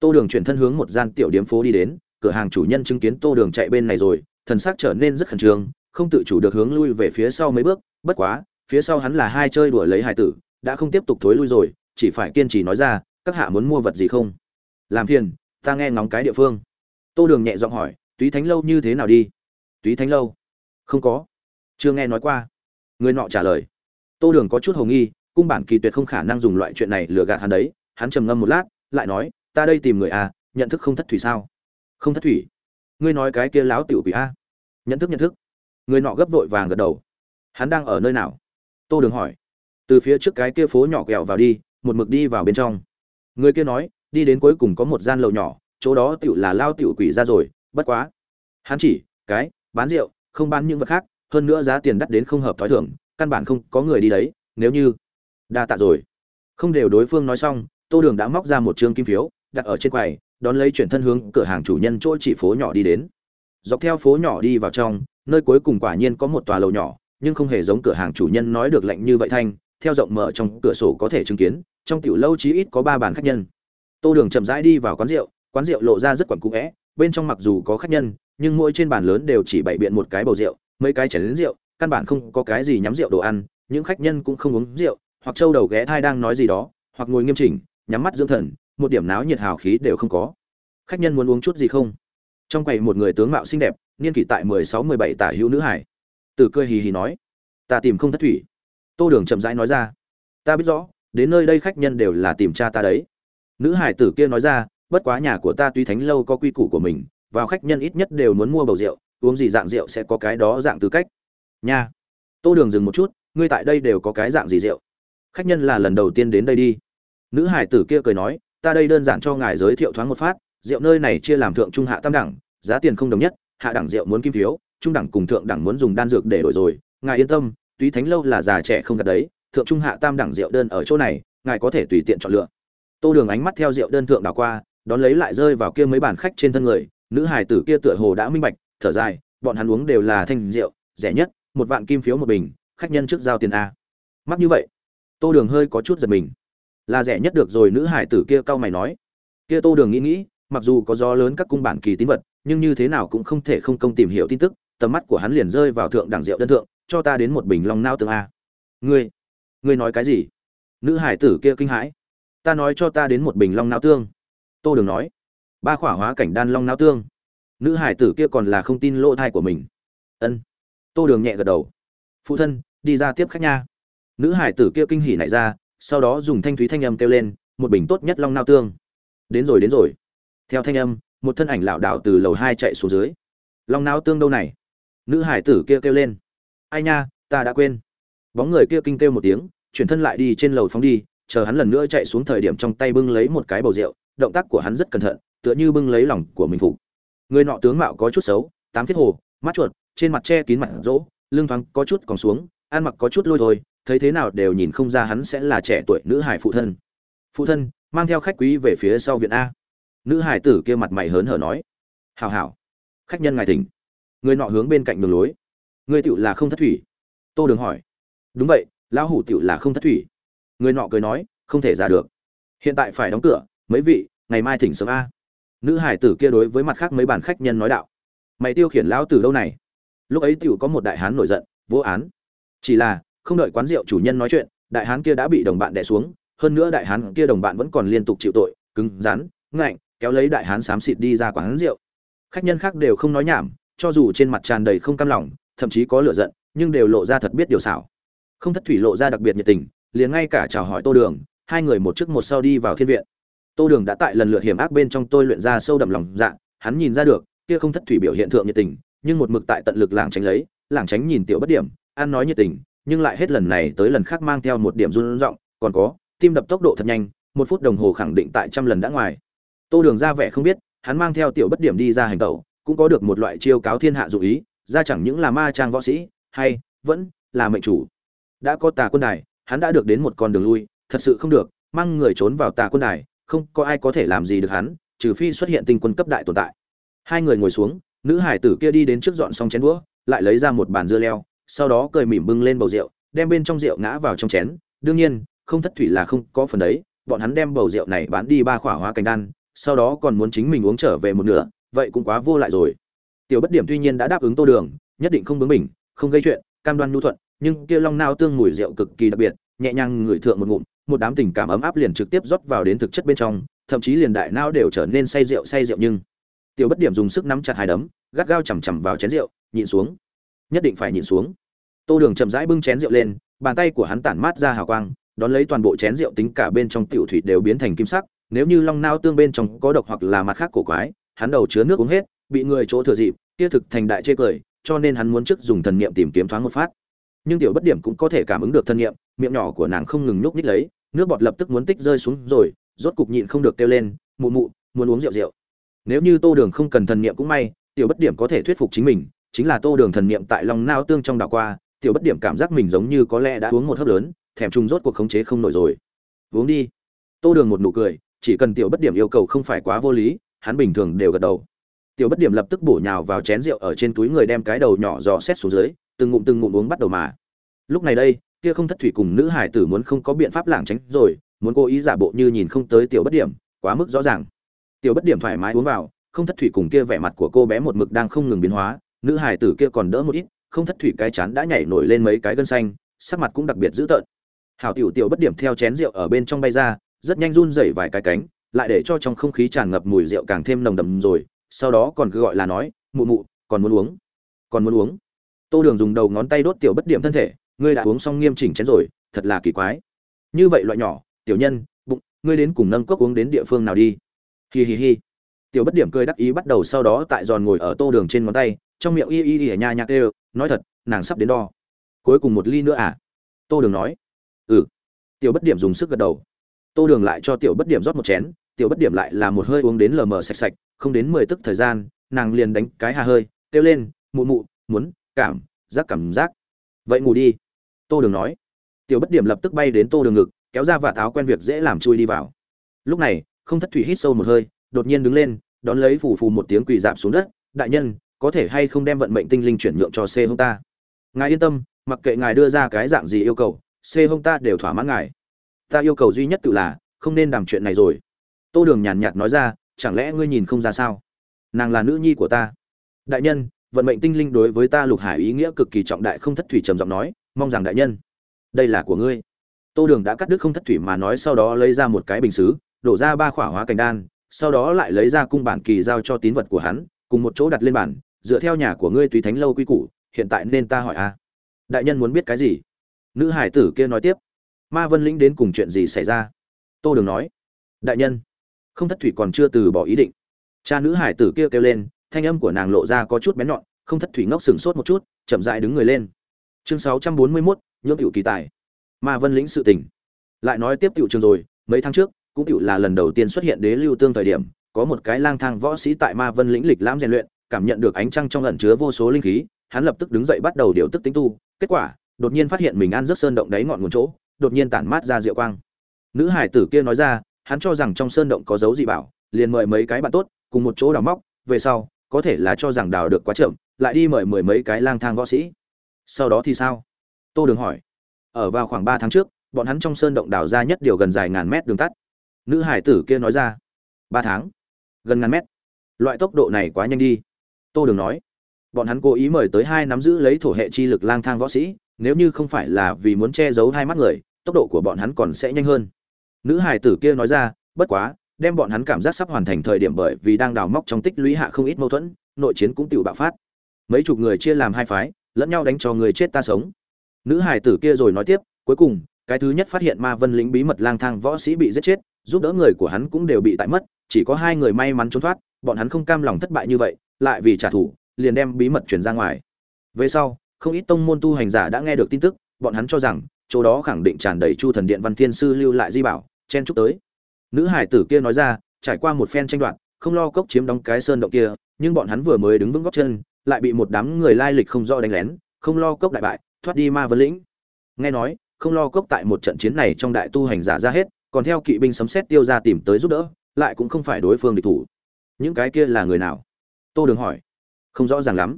Tô đường chuyển thân hướng một gian tiểu điểm phố đi đến, cửa hàng chủ nhân chứng kiến tô đường chạy bên này rồi, thần sắc trở nên rất khẩn trương, không tự chủ được hướng lui về phía sau mấy bước, bất quá, phía sau hắn là hai chơi đuổi lấy hải tử, đã không tiếp tục thối lui rồi, chỉ phải kiên trì nói ra, các hạ muốn mua vật gì không? Làm phiền, ta nghe ngóng cái địa phương. Tô đường nhẹ giọng hỏi, túy thánh lâu như thế nào đi? Túy thánh lâu. Không có. Chưa nghe nói qua. Người nọ trả lời. Tô đường có chút hồ nghi, cung bản kỳ tuyệt không khả năng dùng loại chuyện này lừa gạt hắn đấy. Hắn trầm ngâm một lát, lại nói, ta đây tìm người à nhận thức không thất thủy sao? Không thất thủy? Ngươi nói cái kia láo tiểu quỷ a. Nhận thức nhận thức. Người nọ gấp vội vàng gật đầu. Hắn đang ở nơi nào? Tô đường hỏi. Từ phía trước cái kia phố nhỏ kẹo vào đi, một mực đi vào bên trong. Người kia nói, đi đến cuối cùng có một gian lầu nhỏ, chỗ đó tiểu là lao tiểu quỷ ra rồi, bất quá. Hắn chỉ, cái bán rượu, không bán những vật khác, hơn nữa giá tiền đắt đến không hợp thói thường, căn bản không có người đi đấy, nếu như đa tạ rồi. Không đều đối phương nói xong, tô đường đã móc ra một trương kim phiếu, đặt ở trên quầy, đón lấy chuyển thân hướng cửa hàng chủ nhân chỗ chỉ phố nhỏ đi đến. Dọc theo phố nhỏ đi vào trong, nơi cuối cùng quả nhiên có một tòa lầu nhỏ, nhưng không hề giống cửa hàng chủ nhân nói được lạnh như vậy thanh, theo rộng mở trong cửa sổ có thể chứng kiến, trong tiểu lâu chí ít có ba bàn khách nhân. Tô đường chậm rãi đi vào quán rượu quán rượu lộ ra rất quẩn cũ vẽ bên trong mặc dù có khách nhân nhưng mỗi trên bàn lớn đều chỉ bày biện một cái bầu rượu, mấy cái chén rượu, căn bản không có cái gì nhắm rượu đồ ăn, những khách nhân cũng không uống rượu, hoặc trâu đầu ghé thai đang nói gì đó, hoặc ngồi nghiêm chỉnh, nhắm mắt dưỡng thần, một điểm náo nhiệt hào khí đều không có. Khách nhân muốn uống chút gì không? Trong quầy một người tướng mạo xinh đẹp, niên kỷ tại mười sáu, mười bảy tả hữu nữ hải. Từ cười hì hì nói, ta tìm không thất thủy. Tô đường chậm rãi nói ra, ta biết rõ, đến nơi đây khách nhân đều là tìm cha ta đấy. Nữ hải tử kia nói ra, bất quá nhà của ta tuy thánh lâu có quy củ của mình vào khách nhân ít nhất đều muốn mua bầu rượu, uống gì dạng rượu sẽ có cái đó dạng tư cách. Nha. Tô đường dừng một chút, ngươi tại đây đều có cái dạng gì rượu? Khách nhân là lần đầu tiên đến đây đi. Nữ hải tử kia cười nói, ta đây đơn giản cho ngài giới thiệu thoáng một phát, rượu nơi này chia làm thượng trung hạ tam đẳng, giá tiền không đồng nhất, hạ đẳng rượu muốn kim phiếu, trung đẳng cùng thượng đẳng muốn dùng đan dược để đổi rồi. Ngài yên tâm, túy thánh lâu là già trẻ không gặp đấy, thượng trung hạ tam đẳng rượu đơn ở chỗ này, ngài có thể tùy tiện chọn lựa. Tô đường ánh mắt theo rượu đơn thượng đảo qua, đón lấy lại rơi vào kia mấy bàn khách trên thân người nữ hải tử kia tựa hồ đã minh bạch, thở dài, bọn hắn uống đều là thanh rượu, rẻ nhất, một vạn kim phiếu một bình, khách nhân trước giao tiền a. Mắc như vậy, tô đường hơi có chút giật mình. Là rẻ nhất được rồi, nữ hải tử kia cau mày nói. Kia tô đường nghĩ nghĩ, mặc dù có gió lớn các cung bản kỳ tín vật, nhưng như thế nào cũng không thể không công tìm hiểu tin tức, tầm mắt của hắn liền rơi vào thượng đẳng rượu đơn thượng, cho ta đến một bình long nao tương a. Ngươi ngươi nói cái gì? Nữ hải tử kia kinh hãi. Ta nói cho ta đến một bình long nao tương. Tô đường nói ba khỏa hóa cảnh đan long não tương. Nữ hải tử kia còn là không tin lỗ thai của mình. Ân. Tô đường nhẹ gật đầu. Phụ thân, đi ra tiếp khách nha. Nữ hải tử kia kinh hỉ nảy ra, sau đó dùng thanh thúy thanh âm kêu lên, một bình tốt nhất long nao tương. Đến rồi đến rồi. Theo thanh âm, một thân ảnh lảo đảo từ lầu hai chạy xuống dưới. Long nao tương đâu này? Nữ hải tử kia kêu lên. Ai nha, ta đã quên. Bóng người kia kinh kêu một tiếng, chuyển thân lại đi trên lầu phóng đi, chờ hắn lần nữa chạy xuống thời điểm trong tay bưng lấy một cái bầu rượu, động tác của hắn rất cẩn thận tựa như bưng lấy lòng của mình phục. Người nọ tướng mạo có chút xấu, tám thiết hồ, mắt chuột, trên mặt che kín mặt rỗ, lưng thoáng có chút còn xuống, ăn mặc có chút lôi thôi, thấy thế nào đều nhìn không ra hắn sẽ là trẻ tuổi nữ hải phụ thân. Phụ thân, mang theo khách quý về phía sau viện a. Nữ hải tử kia mặt mày hớn hở nói. Hào hào khách nhân ngài thỉnh. Người nọ hướng bên cạnh đường lối. Người tựu là không thất thủy. Tô đường hỏi. Đúng vậy, lão hủ tựu là không thất thủy. Người nọ cười nói, không thể ra được. Hiện tại phải đóng cửa, mấy vị, ngày mai thỉnh sớm a nữ hải tử kia đối với mặt khác mấy bàn khách nhân nói đạo. Mày tiêu khiển lão tử đâu này? Lúc ấy tiểu có một đại hán nổi giận, vô án. Chỉ là, không đợi quán rượu chủ nhân nói chuyện, đại hán kia đã bị đồng bạn đè xuống, hơn nữa đại hán kia đồng bạn vẫn còn liên tục chịu tội, cứng rắn, ngạnh, kéo lấy đại hán xám xịt đi ra quán rượu. Khách nhân khác đều không nói nhảm, cho dù trên mặt tràn đầy không cam lòng, thậm chí có lửa giận, nhưng đều lộ ra thật biết điều xảo. Không thất thủy lộ ra đặc biệt nhiệt tình, liền ngay cả chào hỏi tô đường, hai người một trước một sau đi vào thiên viện tô đường đã tại lần lượt hiểm ác bên trong tôi luyện ra sâu đậm lòng dạ hắn nhìn ra được, kia không thất thủy biểu hiện thượng nhiệt tình, nhưng một mực tại tận lực lảng tránh lấy, lảng tránh nhìn tiểu bất điểm, ăn nói nhiệt tình, nhưng lại hết lần này tới lần khác mang theo một điểm run rộng còn có, tim đập tốc độ thật nhanh, một phút đồng hồ khẳng định tại trăm lần đã ngoài. Tô đường ra vẻ không biết, hắn mang theo tiểu bất điểm đi ra hành tẩu, cũng có được một loại chiêu cáo thiên hạ dụ ý, ra chẳng những là ma trang võ sĩ, hay, vẫn là mệnh chủ. Đã có tà quân đài, hắn đã được đến một con đường lui, thật sự không được, mang người trốn vào tà quân đài không có ai có thể làm gì được hắn, trừ phi xuất hiện tinh quân cấp đại tồn tại. Hai người ngồi xuống, nữ hải tử kia đi đến trước dọn xong chén đũa, lại lấy ra một bàn dưa leo, sau đó cười mỉm bưng lên bầu rượu, đem bên trong rượu ngã vào trong chén. Đương nhiên, không thất thủy là không có phần đấy, bọn hắn đem bầu rượu này bán đi ba khỏa hoa cành đan, sau đó còn muốn chính mình uống trở về một nửa, vậy cũng quá vô lại rồi. Tiểu bất điểm tuy nhiên đã đáp ứng tô đường, nhất định không bướng mình không gây chuyện, cam đoan nhu thuận, nhưng kia long nao tương mùi rượu cực kỳ đặc biệt, nhẹ nhàng ngửi thượng một ngụm một đám tình cảm ấm áp liền trực tiếp rót vào đến thực chất bên trong, thậm chí liền đại nao đều trở nên say rượu say rượu nhưng tiểu bất điểm dùng sức nắm chặt hai đấm, gắt gao chầm chằm vào chén rượu, nhịn xuống. Nhất định phải nhịn xuống. Tô đường chậm rãi bưng chén rượu lên, bàn tay của hắn tản mát ra hào quang, đón lấy toàn bộ chén rượu tính cả bên trong tiểu thủy đều biến thành kim sắc. Nếu như long nao tương bên trong có độc hoặc là mặt khác cổ quái, hắn đầu chứa nước uống hết, bị người chỗ thừa dịp, kia thực thành đại chê cười, cho nên hắn muốn trước dùng thần niệm tìm kiếm thoáng một phát. Nhưng tiểu bất điểm cũng có thể cảm ứng được thân niệm, miệng nhỏ của nàng không ngừng nhúc nhích lấy nước bọt lập tức muốn tích rơi xuống rồi, rốt cục nhịn không được kêu lên, mụ mụ, muốn uống rượu rượu. Nếu như tô đường không cần thần niệm cũng may, tiểu bất điểm có thể thuyết phục chính mình, chính là tô đường thần niệm tại lòng nao tương trong đảo qua, tiểu bất điểm cảm giác mình giống như có lẽ đã uống một hớp lớn, thèm trùng rốt cuộc khống chế không nổi rồi. Uống đi. Tô đường một nụ cười, chỉ cần tiểu bất điểm yêu cầu không phải quá vô lý, hắn bình thường đều gật đầu. Tiểu bất điểm lập tức bổ nhào vào chén rượu ở trên túi người đem cái đầu nhỏ dò xét xuống dưới, từng ngụm từng ngụm uống bắt đầu mà. Lúc này đây kia không thất thủy cùng nữ hải tử muốn không có biện pháp lảng tránh rồi, muốn cố ý giả bộ như nhìn không tới tiểu bất điểm, quá mức rõ ràng. Tiểu bất điểm thoải mái uống vào, không thất thủy cùng kia vẻ mặt của cô bé một mực đang không ngừng biến hóa, nữ hải tử kia còn đỡ một ít, không thất thủy cái chán đã nhảy nổi lên mấy cái gân xanh, sắc mặt cũng đặc biệt dữ tợn. Hảo tiểu tiểu bất điểm theo chén rượu ở bên trong bay ra, rất nhanh run rẩy vài cái cánh, lại để cho trong không khí tràn ngập mùi rượu càng thêm nồng đậm rồi, sau đó còn cứ gọi là nói, mụ mụ, còn muốn uống? Còn muốn uống? Tô đường dùng đầu ngón tay đốt tiểu bất điểm thân thể ngươi đã uống xong nghiêm chỉnh chén rồi, thật là kỳ quái. Như vậy loại nhỏ, tiểu nhân, bụng, ngươi đến cùng nâng cốc uống đến địa phương nào đi? Hi hi hi. Tiểu bất điểm cười đắc ý bắt đầu sau đó tại giòn ngồi ở tô đường trên ngón tay, trong miệng y y y nha nhạc đều nói thật, nàng sắp đến đo. Cuối cùng một ly nữa à? Tô đường nói. Ừ. Tiểu bất điểm dùng sức gật đầu. Tô đường lại cho tiểu bất điểm rót một chén, tiểu bất điểm lại là một hơi uống đến lờ mờ sạch sạch, không đến mười tức thời gian, nàng liền đánh cái hà hơi, kêu lên, mụ mụ, muốn, cảm, giác cảm giác. Vậy ngủ đi tô đường nói. Tiểu bất điểm lập tức bay đến tô đường ngực, kéo ra và tháo quen việc dễ làm chui đi vào. Lúc này, không thất thủy hít sâu một hơi, đột nhiên đứng lên, đón lấy phù phù một tiếng quỳ dạp xuống đất. Đại nhân, có thể hay không đem vận mệnh tinh linh chuyển nhượng cho c hông ta? Ngài yên tâm, mặc kệ ngài đưa ra cái dạng gì yêu cầu, c hông ta đều thỏa mãn ngài. Ta yêu cầu duy nhất tự là, không nên đàm chuyện này rồi. Tô đường nhàn nhạt nói ra, chẳng lẽ ngươi nhìn không ra sao? Nàng là nữ nhi của ta. Đại nhân, vận mệnh tinh linh đối với ta lục hải ý nghĩa cực kỳ trọng đại, không thất thủy trầm giọng nói mong rằng đại nhân, đây là của ngươi. Tô đường đã cắt đứt không thất thủy mà nói sau đó lấy ra một cái bình xứ, đổ ra ba khỏa hóa cành đan, sau đó lại lấy ra cung bản kỳ giao cho tín vật của hắn, cùng một chỗ đặt lên bản dựa theo nhà của ngươi tùy thánh lâu quy củ, hiện tại nên ta hỏi a. Đại nhân muốn biết cái gì? Nữ hải tử kia nói tiếp. Ma vân lĩnh đến cùng chuyện gì xảy ra? Tô đường nói. Đại nhân, không thất thủy còn chưa từ bỏ ý định. Cha nữ hải tử kia kêu lên, thanh âm của nàng lộ ra có chút bén nhọn, không thất thủy ngốc sừng sốt một chút, chậm dại đứng người lên chương sáu trăm bốn mươi 641, nhưỡng tiểu kỳ tài. Ma vân lĩnh sự tình. Lại nói tiếp tiểu trường rồi mấy tháng trước cũng tiểu là lần đầu tiên xuất hiện đế lưu tương thời điểm có một cái lang thang võ sĩ tại ma vân lĩnh lịch lãm rèn luyện cảm nhận được ánh trăng trong ẩn chứa vô số linh khí hắn lập tức đứng dậy bắt đầu điều tức tính tu kết quả đột nhiên phát hiện mình ăn rớt sơn động đáy ngọn nguồn chỗ đột nhiên tản mát ra diệu quang. Nữ hải tử kia nói ra hắn cho rằng trong sơn động có dấu gì bảo liền mời mấy cái bạn tốt cùng một chỗ đào móc về sau có thể là cho rằng đào được quá chậm lại đi mời mười mấy cái lang thang võ sĩ sau đó thì sao? Tô đường hỏi. Ở vào khoảng ba tháng trước, bọn hắn trong sơn động đào ra nhất điều gần dài ngàn mét đường tắt. Nữ hải tử kia nói ra, ba tháng? Gần ngàn mét? Loại tốc độ này quá nhanh đi. Tô đường nói. Bọn hắn cố ý mời tới hai nắm giữ lấy thổ hệ chi lực lang thang võ sĩ, nếu như không phải là vì muốn che giấu hai mắt người, tốc độ của bọn hắn còn sẽ nhanh hơn. Nữ hải tử kia nói ra, bất quá, đem bọn hắn cảm giác sắp hoàn thành thời điểm bởi vì đang đào móc trong tích lũy hạ không ít mâu thuẫn, nội chiến cũng tự bạo phát. Mấy chục người chia làm hai phái lẫn nhau đánh cho người chết ta sống. Nữ hải tử kia rồi nói tiếp, cuối cùng, cái thứ nhất phát hiện ma vân lĩnh bí mật lang thang võ sĩ bị giết chết, giúp đỡ người của hắn cũng đều bị tại mất, chỉ có hai người may mắn trốn thoát, bọn hắn không cam lòng thất bại như vậy, lại vì trả thù, liền đem bí mật truyền ra ngoài. Về sau, không ít tông môn tu hành giả đã nghe được tin tức, bọn hắn cho rằng, chỗ đó khẳng định tràn đầy chu thần điện văn thiên sư lưu lại di bảo, chen chúc tới. Nữ hải tử kia nói ra, trải qua một phen tranh đoạt, không lo cốc chiếm đóng cái sơn động kia, nhưng bọn hắn vừa mới đứng vững góc chân lại bị một đám người lai lịch không rõ đánh lén, không lo cốc đại bại, thoát đi ma vân lĩnh. Nghe nói, không lo cốc tại một trận chiến này trong đại tu hành giả ra hết, còn theo kỵ binh sấm xét tiêu ra tìm tới giúp đỡ, lại cũng không phải đối phương địch thủ. Những cái kia là người nào? Tô đường hỏi. Không rõ ràng lắm.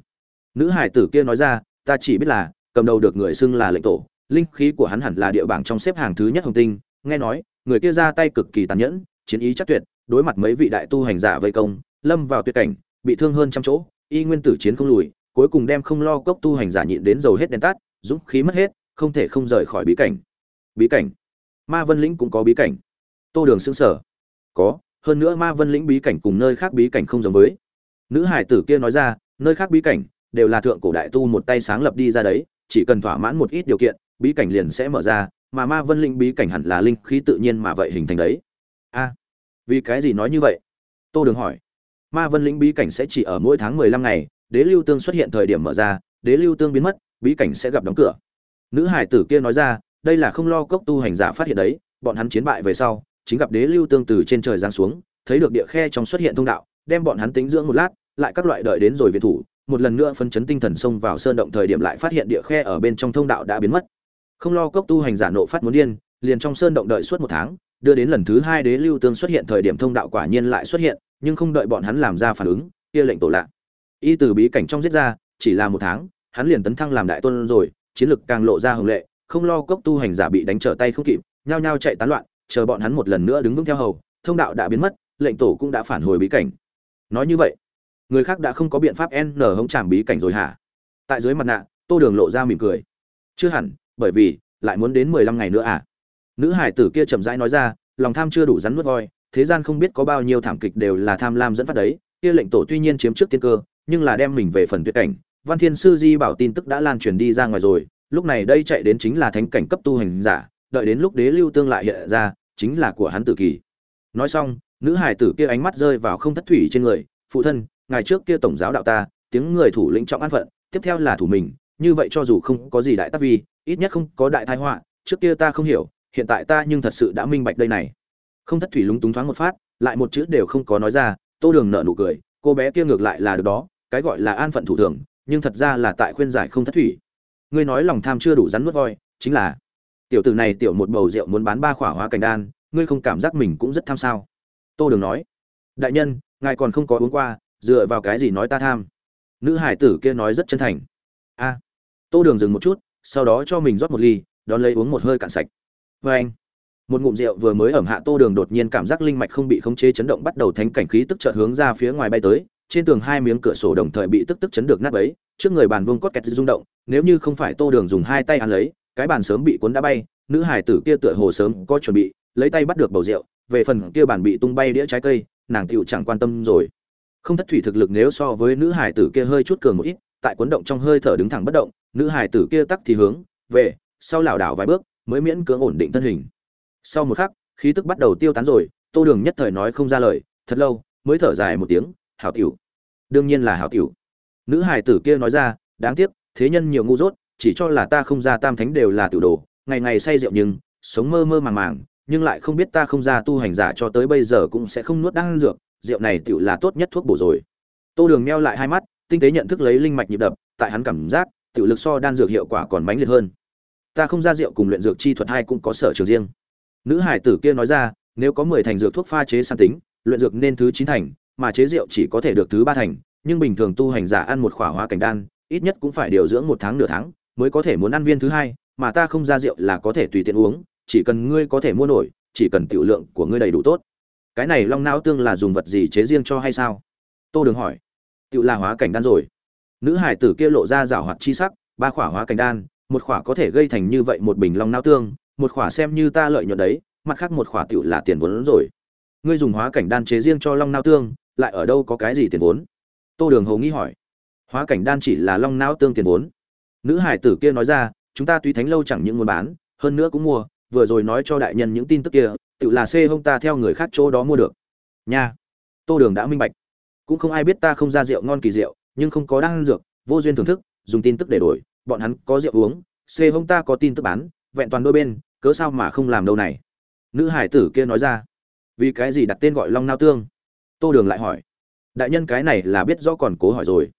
Nữ hải tử kia nói ra, ta chỉ biết là, cầm đầu được người xưng là lệnh tổ, linh khí của hắn hẳn là địa bảng trong xếp hàng thứ nhất hồng tinh. Nghe nói, người kia ra tay cực kỳ tàn nhẫn, chiến ý chắc tuyệt, đối mặt mấy vị đại tu hành giả vây công, lâm vào tuyệt cảnh, bị thương hơn trăm chỗ y nguyên tử chiến không lùi, cuối cùng đem không lo cốc tu hành giả nhịn đến dầu hết đèn tắt, dũng khí mất hết, không thể không rời khỏi bí cảnh. Bí cảnh? Ma vân lĩnh cũng có bí cảnh. Tô đường xứng sở có, hơn nữa ma vân lĩnh bí cảnh cùng nơi khác bí cảnh không giống với. Nữ hải tử kia nói ra, nơi khác bí cảnh đều là thượng cổ đại tu một tay sáng lập đi ra đấy, chỉ cần thỏa mãn một ít điều kiện, bí cảnh liền sẽ mở ra, mà ma vân lĩnh bí cảnh hẳn là linh khí tự nhiên mà vậy hình thành đấy. A, vì cái gì nói như vậy? Tô đường hỏi ma vân lĩnh bí cảnh sẽ chỉ ở mỗi tháng mười lăm ngày, đế lưu tương xuất hiện thời điểm mở ra, đế lưu tương biến mất, bí cảnh sẽ gặp đóng cửa. Nữ hải tử kia nói ra, đây là không lo cốc tu hành giả phát hiện đấy, bọn hắn chiến bại về sau, chính gặp đế lưu tương từ trên trời giáng xuống, thấy được địa khe trong xuất hiện thông đạo, đem bọn hắn tính dưỡng một lát, lại các loại đợi đến rồi viện thủ, một lần nữa phân chấn tinh thần xông vào sơn động thời điểm lại phát hiện địa khe ở bên trong thông đạo đã biến mất. Không lo cốc tu hành giả nộ phát muốn điên, liền trong sơn động đợi suốt một tháng đưa đến lần thứ hai đế lưu tương xuất hiện thời điểm thông đạo quả nhiên lại xuất hiện, nhưng không đợi bọn hắn làm ra phản ứng, kia lệnh tổ lạ. Y từ bí cảnh trong giết ra, chỉ là một tháng, hắn liền tấn thăng làm đại tôn rồi, chiến lực càng lộ ra hồng lệ, không lo cốc tu hành giả bị đánh trở tay không kịp, nhao nhao chạy tán loạn, chờ bọn hắn một lần nữa đứng vững theo hầu, thông đạo đã biến mất, lệnh tổ cũng đã phản hồi bí cảnh. Nói như vậy, người khác đã không có biện pháp n hống chạm bí cảnh rồi hả? Tại dưới mặt nạ, tô đường lộ ra mỉm cười. Chưa hẳn, bởi vì, lại muốn đến mười lăm ngày nữa à? Nữ hải tử kia chậm rãi nói ra, lòng tham chưa đủ rắn nuốt voi, thế gian không biết có bao nhiêu thảm kịch đều là tham lam dẫn phát đấy. Kia lệnh tổ tuy nhiên chiếm trước tiên cơ, nhưng là đem mình về phần tuyệt cảnh. Văn thiên sư di bảo tin tức đã lan truyền đi ra ngoài rồi, lúc này đây chạy đến chính là thánh cảnh cấp tu hành giả, đợi đến lúc đế lưu tương lại hiện ra, chính là của hắn tử kỳ. Nói xong, nữ hải tử kia ánh mắt rơi vào không thất thủy trên người, phụ thân ngày trước kia tổng giáo đạo ta, tiếng người thủ lĩnh trọng an phận, tiếp theo là thủ mình, như vậy cho dù không có gì đại tác vi, ít nhất không có đại tai họa, trước kia ta không hiểu hiện tại ta nhưng thật sự đã minh bạch đây này. Không thất thủy lúng túng thoáng một phát, lại một chữ đều không có nói ra, tô đường nợ nụ cười, cô bé kia ngược lại là được đó, cái gọi là an phận thủ thường, nhưng thật ra là tại khuyên giải không thất thủy. Ngươi nói lòng tham chưa đủ rắn nuốt voi, chính là, tiểu tử này tiểu một bầu rượu muốn bán ba khỏa hóa cảnh đan, ngươi không cảm giác mình cũng rất tham sao? Tô đường nói, đại nhân, ngài còn không có uống qua, dựa vào cái gì nói ta tham? Nữ hải tử kia nói rất chân thành. A, tô đường dừng một chút, sau đó cho mình rót một ly, đón lấy uống một hơi cạn sạch vê anh. Một ngụm rượu vừa mới ẩm hạ tô đường đột nhiên cảm giác linh mạch không bị khống chế chấn động bắt đầu thánh cảnh khí tức chợt hướng ra phía ngoài bay tới, trên tường hai miếng cửa sổ đồng thời bị tức tức chấn được nát ấy trước người bàn vương cốt kẹt rung động, nếu như không phải tô đường dùng hai tay ăn lấy, cái bàn sớm bị cuốn đã bay, nữ hải tử kia tựa hồ sớm có chuẩn bị, lấy tay bắt được bầu rượu, về phần kia bàn bị tung bay đĩa trái cây, nàng tựu chẳng quan tâm rồi. Không thất thủy thực lực nếu so với nữ hải tử kia hơi chút cường một ít, tại cuốn động trong hơi thở đứng thẳng bất động, nữ hải tử kia tắc thì hướng, về, sau lảo đảo vài bước mới miễn cưỡng ổn định thân hình. Sau một khắc, khí tức bắt đầu tiêu tán rồi, tô đường nhất thời nói không ra lời, thật lâu, mới thở dài một tiếng, hảo tiểu. Đương nhiên là hảo tiểu. Nữ hải tử kia nói ra, đáng tiếc, thế nhân nhiều ngu dốt, chỉ cho là ta không ra tam thánh đều là tiểu đồ, ngày ngày say rượu nhưng, sống mơ mơ màng màng, nhưng lại không biết ta không ra tu hành giả cho tới bây giờ cũng sẽ không nuốt đan dược, rượu này tiểu là tốt nhất thuốc bổ rồi. Tô đường meo lại hai mắt, tinh tế nhận thức lấy linh mạch nhịp đập, tại hắn cảm giác, tiểu lực so đan dược hiệu quả còn mãnh liệt hơn ta không ra rượu cùng luyện dược chi thuật hai cũng có sở trường riêng. Nữ hải tử kia nói ra, nếu có mười thành dược thuốc pha chế san tính, luyện dược nên thứ chín thành, mà chế rượu chỉ có thể được thứ ba thành, nhưng bình thường tu hành giả ăn một khỏa hóa cảnh đan, ít nhất cũng phải điều dưỡng một tháng nửa tháng, mới có thể muốn ăn viên thứ hai, mà ta không ra rượu là có thể tùy tiện uống, chỉ cần ngươi có thể mua nổi, chỉ cần tiểu lượng của ngươi đầy đủ tốt. Cái này long não tương là dùng vật gì chế riêng cho hay sao? Tô đường hỏi. Tiểu là hóa cảnh đan rồi. Nữ hải tử kia lộ ra rảo hoạt chi sắc, ba khỏa hóa cảnh đan một khỏa có thể gây thành như vậy một bình long não tương, một khỏa xem như ta lợi nhuận đấy, mặt khác một khỏa tiểu là tiền vốn rồi. Ngươi dùng hóa cảnh đan chế riêng cho long não tương, lại ở đâu có cái gì tiền vốn? Tô đường hầu nghĩ hỏi. Hóa cảnh đan chỉ là long não tương tiền vốn. Nữ hải tử kia nói ra, chúng ta tuy thánh lâu chẳng những muốn bán, hơn nữa cũng mua, vừa rồi nói cho đại nhân những tin tức kia tự là xê hông ta theo người khác chỗ đó mua được. Nha. Tô đường đã minh bạch. Cũng không ai biết ta không ra rượu ngon kỳ rượu nhưng không có đan dược, vô duyên thưởng thức, dùng tin tức để đổi bọn hắn có rượu uống xê hông ta có tin tức bán, vẹn toàn đôi bên, cớ sao mà không làm đâu này? Nữ hải tử kia nói ra. Vì cái gì đặt tên gọi long nao tương? Tô đường lại hỏi. Đại nhân cái này là biết rõ còn cố hỏi rồi.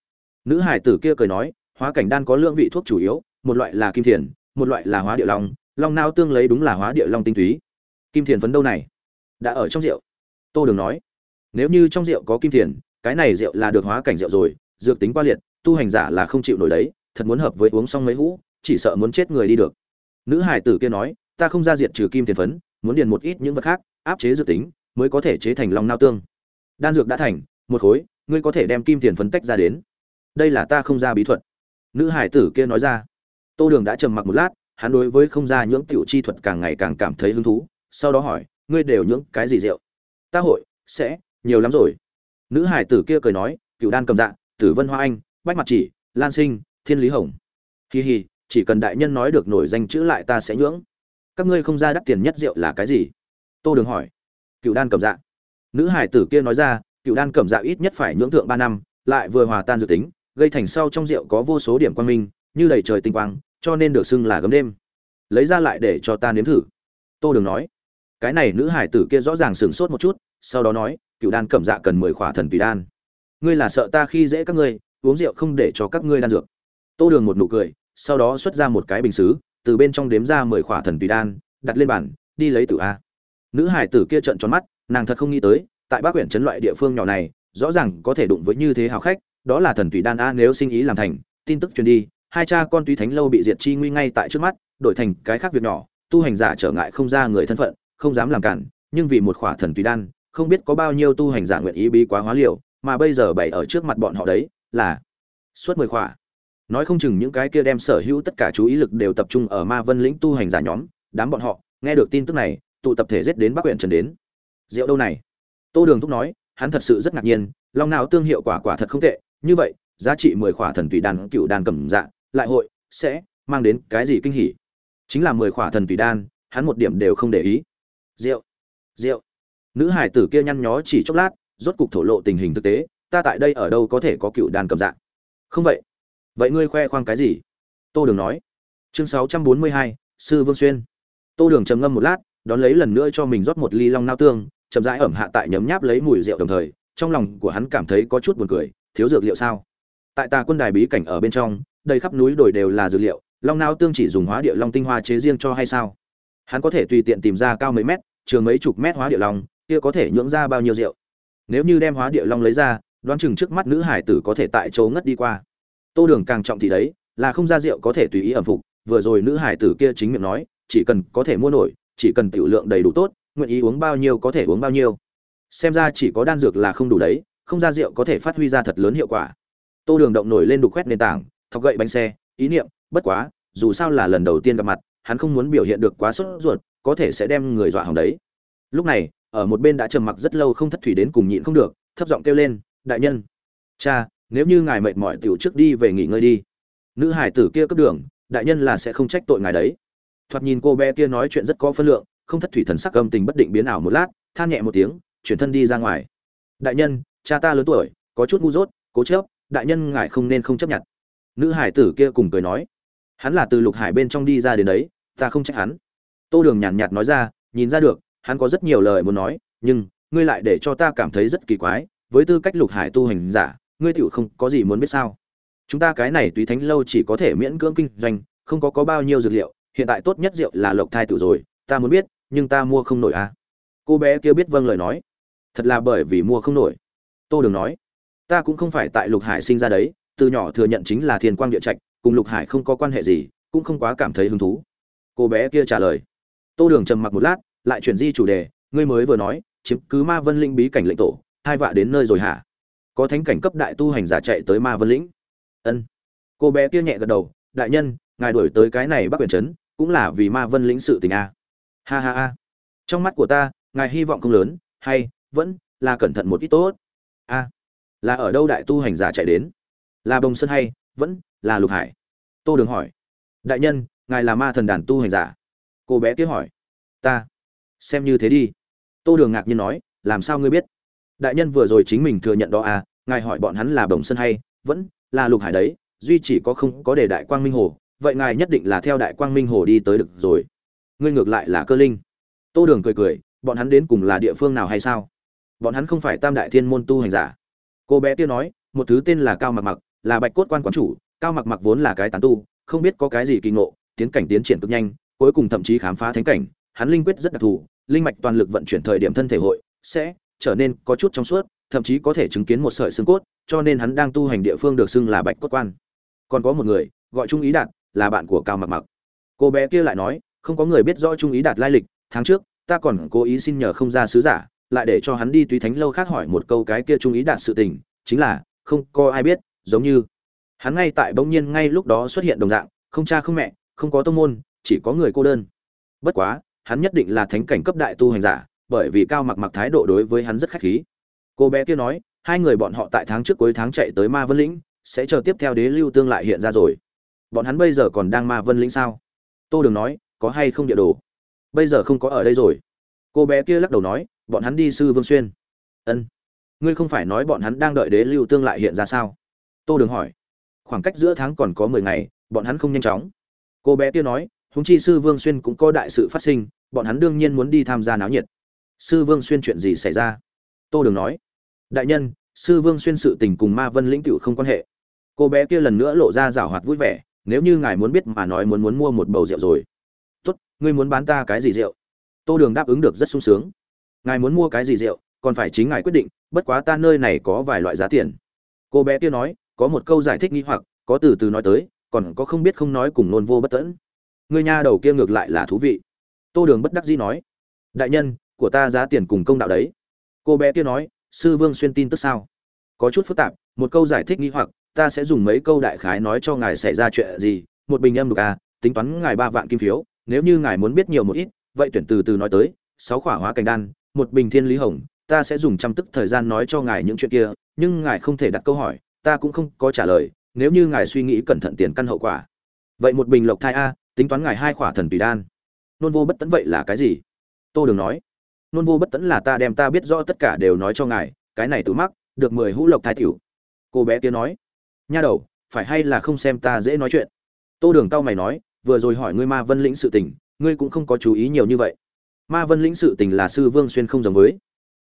Nữ hải tử kia cười nói, hóa cảnh đan có lượng vị thuốc chủ yếu, một loại là kim thiền, một loại là hóa địa long long nao tương lấy đúng là hóa địa long tinh túy. Kim thiền phấn đâu này? Đã ở trong rượu. Tô đường nói. Nếu như trong rượu có kim thiền, cái này rượu là được hóa cảnh rượu rồi, dược tính qua liệt, tu hành giả là không chịu nổi đấy thật muốn hợp với uống xong mấy hũ, chỉ sợ muốn chết người đi được. Nữ hải tử kia nói, ta không ra diệt trừ kim tiền phấn, muốn điền một ít những vật khác, áp chế dự tính, mới có thể chế thành long nao tương. Đan dược đã thành, một khối, ngươi có thể đem kim tiền phấn tách ra đến. Đây là ta không ra bí thuật. Nữ hải tử kia nói ra. Tô đường đã trầm mặc một lát, hắn đối với không ra những tiểu chi thuật càng ngày càng cảm thấy hứng thú, sau đó hỏi, ngươi đều những cái gì rượu? Ta hội, sẽ, nhiều lắm rồi. Nữ hải tử kia cười nói, cựu đan cầm dạ tử vân hoa anh, bách mặt chỉ, lan sinh thiên lý hồng. Kỳ hì chỉ cần đại nhân nói được nổi danh chữ lại ta sẽ nhưỡng. Các ngươi không ra đắt tiền nhất rượu là cái gì? Tô đường hỏi. Cựu đan cầm dạ. Nữ hải tử kia nói ra, cựu đan cầm dạ ít nhất phải nhưỡng thượng ba năm, lại vừa hòa tan dự tính, gây thành sau trong rượu có vô số điểm quang minh, như đầy trời tinh quang, cho nên được xưng là gấm đêm. Lấy ra lại để cho ta nếm thử. Tô đường nói. Cái này nữ hải tử kia rõ ràng sửng sốt một chút, sau đó nói, cựu đan cẩm dạ cần mười khỏa thần tùy đan. Ngươi là sợ ta khi dễ các ngươi, uống rượu không để cho các ngươi đan dược tô đường một nụ cười, sau đó xuất ra một cái bình xứ, từ bên trong đếm ra mười khỏa thần tùy đan, đặt lên bàn, đi lấy tử a. Nữ hải tử kia trợn tròn mắt, nàng thật không nghĩ tới, tại bác huyện trấn loại địa phương nhỏ này, rõ ràng có thể đụng với như thế hào khách, đó là thần tùy đan a nếu sinh ý làm thành, tin tức truyền đi, hai cha con túy thánh lâu bị diệt chi nguy ngay tại trước mắt, đổi thành cái khác việc nhỏ, tu hành giả trở ngại không ra người thân phận, không dám làm cản, nhưng vì một khỏa thần tùy đan, không biết có bao nhiêu tu hành giả nguyện ý bí quá hóa liều, mà bây giờ bày ở trước mặt bọn họ đấy, là suốt mười khỏa nói không chừng những cái kia đem sở hữu tất cả chú ý lực đều tập trung ở ma vân lĩnh tu hành giả nhóm, đám bọn họ, nghe được tin tức này, tụ tập thể giết đến bắc huyện trần đến. Rượu đâu này? Tô đường thúc nói, hắn thật sự rất ngạc nhiên, long nào tương hiệu quả quả thật không tệ, như vậy, giá trị mười khỏa thần tùy đan, cựu đan cầm dạ lại hội, sẽ mang đến cái gì kinh hỉ? Chính là mười khỏa thần tùy đan, hắn một điểm đều không để ý. Rượu rượu nữ hải tử kia nhăn nhó chỉ chốc lát, rốt cục thổ lộ tình hình thực tế, ta tại đây ở đâu có thể có cựu đàn cầm dạng không vậy vậy ngươi khoe khoang cái gì? Tô đường nói. Chương sáu trăm bốn mươi hai, sư vương xuyên. Tô đường trầm ngâm một lát, đón lấy lần nữa cho mình rót một ly long nao tương, chậm rãi ẩm hạ tại nhấm nháp lấy mùi rượu đồng thời, trong lòng của hắn cảm thấy có chút buồn cười, thiếu dược liệu sao? Tại tà quân đài bí cảnh ở bên trong, đầy khắp núi đồi đều là dược liệu, long nao tương chỉ dùng hóa địa long tinh hoa chế riêng cho hay sao? Hắn có thể tùy tiện tìm ra cao mấy mét, trường mấy chục mét hóa địa long, kia có thể nhưỡng ra bao nhiêu rượu? Nếu như đem hóa địa long lấy ra, đoán chừng trước mắt nữ hải tử có thể tại chỗ ngất đi qua tô đường càng trọng thì đấy, là không ra rượu có thể tùy ý ẩm phục, vừa rồi nữ hải tử kia chính miệng nói, chỉ cần có thể mua nổi, chỉ cần tiểu lượng đầy đủ tốt, nguyện ý uống bao nhiêu có thể uống bao nhiêu. Xem ra chỉ có đan dược là không đủ đấy, không ra rượu có thể phát huy ra thật lớn hiệu quả. Tô đường động nổi lên đục khoét nền tảng, thọc gậy bánh xe, ý niệm, bất quá, dù sao là lần đầu tiên gặp mặt, hắn không muốn biểu hiện được quá sốt ruột, có thể sẽ đem người dọa hỏng đấy. Lúc này, ở một bên đã trầm mặc rất lâu không thất thủy đến cùng nhịn không được, thấp giọng kêu lên, đại nhân, cha nếu như ngài mệt mỏi tiểu trước đi về nghỉ ngơi đi. Nữ hải tử kia cấp đường, đại nhân là sẽ không trách tội ngài đấy. Thoạt nhìn cô bé kia nói chuyện rất có phân lượng, không thất thủy thần sắc âm tình bất định biến ảo một lát, than nhẹ một tiếng, chuyển thân đi ra ngoài. Đại nhân, cha ta lớn tuổi, có chút ngu dốt, cố chấp, đại nhân ngài không nên không chấp nhận. Nữ hải tử kia cùng cười nói. Hắn là từ lục hải bên trong đi ra đến đấy, ta không trách hắn. Tô đường nhàn nhạt nói ra, nhìn ra được, hắn có rất nhiều lời muốn nói, nhưng, ngươi lại để cho ta cảm thấy rất kỳ quái, với tư cách lục hải tu hành giả ngươi tiểu không có gì muốn biết sao? Chúng ta cái này tùy thánh lâu chỉ có thể miễn cưỡng kinh doanh, không có có bao nhiêu dược liệu, hiện tại tốt nhất rượu là lộc thai tiểu rồi, ta muốn biết, nhưng ta mua không nổi à? Cô bé kia biết vâng lời nói. Thật là bởi vì mua không nổi. Tô đường nói, ta cũng không phải tại lục hải sinh ra đấy, từ nhỏ thừa nhận chính là thiên quang địa trạch, cùng lục hải không có quan hệ gì, cũng không quá cảm thấy hứng thú. Cô bé kia trả lời. Tô đường trầm mặc một lát, lại chuyển di chủ đề, ngươi mới vừa nói, chiếm cứ ma vân linh bí cảnh lệnh tổ, hai vạ đến nơi rồi hả? Có thánh cảnh cấp đại tu hành giả chạy tới ma vân lĩnh. Ân. Cô bé kia nhẹ gật đầu, đại nhân, ngài đuổi tới cái này bắc quyển trấn, cũng là vì ma vân lĩnh sự tình a. Ha ha ha. Trong mắt của ta, ngài hy vọng không lớn, hay, vẫn là cẩn thận một ít tốt. A, là ở đâu đại tu hành giả chạy đến? Là bồng sơn hay, vẫn là lục hải? Tô đường hỏi. Đại nhân, ngài là ma thần đàn tu hành giả? Cô bé kia hỏi. Ta, xem như thế đi. Tô đường ngạc nhiên nói, làm sao ngươi biết? Đại nhân vừa rồi chính mình thừa nhận đó à ngài hỏi bọn hắn là bồng sân hay, vẫn là lục hải đấy, duy chỉ có không có để đại quang minh hồ, vậy ngài nhất định là theo đại quang minh hồ đi tới được rồi. Ngươi ngược lại là cơ linh. Tô đường cười cười, bọn hắn đến cùng là địa phương nào hay sao? Bọn hắn không phải tam đại thiên môn tu hành giả. Cô bé kia nói, một thứ tên là cao mặc mặc, là bạch cốt quan quán chủ, cao mặc mặc vốn là cái tán tu, không biết có cái gì kỳ ngộ, tiến cảnh tiến triển cực nhanh, cuối cùng thậm chí khám phá thánh cảnh, hắn linh quyết rất đặc thù, linh mạch toàn lực vận chuyển thời điểm thân thể hội, sẽ trở nên có chút trong suốt, thậm chí có thể chứng kiến một sợi xương cốt, cho nên hắn đang tu hành địa phương được xưng là bạch cốt quan. Còn có một người, gọi trung ý đạt, là bạn của cao mặc mặc. Cô bé kia lại nói, không có người biết rõ trung ý đạt lai lịch, tháng trước, ta còn cố ý xin nhờ không ra sứ giả, lại để cho hắn đi tùy thánh lâu khác hỏi một câu cái kia trung ý đạt sự tình, chính là, không có ai biết, giống như, hắn ngay tại bỗng nhiên ngay lúc đó xuất hiện đồng dạng, không cha không mẹ, không có tông môn, chỉ có người cô đơn. Bất quá, hắn nhất định là thánh cảnh cấp đại tu hành giả bởi vì cao mặc mặc thái độ đối với hắn rất khách khí. Cô bé kia nói, hai người bọn họ tại tháng trước cuối tháng chạy tới ma vân lĩnh, sẽ chờ tiếp theo đế lưu tương lại hiện ra rồi. Bọn hắn bây giờ còn đang ma vân lĩnh sao? Tô đường nói, có hay không địa đồ? Bây giờ không có ở đây rồi. Cô bé kia lắc đầu nói, bọn hắn đi sư vương xuyên. Ân. Ngươi không phải nói bọn hắn đang đợi đế lưu tương lại hiện ra sao? Tô đường hỏi. Khoảng cách giữa tháng còn có mười ngày, bọn hắn không nhanh chóng. Cô bé kia nói húng chi sư vương xuyên cũng có đại sự phát sinh, bọn hắn đương nhiên muốn đi tham gia náo nhiệt sư vương xuyên chuyện gì xảy ra? Tô đường nói. Đại nhân, sư vương xuyên sự tình cùng ma vân lĩnh cựu không quan hệ. Cô bé kia lần nữa lộ ra rảo hoạt vui vẻ, nếu như ngài muốn biết mà nói muốn muốn mua một bầu rượu rồi. Tốt, ngươi muốn bán ta cái gì rượu? Tô đường đáp ứng được rất sung sướng. Ngài muốn mua cái gì rượu, còn phải chính ngài quyết định, bất quá ta nơi này có vài loại giá tiền. Cô bé kia nói, có một câu giải thích nghi hoặc, có từ từ nói tới, còn có không biết không nói cùng nôn vô bất tẫn người nha đầu kia ngược lại là thú vị. Tô đường bất đắc dĩ nói. Đại nhân của ta giá tiền cùng công đạo đấy. Cô bé kia nói, sư vương xuyên tin tức sao? Có chút phức tạp, một câu giải thích nghi hoặc, ta sẽ dùng mấy câu đại khái nói cho ngài xảy ra chuyện gì. Một bình âm đục à tính toán ngài ba vạn kim phiếu, nếu như ngài muốn biết nhiều một ít, vậy tuyển từ từ nói tới. Sáu khỏa hóa cảnh đan, một bình thiên lý hồng, ta sẽ dùng trăm tức thời gian nói cho ngài những chuyện kia, nhưng ngài không thể đặt câu hỏi, ta cũng không có trả lời, nếu như ngài suy nghĩ cẩn thận tiền căn hậu quả. Vậy một bình lộc thai a, tính toán ngài hai khỏa thần tùy đan. Nôn vô bất tẫn vậy là cái gì? Tô đường nói nôn vô bất tẫn là ta đem ta biết rõ tất cả đều nói cho ngài, cái này tự mắc, được mười hũ lộc thai tiểu. Cô bé kia nói, nha đầu, phải hay là không xem ta dễ nói chuyện? Tô đường tao mày nói, vừa rồi hỏi ngươi ma vân lĩnh sự tình, ngươi cũng không có chú ý nhiều như vậy. Ma vân lĩnh sự tình là sư vương xuyên không giống với.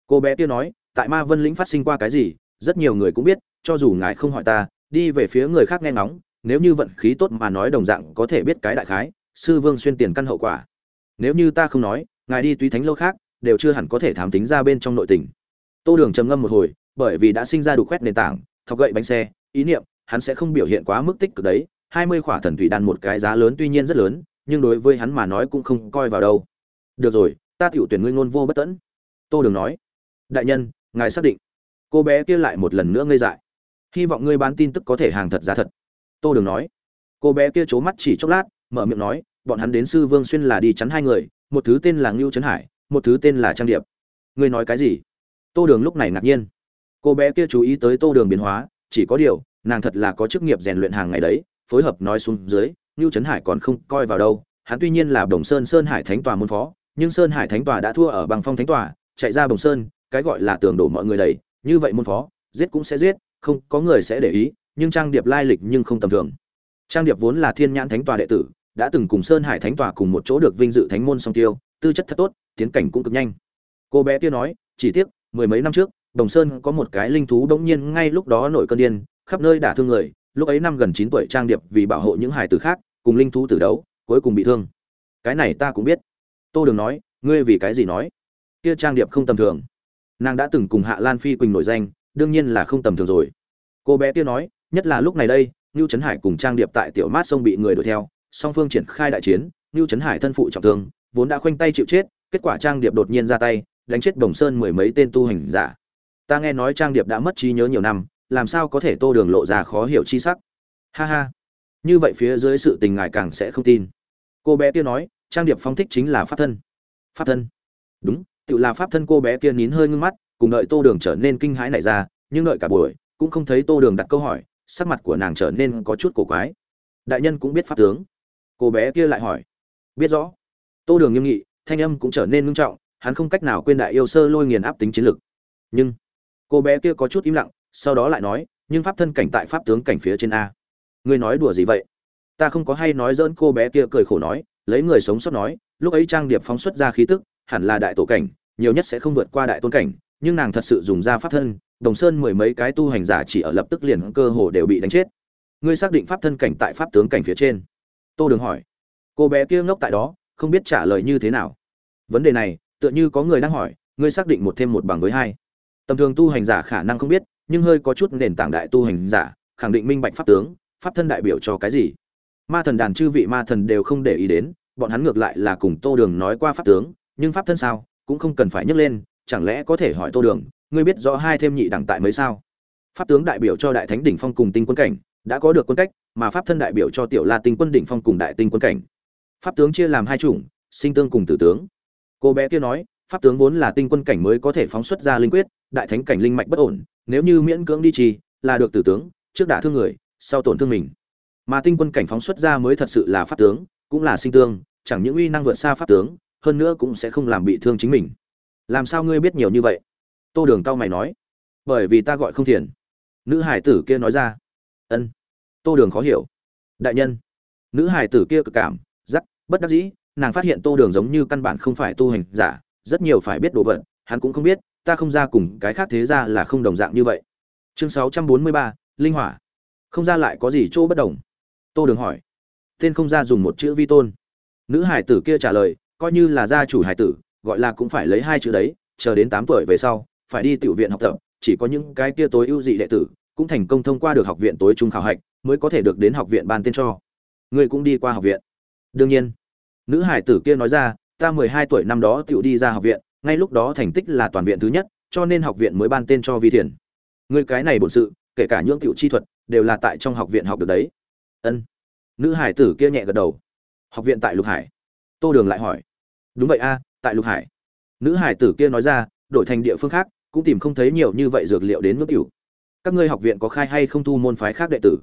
Cô bé kia nói, tại ma vân lĩnh phát sinh qua cái gì, rất nhiều người cũng biết, cho dù ngài không hỏi ta, đi về phía người khác nghe ngóng, nếu như vận khí tốt mà nói đồng dạng có thể biết cái đại khái, sư vương xuyên tiền căn hậu quả. Nếu như ta không nói, ngài đi túy thánh lâu khác đều chưa hẳn có thể thám tính ra bên trong nội tình. Tô đường trầm ngâm một hồi, bởi vì đã sinh ra đủ quét nền tảng, thọc gậy bánh xe, ý niệm, hắn sẽ không biểu hiện quá mức tích cực đấy, hai mươi khỏa thần thủy đan một cái giá lớn tuy nhiên rất lớn, nhưng đối với hắn mà nói cũng không coi vào đâu. Được rồi, ta tiểu tuyển ngươi ngôn vô bất tẫn. Tô đường nói, đại nhân, ngài xác định. Cô bé kia lại một lần nữa ngây dại. Hy vọng ngươi bán tin tức có thể hàng thật giá thật. Tô đường nói, cô bé kia c h ố mắt chỉ chốc lát, mở miệng nói, bọn hắn đến sư vương xuyên là đi chắn hai người, một thứ tên là ngưu trấn hải một thứ tên là trang điệp. Ngươi nói cái gì? Tô đường lúc này ngạc nhiên. Cô bé kia chú ý tới tô đường biến hóa, chỉ có điều, nàng thật là có chức nghiệp rèn luyện hàng ngày đấy, phối hợp nói xuống dưới ngưu trấn hải còn không coi vào đâu. Hắn tuy nhiên là đồng sơn sơn hải thánh tòa môn phó, nhưng sơn hải thánh tòa đã thua ở bằng phong thánh tòa, chạy ra đồng sơn, cái gọi là tường đổ mọi người đầy. Như vậy môn phó, giết cũng sẽ giết, không có người sẽ để ý, nhưng trang điệp lai lịch nhưng không tầm thường. Trang điệp vốn là thiên nhãn thánh tòa đệ tử, đã từng cùng sơn hải thánh tòa cùng một chỗ được vinh dự thánh môn song tiêu, tư chất thật tốt tiến cảnh cũng cực nhanh. Cô bé kia nói, chỉ tiếc, mười mấy năm trước, đồng sơn có một cái linh thú đống nhiên ngay lúc đó nổi cơn điên, khắp nơi đả thương người, lúc ấy năm gần chín tuổi trang điệp vì bảo hộ những hải tử khác, cùng linh thú tử đấu, cuối cùng bị thương. Cái này ta cũng biết. Tô đường nói, ngươi vì cái gì nói? Kia trang điệp không tầm thường. Nàng đã từng cùng hạ lan phi quỳnh nổi danh, đương nhiên là không tầm thường rồi. Cô bé kia nói, nhất là lúc này đây ngưu trấn hải cùng trang điệp tại tiểu mát sông bị người đuổi theo, song phương triển khai đại chiến ngưu trấn hải thân phụ trọng thương, vốn đã khoanh tay chịu chết kết quả trang điệp đột nhiên ra tay, đánh chết bồng sơn mười mấy tên tu hành giả. Ta nghe nói trang điệp đã mất trí nhớ nhiều năm, làm sao có thể tô đường lộ ra khó hiểu chi sắc? Ha ha. Như vậy phía dưới sự tình ngài càng sẽ không tin. Cô bé kia nói, trang điệp phong thích chính là pháp thân. Pháp thân? Đúng, tự là pháp thân cô bé kia nín hơi ngưng mắt, cùng đợi tô đường trở nên kinh hãi này ra, nhưng đợi cả buổi, cũng không thấy tô đường đặt câu hỏi, sắc mặt của nàng trở nên có chút cổ quái. Đại nhân cũng biết pháp tướng. Cô bé kia lại hỏi. Biết rõ. Tô đường nghiêm nghị thanh âm cũng trở nên ngưng trọng, hắn không cách nào quên đại yêu sơ lôi nghiền áp tính chiến lực. Nhưng, cô bé kia có chút im lặng, sau đó lại nói, nhưng pháp thân cảnh tại pháp tướng cảnh phía trên a. Ngươi nói đùa gì vậy? Ta không có hay nói dỡn cô bé kia cười khổ nói, lấy người sống sót nói, lúc ấy trang điệp phóng xuất ra khí tức, hẳn là đại tổ cảnh, nhiều nhất sẽ không vượt qua đại tôn cảnh, nhưng nàng thật sự dùng ra pháp thân, đồng sơn mười mấy cái tu hành giả chỉ ở lập tức liền cơ hồ đều bị đánh chết. Ngươi xác định pháp thân cảnh tại pháp tướng cảnh phía trên? Tô đường hỏi. Cô bé kia ngốc tại đó, không biết trả lời như thế nào vấn đề này, tựa như có người đang hỏi, ngươi xác định một thêm một bằng với hai. Tầm thường tu hành giả khả năng không biết, nhưng hơi có chút nền tảng đại tu hành giả, khẳng định minh bạch pháp tướng, pháp thân đại biểu cho cái gì. Ma thần đàn chư vị ma thần đều không để ý đến, bọn hắn ngược lại là cùng tô đường nói qua pháp tướng, nhưng pháp thân sao, cũng không cần phải nhắc lên, chẳng lẽ có thể hỏi tô đường, ngươi biết rõ hai thêm nhị đẳng tại mấy sao? Pháp tướng đại biểu cho đại thánh đỉnh phong cùng tinh quân cảnh, đã có được quân cách, mà pháp thân đại biểu cho tiểu la tinh quân đỉnh phong cùng đại tinh quân cảnh. Pháp tướng chia làm hai chủng, sinh tương cùng tử tướng cô bé kia nói, pháp tướng vốn là tinh quân cảnh mới có thể phóng xuất ra linh quyết, đại thánh cảnh linh mạch bất ổn, nếu như miễn cưỡng đi trì, là được tử tướng, trước đả thương người, sau tổn thương mình. Mà tinh quân cảnh phóng xuất ra mới thật sự là pháp tướng, cũng là sinh tương, chẳng những uy năng vượt xa pháp tướng, hơn nữa cũng sẽ không làm bị thương chính mình. Làm sao ngươi biết nhiều như vậy? Tô đường cao mày nói. Bởi vì ta gọi không thiền. Nữ hải tử kia nói ra. Ân. Tô đường khó hiểu. Đại nhân. Nữ hải tử kia cực cảm giắc bất đắc dĩ nàng phát hiện tô đường giống như căn bản không phải tu hành giả, rất nhiều phải biết đồ vật, hắn cũng không biết, ta không ra cùng cái khác thế ra là không đồng dạng như vậy. Chương sáu trăm bốn mươi ba, linh hỏa. Không ra lại có gì chỗ bất đồng? Tô đường hỏi. Tên không ra dùng một chữ vi tôn. Nữ hải tử kia trả lời, coi như là gia chủ hải tử, gọi là cũng phải lấy hai chữ đấy, chờ đến tám tuổi về sau, phải đi tiểu viện học tập, chỉ có những cái kia tối ưu dị đệ tử, cũng thành công thông qua được học viện tối trung khảo hạch, mới có thể được đến học viện ban tên cho. Ngươi cũng đi qua học viện. Đương nhiên nữ hải tử kia nói ra, ta mười hai tuổi năm đó tựu đi ra học viện, ngay lúc đó thành tích là toàn viện thứ nhất, cho nên học viện mới ban tên cho vi thiền. Người cái này bổn sự, kể cả nhưỡng tựu chi thuật, đều là tại trong học viện học được đấy. Ân. Nữ hải tử kia nhẹ gật đầu. Học viện tại lục hải. Tô đường lại hỏi. Đúng vậy a, tại lục hải. Nữ hải tử kia nói ra, đổi thành địa phương khác, cũng tìm không thấy nhiều như vậy dược liệu đến nước cửu các ngươi học viện có khai hay không thu môn phái khác đệ tử?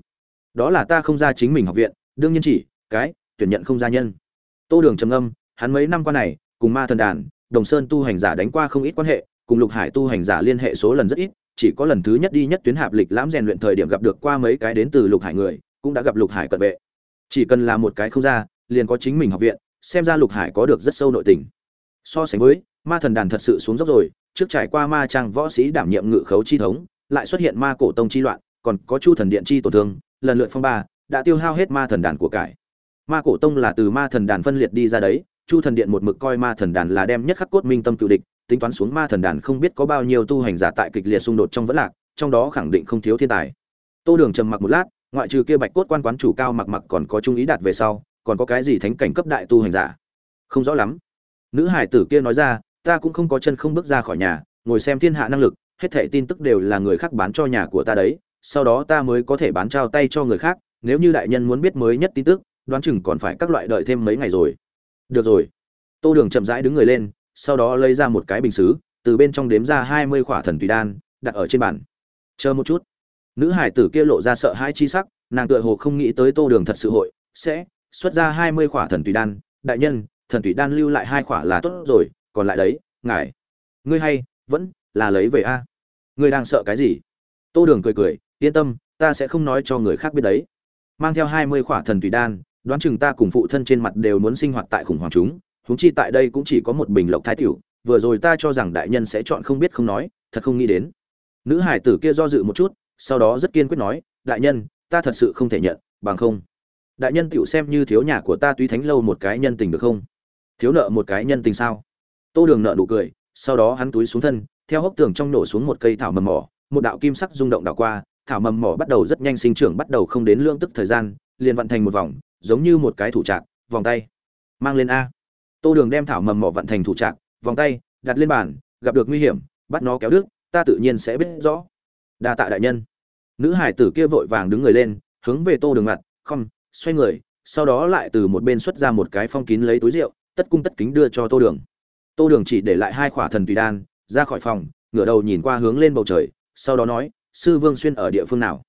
Đó là ta không ra chính mình học viện, đương nhiên chỉ, cái, tuyển nhận không gia nhân tô đường trầm ngâm, hắn mấy năm qua này cùng ma thần đàn đồng sơn tu hành giả đánh qua không ít quan hệ cùng lục hải tu hành giả liên hệ số lần rất ít chỉ có lần thứ nhất đi nhất tuyến hạp lịch lãm rèn luyện thời điểm gặp được qua mấy cái đến từ lục hải người cũng đã gặp lục hải cận vệ. Chỉ cần là một cái không ra liền có chính mình học viện xem ra lục hải có được rất sâu nội tình. So sánh với ma thần đàn thật sự xuống dốc rồi trước trải qua ma trang võ sĩ đảm nhiệm ngự khấu chi thống lại xuất hiện ma cổ tông chi loạn còn có chu thần điện chi tổn thương lần lượt phong ba đã tiêu hao hết ma thần đàn của cải ma cổ tông là từ ma thần đàn phân liệt đi ra đấy, chu thần điện một mực coi ma thần đàn là đem nhất khắc cốt minh tâm cựu địch, tính toán xuống ma thần đàn không biết có bao nhiêu tu hành giả tại kịch liệt xung đột trong vẫn lạc, trong đó khẳng định không thiếu thiên tài. Tô đường trầm mặc một lát, ngoại trừ kia bạch cốt quan quán chủ cao mặc mặc còn có trung ý đạt về sau, còn có cái gì thánh cảnh cấp đại tu hành giả? Không rõ lắm. Nữ hải tử kia nói ra, ta cũng không có chân không bước ra khỏi nhà, ngồi xem thiên hạ năng lực, hết thảy tin tức đều là người khác bán cho nhà của ta đấy, sau đó ta mới có thể bán trao tay cho người khác, nếu như đại nhân muốn biết mới nhất tin tức đoán chừng còn phải các loại đợi thêm mấy ngày rồi. Được rồi. Tô đường chậm rãi đứng người lên, sau đó lấy ra một cái bình xứ, từ bên trong đếm ra hai mươi khỏa thần tùy đan, đặt ở trên bàn. Chờ một chút. Nữ hải tử kia lộ ra sợ hai chi sắc, nàng tựa hồ không nghĩ tới tô đường thật sự hội, sẽ xuất ra hai mươi khỏa thần tùy đan. Đại nhân, thần tùy đan lưu lại hai khỏa là tốt rồi, còn lại đấy, ngài, ngươi hay, vẫn là lấy về a. Ngươi đang sợ cái gì? Tô đường cười cười, yên tâm, ta sẽ không nói cho người khác biết đấy. Mang theo hai mươi khỏa thần tùy đan đoán chừng ta cùng phụ thân trên mặt đều muốn sinh hoạt tại khủng hoảng chúng, huống chi tại đây cũng chỉ có một bình lộc thái tiểu, vừa rồi ta cho rằng đại nhân sẽ chọn không biết không nói, thật không nghĩ đến. Nữ hải tử kia do dự một chút, sau đó rất kiên quyết nói, đại nhân, ta thật sự không thể nhận, bằng không. Đại nhân tựu xem như thiếu nhà của ta túy thánh lâu một cái nhân tình được không? Thiếu nợ một cái nhân tình sao? Tô đường nợ nụ cười, sau đó hắn túi xuống thân, theo hốc tường trong nổ xuống một cây thảo mầm mỏ, một đạo kim sắc rung động đảo qua, thảo mầm mỏ bắt đầu rất nhanh sinh trưởng, bắt đầu không đến lương tức thời gian, liền vận thành một vòng giống như một cái thủ trạc, vòng tay, mang lên a. Tô đường đem thảo mầm mỏ vận thành thủ trạc, vòng tay, đặt lên bàn, gặp được nguy hiểm, bắt nó kéo đứt, ta tự nhiên sẽ biết rõ. Đa tạ đại nhân. Nữ hải tử kia vội vàng đứng người lên, hướng về tô đường mặt không xoay người, sau đó lại từ một bên xuất ra một cái phong kín lấy túi rượu, tất cung tất kính đưa cho tô đường. Tô đường chỉ để lại hai khỏa thần tùy đan, ra khỏi phòng, ngửa đầu nhìn qua hướng lên bầu trời, sau đó nói, sư vương xuyên ở địa phương nào?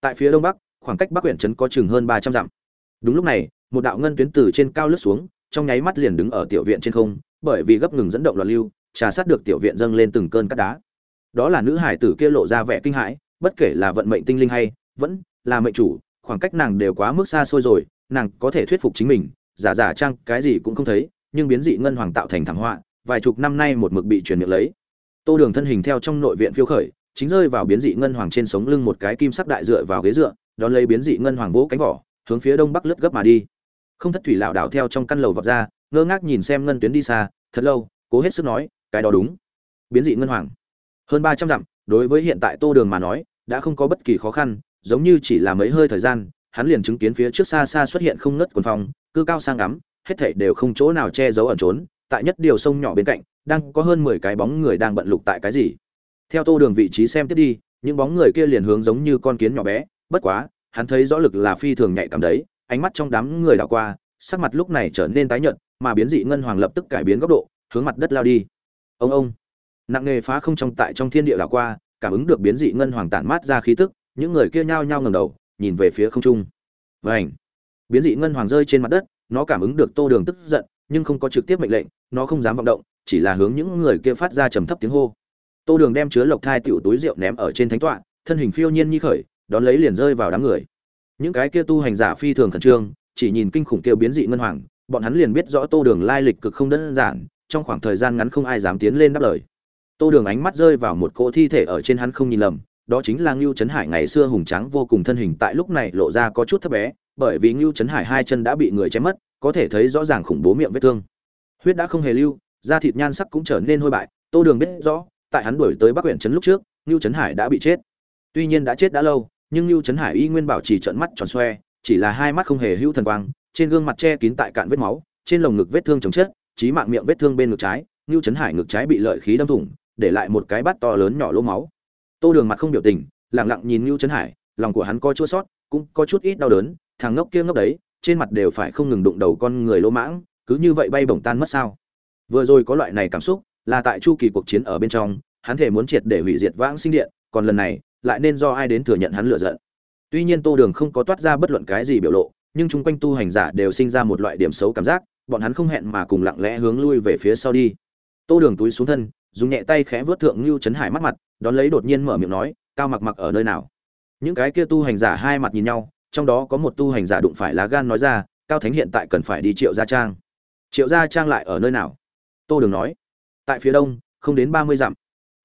Tại phía đông bắc, khoảng cách bắc huyện trấn có chừng hơn ba trăm dặm đúng lúc này, một đạo ngân tuyến từ trên cao lướt xuống, trong nháy mắt liền đứng ở tiểu viện trên không, bởi vì gấp ngừng dẫn động loạn lưu, trà sát được tiểu viện dâng lên từng cơn cắt đá. Đó là nữ hải tử kia lộ ra vẻ kinh hãi, bất kể là vận mệnh tinh linh hay, vẫn là mệnh chủ, khoảng cách nàng đều quá mức xa xôi rồi, nàng có thể thuyết phục chính mình, giả giả trang cái gì cũng không thấy, nhưng biến dị ngân hoàng tạo thành thảm họa, vài chục năm nay một mực bị truyền miệng lấy. Tô đường thân hình theo trong nội viện phiêu khởi, chính rơi vào biến dị ngân hoàng trên sống lưng một cái kim sắc đại dựa vào ghế dựa, đón lấy biến dị ngân hoàng vỗ cánh vỏ hướng phía đông bắc lướt gấp mà đi. Không thất thủy lảo đảo theo trong căn lầu vọt ra, ngơ ngác nhìn xem ngân tuyến đi xa, thật lâu, cố hết sức nói, cái đó đúng. Biến dị ngân hoàng. Hơn ba trăm dặm, đối với hiện tại tô đường mà nói, đã không có bất kỳ khó khăn, giống như chỉ là mấy hơi thời gian, hắn liền chứng kiến phía trước xa xa xuất hiện không ngất quần phong cư cao sang ngắm, hết thảy đều không chỗ nào che giấu ẩn trốn, tại nhất điều sông nhỏ bên cạnh, đang có hơn mười cái bóng người đang bận lục tại cái gì. Theo tô đường vị trí xem tiếp đi, những bóng người kia liền hướng giống như con kiến nhỏ bé, bất quá hắn thấy rõ lực là phi thường nhạy cảm đấy, ánh mắt trong đám người đảo qua, sắc mặt lúc này trở nên tái nhợt, mà biến dị ngân hoàng lập tức cải biến góc độ, hướng mặt đất lao đi. Ông ông. Nặng nghề phá không trong tại trong thiên địa đảo qua, cảm ứng được biến dị ngân hoàng tản mát ra khí tức, những người kia nhao nhao ngẩng đầu, nhìn về phía không trung. Vành. biến dị ngân hoàng rơi trên mặt đất, nó cảm ứng được tô đường tức giận, nhưng không có trực tiếp mệnh lệnh, nó không dám vọng động, chỉ là hướng những người kia phát ra trầm thấp tiếng hô. Tô đường đem chứa lộc thai tiểu túi rượu ném ở trên thánh tọa, thân hình phiêu nhiên như khởi đón lấy liền rơi vào đám người. Những cái kia tu hành giả phi thường khẩn trương, chỉ nhìn kinh khủng kia biến dị ngân hoàng, bọn hắn liền biết rõ tô đường lai lịch cực không đơn giản, trong khoảng thời gian ngắn không ai dám tiến lên đáp lời. Tô đường ánh mắt rơi vào một cỗ thi thể ở trên hắn không nhìn lầm, đó chính là ngưu trấn hải ngày xưa hùng tráng vô cùng thân hình tại lúc này lộ ra có chút thấp bé, bởi vì ngưu trấn hải hai chân đã bị người chém mất, có thể thấy rõ ràng khủng bố miệng vết thương. Huyết đã không hề lưu, da thịt nhan sắc cũng trở nên hôi bại, tô đường biết rõ, tại hắn đuổi tới bắc huyện trấn lúc trước, ngưu trấn hải đã bị chết. Tuy nhiên đã chết đã lâu nhưng Lưu trấn hải y nguyên bảo trì trận mắt tròn xoe, chỉ là hai mắt không hề hữu thần quang, trên gương mặt che kín tại cạn vết máu, trên lồng ngực vết thương chồng chết trí mạng miệng vết thương bên ngực trái Lưu trấn hải ngực trái bị lợi khí đâm thủng, để lại một cái bát to lớn nhỏ lỗ máu. Tô đường mặt không biểu tình, lặng lặng nhìn Lưu trấn hải, lòng của hắn có chua sót, cũng có chút ít đau đớn, thằng ngốc kia ngốc đấy, trên mặt đều phải không ngừng đụng đầu con người lỗ mãng, cứ như vậy bay bổng tan mất sao? Vừa rồi có loại này cảm xúc, là tại chu kỳ cuộc chiến ở bên trong, hắn thể muốn triệt để hủy diệt vãng sinh điện, còn lần này lại nên do ai đến thừa nhận hắn lựa giận. Tuy nhiên tô đường không có toát ra bất luận cái gì biểu lộ, nhưng chung quanh tu hành giả đều sinh ra một loại điểm xấu cảm giác, bọn hắn không hẹn mà cùng lặng lẽ hướng lui về phía sau đi. Tô đường túi xuống thân, dùng nhẹ tay khẽ vớt thượng Nưu Chấn hải mắt mặt, đón lấy đột nhiên mở miệng nói, cao mặc mặc ở nơi nào? Những cái kia tu hành giả hai mặt nhìn nhau, trong đó có một tu hành giả đụng phải lá gan nói ra, cao thánh hiện tại cần phải đi triệu gia trang. Triệu gia trang lại ở nơi nào? Tô đường nói. Tại phía đông, không đến ba mươi dặm.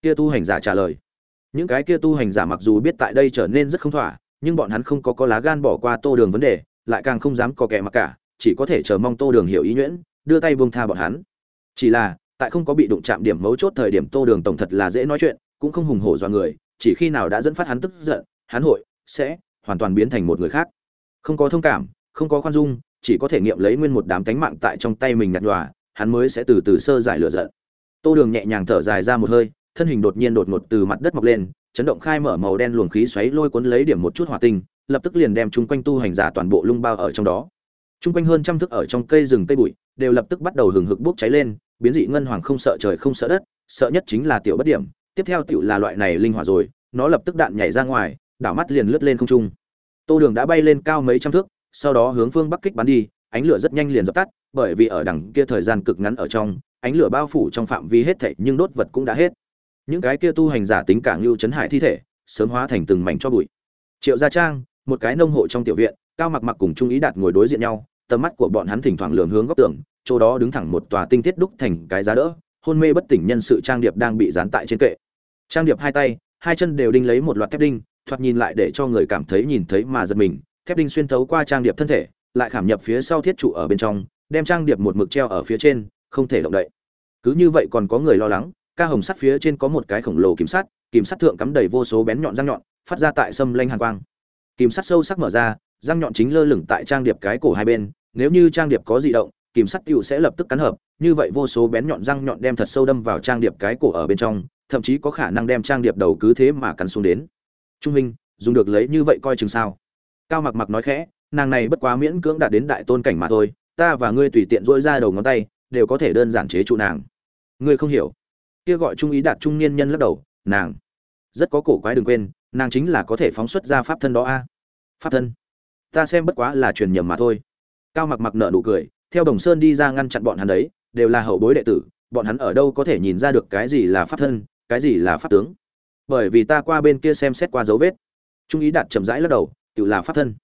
Kia tu hành giả trả lời những cái kia tu hành giả mặc dù biết tại đây trở nên rất không thỏa, nhưng bọn hắn không có có lá gan bỏ qua tô đường vấn đề, lại càng không dám có kẻ mặc cả, chỉ có thể chờ mong tô đường hiểu ý nhuyễn, đưa tay buông tha bọn hắn. Chỉ là, tại không có bị đụng chạm điểm mấu chốt thời điểm tô đường tổng thật là dễ nói chuyện, cũng không hùng hổ do người, chỉ khi nào đã dẫn phát hắn tức giận, hắn hội, sẽ hoàn toàn biến thành một người khác. Không có thông cảm, không có khoan dung, chỉ có thể nghiệm lấy nguyên một đám cánh mạng tại trong tay mình nhặt nhòa, hắn mới sẽ từ từ sơ giải lửa giận. Tô đường nhẹ nhàng thở dài ra một hơi thân hình đột nhiên đột ngột từ mặt đất mọc lên, chấn động khai mở màu đen luồng khí xoáy lôi cuốn lấy điểm một chút hỏa tinh, lập tức liền đem chung quanh tu hành giả toàn bộ lung bao ở trong đó. Chung quanh hơn trăm thước ở trong cây rừng cây bụi, đều lập tức bắt đầu hừng hực bốc cháy lên, biến dị ngân hoàng không sợ trời không sợ đất, sợ nhất chính là tiểu bất điểm, tiếp theo tiểu là loại này linh hỏa rồi, nó lập tức đạn nhảy ra ngoài, đảo mắt liền lướt lên không trung. Tô đường đã bay lên cao mấy trăm thước, sau đó hướng phương bắc kích bắn đi, ánh lửa rất nhanh liền dập tắt, bởi vì ở đằng kia thời gian cực ngắn ở trong, ánh lửa bao phủ trong phạm vi hết thảy, nhưng đốt vật cũng đã hết những cái kia tu hành giả tính cả ngưu chấn hải thi thể, sớm hóa thành từng mảnh cho bụi. Triệu gia trang, một cái nông hộ trong tiểu viện, cao mặc mặc cùng trung ý đạt ngồi đối diện nhau, tầm mắt của bọn hắn thỉnh thoảng lường hướng góc tường, chỗ đó đứng thẳng một tòa tinh tiết đúc thành cái giá đỡ, hôn mê bất tỉnh nhân sự trang điệp đang bị dán tại trên kệ. Trang điệp hai tay, hai chân đều đinh lấy một loạt thép đinh, thoạt nhìn lại để cho người cảm thấy nhìn thấy mà giật mình, thép đinh xuyên thấu qua trang điệp thân thể, lại khảm nhập phía sau thiết trụ ở bên trong, đem trang điệp một mực treo ở phía trên, không thể động đậy. Cứ như vậy còn có người lo lắng ca hồng sắt phía trên có một cái khổng lồ kiểm sắt, kìm sắt thượng cắm đầy vô số bén nhọn răng nhọn, phát ra tại sâm lanh hàn quang. Kìm sắt sâu sắc mở ra, răng nhọn chính lơ lửng tại trang điệp cái cổ hai bên, nếu như trang điệp có dị động, kìm sắt tựu sẽ lập tức cắn hợp, như vậy vô số bén nhọn răng nhọn đem thật sâu đâm vào trang điệp cái cổ ở bên trong, thậm chí có khả năng đem trang điệp đầu cứ thế mà cắn xuống đến. Trung hình dùng được lấy như vậy coi chừng sao? Cao mặc mặc nói khẽ, nàng này bất quá miễn cưỡng đạt đến đại tôn cảnh mà thôi, ta và ngươi tùy tiện dỗi ra đầu ngón tay, đều có thể đơn giản chế trụ nàng. Ngươi không hiểu kia gọi trung ý đạt trung niên nhân lắc đầu, nàng rất có cổ quái đừng quên, nàng chính là có thể phóng xuất ra pháp thân đó a. Pháp thân? Ta xem bất quá là truyền nhầm mà thôi. Cao mặc mặc nợ nụ cười, theo đồng sơn đi ra ngăn chặn bọn hắn đấy, đều là hậu bối đệ tử, bọn hắn ở đâu có thể nhìn ra được cái gì là pháp thân, cái gì là pháp tướng? Bởi vì ta qua bên kia xem xét qua dấu vết. Trung ý đạt chậm rãi lắc đầu tự là pháp thân.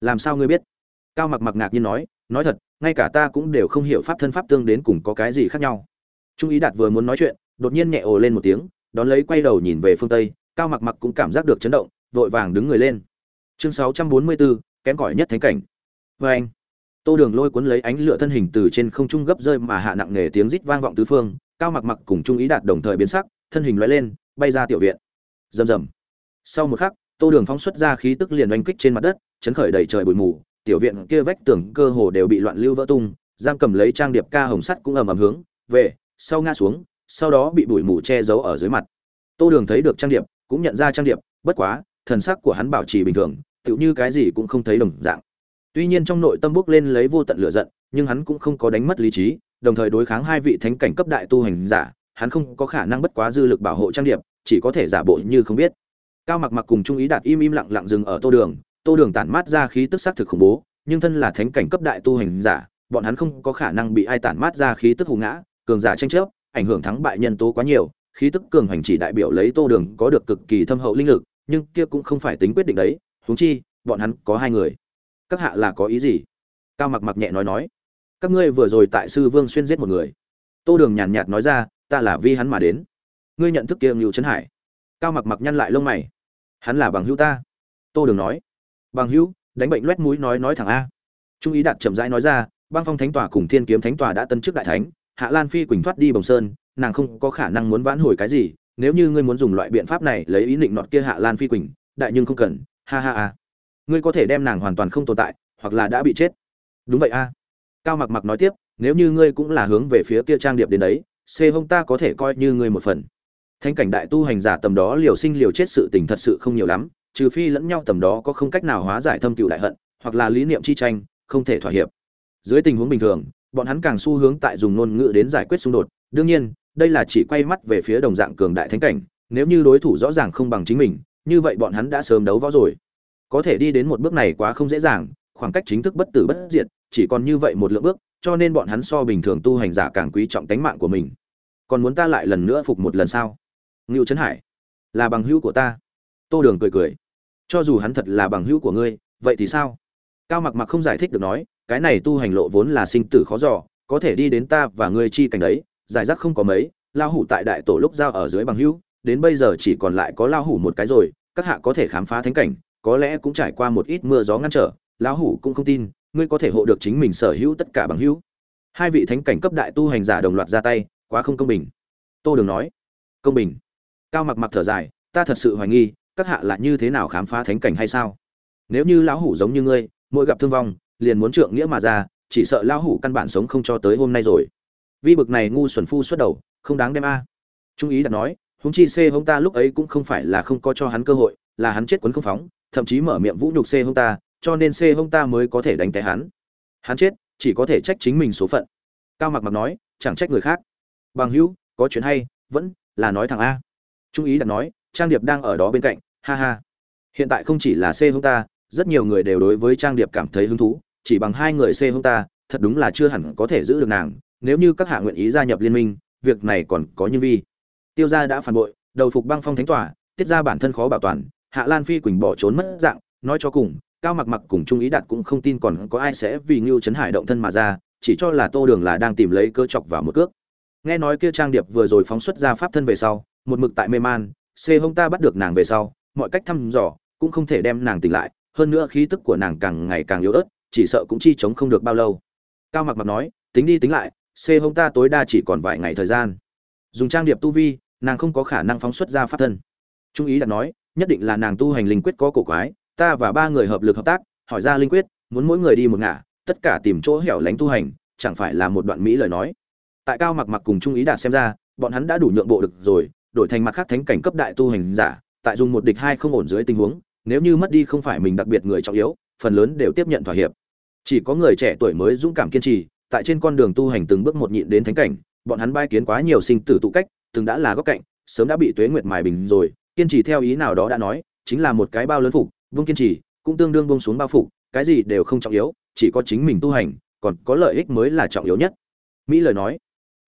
Làm sao ngươi biết? Cao mặc mặc ngạc nhiên nói nói thật, ngay cả ta cũng đều không hiểu pháp thân pháp tương đến cùng có cái gì khác nhau. Trung ý đạt vừa muốn nói chuyện đột nhiên nhẹ ồ lên một tiếng đón lấy quay đầu nhìn về phương tây cao mặc mặc cũng cảm giác được chấn động vội vàng đứng người lên. Chương 644, kém cỏi nhất thánh cảnh. Vê anh tô đường lôi cuốn lấy ánh lửa thân hình từ trên không trung gấp rơi mà hạ nặng nề tiếng rít vang vọng tứ phương cao mặc mặc cùng trung ý đạt đồng thời biến sắc thân hình lóe lên bay ra tiểu viện. Rầm rầm. Sau một khắc tô đường phóng xuất ra khí tức liền oanh kích trên mặt đất chấn khởi đầy trời bụi mù tiểu viện kia vách tường cơ hồ đều bị loạn lưu vỡ tung giam cầm lấy trang điệp ca hồng sắt cũng ầm ầm hướng về sau ngã xuống sau đó bị bụi mù che giấu ở dưới mặt. Tô đường thấy được trang điệp, cũng nhận ra trang điệp, bất quá, thần sắc của hắn bảo trì bình thường, tựu như cái gì cũng không thấy đồng dạng. Tuy nhiên trong nội tâm bước lên lấy vô tận lửa giận, nhưng hắn cũng không có đánh mất lý trí, đồng thời đối kháng hai vị thánh cảnh cấp đại tu hành giả, hắn không có khả năng bất quá dư lực bảo hộ trang điệp, chỉ có thể giả bộ như không biết. Cao mặc mặc cùng trung ý đạt im im lặng lặng dừng ở tô đường tô đường tản mát ra khí tức xác thực khủng bố, nhưng thân là thánh cảnh cấp đại tu hành giả, bọn hắn không có khả năng bị ai tản mát ra khí tức hù ngã, cường giả tranh chấp ảnh hưởng thắng bại nhân tố quá nhiều, khí tức cường hành chỉ đại biểu lấy tô đường có được cực kỳ thâm hậu linh lực, nhưng kia cũng không phải tính quyết định đấy, huống chi, bọn hắn có hai người. Các hạ là có ý gì? Cao mặc mặc nhẹ nói nói. Các ngươi vừa rồi tại sư vương xuyên giết một người. Tô đường nhàn nhạt nói ra, ta là vi hắn mà đến. Ngươi nhận thức kia ngưu trấn hải. Cao mặc mặc nhăn lại lông mày. Hắn là bằng hữu ta. Tô đường nói. Bằng hữu, đánh bệnh loét mũi nói nói thẳng a. Trung ý đạt chậm rãi nói ra, băng phong thánh tòa cùng thiên kiếm thánh tòa đã tân chức đại thánh hạ lan phi quỳnh thoát đi bồng sơn, nàng không có khả năng muốn vãn hồi cái gì, nếu như ngươi muốn dùng loại biện pháp này lấy ý định nọt kia hạ lan phi quỳnh, đại nhưng không cần, ha ha ha. Ngươi có thể đem nàng hoàn toàn không tồn tại, hoặc là đã bị chết. Đúng vậy a. Cao mặc mặc nói tiếp, nếu như ngươi cũng là hướng về phía kia trang điệp đến đấy xê hông ta có thể coi như ngươi một phần. Thanh cảnh đại tu hành giả tầm đó liều sinh liều chết sự tình thật sự không nhiều lắm, trừ phi lẫn nhau tầm đó có không cách nào hóa giải thâm cựu đại hận, hoặc là lý niệm chi tranh, không thể thỏa hiệp. Dưới tình huống bình thường bọn hắn càng xu hướng tại dùng ngôn ngữ đến giải quyết xung đột. Đương nhiên, đây là chỉ quay mắt về phía đồng dạng cường đại thánh cảnh, nếu như đối thủ rõ ràng không bằng chính mình, như vậy bọn hắn đã sớm đấu võ rồi. Có thể đi đến một bước này quá không dễ dàng, khoảng cách chính thức bất tử bất diệt, chỉ còn như vậy một lượng bước, cho nên bọn hắn so bình thường tu hành giả càng quý trọng tánh mạng của mình. Còn muốn ta lại lần nữa phục một lần sao? Ngưu trấn hải, là bằng hữu của ta. Tô đường cười cười, cho dù hắn thật là bằng hữu của ngươi, vậy thì sao? Cao mặc mặc không giải thích được nói cái này tu hành lộ vốn là sinh tử khó dò, có thể đi đến ta và ngươi chi cảnh đấy, giải rác không có mấy lao hủ tại đại tổ lúc giao ở dưới bằng hữu, đến bây giờ chỉ còn lại có lao hủ một cái rồi, các hạ có thể khám phá thánh cảnh, có lẽ cũng trải qua một ít mưa gió ngăn trở, lão hủ cũng không tin, ngươi có thể hộ được chính mình sở hữu tất cả bằng hữu. Hai vị thánh cảnh cấp đại tu hành giả đồng loạt ra tay, quá không công bình. Tô đường nói, công bình. Cao mặc mặc thở dài, ta thật sự hoài nghi, các hạ là như thế nào khám phá thánh cảnh hay sao? Nếu như lão hủ giống như ngươi, mỗi gặp thương vong liền muốn trượng nghĩa mà ra, chỉ sợ lão hủ căn bản sống không cho tới hôm nay rồi. Vi bực này ngu xuẩn phu xuất đầu, không đáng đem a. Trung ý đặt nói húng chi c hông ta lúc ấy cũng không phải là không có cho hắn cơ hội, là hắn chết quấn không phóng, thậm chí mở miệng vũ nhục c hông ta, cho nên c hông ta mới có thể đánh té hắn. Hắn chết, chỉ có thể trách chính mình số phận. Cao mặc mặc nói, chẳng trách người khác. Bằng hữu, có chuyện hay, vẫn là nói thằng a. Trung ý đặt nói, trang điệp đang ở đó bên cạnh, ha ha. Hiện tại không chỉ là c hông ta, rất nhiều người đều đối với trang điệp cảm thấy hứng thú chỉ bằng hai người c hông ta, thật đúng là chưa hẳn có thể giữ được nàng, nếu như các hạ nguyện ý gia nhập liên minh, việc này còn có như vi. Tiêu gia đã phản bội, đầu phục băng phong thánh tòa, tiết ra bản thân khó bảo toàn, hạ lan phi quỳnh bỏ trốn mất dạng, nói cho cùng, cao mặc mặc cùng trung ý đạt cũng không tin còn có ai sẽ vì ngưu chấn hải động thân mà ra, chỉ cho là tô đường là đang tìm lấy cơ chọc vào một cước. Nghe nói kia trang điệp vừa rồi phóng xuất ra pháp thân về sau, một mực tại mê man, xê hông ta bắt được nàng về sau, mọi cách thăm dò, cũng không thể đem nàng tỉnh lại, hơn nữa khí tức của nàng càng ngày càng yếu ớt chỉ sợ cũng chi chống không được bao lâu. Cao mặc mặc nói, tính đi tính lại xê hông ta tối đa chỉ còn vài ngày thời gian. Dùng trang điệp tu vi, nàng không có khả năng phóng xuất ra pháp thân. Trung ý đã nói, nhất định là nàng tu hành linh quyết có cổ quái, ta và ba người hợp lực hợp tác, hỏi ra linh quyết, muốn mỗi người đi một ngả, tất cả tìm chỗ hẻo lánh tu hành, chẳng phải là một đoạn mỹ lời nói. Tại cao mặc mặc cùng trung ý đạt xem ra, bọn hắn đã đủ nhượng bộ được rồi, đổi thành mặt khác thánh cảnh cấp đại tu hành giả, tại dùng một địch hai không ổn dưới tình huống, nếu như mất đi không phải mình đặc biệt người trọng yếu, phần lớn đều tiếp nhận thỏa hiệp chỉ có người trẻ tuổi mới dũng cảm kiên trì, tại trên con đường tu hành từng bước một nhịn đến thánh cảnh, bọn hắn bay kiến quá nhiều sinh tử tụ cách, từng đã là góc cạnh, sớm đã bị tuế nguyệt mài bình rồi, kiên trì theo ý nào đó đã nói, chính là một cái bao lớn phục, vương kiên trì, cũng tương đương bông xuống bao phục, cái gì đều không trọng yếu, chỉ có chính mình tu hành, còn có lợi ích mới là trọng yếu nhất. Mỹ lời nói.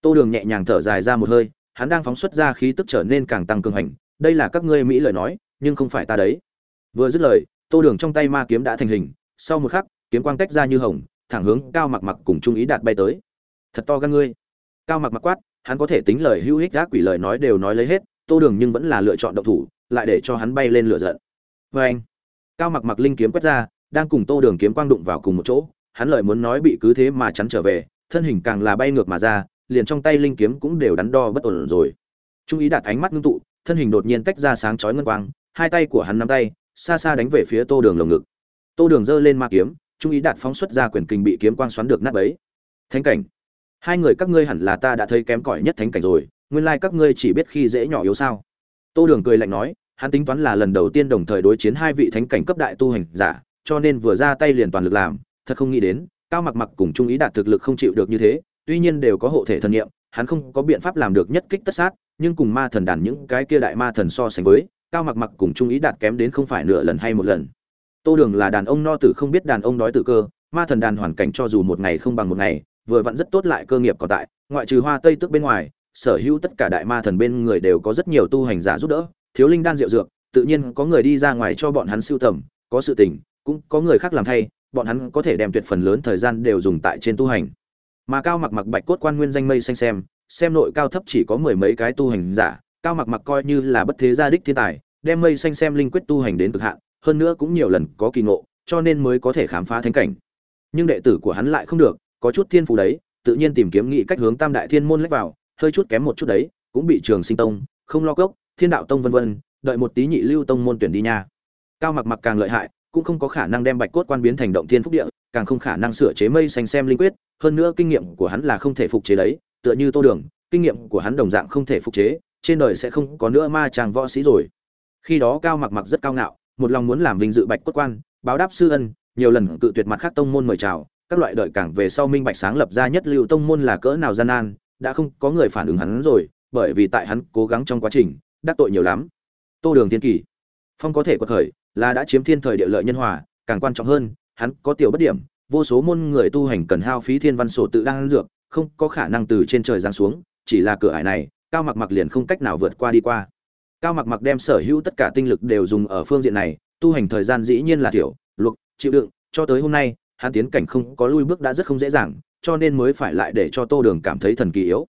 Tô đường nhẹ nhàng thở dài ra một hơi, hắn đang phóng xuất ra khí tức trở nên càng tăng cường hành, đây là các ngươi mỹ lời nói, nhưng không phải ta đấy. Vừa dứt lời, tô đường trong tay ma kiếm đã thành hình, sau một khắc kiếm quang tách ra như hồng, thẳng hướng cao mặc mặc cùng trung ý đạt bay tới. Thật to gan ngươi. Cao mặc mặc quát, hắn có thể tính lời hữu ích gác quỷ lời nói đều nói lấy hết, tô đường nhưng vẫn là lựa chọn động thủ, lại để cho hắn bay lên lửa giận. Vê anh, cao mặc mặc linh kiếm quét ra, đang cùng tô đường kiếm quang đụng vào cùng một chỗ, hắn lời muốn nói bị cứ thế mà chắn trở về, thân hình càng là bay ngược mà ra, liền trong tay linh kiếm cũng đều đắn đo bất ổn rồi. Trung ý đạt ánh mắt ngưng tụ, thân hình đột nhiên tách ra sáng chói ngân quang, hai tay của hắn nắm tay, xa xa đánh về phía tô đường lồng ngực. Tô đường giơ lên ma kiếm trung ý đạt phóng xuất ra quyền kinh bị kiếm quang xoắn được nát bấy. Thánh cảnh. Hai người các ngươi hẳn là ta đã thấy kém cỏi nhất thánh cảnh rồi, nguyên lai các ngươi chỉ biết khi dễ nhỏ yếu sao? Tô đường cười lạnh nói, hắn tính toán là lần đầu tiên đồng thời đối chiến hai vị thánh cảnh cấp đại tu hành giả, cho nên vừa ra tay liền toàn lực làm, thật không nghĩ đến, cao mặc mặc cùng trung ý đạt thực lực không chịu được như thế, tuy nhiên đều có hộ thể thần nghiệm hắn không có biện pháp làm được nhất kích tất sát, nhưng cùng ma thần đàn những cái kia đại ma thần so sánh với, cao mặc mặc cùng trung ý đạt kém đến không phải nửa lần hay một lần tô đường là đàn ông no tử không biết đàn ông đói tử cơ, ma thần đàn hoàn cảnh cho dù một ngày không bằng một ngày, vừa vặn rất tốt lại cơ nghiệp còn tại, ngoại trừ hoa tây tức bên ngoài, sở hữu tất cả đại ma thần bên người đều có rất nhiều tu hành giả giúp đỡ, thiếu linh đan rượu dược, tự nhiên có người đi ra ngoài cho bọn hắn siêu tầm, có sự tình, cũng có người khác làm thay, bọn hắn có thể đem tuyệt phần lớn thời gian đều dùng tại trên tu hành. Mà cao mặc mặc bạch cốt quan nguyên danh mây xanh xem xem nội cao thấp chỉ có mười mấy cái tu hành giả, cao mặc mặc coi như là bất thế gia đích thiên tài, đem mây xanh xem linh quyết tu hành đến cực hạn hơn nữa cũng nhiều lần có kỳ ngộ, cho nên mới có thể khám phá thánh cảnh. Nhưng đệ tử của hắn lại không được, có chút thiên phú đấy, tự nhiên tìm kiếm nghị cách hướng tam đại thiên môn lách vào, hơi chút kém một chút đấy, cũng bị trường sinh tông, không lo gốc thiên đạo tông vân vân, đợi một tí nhị lưu tông môn tuyển đi nha. Cao mặc mặc càng lợi hại, cũng không có khả năng đem bạch cốt quan biến thành động thiên phúc địa, càng không khả năng sửa chế mây xanh xem linh quyết, hơn nữa kinh nghiệm của hắn là không thể phục chế đấy, tựa như tô đường, kinh nghiệm của hắn đồng dạng không thể phục chế, trên đời sẽ không có nữa ma chàng võ sĩ rồi. Khi đó cao mặc mặc rất cao ngạo một lòng muốn làm vinh dự bạch cốt quan, báo đáp sư ân, nhiều lần cự tuyệt mặt khác tông môn mời chào, các loại đợi càng về sau minh bạch sáng lập ra nhất lưu tông môn là cỡ nào gian nan, đã không có người phản ứng hắn rồi, bởi vì tại hắn cố gắng trong quá trình, đắc tội nhiều lắm. Tô đường thiên kỳ phong có thể có thời là đã chiếm thiên thời địa lợi nhân hòa, càng quan trọng hơn, hắn có tiểu bất điểm, vô số môn người tu hành cần hao phí thiên văn sổ tự đang dược, không có khả năng từ trên trời giáng xuống, chỉ là cửa ải này, cao mặc mặc liền không cách nào vượt qua đi qua cao mặc mặc đem sở hữu tất cả tinh lực đều dùng ở phương diện này, tu hành thời gian dĩ nhiên là thiểu luộc chịu đựng, cho tới hôm nay, hắn tiến cảnh không có lui bước đã rất không dễ dàng, cho nên mới phải lại để cho tô đường cảm thấy thần kỳ yếu.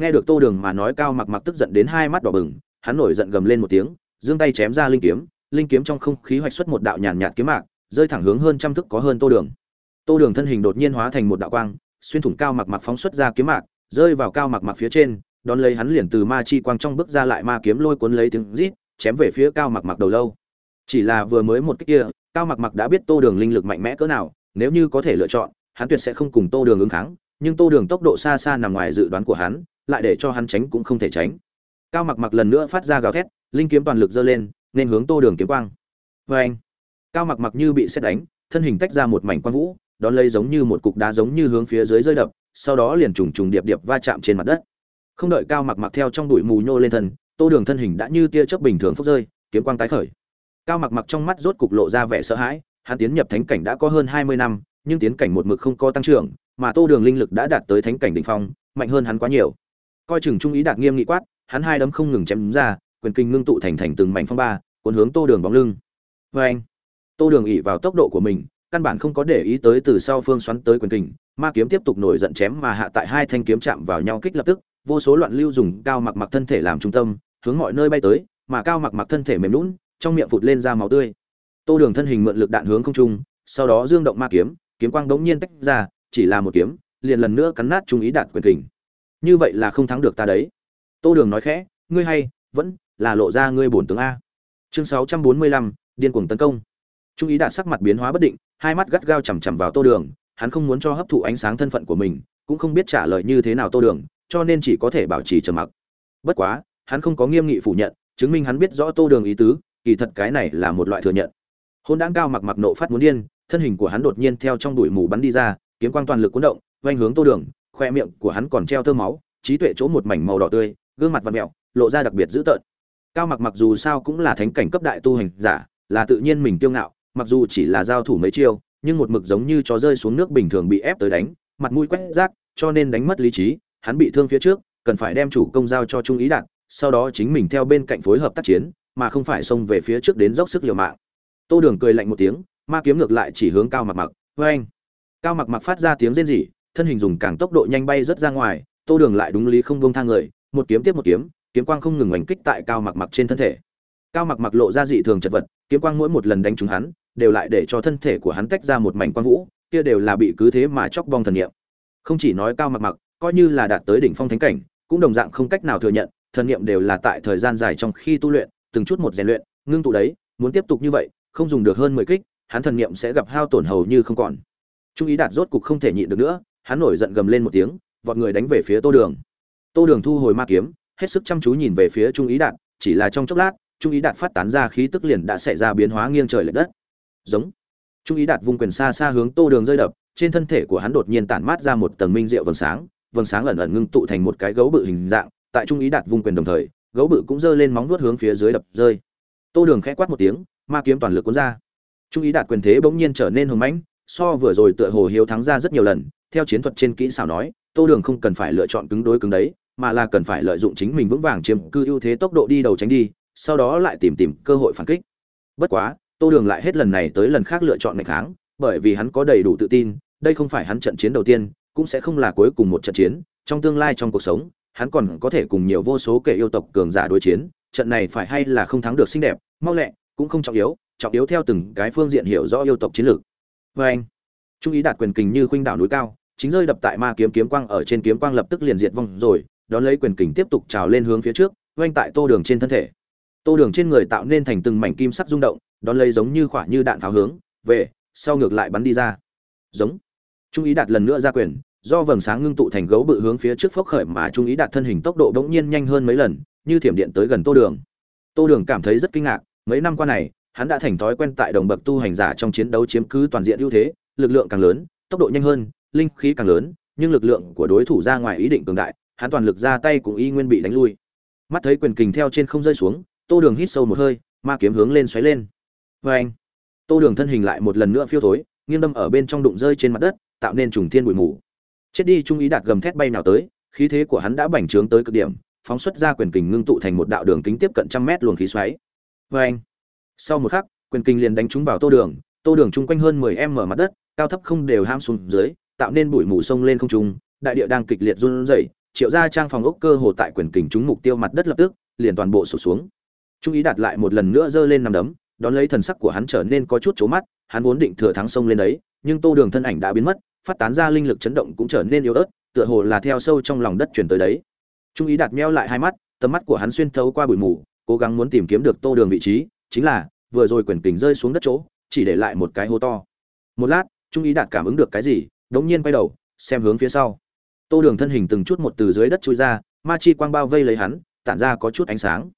Nghe được tô đường mà nói, cao mặc mặc tức giận đến hai mắt đỏ bừng, hắn nổi giận gầm lên một tiếng, giương tay chém ra linh kiếm linh kiếm trong không khí hoạch xuất một đạo nhàn nhạt kiếm mạc, rơi thẳng hướng hơn trăm thức có hơn tô đường. Tô đường thân hình đột nhiên hóa thành một đạo quang, xuyên thủng cao mặc mặc phóng xuất ra kiếm mạc, rơi vào cao mặc mặc phía trên đón lấy hắn liền từ ma chi quang trong bước ra lại ma kiếm lôi cuốn lấy tiếng rít, chém về phía cao mặc mặc đầu lâu. Chỉ là vừa mới một cái kia, cao mặc mặc đã biết tô đường linh lực mạnh mẽ cỡ nào, nếu như có thể lựa chọn, hắn tuyệt sẽ không cùng tô đường ứng kháng, nhưng tô đường tốc độ xa xa nằm ngoài dự đoán của hắn, lại để cho hắn tránh cũng không thể tránh. Cao mặc mặc lần nữa phát ra gào thét, linh kiếm toàn lực giơ lên, nên hướng tô đường kiếm quang. Oeng! anh, cao mặc mặc như bị sét đánh, thân hình tách ra một mảnh quang vũ, đón lấy giống như một cục đá giống như hướng phía dưới rơi đập, sau đó liền trùng trùng điệp điệp va chạm trên mặt đất không đợi cao mặc mặc theo trong bụi mù nhô lên thân, tô đường thân hình đã như tia chớp bình thường phốc rơi, kiếm quang tái khởi. Cao mặc mặc trong mắt rốt cục lộ ra vẻ sợ hãi, hắn tiến nhập thánh cảnh đã có hơn hai mươi năm, nhưng tiến cảnh một mực không có tăng trưởng, mà tô đường linh lực đã đạt tới thánh cảnh đỉnh phong, mạnh hơn hắn quá nhiều. Coi chừng trung ý đạt nghiêm nghị quát, hắn hai đấm không ngừng chém ra, quyền kinh ngưng tụ thành thành từng mảnh phong ba, cuốn hướng tô đường bóng lưng. Vê anh, tô đường ỉ vào tốc độ của mình, căn bản không có để ý tới từ sau phương xoắn tới quyền kình ma kiếm tiếp tục nổi giận chém mà hạ tại hai thanh kiếm chạm vào nhau kích lập tức vô số loạn lưu dùng cao mặc mặc thân thể làm trung tâm, hướng mọi nơi bay tới, mà cao mặc mặc thân thể mềm lún trong miệng phụt lên ra máu tươi. Tô đường thân hình mượn lực đạn hướng không trung, sau đó dương động ma kiếm kiếm quang đống nhiên tách ra, chỉ là một kiếm, liền lần nữa cắn nát trung ý đạt quyền kình. Như vậy là không thắng được ta đấy. Tô đường nói khẽ, ngươi hay, vẫn là lộ ra ngươi bổn tướng a. Chương sáu trăm bốn mươi lăm, điên cuồng tấn công. Trung ý đạt sắc mặt biến hóa bất định, hai mắt gắt gao chằm chằm vào tô đường, hắn không muốn cho hấp thụ ánh sáng thân phận của mình, cũng không biết trả lời như thế nào tô đường cho nên chỉ có thể bảo trì trầm mặc. Bất quá, hắn không có nghiêm nghị phủ nhận, chứng minh hắn biết rõ tô đường ý tứ, kỳ thật cái này là một loại thừa nhận. Hôn đáng cao mặc mặc nộ phát muốn điên, thân hình của hắn đột nhiên theo trong đùi mù bắn đi ra, kiếm quang toàn lực cuốn động vanh hướng tô đường, khoe miệng của hắn còn treo thơ máu, trí tuệ chỗ một mảnh màu đỏ tươi, gương mặt và mẹo lộ ra đặc biệt dữ tợn. Cao mặc mặc dù sao cũng là thánh cảnh cấp đại tu hành giả, là tự nhiên mình tiêu ngạo, mặc dù chỉ là giao thủ mấy chiêu, nhưng một mực giống như chó rơi xuống nước bình thường bị ép tới đánh, mặt mũi quét rác, cho nên đánh mất lý trí hắn bị thương phía trước, cần phải đem chủ công giao cho trung ý đạt, sau đó chính mình theo bên cạnh phối hợp tác chiến, mà không phải xông về phía trước đến dốc sức liều mạng. Tô đường cười lạnh một tiếng, ma kiếm ngược lại chỉ hướng cao mặc mặc vê anh cao mặc mặc phát ra tiếng rên rỉ, thân hình dùng càng tốc độ nhanh bay rất ra ngoài, tô đường lại đúng lý không buông thang người, một kiếm tiếp một kiếm kiếm quang không ngừng oanh kích tại cao mặc mặc trên thân thể. Cao mặc mặc lộ ra dị thường chật vật, kiếm quang mỗi một lần đánh trúng hắn, đều lại để cho thân thể của hắn tách ra một mảnh quang vũ, kia đều là bị cứ thế mà chóc bong thần niệm. Không chỉ nói cao mặc mặc coi như là đạt tới đỉnh phong thánh cảnh, cũng đồng dạng không cách nào thừa nhận, thần niệm đều là tại thời gian dài trong khi tu luyện, từng chút một rèn luyện, ngưng tụ đấy, muốn tiếp tục như vậy, không dùng được hơn mười kích, hắn thần niệm sẽ gặp hao tổn hầu như không còn. Trung ý đạt rốt cục không thể nhịn được nữa, hắn nổi giận gầm lên một tiếng, vọt người đánh về phía tô đường. Tô đường thu hồi ma kiếm, hết sức chăm chú nhìn về phía trung ý đạt, chỉ là trong chốc lát, trung ý đạt phát tán ra khí tức liền đã xảy ra biến hóa nghiêng trời lệch đất. Giống. Trung ý đạt vung quyền xa xa hướng tô đường rơi đập, trên thân thể của hắn đột nhiên tản mát ra một tầng minh diệu vầng sáng vầng sáng ẩn ẩn ngưng tụ thành một cái gấu bự hình dạng, tại trung ý đạt vung quyền đồng thời, gấu bự cũng giơ lên móng vuốt hướng phía dưới đập rơi. Tô đường khẽ quát một tiếng, ma kiếm toàn lực cuốn ra. Trung ý đạt quyền thế bỗng nhiên trở nên hùng mãnh, so vừa rồi tựa hồ hiếu thắng ra rất nhiều lần, theo chiến thuật trên kỹ xảo nói, tô đường không cần phải lựa chọn cứng đối cứng đấy, mà là cần phải lợi dụng chính mình vững vàng chiếm cư ưu thế tốc độ đi đầu tránh đi, sau đó lại tìm tìm cơ hội phản kích. Bất quá, tô đường lại hết lần này tới lần khác lựa chọn mạnh kháng, bởi vì hắn có đầy đủ tự tin, đây không phải hắn trận chiến đầu tiên cũng sẽ không là cuối cùng một trận chiến, trong tương lai trong cuộc sống, hắn còn có thể cùng nhiều vô số kẻ yêu tộc cường giả đối chiến, trận này phải hay là không thắng được xinh đẹp, mau lẹ, cũng không trọng yếu trọng yếu theo từng cái phương diện hiểu rõ yêu tộc chiến lược. Vê anh, trung ý đạt quyền kình như khuynh đảo núi cao, chính rơi đập tại ma kiếm kiếm quang ở trên kiếm quang lập tức liền diệt vong rồi, đón lấy quyền kình tiếp tục trào lên hướng phía trước oanh tại tô đường trên thân thể. Tô đường trên người tạo nên thành từng mảnh kim sắc rung động, đón lấy giống như khỏa như đạn pháo hướng, về, sau ngược lại bắn đi ra. Giống trung ý đạt lần nữa ra quyền, do vầng sáng ngưng tụ thành gấu bự hướng phía trước phốc khởi mà trung ý đạt thân hình tốc độ bỗng nhiên nhanh hơn mấy lần, như thiểm điện tới gần tô đường. Tô đường cảm thấy rất kinh ngạc, mấy năm qua này, hắn đã thành thói quen tại đồng bậc tu hành giả trong chiến đấu chiếm cứ toàn diện ưu thế, lực lượng càng lớn, tốc độ nhanh hơn, linh khí càng lớn, nhưng lực lượng của đối thủ ra ngoài ý định cường đại, hắn toàn lực ra tay cũng y nguyên bị đánh lui. Mắt thấy quyền kình theo trên không rơi xuống, tô đường hít sâu một hơi, ma kiếm hướng lên xoáy lên. Vê anh tô đường thân hình lại một lần nữa phiêu thối, nghiêng đâm ở bên trong đụng rơi trên mặt đất tạo nên trùng thiên bụi mù. Chết đi trung ý đạt gầm thét bay nào tới, khí thế của hắn đã bành trướng tới cực điểm, phóng xuất ra quyền kình ngưng tụ thành một đạo đường kính tiếp cận trăm mét luồng khí xoáy. Vê anh sau một khắc, quyền kình liền đánh trúng vào tô đường tô đường chung quanh hơn mười em mở mặt đất, cao thấp không đều ham xuống dưới, tạo nên bụi mù sông lên không trung, đại địa đang kịch liệt run rẩy, triệu ra trang phòng ốc cơ hồ tại quyền kình trúng mục tiêu mặt đất lập tức, liền toàn bộ sụp xuống. Trung ý đạt lại một lần nữa giơ lên nằm đấm, đón lấy thần sắc của hắn trở nên có chút chố mắt, hắn vốn định thừa thắng sông lên đấy, nhưng tô đường thân ảnh đã biến mất phát tán ra linh lực chấn động cũng trở nên yếu ớt, tựa hồ là theo sâu trong lòng đất chuyển tới đấy. Trung ý đạt meo lại hai mắt, tầm mắt của hắn xuyên thấu qua bụi mù, cố gắng muốn tìm kiếm được tô đường vị trí, chính là, vừa rồi quyền kình rơi xuống đất chỗ, chỉ để lại một cái hố to. Một lát, trung ý đạt cảm ứng được cái gì, đống nhiên quay đầu, xem hướng phía sau. Tô đường thân hình từng chút một từ dưới đất chui ra, ma chi quang bao vây lấy hắn, tản ra có chút ánh sáng.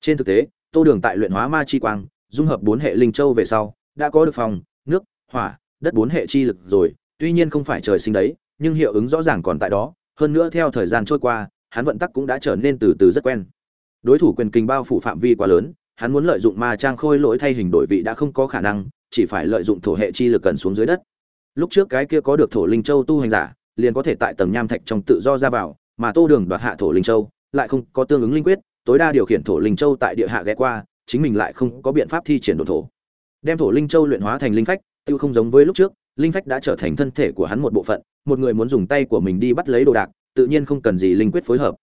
Trên thực tế, tô đường tại luyện hóa ma chi quang, dung hợp bốn hệ linh châu về sau, đã có được phòng, nước, hỏa, đất bốn hệ chi lực rồi tuy nhiên không phải trời sinh đấy, nhưng hiệu ứng rõ ràng còn tại đó, hơn nữa theo thời gian trôi qua, hắn vận tắc cũng đã trở nên từ từ rất quen. Đối thủ quyền kinh bao phủ phạm vi quá lớn, hắn muốn lợi dụng ma trang khôi lỗi thay hình đổi vị đã không có khả năng, chỉ phải lợi dụng thổ hệ chi lực cần xuống dưới đất. Lúc trước cái kia có được thổ linh châu tu hành giả, liền có thể tại tầng nham thạch trong tự do ra vào, mà tô đường đoạt hạ thổ linh châu, lại không có tương ứng linh quyết, tối đa điều khiển thổ linh châu tại địa hạ ghé qua, chính mình lại không có biện pháp thi triển đồ thổ. Đem thổ linh châu luyện hóa thành linh phách, tiêu không giống với lúc trước linh phách đã trở thành thân thể của hắn một bộ phận, một người muốn dùng tay của mình đi bắt lấy đồ đạc, tự nhiên không cần gì linh quyết phối hợp.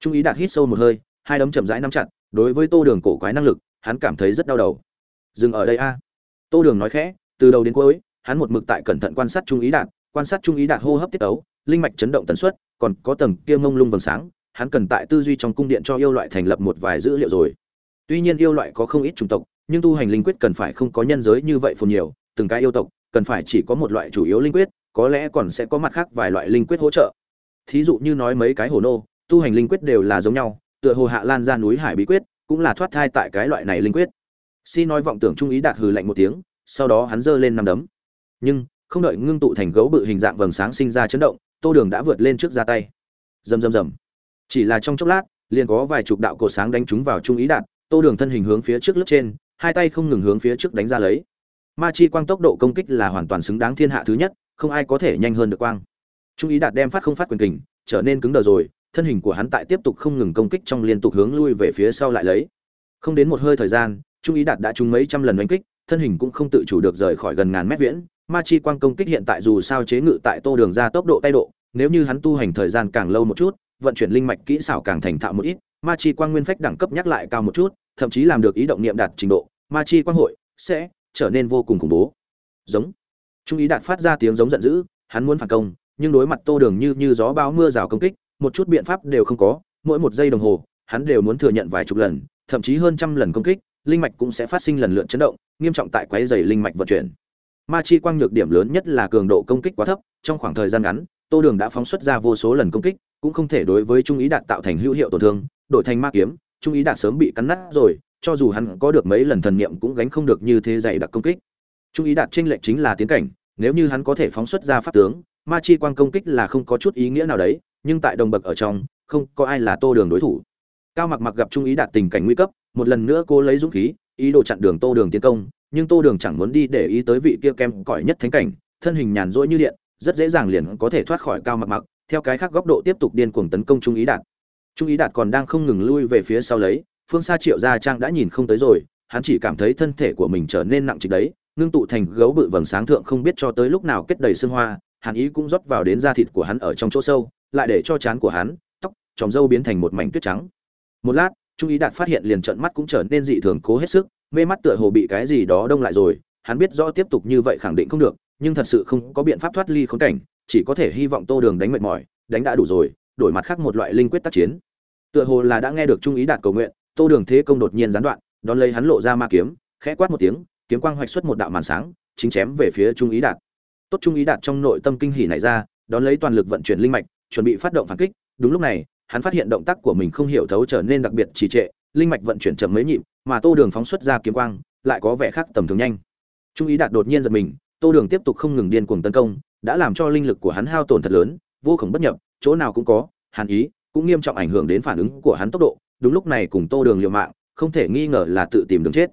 Trung ý đạt hít sâu một hơi, hai đấm chậm rãi nắm chặt, đối với tô đường cổ quái năng lực, hắn cảm thấy rất đau đầu. Dừng ở đây a. Tô đường nói khẽ, từ đầu đến cuối, hắn một mực tại cẩn thận quan sát trung ý đạt quan sát trung ý đạt hô hấp tiết ấu linh mạch chấn động tần suất, còn có tầng kia mông lung vầng sáng, hắn cần tại tư duy trong cung điện cho yêu loại thành lập một vài dữ liệu rồi. Tuy nhiên yêu loại có không ít chủng tộc, nhưng tu hành linh quyết cần phải không có nhân giới như vậy phồn nhiều, từng cái yêu tộc cần phải chỉ có một loại chủ yếu linh quyết, có lẽ còn sẽ có mặt khác vài loại linh quyết hỗ trợ. Thí dụ như nói mấy cái hồ nô, tu hành linh quyết đều là giống nhau, tựa hồ hạ lan ra núi hải bí quyết, cũng là thoát thai tại cái loại này linh quyết. Si nói vọng tưởng trung ý đạt hừ lạnh một tiếng, sau đó hắn giơ lên năm đấm. Nhưng, không đợi ngưng tụ thành gấu bự hình dạng vầng sáng sinh ra chấn động, tô đường đã vượt lên trước ra tay. Rầm rầm rầm. Chỉ là trong chốc lát, liền có vài chục đạo cổ sáng đánh trúng vào trung ý đạt, tô đường thân hình hướng phía trước lướt trên, hai tay không ngừng hướng phía trước đánh ra lấy ma chi quang tốc độ công kích là hoàn toàn xứng đáng thiên hạ thứ nhất, không ai có thể nhanh hơn được quang. Trung ý đạt đem phát không phát quyền kình, trở nên cứng đờ rồi, thân hình của hắn tại tiếp tục không ngừng công kích trong liên tục hướng lui về phía sau lại lấy. Không đến một hơi thời gian, trung ý đạt đã trúng mấy trăm lần đánh kích, thân hình cũng không tự chủ được rời khỏi gần ngàn mét viễn. Ma chi quang công kích hiện tại dù sao chế ngự tại tô đường ra tốc độ tay độ, nếu như hắn tu hành thời gian càng lâu một chút, vận chuyển linh mạch kỹ xảo càng thành thạo một ít, ma chi quang nguyên phách đẳng cấp nhắc lại cao một chút, thậm chí làm được ý động niệm đạt trình độ. Ma chi quang hội sẽ trở nên vô cùng khủng bố. Giống. Trung ý đạt phát ra tiếng giống giận dữ, hắn muốn phản công, nhưng đối mặt tô đường như như gió bão mưa rào công kích, một chút biện pháp đều không có, mỗi một giây đồng hồ, hắn đều muốn thừa nhận vài chục lần, thậm chí hơn trăm lần công kích, linh mạch cũng sẽ phát sinh lần lượt chấn động, nghiêm trọng tại quái dày linh mạch vận chuyển. Ma chi quang nhược điểm lớn nhất là cường độ công kích quá thấp, trong khoảng thời gian ngắn, tô đường đã phóng xuất ra vô số lần công kích, cũng không thể đối với trung ý đạt tạo thành hữu hiệu tổn thương, đổi thành ma kiếm, trung ý đạt sớm bị cắn nát rồi cho dù hắn có được mấy lần thần niệm cũng gánh không được như thế dày đặc công kích. Trung ý đạt tranh lệch chính là tiến cảnh, nếu như hắn có thể phóng xuất ra pháp tướng, ma chi quang công kích là không có chút ý nghĩa nào đấy, nhưng tại đồng bậc ở trong, không có ai là tô đường đối thủ. Cao mặc mặc gặp trung ý đạt tình cảnh nguy cấp, một lần nữa cô lấy dũng khí, ý đồ chặn đường tô đường tiến công, nhưng tô đường chẳng muốn đi để ý tới vị kia kem cỏi nhất thánh cảnh, thân hình nhàn rỗi như điện, rất dễ dàng liền có thể thoát khỏi cao mặc mặc, theo cái khác góc độ tiếp tục điên cuồng tấn công trung ý đạt. Trung ý đạt còn đang không ngừng lui về phía sau lấy phương xa triệu gia trang đã nhìn không tới rồi, hắn chỉ cảm thấy thân thể của mình trở nên nặng trịch đấy, ngưng tụ thành gấu bự vầng sáng thượng không biết cho tới lúc nào kết đầy xương hoa hàn ý cũng rót vào đến da thịt của hắn ở trong chỗ sâu, lại để cho chán của hắn, tóc, tròm râu biến thành một mảnh tuyết trắng. Một lát trung ý đạt phát hiện liền trận mắt cũng trở nên dị thường cố hết sức, mê mắt tựa hồ bị cái gì đó đông lại rồi, hắn biết rõ tiếp tục như vậy khẳng định không được, nhưng thật sự không có biện pháp thoát ly khốn cảnh, chỉ có thể hy vọng tô đường đánh mệt mỏi, đánh đã đủ rồi, đổi mặt khác một loại linh quyết tác chiến. Tựa hồ là đã nghe được trung ý đạt cầu nguyện tô đường thế công đột nhiên gián đoạn, đón lấy hắn lộ ra ma kiếm, khẽ quát một tiếng, kiếm quang hoạch xuất một đạo màn sáng, chính chém về phía trung ý đạt. Tốt trung ý đạt trong nội tâm kinh hỉ này ra, đón lấy toàn lực vận chuyển linh mạch, chuẩn bị phát động phản kích. Đúng lúc này, hắn phát hiện động tác của mình không hiểu thấu trở nên đặc biệt trì trệ, linh mạch vận chuyển chậm mấy nhịp, mà tô đường phóng xuất ra kiếm quang, lại có vẻ khác tầm thường nhanh. Trung ý đạt đột nhiên giật mình, tô đường tiếp tục không ngừng điên cuồng tấn công, đã làm cho linh lực của hắn hao tổn thật lớn, vô khổng bất nhập, chỗ nào cũng có, hàn ý, cũng nghiêm trọng ảnh hưởng đến phản ứng của hắn tốc độ đúng lúc này cùng tô đường liều mạng, không thể nghi ngờ là tự tìm đường chết.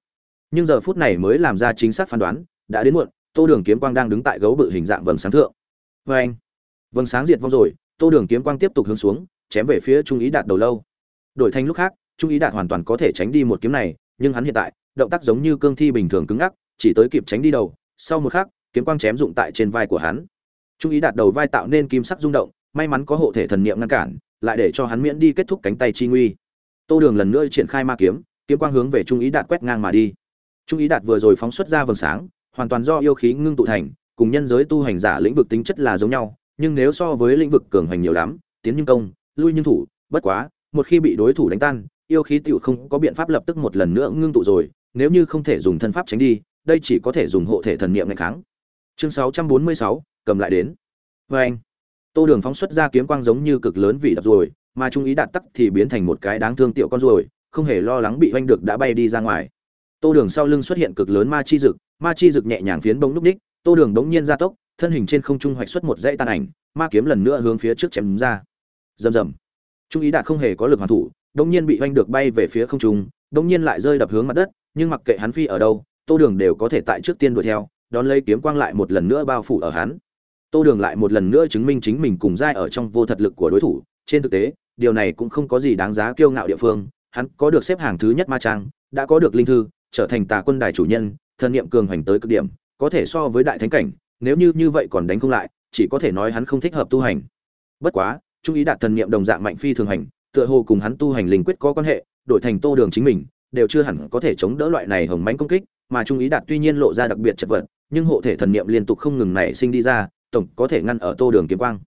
Nhưng giờ phút này mới làm ra chính xác phán đoán, đã đến muộn, tô đường kiếm quang đang đứng tại gấu bự hình dạng vầng sáng thượng. Vê anh, vầng sáng diệt vong rồi, tô đường kiếm quang tiếp tục hướng xuống, chém về phía trung ý đạt đầu lâu. Đổi thành lúc khác, trung ý đạt hoàn toàn có thể tránh đi một kiếm này, nhưng hắn hiện tại, động tác giống như cương thi bình thường cứng ngắc, chỉ tới kịp tránh đi đầu, sau một khắc, kiếm quang chém dụng tại trên vai của hắn. Trung ý đạt đầu vai tạo nên kim sắc rung động, may mắn có hộ thể thần niệm ngăn cản, lại để cho hắn miễn đi kết thúc cánh tay chi nguy tô đường lần nữa triển khai ma kiếm kiếm quang hướng về trung ý đạt quét ngang mà đi. Trung ý đạt vừa rồi phóng xuất ra vầng sáng hoàn toàn do yêu khí ngưng tụ thành cùng nhân giới tu hành giả lĩnh vực tính chất là giống nhau nhưng nếu so với lĩnh vực cường hành nhiều lắm tiến nhưng công lui nhưng thủ bất quá một khi bị đối thủ đánh tan yêu khí tựu không có biện pháp lập tức một lần nữa ngưng tụ rồi nếu như không thể dùng thân pháp tránh đi đây chỉ có thể dùng hộ thể thần niệm ngày kháng. Chương 646, cầm lại đến. Vê anh tô đường phóng xuất ra kiếm quang giống như cực lớn vì đập rồi mà trung ý đạt tắc thì biến thành một cái đáng thương tiểu con ruồi, không hề lo lắng bị oanh được đã bay đi ra ngoài. Tô đường sau lưng xuất hiện cực lớn ma chi dực ma chi dực nhẹ nhàng phiến bông núc ních tô đường đống nhiên ra tốc thân hình trên không trung hoạch xuất một dãy tàn ảnh ma kiếm lần nữa hướng phía trước chém ra. Rầm rầm. Trung ý đạt không hề có lực hoàn thủ đống nhiên bị oanh được bay về phía không trung đống nhiên lại rơi đập hướng mặt đất nhưng mặc kệ hắn phi ở đâu tô đường đều có thể tại trước tiên đuổi theo đón lấy kiếm quang lại một lần nữa bao phủ ở hắn. Tô đường lại một lần nữa chứng minh chính mình cùng giai ở trong vô thật lực của đối thủ trên thực tế điều này cũng không có gì đáng giá kiêu ngạo địa phương, hắn có được xếp hàng thứ nhất ma trang, đã có được linh thư, trở thành tà quân đài chủ nhân, thần niệm cường hành tới cực điểm, có thể so với đại thánh cảnh, nếu như như vậy còn đánh không lại, chỉ có thể nói hắn không thích hợp tu hành. Bất quá, trung ý đạt thần niệm đồng dạng mạnh phi thường hành, tựa hồ cùng hắn tu hành linh quyết có quan hệ, đổi thành tô đường chính mình, đều chưa hẳn có thể chống đỡ loại này hồng mãnh công kích, mà trung ý đạt tuy nhiên lộ ra đặc biệt chật vật, nhưng hộ thể thần niệm liên tục không ngừng nảy sinh đi ra, tổng có thể ngăn ở tô đường kiếm quang.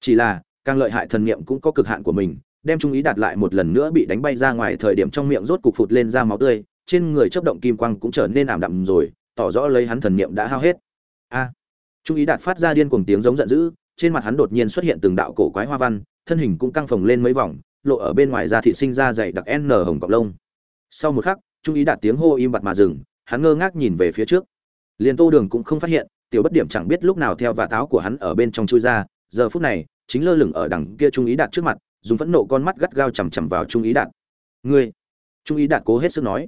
Chỉ là càng lợi hại thần niệm cũng có cực hạn của mình, đem trung ý đạt lại một lần nữa bị đánh bay ra ngoài thời điểm trong miệng rốt cục phụt lên ra máu tươi, trên người chấp động kim quang cũng trở nên ảm đạm rồi, tỏ rõ lấy hắn thần niệm đã hao hết. A! Trung ý đạt phát ra điên cuồng tiếng giống giận dữ, trên mặt hắn đột nhiên xuất hiện từng đạo cổ quái hoa văn, thân hình cũng căng phồng lên mấy vòng, lộ ở bên ngoài da thị sinh ra dày đặc n hồng cọc lông. Sau một khắc, trung ý đạt tiếng hô im bặt mà dừng, hắn ngơ ngác nhìn về phía trước. Liền tô đường cũng không phát hiện, tiểu bất điểm chẳng biết lúc nào theo và táo của hắn ở bên trong chui ra, giờ phút này chính lơ lửng ở đằng kia trung ý đạt trước mặt, dùng phẫn nộ con mắt gắt gao chằm chằm vào trung ý đạt. Ngươi! Trung ý đạt cố hết sức nói.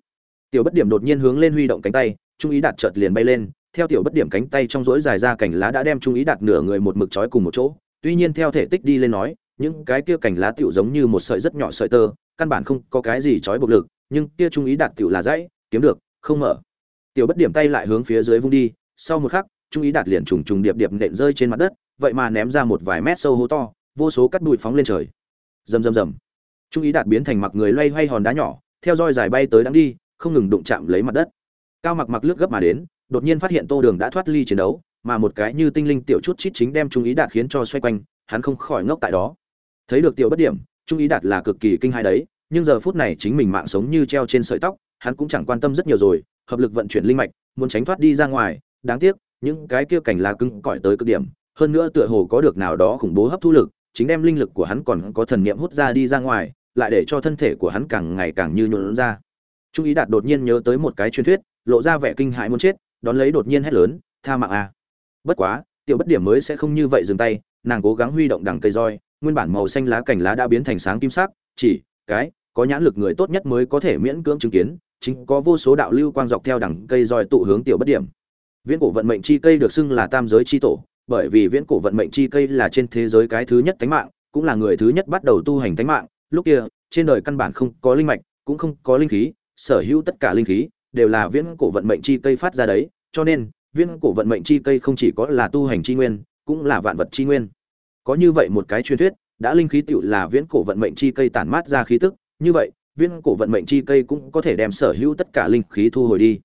Tiểu bất điểm đột nhiên hướng lên huy động cánh tay, trung ý đạt chợt liền bay lên, theo tiểu bất điểm cánh tay trong rỗi dài ra cành lá đã đem trung ý đạt nửa người một mực trói cùng một chỗ, tuy nhiên theo thể tích đi lên nói, những cái kia cành lá tiểu giống như một sợi rất nhỏ sợi tơ, căn bản không có cái gì trói buộc lực, nhưng kia trung ý đạt tiểu là dãy, kiếm được, không mở. Tiểu bất điểm tay lại hướng phía dưới vung đi, sau một khắc, trung ý đạt liền trùng trùng điệp điệp nện rơi trên mặt đất vậy mà ném ra một vài mét sâu hố to, vô số cắt bụi phóng lên trời. Rầm rầm rầm. Trung ý đạt biến thành mặc người loay hoay hòn đá nhỏ, theo roi dài bay tới đang đi, không ngừng đụng chạm lấy mặt đất. Cao mặc mặc lướt gấp mà đến, đột nhiên phát hiện tô đường đã thoát ly chiến đấu, mà một cái như tinh linh tiểu chút chít chính đem trung ý đạt khiến cho xoay quanh, hắn không khỏi ngốc tại đó. Thấy được tiểu bất điểm, trung ý đạt là cực kỳ kinh hai đấy, nhưng giờ phút này chính mình mạng sống như treo trên sợi tóc, hắn cũng chẳng quan tâm rất nhiều rồi, hợp lực vận chuyển linh mạch, muốn tránh thoát đi ra ngoài, đáng tiếc, những cái kia cảnh lá cứng cỏi tới cực điểm hơn nữa tựa hồ có được nào đó khủng bố hấp thu lực, chính đem linh lực của hắn còn có thần niệm hút ra đi ra ngoài, lại để cho thân thể của hắn càng ngày càng như nhũn ra. Trung ý đạt đột nhiên nhớ tới một cái truyền thuyết, lộ ra vẻ kinh hãi muốn chết, đón lấy đột nhiên hét lớn, tha mạng a bất quá, tiểu bất điểm mới sẽ không như vậy dừng tay, nàng cố gắng huy động đằng cây roi, nguyên bản màu xanh lá cảnh lá đã biến thành sáng kim sắc, chỉ, cái, có nhãn lực người tốt nhất mới có thể miễn cưỡng chứng kiến, chính có vô số đạo lưu quang dọc theo đằng cây roi tụ hướng tiểu bất điểm. Viễn cổ vận mệnh chi cây được xưng là tam giới chi tổ bởi vì viễn cổ vận mệnh chi cây là trên thế giới cái thứ nhất tánh mạng, cũng là người thứ nhất bắt đầu tu hành tánh mạng. Lúc kia, trên đời căn bản không có linh mạch, cũng không có linh khí, sở hữu tất cả linh khí đều là viễn cổ vận mệnh chi cây phát ra đấy. Cho nên, viễn cổ vận mệnh chi cây không chỉ có là tu hành chi nguyên, cũng là vạn vật chi nguyên. Có như vậy một cái truyền thuyết, đã linh khí tựu là viễn cổ vận mệnh chi cây tản mát ra khí tức, như vậy, viễn cổ vận mệnh chi cây cũng có thể đem sở hữu tất cả linh khí thu hồi đi.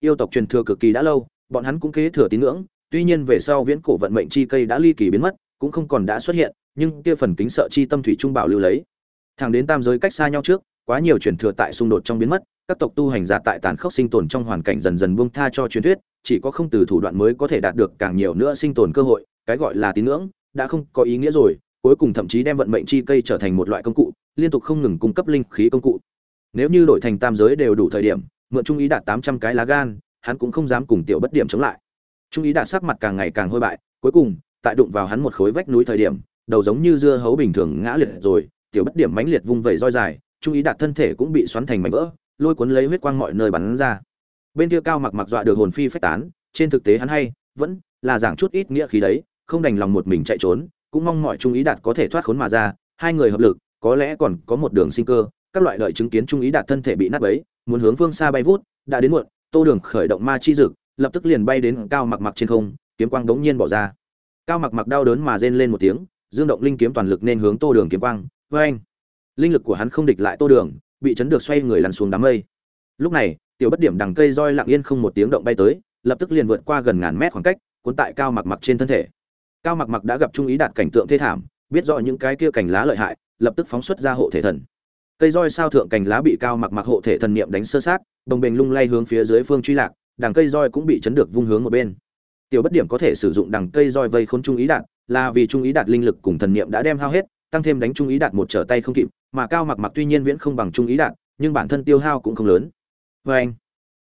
Yêu tộc truyền thừa cực kỳ đã lâu, bọn hắn cũng kế thừa tín ngưỡng tuy nhiên về sau viễn cổ vận mệnh chi cây đã ly kỳ biến mất, cũng không còn đã xuất hiện, nhưng kia phần kính sợ chi tâm thủy trung bảo lưu lấy. Thẳng đến tam giới cách xa nhau trước, quá nhiều truyền thừa tại xung đột trong biến mất, các tộc tu hành giả tại tàn khốc sinh tồn trong hoàn cảnh dần dần buông tha cho truyền thuyết, chỉ có không từ thủ đoạn mới có thể đạt được càng nhiều nữa sinh tồn cơ hội, cái gọi là tín ngưỡng, đã không có ý nghĩa rồi, cuối cùng thậm chí đem vận mệnh chi cây trở thành một loại công cụ, liên tục không ngừng cung cấp linh khí công cụ. Nếu như đổi thành tam giới đều đủ thời điểm, mượn trung ý đạt tám trăm cái lá gan, hắn cũng không dám cùng tiểu bất điểm chống lại trung ý đạt sắc mặt càng ngày càng hôi bại, cuối cùng, tại đụng vào hắn một khối vách núi thời điểm, đầu giống như dưa hấu bình thường ngã liệt rồi, tiểu bất điểm mãnh liệt vung vẩy roi dài, trung ý đạt thân thể cũng bị xoắn thành mảnh vỡ, lôi cuốn lấy huyết quang mọi nơi bắn ra. Bên kia cao mặc mặc dọa được hồn phi phách tán, trên thực tế hắn hay, vẫn là giảng chút ít nghĩa khí đấy, không đành lòng một mình chạy trốn, cũng mong mọi trung ý đạt có thể thoát khốn mà ra, hai người hợp lực, có lẽ còn có một đường sinh cơ, các loại đợi chứng kiến trung ý đạt thân thể bị nát bấy, muốn hướng phương xa bay vút, đã đến muộn, tô đường khởi động ma chi dực lập tức liền bay đến cao mặc mặc trên không, kiếm quang đống nhiên bỏ ra. Cao mặc mặc đau đớn mà rên lên một tiếng, dương động linh kiếm toàn lực nên hướng tô đường kiếm quang. Vê anh linh lực của hắn không địch lại tô đường, bị chấn được xoay người lăn xuống đám mây. Lúc này, tiểu bất điểm đằng cây roi lặng yên không một tiếng động bay tới, lập tức liền vượt qua gần ngàn mét khoảng cách, cuốn tại cao mặc mặc trên thân thể. Cao mặc mặc đã gặp trung ý đạt cảnh tượng thê thảm, biết rõ những cái kia cành lá lợi hại, lập tức phóng xuất ra hộ thể thần. Cây roi sao thượng cành lá bị cao mặc mặc hộ thể thần niệm đánh sơ sát, đồng bình lung lay hướng phía dưới phương truy lạc đằng cây roi cũng bị chấn được vung hướng một bên. Tiểu bất điểm có thể sử dụng đằng cây roi vây khốn trung ý đạt là vì trung ý đạt linh lực cùng thần niệm đã đem hao hết, tăng thêm đánh trung ý đạt một trở tay không kịp, mà cao mặc mặc tuy nhiên viễn không bằng trung ý đạt nhưng bản thân tiêu hao cũng không lớn. Vê anh,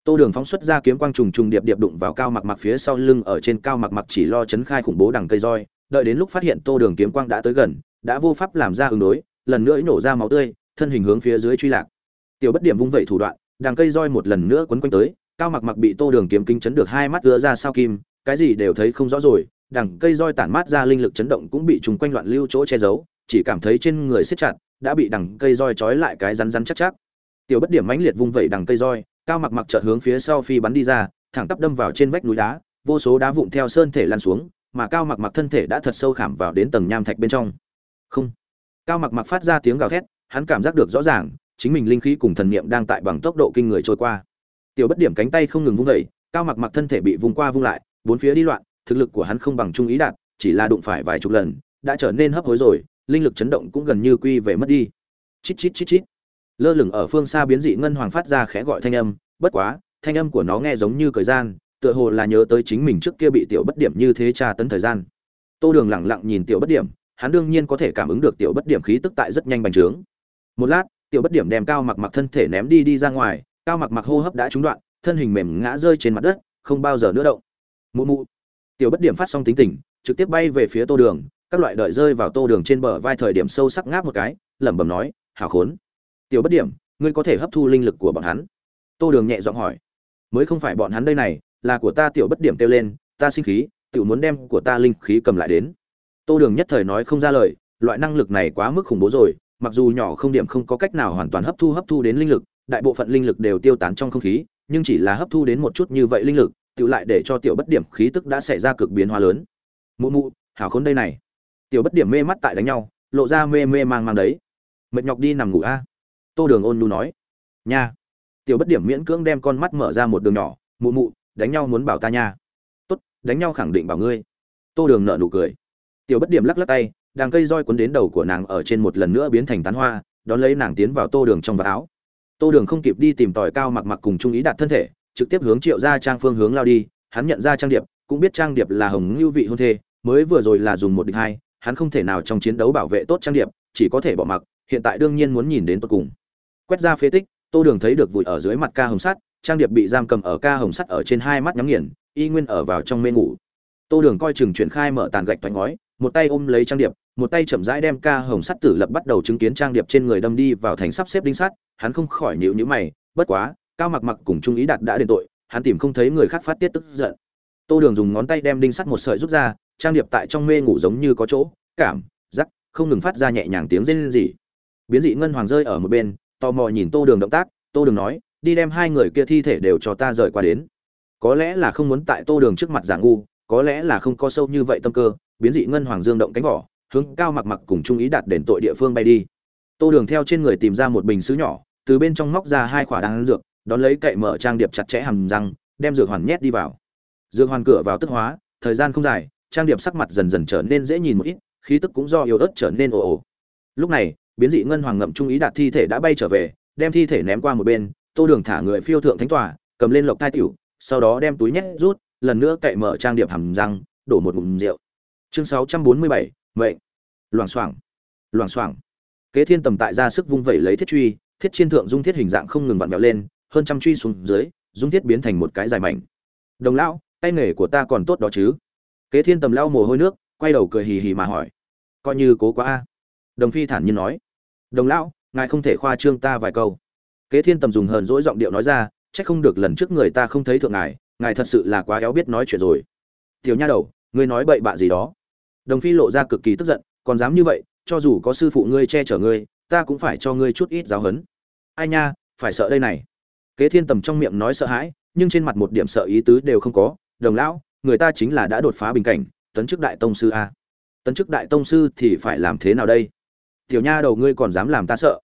tô đường phóng xuất ra kiếm quang trùng trùng điệp điệp đụng vào cao mặc mặc phía sau lưng ở trên cao mặc mặc chỉ lo chấn khai khủng bố đằng cây roi, đợi đến lúc phát hiện tô đường kiếm quang đã tới gần, đã vô pháp làm ra ứng đối, lần nữa nổ ra máu tươi, thân hình hướng phía dưới truy lạc. Tiểu bất điểm vung vẩy thủ đoạn, đằng cây roi một lần nữa quấn quanh tới cao mặc mặc bị tô đường kiếm kinh chấn được hai mắt đưa ra sao kim, cái gì đều thấy không rõ rồi, đằng cây roi tản mát ra linh lực chấn động cũng bị trùng quanh loạn lưu chỗ che giấu, chỉ cảm thấy trên người siết chặt, đã bị đằng cây roi trói lại cái rắn rắn chắc chắc. Tiểu bất điểm mãnh liệt vung vẩy đằng cây roi, cao mặc mặc chợt hướng phía sau phi bắn đi ra, thẳng tắp đâm vào trên vách núi đá, vô số đá vụn theo sơn thể lan xuống, mà cao mặc mặc thân thể đã thật sâu khảm vào đến tầng nham thạch bên trong. Không. Cao mặc mặc phát ra tiếng gào thét, hắn cảm giác được rõ ràng, chính mình linh khí cùng thần niệm đang tại bằng tốc độ kinh người trôi qua tiểu bất điểm cánh tay không ngừng vung vẩy cao mặc mặc thân thể bị vung qua vung lại, bốn phía đi loạn, thực lực của hắn không bằng trung ý đạt, chỉ là đụng phải vài chục lần, đã trở nên hấp hối rồi, linh lực chấn động cũng gần như quy về mất đi. Chít chít chít chít. Lơ lửng ở phương xa biến dị ngân hoàng phát ra khẽ gọi thanh âm, bất quá, thanh âm của nó nghe giống như thời gian, tựa hồ là nhớ tới chính mình trước kia bị tiểu bất điểm như thế tra tấn thời gian. Tô đường lẳng lặng nhìn tiểu bất điểm, hắn đương nhiên có thể cảm ứng được tiểu bất điểm khí tức tại rất nhanh bành trướng. Một lát, tiểu bất điểm đem cao mặc mặc thân thể ném đi đi ra ngoài cao mặc mặc hô hấp đã trúng đoạn, thân hình mềm ngã rơi trên mặt đất, không bao giờ nữa động. Mụ mụ. Tiểu bất điểm phát xong tính tình, trực tiếp bay về phía tô đường, các loại đợi rơi vào tô đường trên bờ vai thời điểm sâu sắc ngáp một cái, lẩm bẩm nói hào khốn. Tiểu bất điểm, ngươi có thể hấp thu linh lực của bọn hắn. Tô đường nhẹ giọng hỏi, mới không phải bọn hắn đây này, là của ta tiểu bất điểm kêu lên, ta sinh khí tự muốn đem của ta linh khí cầm lại đến. Tô đường nhất thời nói không ra lời, loại năng lực này quá mức khủng bố rồi, mặc dù nhỏ không điểm không có cách nào hoàn toàn hấp thu hấp thu đến linh lực đại bộ phận linh lực đều tiêu tán trong không khí, nhưng chỉ là hấp thu đến một chút như vậy linh lực tự lại để cho tiểu bất điểm khí tức đã xảy ra cực biến hóa lớn. Mụ mụ, hảo khốn đây này. Tiểu bất điểm mê mắt tại đánh nhau, lộ ra mê mê mang mang đấy. Mệt nhọc đi nằm ngủ a. Tô đường ôn nu nói. Nha. Tiểu bất điểm miễn cưỡng đem con mắt mở ra một đường nhỏ. Mụ mụ, đánh nhau muốn bảo ta nha. Tốt, đánh nhau khẳng định bảo ngươi. Tô đường nở nụ cười. Tiểu bất điểm lắc lắc tay, đàng cây roi cuốn đến đầu của nàng ở trên một lần nữa biến thành tán hoa, đón lấy nàng tiến vào tô đường trong vạt áo tô đường không kịp đi tìm tòi cao mặc mặc cùng trung ý đặt thân thể, trực tiếp hướng triệu gia trang phương hướng lao đi, hắn nhận ra trang điệp, cũng biết trang điệp là hồng ngưu vị hôn thê, mới vừa rồi là dùng một địch hai, hắn không thể nào trong chiến đấu bảo vệ tốt trang điệp, chỉ có thể bỏ mặc, hiện tại đương nhiên muốn nhìn đến tột cùng. Quét ra phế tích, tô đường thấy được vùi ở dưới mặt ca hồng sắt, trang điệp bị giam cầm ở ca hồng sắt ở trên hai mắt nhắm nghiền, y nguyên ở vào trong mê ngủ. Tô đường coi chừng chuyển khai mở tàn gạch thoái ngói, một tay ôm lấy trang điệp, một tay chậm rãi đem ca hồng sắt tử lập bắt đầu chứng kiến trang điệp trên người đâm đi vào thành sắp xếp đinh sắt hắn không khỏi nhíu nhíu mày, bất quá, cao mặc mặc cùng trung ý đạt đã đền tội, hắn tìm không thấy người khác phát tiết tức giận. Tô đường dùng ngón tay đem đinh sắt một sợi rút ra, trang điệp tại trong mê ngủ giống như có chỗ, cảm, giác, không ngừng phát ra nhẹ nhàng tiếng rên rỉ. Biến dị ngân hoàng rơi ở một bên, tò mò nhìn tô đường động tác, tô đường nói, đi đem hai người kia thi thể đều cho ta rời qua đến. Có lẽ là không muốn tại tô đường trước mặt giả ngu, có lẽ là không có sâu như vậy tâm cơ, biến dị ngân hoàng dương động cánh vỏ, hướng cao mặc mặc cùng trung ý đạt đền tội địa phương bay đi. Tô đường theo trên người tìm ra một bình sứ nhỏ từ bên trong móc ra hai quả đan dược, đón lấy cậy mở trang điệp chặt chẽ hầm răng, đem dược hoàn nhét đi vào. Dược hoàn cửa vào tức hóa, thời gian không dài, trang điệp sắc mặt dần dần trở nên dễ nhìn một ít, khí tức cũng do yếu ớt trở nên ồ ồ. Lúc này, biến dị ngân hoàng ngậm trung ý đạt thi thể đã bay trở về, đem thi thể ném qua một bên, tô đường thả người phiêu thượng thánh tòa, cầm lên lộc thai tiểu, sau đó đem túi nhét rút, lần nữa cậy mở trang điệp hầm răng, đổ một ngụm rượu. Chương sáu trăm bốn mươi bảy vậy loảng xoảng. Loảng xoảng. Kế thiên tầm tại ra sức vung vẩy lấy thiết truy thiết chiên thượng dung thiết hình dạng không ngừng vặn vẹo lên, hơn trăm truy xuống dưới, dung thiết biến thành một cái dài mảnh. Đồng lão, tay nghề của ta còn tốt đó chứ? Kế thiên tầm lao mồ hôi nước, quay đầu cười hì hì mà hỏi. Coi như cố quá a. Đồng phi thản nhiên nói. Đồng lão, ngài không thể khoa trương ta vài câu. Kế thiên tầm dùng hờn dỗi giọng điệu nói ra c h ắ c không được lần trước người ta không thấy thượng ngài ngài thật sự là quá éo biết nói chuyện rồi. Tiểu nha đầu, ngươi nói bậy bạ gì đó? Đồng phi lộ ra cực kỳ tức giận, còn dám như vậy, cho dù có sư phụ ngươi che chở ngươi ta cũng phải cho ngươi chút ít giáo hấn ai nha, phải sợ đây này. Kế thiên tầm trong miệng nói sợ hãi, nhưng trên mặt một điểm sợ ý tứ đều không có. Đồng lão, người ta chính là đã đột phá bình cảnh, tấn chức đại tông sư a. Tấn chức đại tông sư thì phải làm thế nào đây? Tiểu nha đầu ngươi còn dám làm ta sợ.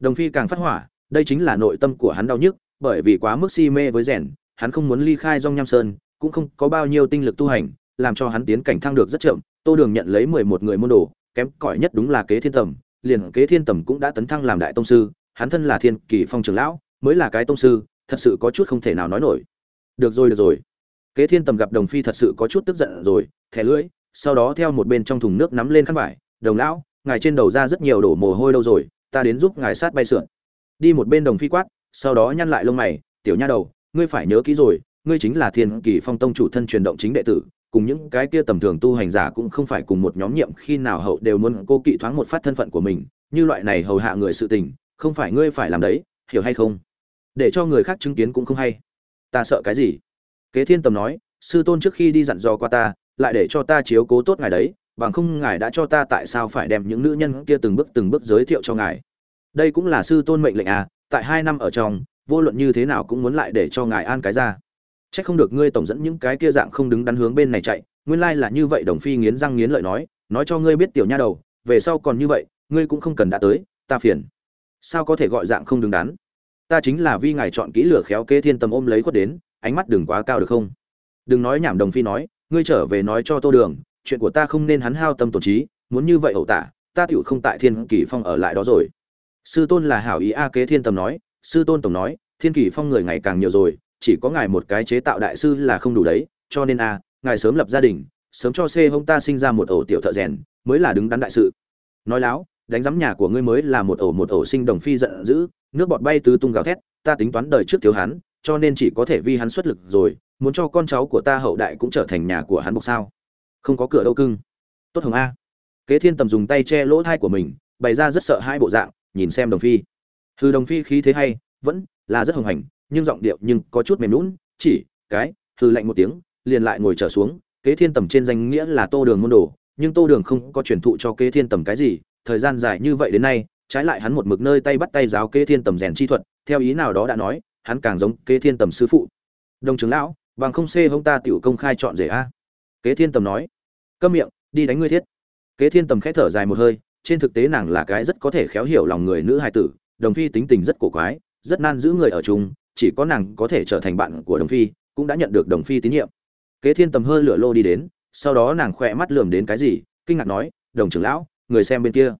Đồng phi càng phát hỏa, đây chính là nội tâm của hắn đau nhức, bởi vì quá mức si mê với rèn, hắn không muốn ly khai dong nham sơn, cũng không có bao nhiêu tinh lực tu hành, làm cho hắn tiến cảnh thăng được rất chậm. Tô đường nhận lấy mười một người môn đồ, kém cỏi nhất đúng là kế thiên tầm liền kế thiên tầm cũng đã tấn thăng làm đại tông sư, hắn thân là thiên kỳ phong trường lão, mới là cái tông sư, thật sự có chút không thể nào nói nổi. Được rồi được rồi. Kế thiên tầm gặp đồng phi thật sự có chút tức giận rồi, thẻ lưỡi, sau đó theo một bên trong thùng nước nắm lên khăn vải, đồng lão, ngài trên đầu ra rất nhiều đổ mồ hôi đâu rồi, ta đến giúp ngài sát bay sượn. Đi một bên đồng phi quát, sau đó nhăn lại lông mày, tiểu nha đầu, ngươi phải nhớ kỹ rồi, ngươi chính là thiên kỳ phong tông chủ thân truyền động chính đệ tử cùng những cái kia tầm thường tu hành giả cũng không phải cùng một nhóm nhiệm khi nào hậu đều muốn cô kỵ thoáng một phát thân phận của mình, như loại này hầu hạ người sự tình, không phải ngươi phải làm đấy, hiểu hay không? Để cho người khác chứng kiến cũng không hay. Ta sợ cái gì? Kế thiên tầm nói, sư tôn trước khi đi dặn dò qua ta, lại để cho ta chiếu cố tốt ngài đấy, bằng không ngài đã cho ta tại sao phải đem những nữ nhân kia từng bước từng bước giới thiệu cho ngài? Đây cũng là sư tôn mệnh lệnh à tại hai năm ở trong, vô luận như thế nào cũng muốn lại để cho ngài an cái ra. Chắc không được ngươi tổng dẫn những cái kia dạng không đứng đắn hướng bên này chạy, nguyên lai là như vậy Đồng Phi nghiến răng nghiến lợi nói, nói cho ngươi biết tiểu nha đầu, về sau còn như vậy, ngươi cũng không cần đã tới, ta phiền. Sao có thể gọi dạng không đứng đắn? Ta chính là vi ngài chọn kỹ lửa khéo kế thiên tâm ôm lấy quất đến, ánh mắt đừng quá cao được không? Đừng nói nhảm Đồng Phi nói, ngươi trở về nói cho Tô Đường, chuyện của ta không nên hắn hao tâm tổn trí, muốn như vậy ẩu tả, ta tiểu không tại Thiên Kỳ Phong ở lại đó rồi. Sư tôn là hảo ý a kế thiên tâm nói, sư tôn tổng nói, Thiên Kỳ Phong người ngày càng nhiều rồi, chỉ có ngài một cái chế tạo đại sư là không đủ đấy, cho nên a, ngài sớm lập gia đình, sớm cho xê hông ta sinh ra một ổ tiểu thợ rèn, mới là đứng đắn đại sự. Nói láo, đánh giám nhà của ngươi mới là một ổ một ổ sinh đồng phi giận dữ, nước bọt bay tứ tung gào thét, ta tính toán đời trước thiếu hắn, cho nên chỉ có thể vi hắn xuất lực rồi, muốn cho con cháu của ta hậu đại cũng trở thành nhà của hắn buộc sao? Không có cửa đâu cưng. Tốt hồng a. Kế thiên tầm dùng tay che lỗ thai của mình, bày ra rất sợ hai bộ dạng, nhìn xem đồng phi. Hư đồng phi khí thế hay, vẫn là rất hồng hành nhưng giọng điệu nhưng có chút mềm lún chỉ cái hư lạnh một tiếng, liền lại ngồi trở xuống, kế thiên tầm trên danh nghĩa là tô đường môn đồ, nhưng tô đường không có truyền thụ cho kế thiên tầm cái gì, thời gian dài như vậy đến nay, trái lại hắn một mực nơi tay bắt tay giáo kế thiên tầm rèn chi thuật, theo ý nào đó đã nói, hắn càng giống kế thiên tầm sư phụ. Đồng trưởng lão, bằng không xê hông ta tiểu công khai chọn rể a. Kế thiên tầm nói, câm miệng, đi đánh ngươi thiết. Kế thiên tầm khẽ thở dài một hơi, trên thực tế nàng là cái rất có thể khéo hiểu lòng người nữ hài tử, đồng phi tính tình rất cổ quái, rất nan giữ người ở chung chỉ có nàng có thể trở thành bạn của đồng phi, cũng đã nhận được đồng phi tín nhiệm. Kế thiên tầm hơi lửa lô đi đến, sau đó nàng khỏe mắt lườm đến cái gì, kinh ngạc nói, đồng trưởng lão, người xem bên kia.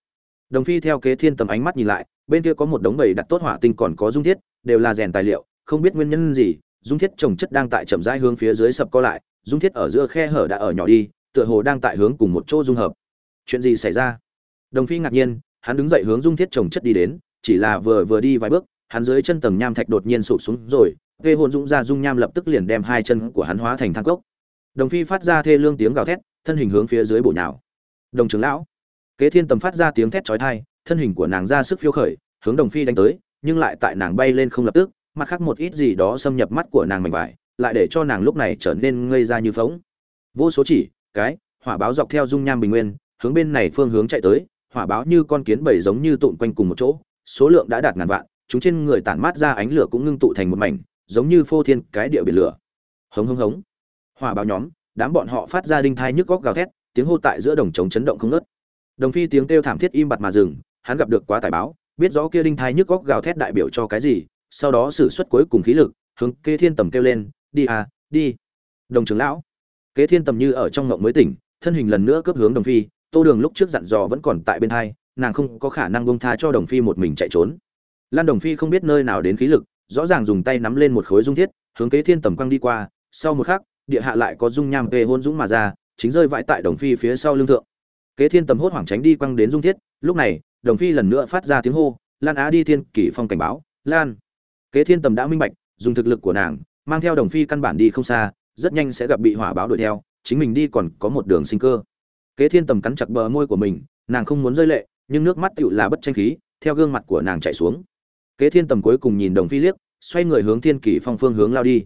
Đồng phi theo kế thiên tầm ánh mắt nhìn lại, bên kia có một đống bầy đặt tốt hỏa tinh còn có dung thiết, đều là rèn tài liệu, không biết nguyên nhân gì, dung thiết trồng chất đang tại chậm rãi hướng phía dưới sập co lại, dung thiết ở giữa khe hở đã ở nhỏ đi, tựa hồ đang tại hướng cùng một chỗ dung hợp. Chuyện gì xảy ra? Đồng phi ngạc nhiên, hắn đứng dậy hướng dung thiết trồng chất đi đến, chỉ là vừa vừa đi vài bước hắn dưới chân tầng nham thạch đột nhiên sụp xuống rồi vê hồn dũng ra dung nham lập tức liền đem hai chân của hắn hóa thành thang cốc. Đồng phi phát ra thê lương tiếng gào thét, thân hình hướng phía dưới bổ nhào. Đồng trưởng lão, kế thiên tầm phát ra tiếng thét chói tai, thân hình của nàng ra sức phiêu khởi, hướng đồng phi đánh tới, nhưng lại tại nàng bay lên không lập tức, mặt khác một ít gì đó xâm nhập mắt của nàng mảnh vải, lại để cho nàng lúc này trở nên ngây ra như phóng vô số chỉ, cái, hỏa báo dọc theo dung nham bình nguyên, hướng bên này phương hướng chạy tới, hỏa báo như con kiến bầy giống như tụn quanh cùng một chỗ, số lượng đã đạt ngàn vạn chúng trên người tản mát ra ánh lửa cũng ngưng tụ thành một mảnh, giống như phô thiên cái địa biển lửa. Hống hống hống. Hỏa báo nhóm, đám bọn họ phát ra đinh thai nhức góc gào thét, tiếng hô tại giữa đồng trống chấn động không ngớt. Đồng phi tiếng kêu thảm thiết im bặt mà dừng, hắn gặp được quá tài báo, biết rõ kia đinh thai nhức góc gào thét đại biểu cho cái gì, sau đó sử xuất cuối cùng khí lực, hướng kế thiên tầm kêu lên, đi à đi. Đồng trưởng lão kế thiên tầm như ở trong ngộng mới tỉnh, thân hình lần nữa cướp hướng đồng phi, tô đường lúc trước dặn dò vẫn còn tại bên hai nàng không có khả năng bông tha cho đồng phi một mình chạy trốn lan đồng phi không biết nơi nào đến khí lực, rõ ràng dùng tay nắm lên một khối dung thiết, hướng kế thiên tầm quăng đi qua, sau một khắc, địa hạ lại có dung nham về hôn dũng mà ra, chính rơi vãi tại đồng phi phía sau lưng thượng. Kế thiên tầm hốt hoảng tránh đi quăng đến dung thiết, lúc này, đồng phi lần nữa phát ra tiếng hô, lan á đi thiên kỷ phong cảnh báo, lan. Kế thiên tầm đã minh bạch, dùng thực lực của nàng, mang theo đồng phi căn bản đi không xa, rất nhanh sẽ gặp bị hỏa báo đuổi theo, chính mình đi còn có một đường sinh cơ. Kế thiên tầm cắn chặt bờ môi của mình, nàng không muốn rơi lệ, nhưng nước mắt tựu là bất tranh khí, theo gương mặt của nàng chạy xuống kế thiên tầm cuối cùng nhìn đồng phi liếc, xoay người hướng thiên kỷ phong phương hướng lao đi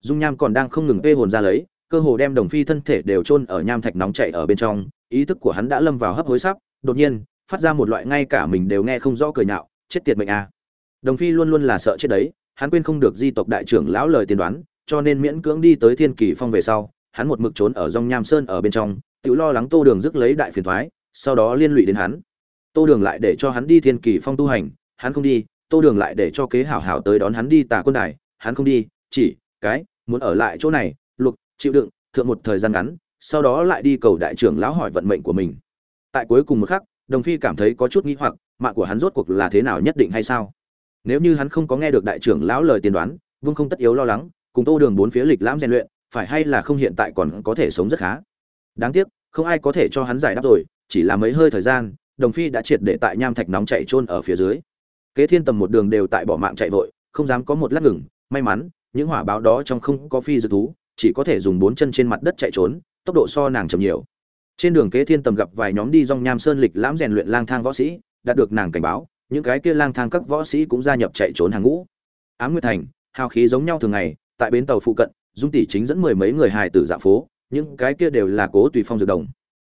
dung nham còn đang không ngừng tê hồn ra lấy, cơ hồ đem đồng phi thân thể đều chôn ở nham thạch nóng chảy ở bên trong, ý thức của hắn đã lâm vào hấp hối sắp, đột nhiên, phát ra một loại ngay cả mình đều nghe không rõ cười nhạo, chết tiệt mệnh à. đồng phi luôn luôn là sợ chết đấy, hắn quên không được di tộc đại trưởng lão lời tiên đoán, cho nên miễn cưỡng đi tới thiên kỳ phong về sau, hắn một mực trốn ở dòng nham sơn ở bên trong, tự lo lắng tô đường rước lấy đại phiền thoái sau đó liên lụy đến hắn tô đường lại để cho hắn đi thiên kỳ phong tu hành, hắn không đi tô đường lại để cho kế hảo hảo tới đón hắn đi tà quân đài, hắn không đi, chỉ, cái, muốn ở lại chỗ này luộc chịu đựng, thượng một thời gian ngắn, sau đó lại đi cầu đại trưởng lão hỏi vận mệnh của mình. Tại cuối cùng một khắc, đồng phi cảm thấy có chút nghi hoặc, mạng của hắn rốt cuộc là thế nào nhất định hay sao? Nếu như hắn không có nghe được đại trưởng lão lời tiên đoán, vương không tất yếu lo lắng, cùng tô đường bốn phía lịch lãm rèn luyện, phải hay là không hiện tại còn có thể sống rất khá? Đáng tiếc, không ai có thể cho hắn giải đáp rồi, chỉ là mấy hơi thời gian, đồng phi đã triệt để tại nham thạch nóng chạy trôn ở phía dưới kế thiên tầm một đường đều tại bỏ mạng chạy vội, không dám có một lát ngừng. May mắn, những hỏa báo đó trong không có phi dược thú, chỉ có thể dùng bốn chân trên mặt đất chạy trốn, tốc độ so nàng chậm nhiều. Trên đường kế thiên tầm gặp vài nhóm đi dong nham sơn lịch lãm rèn luyện lang thang võ sĩ, đạt được nàng cảnh báo, những cái kia lang thang các võ sĩ cũng gia nhập chạy trốn hàng ngũ. Ám nguyệt thành, hào khí giống nhau thường ngày, tại bến tàu phụ cận, dung tỷ chính dẫn mười mấy người hài tử dạ phố, những cái kia đều là cố tùy phong dược đồng.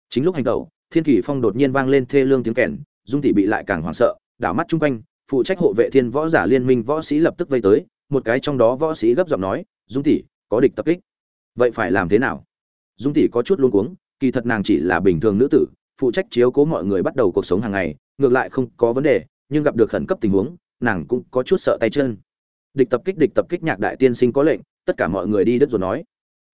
Chính lúc hành tẩu, thiên kỷ phong đột nhiên vang lên thê lương tiếng kèn, dung tỷ bị lại càng hoảng sợ, đảo mắt chung quanh phụ trách hộ vệ thiên võ giả liên minh võ sĩ lập tức vây tới, một cái trong đó võ sĩ gấp giọng nói, dung tỷ, có địch tập kích. Vậy phải làm thế nào? Dung tỷ có chút luống cuống, kỳ thật nàng chỉ là bình thường nữ tử, phụ trách chiếu cố mọi người bắt đầu cuộc sống hàng ngày, ngược lại không có vấn đề, nhưng gặp được khẩn cấp tình huống, nàng cũng có chút sợ tay chân. Địch tập kích, địch tập kích nhạc đại tiên sinh có lệnh, tất cả mọi người đi đất rồi nói.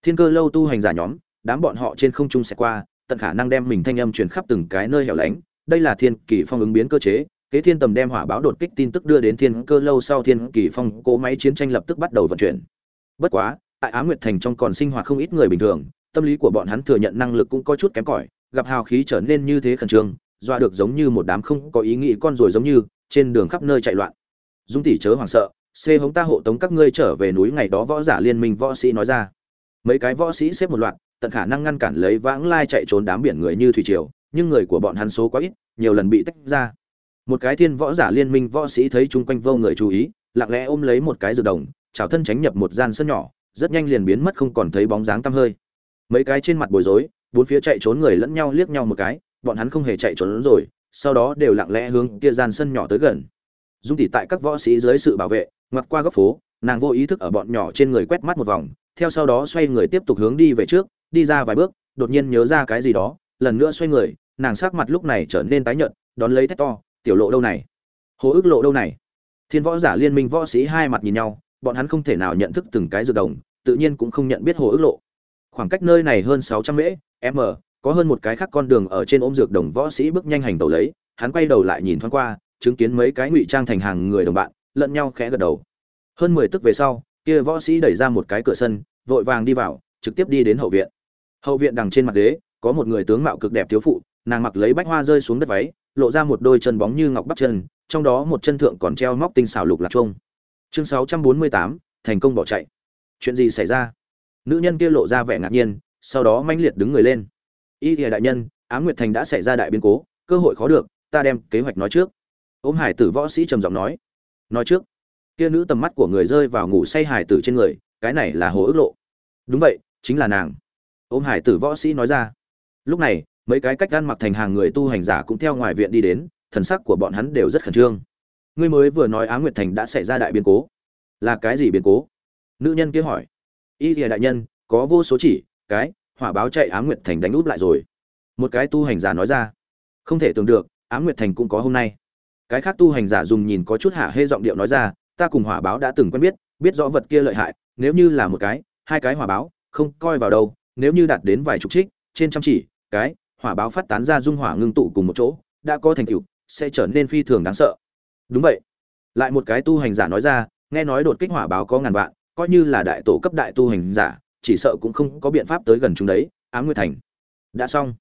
Thiên cơ lâu tu hành giả nhóm, đám bọn họ trên không trung sẽ qua, tận khả năng đem mình thanh âm truyền khắp từng cái nơi hẻo lánh. Đây là thiên kỳ phong ứng biến cơ chế kế thiên tầm đem hỏa báo đột kích tin tức đưa đến thiên cơ lâu sau thiên kỳ phong cỗ máy chiến tranh lập tức bắt đầu vận chuyển. Bất quá, tại á nguyệt thành trong còn sinh hoạt không ít người bình thường, tâm lý của bọn hắn thừa nhận năng lực cũng có chút kém cỏi, gặp hào khí trở nên như thế khẩn trương, dọa được giống như một đám không có ý nghĩ con rồi giống như, trên đường khắp nơi chạy loạn. Dung tỷ chớ hoảng sợ xê hống ta hộ tống các ngươi trở về núi ngày đó võ giả liên minh võ sĩ nói ra. Mấy cái võ sĩ xếp một loạt, tận khả năng ngăn cản lấy vãng lai chạy trốn đám biển người như thủy triều, nhưng người của bọn hắn số quá ít, nhiều lần bị tách ra một cái thiên võ giả liên minh võ sĩ thấy chung quanh vô người chú ý, lặng lẽ ôm lấy một cái dược đồng chào thân tránh nhập một gian sân nhỏ, rất nhanh liền biến mất không còn thấy bóng dáng tăm hơi. Mấy cái trên mặt bối rối, bốn phía chạy trốn người lẫn nhau liếc nhau một cái, bọn hắn không hề chạy trốn rồi, sau đó đều lặng lẽ hướng kia gian sân nhỏ tới gần. Dung tỷ tại các võ sĩ dưới sự bảo vệ, ngoặt qua góc phố, nàng vô ý thức ở bọn nhỏ trên người quét mắt một vòng, theo sau đó xoay người tiếp tục hướng đi về trước, đi ra vài bước, đột nhiên nhớ ra cái gì đó, lần nữa xoay người, nàng sắc mặt lúc này trở nên tái nhợt, đón lấy thét to tiểu lộ đâu này? Hồ ức lộ đâu này? Thiên võ giả liên minh võ sĩ hai mặt nhìn nhau, bọn hắn không thể nào nhận thức từng cái dược đồng, tự nhiên cũng không nhận biết hồ ức lộ. Khoảng cách nơi này hơn sáu trăm mễ, m, có hơn một cái khác con đường ở trên ôm dược đồng võ sĩ bước nhanh hành tàu lấy, hắn quay đầu lại nhìn thoáng qua, chứng kiến mấy cái ngụy trang thành hàng người đồng bạn, lẫn nhau khẽ gật đầu. Hơn mười tức về sau, kia võ sĩ đẩy ra một cái cửa sân, vội vàng đi vào, trực tiếp đi đến hậu viện. Hậu viện đằng trên mặt ghế, có một người tướng mạo cực đẹp thiếu phụ, nàng mặc lấy bách hoa rơi xuống đất váy lộ ra một đôi chân bóng như ngọc bắp chân, trong đó một chân thượng còn treo móc tinh xảo lục lạc chuông. Chương sáu trăm bốn mươi tám, thành công bỏ chạy. Chuyện gì xảy ra? Nữ nhân kia lộ ra vẻ ngạc nhiên, sau đó manh liệt đứng người lên. Y thìa đại nhân, ám nguyệt thành đã xảy ra đại biến cố, cơ hội khó được, ta đem kế hoạch nói trước. Ôm hải tử võ sĩ trầm giọng nói. Nói trước. Kia nữ tầm mắt của người rơi vào ngủ say hải tử trên người, cái này là hồ ước lộ. Đúng vậy, chính là nàng. Ôm hải tử võ sĩ nói ra. Lúc này mấy cái cách ăn mặc thành hàng người tu hành giả cũng theo ngoài viện đi đến, thần sắc của bọn hắn đều rất khẩn trương. Ngươi mới vừa nói á nguyệt thành đã xảy ra đại biến cố. Là cái gì biến cố? Nữ nhân kia hỏi. Y thìa đại nhân, có vô số chỉ, cái, hỏa báo chạy á nguyệt thành đánh úp lại rồi. Một cái tu hành giả nói ra. Không thể tưởng được, á nguyệt thành cũng có hôm nay. Cái khác tu hành giả dùng nhìn có chút hạ hê giọng điệu nói ra, ta cùng hỏa báo đã từng quen biết biết rõ vật kia lợi hại, nếu như là một cái, hai cái hỏa báo, không coi vào đâu, nếu như đạt đến vài chục trích, trên trăm chỉ, cái hỏa báo phát tán ra dung hỏa ngưng tụ cùng một chỗ, đã có thành tựu, sẽ trở nên phi thường đáng sợ. Đúng vậy. Lại một cái tu hành giả nói ra, nghe nói đột kích hỏa báo có ngàn vạn, coi như là đại tổ cấp đại tu hành giả, chỉ sợ cũng không có biện pháp tới gần chúng đấy, ám nguyệt thành. Đã xong.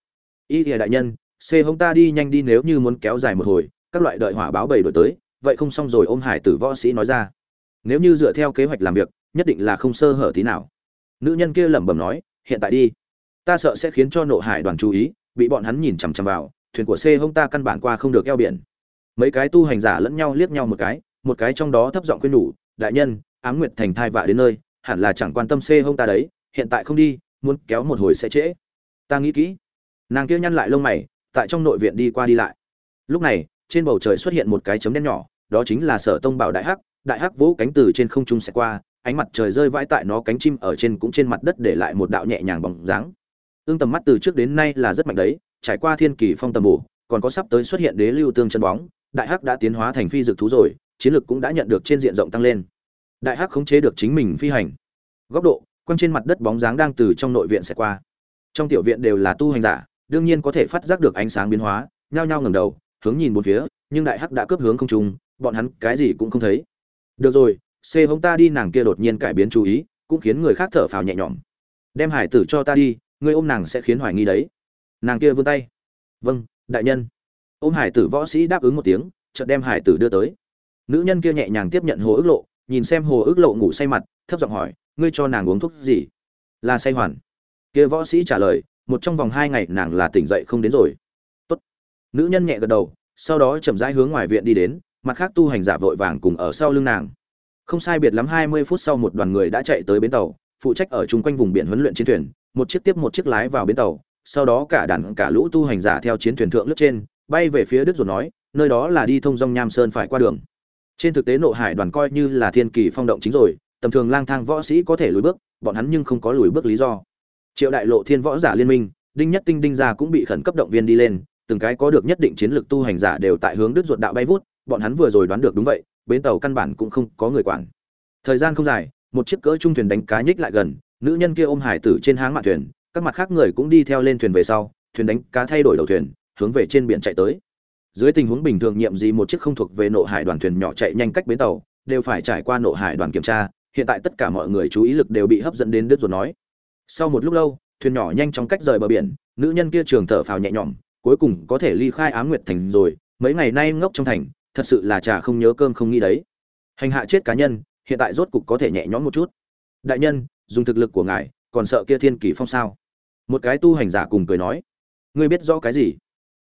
Y Liệp đại nhân, c hông ta đi nhanh đi nếu như muốn kéo dài một hồi, các loại đợi hỏa báo bầy đổi tới, vậy không xong rồi, ôm hải tử võ sĩ nói ra. Nếu như dựa theo kế hoạch làm việc, nhất định là không sơ hở tí nào. Nữ nhân kia lẩm bẩm nói, hiện tại đi. Ta sợ sẽ khiến cho nộ hải đoàn chú ý bị bọn hắn nhìn chằm chằm vào, thuyền của c hông ta căn bản qua không được eo biển. Mấy cái tu hành giả lẫn nhau liếc nhau một cái một cái trong đó thấp giọng khuyên nhủ, đại nhân, ám nguyệt thành thai vạ đến nơi, hẳn là chẳng quan tâm c hông ta đấy, hiện tại không đi, muốn kéo một hồi sẽ trễ. Ta nghĩ kỹ. Nàng kia nhăn lại lông mày, tại trong nội viện đi qua đi lại. Lúc này, trên bầu trời xuất hiện một cái chấm đen nhỏ, đó chính là sở tông bảo đại hắc. Đại hắc vỗ cánh từ trên không trung sẽ qua, ánh mặt trời rơi vãi tại nó cánh chim ở trên cũng trên mặt đất để lại một đạo nhẹ nhàng bóng dáng ương tầm mắt từ trước đến nay là rất mạnh đấy, trải qua thiên kỳ phong tầm bổ, còn có sắp tới xuất hiện đế lưu tương chân bóng, đại hắc đã tiến hóa thành phi dược thú rồi, chiến lược cũng đã nhận được trên diện rộng tăng lên. Đại hắc khống chế được chính mình phi hành. Góc độ quăng trên mặt đất bóng dáng đang từ trong nội viện sẽ qua. Trong tiểu viện đều là tu hành giả, đương nhiên có thể phát giác được ánh sáng biến hóa, nhao nhao ngẩng đầu, hướng nhìn bốn phía, nhưng đại hắc đã cướp hướng không trung, bọn hắn cái gì cũng không thấy. Được rồi xê hông ta đi, nàng kia đột nhiên cải biến chú ý, cũng khiến người khác thở phào nhẹ nhõm. Đem hải tử cho ta đi ngươi ôm nàng sẽ khiến hoài nghi đấy. Nàng kia vươn tay. Vâng đại nhân. Ôm hải tử võ sĩ đáp ứng một tiếng, chợt đem hải tử đưa tới. Nữ nhân kia nhẹ nhàng tiếp nhận hồ ước lộ, nhìn xem hồ ước lộ ngủ say mặt, thấp giọng hỏi, ngươi cho nàng uống thuốc gì? Là say hoàn. Kia võ sĩ trả lời, một trong vòng hai ngày nàng là tỉnh dậy không đến rồi. Tốt. nữ nhân nhẹ gật đầu, sau đó chậm rãi hướng ngoài viện đi đến, mặt khác tu hành giả vội vàng cùng ở sau lưng nàng. Không sai biệt lắm hai mươi phút sau một đoàn người đã chạy tới bến tàu, phụ trách ở chung quanh vùng biển huấn luyện chiến thuyền một chiếc tiếp một chiếc lái vào bến tàu, sau đó cả đàn cả lũ tu hành giả theo chiến thuyền thượng lướt trên, bay về phía đức ruột nói, nơi đó là đi thông dong nham sơn phải qua đường. Trên thực tế nộ hải đoàn coi như là thiên kỳ phong động chính rồi, tầm thường lang thang võ sĩ có thể lùi bước, bọn hắn nhưng không có lùi bước lý do. Triệu đại lộ thiên võ giả liên minh, đinh nhất tinh đinh gia cũng bị khẩn cấp động viên đi lên, từng cái có được nhất định chiến lược tu hành giả đều tại hướng đức ruột đạo bay vút, bọn hắn vừa rồi đoán được đúng vậy, bến tàu căn bản cũng không có người quản. Thời gian không dài, một chiếc cỡ trung thuyền đánh cá nhích lại gần nữ nhân kia ôm hải tử trên háng mạn thuyền, các mặt khác người cũng đi theo lên thuyền về sau, thuyền đánh cá thay đổi đầu thuyền, hướng về trên biển chạy tới. Dưới tình huống bình thường nhiệm gì một chiếc không thuộc về nộ hải đoàn thuyền nhỏ chạy nhanh cách bến tàu, đều phải trải qua nộ hải đoàn kiểm tra, hiện tại tất cả mọi người chú ý lực đều bị hấp dẫn đến đứt ruột nói. Sau một lúc lâu, thuyền nhỏ nhanh chóng cách rời bờ biển, nữ nhân kia trường thở phào nhẹ nhõm, cuối cùng có thể ly khai ám nguyệt thành rồi, mấy ngày nay ngốc trong thành, thật sự là trà không nhớ cơm không nghĩ đấy. Hành hạ chết cá nhân, hiện tại rốt cục có thể nhẹ nhõm một chút. Đại nhân dùng thực lực của ngài, còn sợ kia thiên kỳ phong sao? Một cái tu hành giả cùng cười nói, ngươi biết rõ cái gì?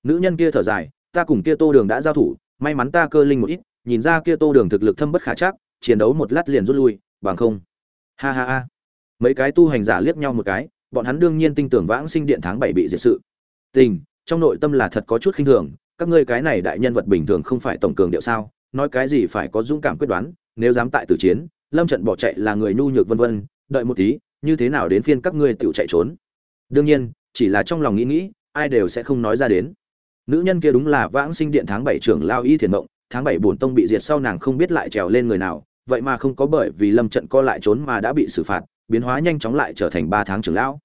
Nữ nhân kia thở dài, ta cùng kia tô đường đã giao thủ, may mắn ta cơ linh một ít, nhìn ra kia tô đường thực lực thâm bất khả chắc, chiến đấu một lát liền rút lui, bằng không. Ha ha ha. Mấy cái tu hành giả liếc nhau một cái, bọn hắn đương nhiên tin tưởng vãng sinh điện tháng bảy bị diệt sự. Tình, trong nội tâm là thật có chút khinh thường, các ngươi cái này đại nhân vật bình thường không phải tổng cường điệu sao, nói cái gì phải có dũng cảm quyết đoán, nếu dám tại tử chiến, lâm trận bỏ chạy là người nhu nhược vân vân đợi một tí, như thế nào đến phiên các ngươi tự chạy trốn? Đương nhiên, chỉ là trong lòng nghĩ nghĩ, ai đều sẽ không nói ra đến. Nữ nhân kia đúng là vãng sinh điện tháng bảy trưởng lao y thiền mộng, tháng bảy bổn tông bị diệt sau nàng không biết lại trèo lên người nào, vậy mà không có bởi vì lâm trận co lại trốn mà đã bị xử phạt, biến hóa nhanh chóng lại trở thành ba tháng trưởng lão.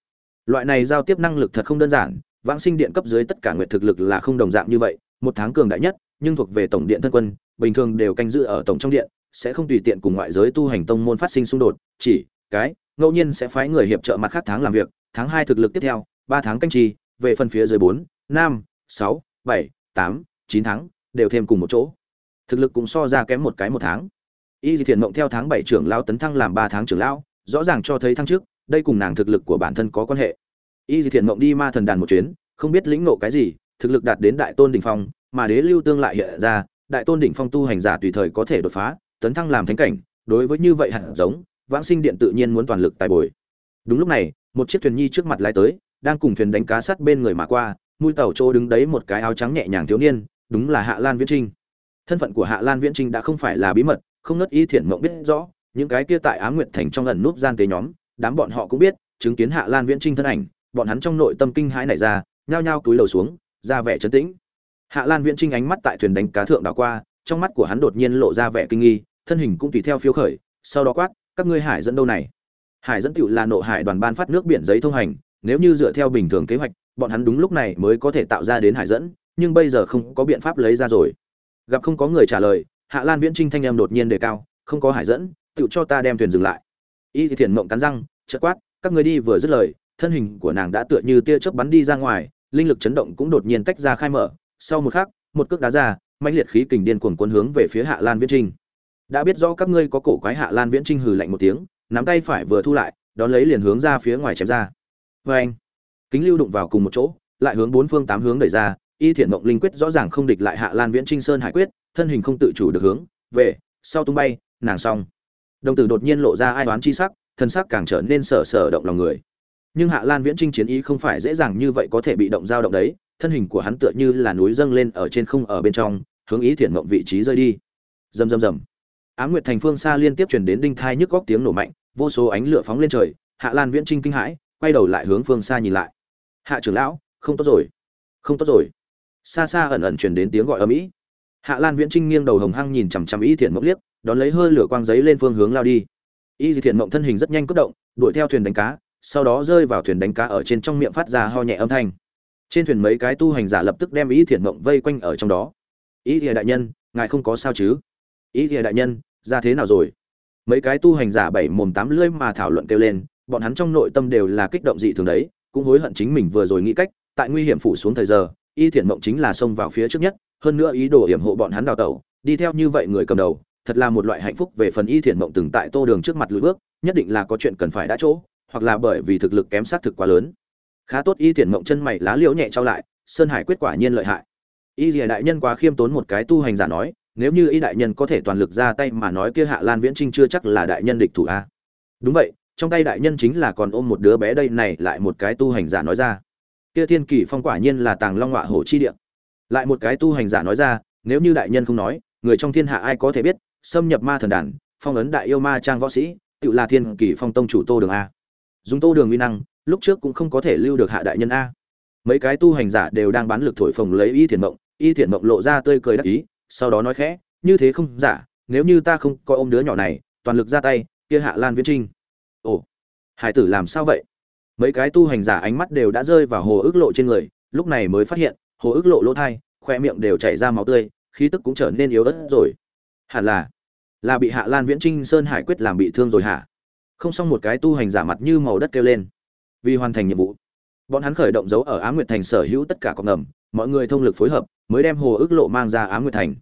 Loại này giao tiếp năng lực thật không đơn giản, vãng sinh điện cấp dưới tất cả nguyện thực lực là không đồng dạng như vậy, một tháng cường đại nhất, nhưng thuộc về tổng điện thân quân, bình thường đều canh giữ ở tổng trong điện, sẽ không tùy tiện cùng ngoại giới tu hành tông môn phát sinh xung đột, chỉ cái, ngẫu nhiên sẽ phái người hiệp trợ mặt khác tháng làm việc, tháng hai thực lực tiếp theo, ba tháng canh trì về phần phía dưới bốn, năm, sáu, bảy, tám, chín tháng, đều thêm cùng một chỗ. Thực lực cũng so ra kém một cái một tháng. Y di thiện mộng theo tháng bảy trưởng lao tấn thăng làm ba tháng trưởng lão, rõ ràng cho thấy thăng trước, đây cùng nàng thực lực của bản thân có quan hệ. Y di thiện mộng đi ma thần đàn một chuyến, không biết lĩnh nộ cái gì, thực lực đạt đến đại tôn đỉnh phong, mà đế lưu tương lại hiện ra, đại tôn đỉnh phong tu hành giả tùy thời có thể đột phá, tấn thăng làm thánh cảnh, đối với như vậy hẳn giống vãng sinh điện tự nhiên muốn toàn lực tài bồi. Đúng lúc này, một chiếc thuyền nhi trước mặt lái tới, đang cùng thuyền đánh cá sắt bên người mà qua, mũi tàu chỗ đứng đấy một cái áo trắng nhẹ nhàng thiếu niên, đúng là hạ lan viễn trinh. Thân phận của hạ lan viễn trinh đã không phải là bí mật, không nớt y thiện mộng biết rõ, những cái kia tại á nguyệt thành trong ẩn núp gian tế nhóm, đám bọn họ cũng biết, chứng kiến hạ lan viễn trinh thân ảnh, bọn hắn trong nội tâm kinh hãi nảy ra, nhao nhao túi lầu xuống, ra vẻ trấn tĩnh. Hạ lan viễn trinh ánh mắt tại thuyền đánh cá thượng đảo qua, trong mắt của hắn đột nhiên lộ ra vẻ kinh nghi, thân hình cũng tùy theo phiếu khởi, sau đó quát các ngươi hải dẫn đâu này? Hải dẫn tựu là nộ hải đoàn ban phát nước biển giấy thông hành, nếu như dựa theo bình thường kế hoạch, bọn hắn đúng lúc này mới có thể tạo ra đến hải dẫn, nhưng bây giờ không có biện pháp lấy ra rồi. Gặp không có người trả lời, hạ lan viễn trinh thanh em đột nhiên đề cao, không có hải dẫn tựu cho ta đem thuyền dừng lại. Y thì thiền mộng cắn răng, chợt quát, các người đi vừa dứt lời, thân hình của nàng đã tựa như tia chớp bắn đi ra ngoài, linh lực chấn động cũng đột nhiên tách ra khai mở. Sau một khắc, một cước đá ra, mãnh liệt khí kình điên cuồng cuốn hướng về phía hạ lan viễn trinh đã biết rõ các ngươi có cổ quái hạ lan viễn trinh hừ lạnh một tiếng, nắm tay phải vừa thu lại, đón lấy liền hướng ra phía ngoài chém ra. Vê anh, kính lưu đụng vào cùng một chỗ, lại hướng bốn phương tám hướng đẩy ra, y thiện mộng linh quyết rõ ràng không địch lại hạ lan viễn trinh sơn hải quyết, thân hình không tự chủ được hướng về sau tung bay, nàng xong. Đồng tử đột nhiên lộ ra ai đoán chi sắc, thân sắc càng trở nên sở sở động lòng người. Nhưng hạ lan viễn trinh chiến ý không phải dễ dàng như vậy có thể bị động dao động đấy, thân hình của hắn tựa như là núi dâng lên ở trên không ở bên trong, hướng ý thiện mộng vị trí rơi đi. Rầm rầm rầm. Ám Nguyệt Thành phương xa liên tiếp truyền đến đinh thai nhức góc tiếng nổ mạnh, vô số ánh lửa phóng lên trời, Hạ Lan Viễn Trinh kinh hãi, quay đầu lại hướng phương xa nhìn lại. Hạ trưởng lão, không tốt rồi, không tốt rồi. Xa xa ẩn ẩn truyền đến tiếng gọi ầm ĩ. Hạ Lan Viễn Trinh nghiêng đầu hồng hăng nhìn chằm chằm Y Thiện Mộng liếc, đón lấy hơi lửa quang giấy lên phương hướng lao đi. Y Thiện Mộng thân hình rất nhanh cất động, đuổi theo thuyền đánh cá, sau đó rơi vào thuyền đánh cá ở trên trong miệng phát ra ho nhẹ âm thanh. Trên thuyền mấy cái tu hành giả lập tức đem Y Thiện Mộng vây quanh ở trong đó. Y Thiện đại nhân, ngài không có sao chứ? Ý thìa đại nhân, ra thế nào rồi? Mấy cái tu hành giả bảy mồm tám lưỡi mà thảo luận kêu lên, bọn hắn trong nội tâm đều là kích động dị thường đấy, cũng hối hận chính mình vừa rồi nghĩ cách, tại nguy hiểm phủ xuống thời giờ, y thiện mộng chính là xông vào phía trước nhất, hơn nữa ý đồ hiểm hộ bọn hắn đào tẩu, đi theo như vậy người cầm đầu, thật là một loại hạnh phúc về phần y thiện mộng từng tại tô đường trước mặt lùi bước, nhất định là có chuyện cần phải đã chỗ, hoặc là bởi vì thực lực kém sát thực quá lớn. Khá tốt y thiện mộng chân mày lá liễu nhẹ trao lại, sơn hải quyết quả nhiên lợi hại. Y lìa đại nhân quá khiêm tốn một cái tu hành giả nói nếu như y đại nhân có thể toàn lực ra tay mà nói kia hạ lan viễn trinh chưa chắc là đại nhân địch thủ a. Đúng vậy, trong tay đại nhân chính là còn ôm một đứa bé đây này, lại một cái tu hành giả nói ra. Kia thiên kỳ phong quả nhiên là tàng long họa hổ chi địa. Lại một cái tu hành giả nói ra, nếu như đại nhân không nói, người trong thiên hạ ai có thể biết, xâm nhập ma thần đàn, phong ấn đại yêu ma trang võ sĩ, tự là thiên kỳ phong tông chủ tô đường a. Dùng tô đường uy năng, lúc trước cũng không có thể lưu được hạ đại nhân a. Mấy cái tu hành giả đều đang bán lực thổi phồng lấy y thiền mộng, y thiền mộng lộ ra tươi cười đắc ý sau đó nói khẽ, như thế không, giả, nếu như ta không coi ôm đứa nhỏ này, toàn lực ra tay, kia hạ lan viễn trinh. Ồ, hải tử làm sao vậy? Mấy cái tu hành giả ánh mắt đều đã rơi vào hồ ức lộ trên người, lúc này mới phát hiện, hồ ức lộ lỗ thai, khoe miệng đều chảy ra máu tươi, khí tức cũng trở nên yếu ớt rồi. Hẳn là là bị hạ lan viễn trinh sơn hải quyết làm bị thương rồi hả? Không xong một cái tu hành giả mặt như màu đất kêu lên. Vì hoàn thành nhiệm vụ bọn hắn khởi động dấu ở á nguyệt thành sở hữu tất cả cọc ngầm, mọi người thông lực phối hợp, mới đem hồ ước lộ mang ra á nguyệt thành.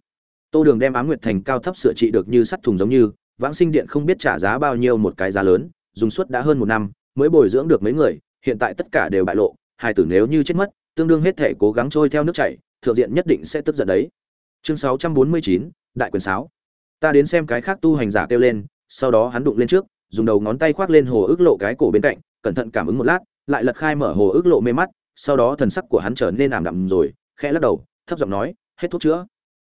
Tô đường đem á nguyệt thành cao thấp sửa trị được như sắt thùng giống như, vãng sinh điện không biết trả giá bao nhiêu một cái giá lớn, dùng suốt đã hơn một năm, mới bồi dưỡng được mấy người, hiện tại tất cả đều bại lộ, hai tử nếu như chết mất, tương đương hết thể cố gắng trôi theo nước chảy, thượng diện nhất định sẽ tức giận đấy. Chương sáu trăm bốn mươi chín, đại quyền sáo. Ta đến xem cái khác tu hành giả kêu lên, sau đó hắn đụng lên trước, dùng đầu ngón tay khoác lên hồ ước lộ cái cổ bên cạnh, cẩn thận cảm ứng một lát lại lật khai mở hồ ức lộ mê mắt, sau đó thần sắc của hắn trở nên ảm đạm rồi, khẽ lắc đầu, thấp giọng nói, hết thuốc chữa.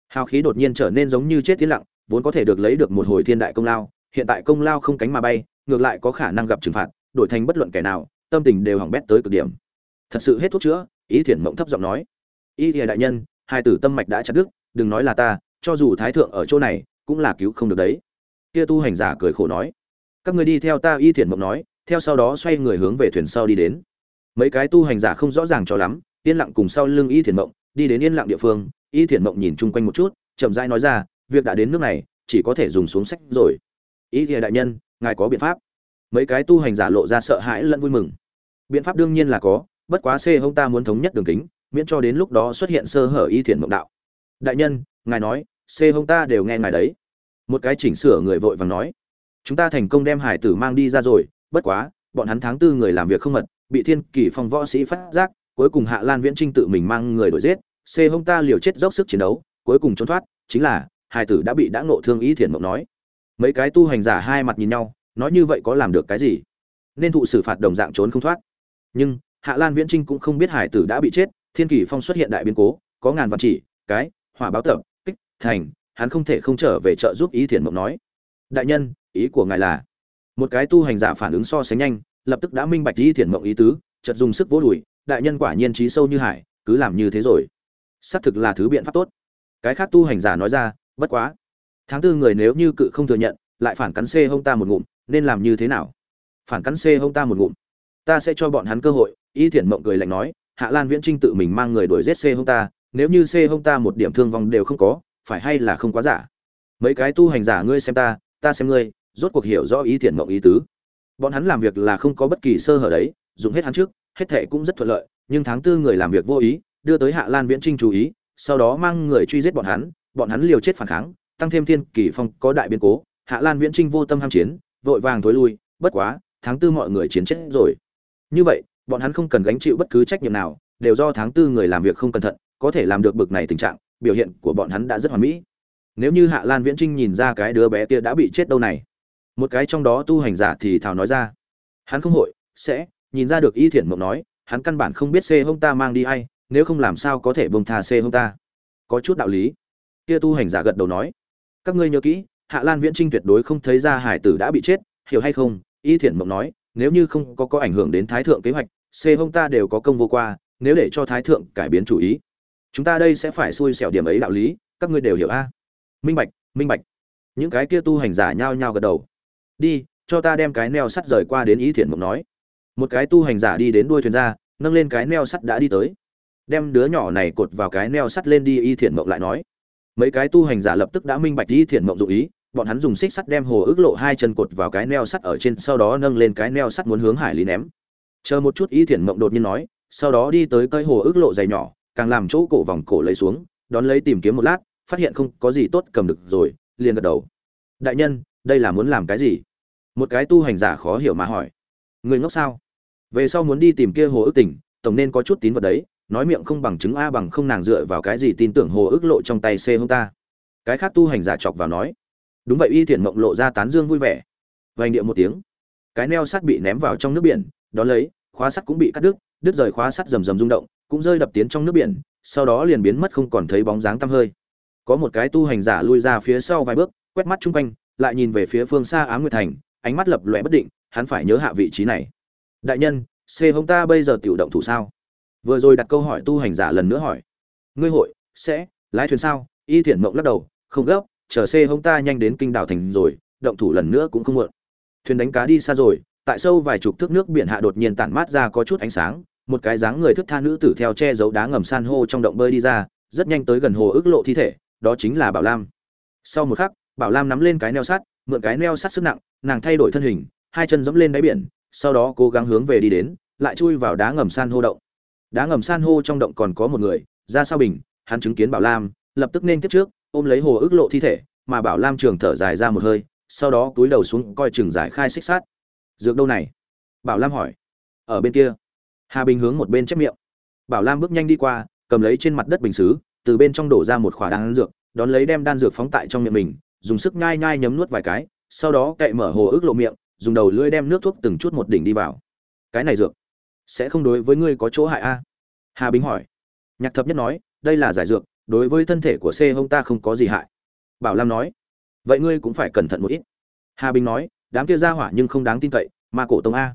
Hào khí đột nhiên trở nên giống như chết tiến lặng, vốn có thể được lấy được một hồi thiên đại công lao, hiện tại công lao không cánh mà bay, ngược lại có khả năng gặp trừng phạt, đổi thành bất luận kẻ nào, tâm tình đều hỏng bét tới cực điểm. Thật sự hết thuốc chữa? Ý thiển mộng thấp giọng nói. Ý thì đại nhân, hai tử tâm mạch đã chặt đứt, đừng nói là ta, cho dù thái thượng ở chỗ này, cũng là cứu không được đấy. Kia tu hành giả cười khổ nói. Các người đi theo ta, y thiển mộng nói theo sau đó xoay người hướng về thuyền sau đi đến. Mấy cái tu hành giả không rõ ràng cho lắm, yên lặng cùng sau lưng y thiền mộng, đi đến yên lặng địa phương. Y thiền mộng nhìn chung quanh một chút, chậm rãi nói ra, việc đã đến nước này, chỉ có thể dùng xuống sách rồi. Ý thì đại nhân, ngài có biện pháp. Mấy cái tu hành giả lộ ra sợ hãi lẫn vui mừng. Biện pháp đương nhiên là có, bất quá c hông ta muốn thống nhất đường kính, miễn cho đến lúc đó xuất hiện sơ hở y thiền mộng đạo. Đại nhân, ngài nói, c hông ta đều nghe ngài đấy. Một cái chỉnh sửa người vội vàng nói, chúng ta thành công đem hải tử mang đi ra rồi bất quá, bọn hắn tháng tư người làm việc không mật, bị thiên kỳ phong võ sĩ phát giác, cuối cùng hạ lan viễn trinh tự mình mang người đuổi giết, c hông ta liều chết dốc sức chiến đấu, cuối cùng trốn thoát, chính là hải tử đã bị đã ngộ thương ý thiền mộng nói. Mấy cái tu hành giả hai mặt nhìn nhau, nói như vậy có làm được cái gì? Nên thụ xử phạt đồng dạng trốn không thoát. Nhưng, hạ lan viễn trinh cũng không biết hải tử đã bị chết, thiên kỳ phong xuất hiện đại biến cố, có ngàn vạn chỉ, cái, hỏa báo tập, kích, thành, hắn không thể không trở về trợ giúp ý thiền mộng nói. Đại nhân, ý của ngài là một cái tu hành giả phản ứng so sánh nhanh, lập tức đã minh bạch di thiện mộng ý tứ, chợt dùng sức vỗ đùi, đại nhân quả nhiên trí sâu như hải, cứ làm như thế rồi. Xác thực là thứ biện pháp tốt. Cái khác tu hành giả nói ra, bất quá. Tháng tư người nếu như cự không thừa nhận, lại phản cắn xê hông ta một ngụm, nên làm như thế nào? Phản cắn xê hông ta một ngụm. Ta sẽ cho bọn hắn cơ hội y thiện mộng cười lạnh nói, hạ lan viễn trinh tự mình mang người đuổi giết xê hông ta, nếu như xê hông ta một điểm thương vong đều không có, phải hay là không quá giả? Mấy cái tu hành giả ngươi xem ta ta xem ngươi rốt cuộc hiểu rõ ý thiện mộng ý tứ. Bọn hắn làm việc là không có bất kỳ sơ hở đấy, dùng hết hắn trước, hết thệ cũng rất thuận lợi, nhưng tháng tư người làm việc vô ý, đưa tới hạ lan viễn trinh chú ý, sau đó mang người truy giết bọn hắn bọn hắn liều chết phản kháng, tăng thêm thiên kỳ phong có đại biến cố, hạ lan viễn trinh vô tâm ham chiến, vội vàng thối lui, bất quá, tháng tư mọi người chiến chết rồi. Như vậy, bọn hắn không cần gánh chịu bất cứ trách nhiệm nào, đều do tháng tư người làm việc không cẩn thận, có thể làm được bực này tình trạng, biểu hiện của bọn hắn đã rất hoàn mỹ. Nếu như hạ lan viễn trinh nhìn ra cái đứa bé kia đã bị chết đâu này một cái trong đó tu hành giả thì thào nói ra. Hắn không hội, sẽ, nhìn ra được y thiện mộng nói, hắn căn bản không biết c hông ta mang đi hay nếu không làm sao có thể bông tha c hông ta. Có chút đạo lý. Kia tu hành giả gật đầu nói. Các ngươi nhớ kỹ, hạ lan viễn trinh tuyệt đối không thấy ra hải tử đã bị chết, hiểu hay không? Y thiện mộng nói, nếu như không có có ảnh hưởng đến thái thượng kế hoạch, c hông ta đều có công vô qua, nếu để cho thái thượng cải biến chủ ý. Chúng ta đây sẽ phải xui xẻo điểm ấy đạo lý, các ngươi đều hiểu a. Minh bạch minh bạch. Những cái kia tu hành giả nhao nhao gật đầu đi, cho ta đem cái neo sắt rời qua đến ý thiện mộng nói. Một cái tu hành giả đi đến đuôi thuyền ra, nâng lên cái neo sắt đã đi tới. Đem đứa nhỏ này cột vào cái neo sắt lên đi y thiện mộng lại nói. Mấy cái tu hành giả lập tức đã minh bạch y thiện mộng dụ ý, bọn hắn dùng xích sắt đem hồ ước lộ hai chân cột vào cái neo sắt ở trên, sau đó nâng lên cái neo sắt muốn hướng hải lý ném. Chờ một chút y thiện mộng đột nhiên nói, sau đó đi tới cây hồ ước lộ dày nhỏ, càng làm chỗ cổ vòng cổ lấy xuống, đón lấy tìm kiếm một lát, phát hiện không có gì tốt cầm được rồi, liền gật đầu. Đại nhân đây là muốn làm cái gì? Một cái tu hành giả khó hiểu mà hỏi. Người ngốc sao? Về sau muốn đi tìm kia hồ ước tình tổng nên có chút tín vật đấy, nói miệng không bằng chứng a bằng không nàng dựa vào cái gì tin tưởng hồ ước lộ trong tay c hông ta? Cái khác tu hành giả chọc vào nói. Đúng vậy, y thiện mộng lộ ra tán dương vui vẻ. Vành điệu một tiếng. Cái neo sắt bị ném vào trong nước biển đón lấy, khóa sắt cũng bị cắt đứt đứt rời khóa sắt rầm rầm rung động, cũng rơi đập tiến trong nước biển, sau đó liền biến mất không còn thấy bóng dáng tăm hơi. Có một cái tu hành giả lui ra phía sau vài bước, quét mắt chung quanh lại nhìn về phía phương xa ám nguyệt thành, ánh mắt lập lòe bất định, hắn phải nhớ hạ vị trí này. Đại nhân, c hông ta bây giờ tiểu động thủ sao? Vừa rồi đặt câu hỏi tu hành giả lần nữa hỏi. Ngươi hội, sẽ, lái thuyền sao? Y Thiển mộng lắc đầu, không gấp, chờ c hông ta nhanh đến kinh đảo thành rồi, động thủ lần nữa cũng không muộn. Thuyền đánh cá đi xa rồi, tại sâu vài chục thước nước biển hạ đột nhiên tản mát ra có chút ánh sáng, một cái dáng người thức tha nữ tử theo che giấu đá ngầm san hô trong động bơi đi ra, rất nhanh tới gần hồ ước lộ thi thể, đó chính là bảo lam. Sau một khắc bảo lam nắm lên cái neo sắt, mượn cái neo sắt sức nặng, nàng thay đổi thân hình, hai chân dẫm lên đáy biển, sau đó cố gắng hướng về đi đến, lại chui vào đá ngầm san hô động. Đá ngầm san hô trong động còn có một người, ra sau bình, hắn chứng kiến bảo lam, lập tức nên tiếp trước, ôm lấy hồ ước lộ thi thể, mà bảo lam trường thở dài ra một hơi, sau đó túi đầu xuống coi chừng giải khai xích sát dược đâu này? Bảo lam hỏi. Ở bên kia. Hà bình hướng một bên chép miệng. Bảo lam bước nhanh đi qua, cầm lấy trên mặt đất bình xứ, từ bên trong đổ ra một khỏa đan dược, đón lấy đem đan dược phóng tại trong miệng mình dùng sức nhai nhai nhấm nuốt vài cái, sau đó cậy mở hồ ước lộ miệng, dùng đầu lưỡi đem nước thuốc từng chút một đỉnh đi vào. Cái này dược sẽ không đối với ngươi có chỗ hại a? Hà bính hỏi. Nhạc thập nhất nói, đây là giải dược, đối với thân thể của c hông ta không có gì hại. Bảo lam nói, vậy ngươi cũng phải cẩn thận một ít. Hà bình nói, đám kia ra hỏa nhưng không đáng tin cậy mà cổ tông a.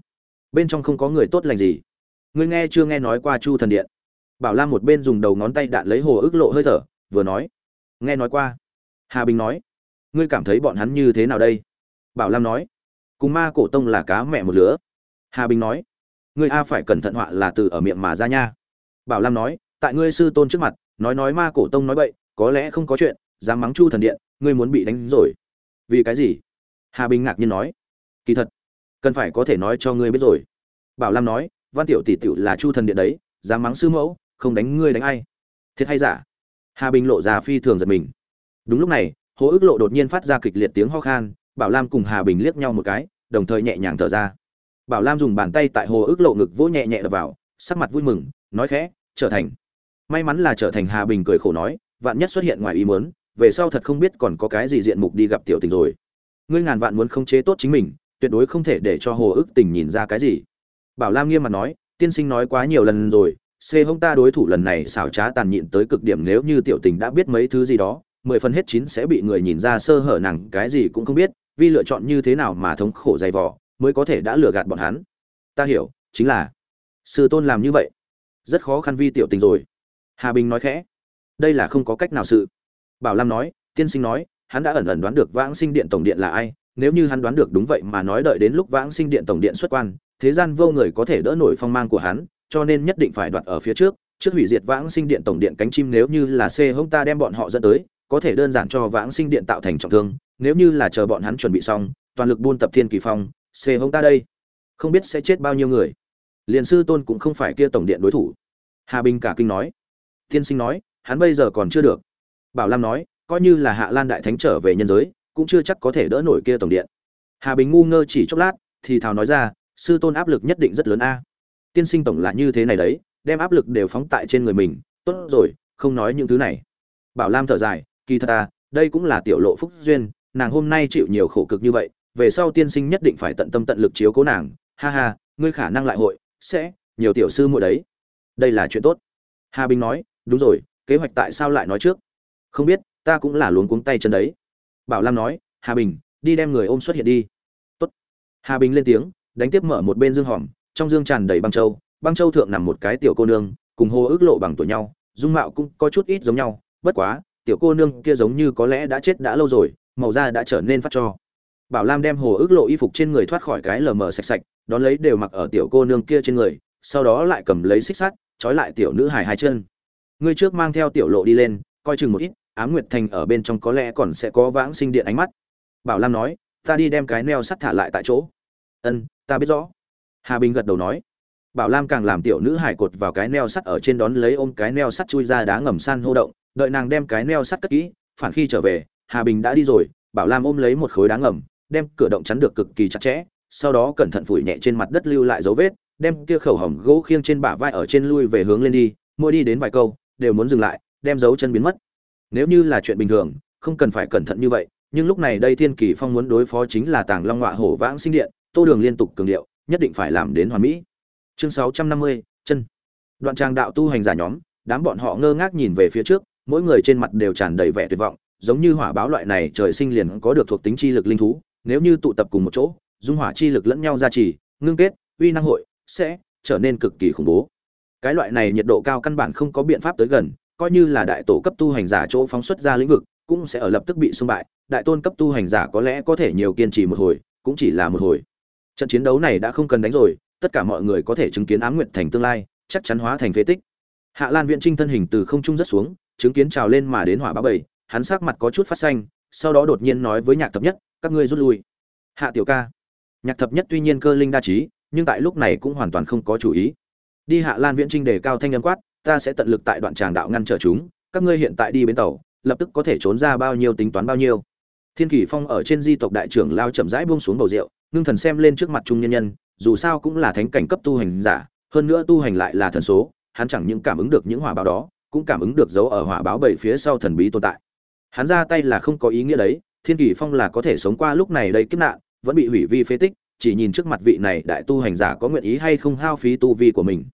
Bên trong không có người tốt lành gì. Ngươi nghe chưa nghe nói qua chu thần điện? Bảo lam một bên dùng đầu ngón tay đạn lấy hồ ức lộ hơi thở, vừa nói, nghe nói qua. Hà bình nói ngươi cảm thấy bọn hắn như thế nào đây? Bảo lam nói. Cùng ma cổ tông là cá mẹ một lứa. Hà bình nói. Ngươi a phải cẩn thận họa là từ ở miệng mà ra nha. Bảo lam nói. Tại ngươi sư tôn trước mặt, nói nói ma cổ tông nói bậy, có lẽ không có chuyện, dám mắng chu thần điện, ngươi muốn bị đánh rồi. Vì cái gì? Hà bình ngạc nhiên nói. Kỳ thật, cần phải có thể nói cho ngươi biết rồi. Bảo lam nói. Văn tiểu tỷ tiểu là chu thần điện đấy, dám mắng sư mẫu, không đánh ngươi đánh ai. Thiệt hay giả? Hà bình lộ ra phi thường giật mình. Đúng lúc này hồ ước lộ đột nhiên phát ra kịch liệt tiếng ho khan, bảo lam cùng hà bình liếc nhau một cái, đồng thời nhẹ nhàng thở ra. Bảo lam dùng bàn tay tại hồ ước lộ ngực vỗ nhẹ nhẹ đập vào, sắc mặt vui mừng, nói khẽ, trở thành. May mắn là trở thành hà bình cười khổ nói, vạn nhất xuất hiện ngoài ý muốn, về sau thật không biết còn có cái gì diện mục đi gặp tiểu tình rồi. Ngươi ngàn vạn muốn không chế tốt chính mình, tuyệt đối không thể để cho hồ ước tình nhìn ra cái gì. Bảo lam nghiêm mặt nói, tiên sinh nói quá nhiều lần rồi, c hông ta đối thủ lần này xảo trá tàn nhịn tới cực điểm nếu như tiểu tình đã biết mấy thứ gì đó mười phần hết chín sẽ bị người nhìn ra sơ hở nàng, cái gì cũng không biết, vì lựa chọn như thế nào mà thống khổ dày vò, mới có thể đã lừa gạt bọn hắn. Ta hiểu, chính là, sư tôn làm như vậy, rất khó khăn vi tiểu tình rồi. Hà bình nói khẽ, đây là không có cách nào sự. Bảo lam nói, tiên sinh nói, hắn đã ẩn ẩn đoán được vãng sinh điện tổng điện là ai, nếu như hắn đoán được đúng vậy mà nói đợi đến lúc vãng sinh điện tổng điện xuất quan, thế gian vô người có thể đỡ nổi phong mang của hắn, cho nên nhất định phải đoạt ở phía trước trước hủy diệt vãng sinh điện tổng điện cánh chim nếu như là c hông ta đem bọn họ dẫn tới có thể đơn giản cho vãng sinh điện tạo thành trọng thương, nếu như là chờ bọn hắn chuẩn bị xong, toàn lực buôn tập thiên kỳ phong, xê hông ta đây. Không biết sẽ chết bao nhiêu người. Liền sư tôn cũng không phải kia tổng điện đối thủ. Hà bình cả kinh nói. Tiên sinh nói, hắn bây giờ còn chưa được. Bảo lam nói, coi như là hạ lan đại thánh trở về nhân giới, cũng chưa chắc có thể đỡ nổi kia tổng điện. Hà bình ngu ngơ chỉ chốc lát, thì thào nói ra, sư tôn áp lực nhất định rất lớn a. Tiên sinh tổng là như thế này đấy, đem áp lực đều phóng tại trên người mình, tốt rồi, không nói những thứ này. Bảo lam thở dài kỳ thật à đây cũng là tiểu lộ phúc duyên, nàng hôm nay chịu nhiều khổ cực như vậy, về sau tiên sinh nhất định phải tận tâm tận lực chiếu cố nàng, ha ha, ngươi khả năng lại hội, sẽ, nhiều tiểu sư muội đấy. Đây là chuyện tốt. Hà bình nói, đúng rồi, kế hoạch tại sao lại nói trước? Không biết, ta cũng là luống cuống tay chân đấy. Bảo lam nói, hà bình, đi đem người ôm xuất hiện đi. Tốt. hà bình lên tiếng, đánh tiếp mở một bên dương hòm, trong dương tràn đầy băng châu băng châu thượng nằm một cái tiểu cô nương, cùng hồ ước lộ bằng tuổi nhau, dung mạo cũng có chút ít giống nhau, bất quá tiểu cô nương kia giống như có lẽ đã chết đã lâu rồi, màu da đã trở nên phát cho. Bảo lam đem hồ ước lộ y phục trên người thoát khỏi cái lờ mờ sạch sạch, đón lấy đều mặc ở tiểu cô nương kia trên người, sau đó lại cầm lấy xích sắt, trói lại tiểu nữ hài hai chân. Ngươi trước mang theo tiểu lộ đi lên, coi chừng một ít ám nguyệt thành ở bên trong có lẽ còn sẽ có vãng sinh điện ánh mắt. Bảo lam nói, ta đi đem cái neo sắt thả lại tại chỗ. Ân, ta biết rõ. Hà bình gật đầu nói. Bảo lam càng làm tiểu nữ hải cột vào cái neo sắt ở trên đón lấy ôm cái neo sắt chui ra đá ngầm san hô động đợi nàng đem cái neo sắt cất kỹ, phản khi trở về, hà bình đã đi rồi, bảo lam ôm lấy một khối đá ngầm, đem cửa động chắn được cực kỳ chặt chẽ, sau đó cẩn thận phủi nhẹ trên mặt đất lưu lại dấu vết, đem kia khẩu hỏng gỗ khiêng trên bả vai ở trên lui về hướng lên đi, mỗi đi đến vài câu, đều muốn dừng lại, đem dấu chân biến mất. Nếu như là chuyện bình thường, không cần phải cẩn thận như vậy, nhưng lúc này đây thiên kỳ phong muốn đối phó chính là tàng long ngọa hổ vãng sinh điện, tô đường liên tục cường điệu, nhất định phải làm đến hoàn mỹ. Chương sáu trăm năm mươi, chân. Đoạn trang đạo tu hành giả nhóm, đám bọn họ ngơ ngác nhìn về phía trước mỗi người trên mặt đều tràn đầy vẻ tuyệt vọng, giống như hỏa báo loại này trời sinh liền có được thuộc tính chi lực linh thú, nếu như tụ tập cùng một chỗ, dung hỏa chi lực lẫn nhau gia trì, ngưng kết, uy năng hội sẽ trở nên cực kỳ khủng bố. Cái loại này nhiệt độ cao căn bản không có biện pháp tới gần, coi như là đại tổ cấp tu hành giả chỗ phóng xuất ra lĩnh vực, cũng sẽ ở lập tức bị xung bại. Đại tôn cấp tu hành giả có lẽ có thể nhiều kiên trì một hồi, cũng chỉ là một hồi. Trận chiến đấu này đã không cần đánh rồi, tất cả mọi người có thể chứng kiến ám nguyệt thành tương lai, chắc chắn hóa thành phế tích. Hạ lan viễn trinh thân hình từ không trung rất xuống chứng kiến trào lên mà đến hỏa báo bảy hắn sắc mặt có chút phát xanh, sau đó đột nhiên nói với nhạc thập nhất, các ngươi rút lui. Hạ tiểu ca. Nhạc thập nhất tuy nhiên cơ linh đa trí, nhưng tại lúc này cũng hoàn toàn không có chủ ý. Đi hạ lan viễn trinh đề cao thanh âm quát, ta sẽ tận lực tại đoạn tràng đạo ngăn trở chúng, các ngươi hiện tại đi bến tàu, lập tức có thể trốn ra bao nhiêu tính toán bao nhiêu. Thiên kỷ phong ở trên di tộc đại trưởng lao chậm rãi buông xuống bầu rượu, ngưng thần xem lên trước mặt trung nhân nhân, dù sao cũng là thánh cảnh cấp tu hành giả, hơn nữa tu hành lại là thần số, hắn chẳng những cảm ứng được những hỏa báo đó cũng cảm ứng được dấu ở hỏa báo bảy phía sau thần bí tồn tại. Hắn ra tay là không có ý nghĩa đấy, thiên kỷ phong là có thể sống qua lúc này đây kiếp nạn, vẫn bị hủy vi phế tích, chỉ nhìn trước mặt vị này đại tu hành giả có nguyện ý hay không hao phí tu vi của mình.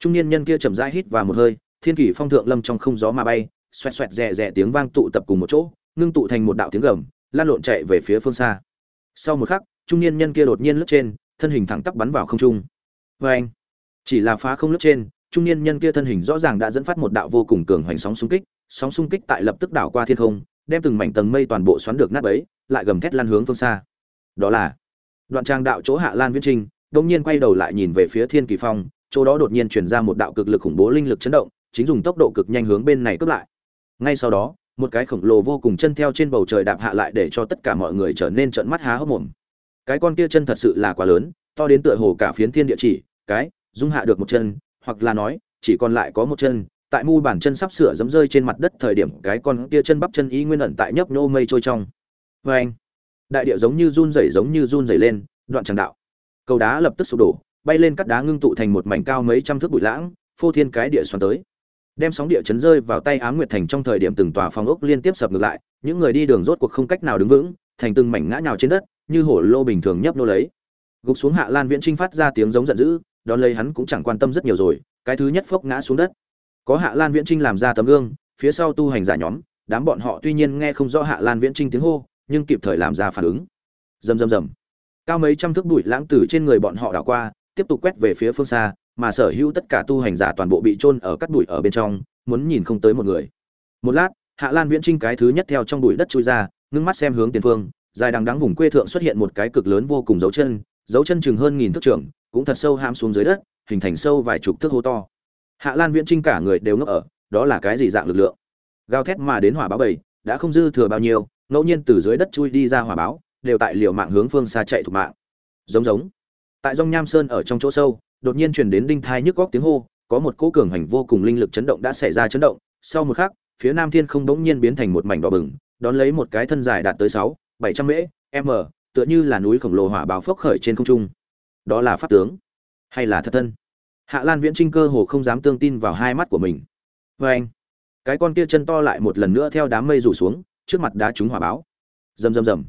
Trung niên nhân kia chậm rãi hít vào một hơi, thiên kỷ phong thượng lâm trong không gió mà bay, xoẹt xoẹt rè rè tiếng vang tụ tập cùng một chỗ, ngưng tụ thành một đạo tiếng gầm, lan lộn chạy về phía phương xa. Sau một khắc, trung niên nhân kia đột nhiên lướt trên, thân hình thẳng tắp bắn vào không trung. Vê anh chỉ là phá không lướt trên trung niên nhân kia thân hình rõ ràng đã dẫn phát một đạo vô cùng cường hoành sóng xung kích, sóng xung kích tại lập tức đảo qua thiên không, đem từng mảnh tầng mây toàn bộ xoắn được nát bấy, lại gầm thét lan hướng phương xa. Đó là đoạn trang đạo chỗ hạ lan viễn trinh, đột nhiên quay đầu lại nhìn về phía thiên kỳ phong, chỗ đó đột nhiên truyền ra một đạo cực lực khủng bố linh lực chấn động, chính dùng tốc độ cực nhanh hướng bên này cướp lại. Ngay sau đó, một cái khổng lồ vô cùng chân theo trên bầu trời đạp hạ lại để cho tất cả mọi người trở nên trợn mắt há hốc mồm. Cái con kia chân thật sự là quá lớn, to đến tựa hồ cả phiến thiên địa chỉ, cái, dung hạ được một chân hoặc là nói, chỉ còn lại có một chân, tại mu bàn chân sắp sửa dẫm rơi trên mặt đất thời điểm, cái con kia chân bắp chân ý nguyên ẩn tại nhấp nhô mây trôi trong. Vê anh, đại điệu giống như run rẩy giống như run rẩy lên, đoạn tràng đạo. Cầu đá lập tức sụp đổ, bay lên cắt đá ngưng tụ thành một mảnh cao mấy trăm thước bụi lãng, phô thiên cái địa xoắn tới. Đem sóng địa chấn rơi vào tay á nguyệt thành trong thời điểm từng tòa phòng ốc liên tiếp sập ngược lại, những người đi đường rốt cuộc không cách nào đứng vững, thành từng mảnh ngã nhào trên đất, như hổ lô bình thường nhấp nô lấy. Gục xuống hạ lan viễn trinh phát ra tiếng giống giận dữ đón lấy hắn cũng chẳng quan tâm rất nhiều rồi, cái thứ nhất phốc ngã xuống đất. Có hạ lan viễn trinh làm ra tấm gương, phía sau tu hành giả nhóm, đám bọn họ tuy nhiên nghe không rõ hạ lan viễn trinh tiếng hô, nhưng kịp thời làm ra phản ứng. Rầm rầm rầm. Cao mấy trăm thước bụi lãng từ trên người bọn họ đảo qua, tiếp tục quét về phía phương xa, mà sở hữu tất cả tu hành giả toàn bộ bị chôn ở cắt bụi ở bên trong, muốn nhìn không tới một người. Một lát, hạ lan viễn trinh cái thứ nhất theo trong bụi đất chui ra, ngưng mắt xem hướng tiền phương, dài đằng đắng vùng quê thượng xuất hiện một cái cực lớn vô cùng dấu chân dấu chân chừng hơn nghìn thước trưởng cũng thật sâu ham xuống dưới đất, hình thành sâu vài chục thước hố to. Hạ lan viễn trinh cả người đều ngốc ở, đó là cái gì dạng lực lượng? Gào thét mà đến hỏa báo bảy đã không dư thừa bao nhiêu, ngẫu nhiên từ dưới đất chui đi ra hỏa báo, đều tại liều mạng hướng phương xa chạy thủ mạng. Giống giống. Tại dòng nham sơn ở trong chỗ sâu, đột nhiên truyền đến đinh thai nhức góc tiếng hô, có một cỗ cường hành vô cùng linh lực chấn động đã xảy ra chấn động, sau một khắc, phía nam thiên không bỗng nhiên biến thành một mảnh đỏ bừng, đón lấy một cái thân dài đạt tới sáu, bảy trăm mễ, m, tựa như là núi khổng lồ hỏa báo phốc khởi trên không trung đó là pháp tướng hay là thật thân? Hạ lan viễn trinh cơ hồ không dám tương tin vào hai mắt của mình. Vê anh, cái con kia chân to lại một lần nữa theo đám mây rủ xuống, trước mặt đá trúng hỏa báo. Rầm rầm rầm.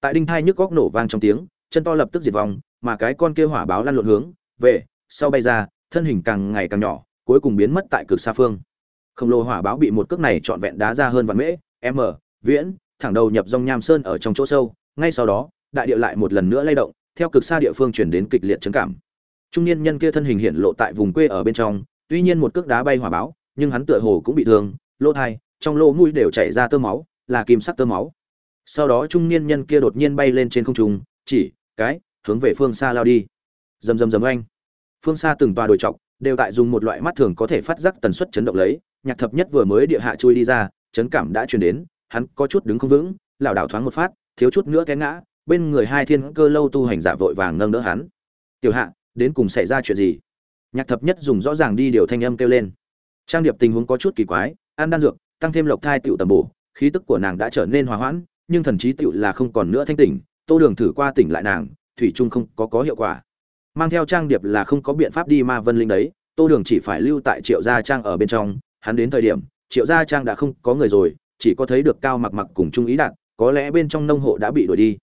Tại đinh thai nhức góc nổ vang trong tiếng, chân to lập tức diệt vong, mà cái con kia hỏa báo lăn lộn hướng, về, sau bay ra, thân hình càng ngày càng nhỏ, cuối cùng biến mất tại cực xa phương. Khổng lồ hỏa báo bị một cước này trọn vẹn đá ra hơn vạn mễ, m, viễn, thẳng đầu nhập dòng nham sơn ở trong chỗ sâu, ngay sau đó, đại địa lại một lần nữa lay động theo cực xa địa phương chuyển đến kịch liệt chấn cảm. Trung niên nhân kia thân hình hiện lộ tại vùng quê ở bên trong tuy nhiên một cước đá bay hỏa báo nhưng hắn tựa hồ cũng bị thương lỗ tai, trong lỗ mũi đều chảy ra tơ máu là kim sắc tơ máu. Sau đó trung niên nhân kia đột nhiên bay lên trên không trung chỉ cái hướng về phương xa lao đi. Rầm rầm rầm oanh. Phương xa từng tòa đồi trọc đều tại dùng một loại mắt thường có thể phát giác tần suất chấn động lấy nhạc thập nhất vừa mới địa hạ chui đi ra chấn cảm đã truyền đến hắn có chút đứng không vững lảo đảo thoáng một phát thiếu chút nữa té ngã bên người hai thiên cơ lâu tu hành giả vội vàng nâng đỡ hắn. Tiểu hạ, đến cùng xảy ra chuyện gì? Nhạc thập nhất dùng rõ ràng đi điều thanh âm kêu lên. Trang điệp tình huống có chút kỳ quái, ăn đan dược, tăng thêm lộc thai tựu tầm bổ, khí tức của nàng đã trở nên hòa hoãn, nhưng thần trí tựu là không còn nữa thanh tỉnh, tô đường thử qua tỉnh lại nàng, thủy trung không có có hiệu quả. Mang theo trang điệp là không có biện pháp đi ma vân linh đấy, tô đường chỉ phải lưu tại triệu gia trang ở bên trong, hắn đến thời điểm, triệu gia trang đã không có người rồi, chỉ có thấy được cao mặc mặc cùng trung ý đạt, có lẽ bên trong nông hộ đã bị đuổi đi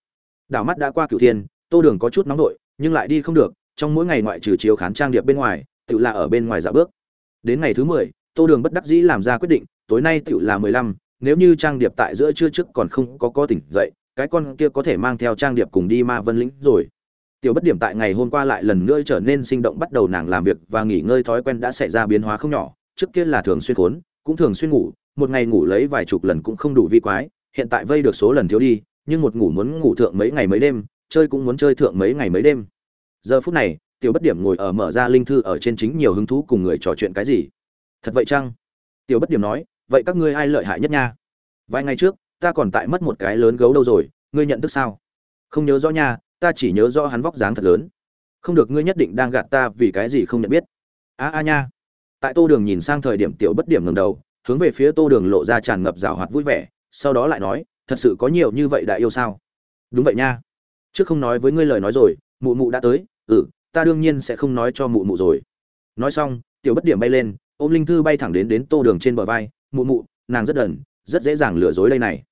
đảo mắt đã qua cửu thiên, tô đường có chút nóng nổi nhưng lại đi không được, trong mỗi ngày ngoại trừ chiếu khán trang điệp bên ngoài tự là ở bên ngoài dạ bước. Đến ngày thứ mười, tô đường bất đắc dĩ làm ra quyết định, tối nay tự là mười lăm, nếu như trang điệp tại giữa trưa trước còn không có có tỉnh dậy, cái con kia có thể mang theo trang điệp cùng đi ma vân lĩnh rồi. Tiểu bất điểm tại ngày hôm qua lại lần nữa trở nên sinh động bắt đầu nàng làm việc và nghỉ ngơi thói quen đã xảy ra biến hóa không nhỏ, trước kia là thường xuyên khốn, cũng thường xuyên ngủ, một ngày ngủ lấy vài chục lần cũng không đủ vi quái, hiện tại vây được số lần thiếu đi nhưng một ngủ muốn ngủ thượng mấy ngày mấy đêm, chơi cũng muốn chơi thượng mấy ngày mấy đêm. Giờ phút này, tiểu bất điểm ngồi ở mở ra linh thư ở trên chính nhiều hứng thú cùng người trò chuyện cái gì? Thật vậy chăng? Tiểu bất điểm nói, vậy các ngươi ai lợi hại nhất nha? Vài ngày trước, ta còn tại mất một cái lớn gấu đâu rồi, ngươi nhận thức sao? Không nhớ rõ nha, ta chỉ nhớ rõ hắn vóc dáng thật lớn. Không được, ngươi nhất định đang gạt ta vì cái gì không nhận biết. A a nha. Tại tô đường nhìn sang thời điểm tiểu bất điểm ngầm đầu, hướng về phía tô đường lộ ra tràn ngập rào hoạt vui vẻ, sau đó lại nói thật sự có nhiều như vậy đại yêu sao? Đúng vậy nha. Trước không nói với ngươi lời nói rồi, mụ mụ đã tới. Ừ ta đương nhiên sẽ không nói cho mụ mụ rồi. Nói xong, tiểu bất điểm bay lên, ôm linh thư bay thẳng đến đến tô đường trên bờ vai. Mụ mụ, nàng rất đần rất dễ dàng lừa dối đây này.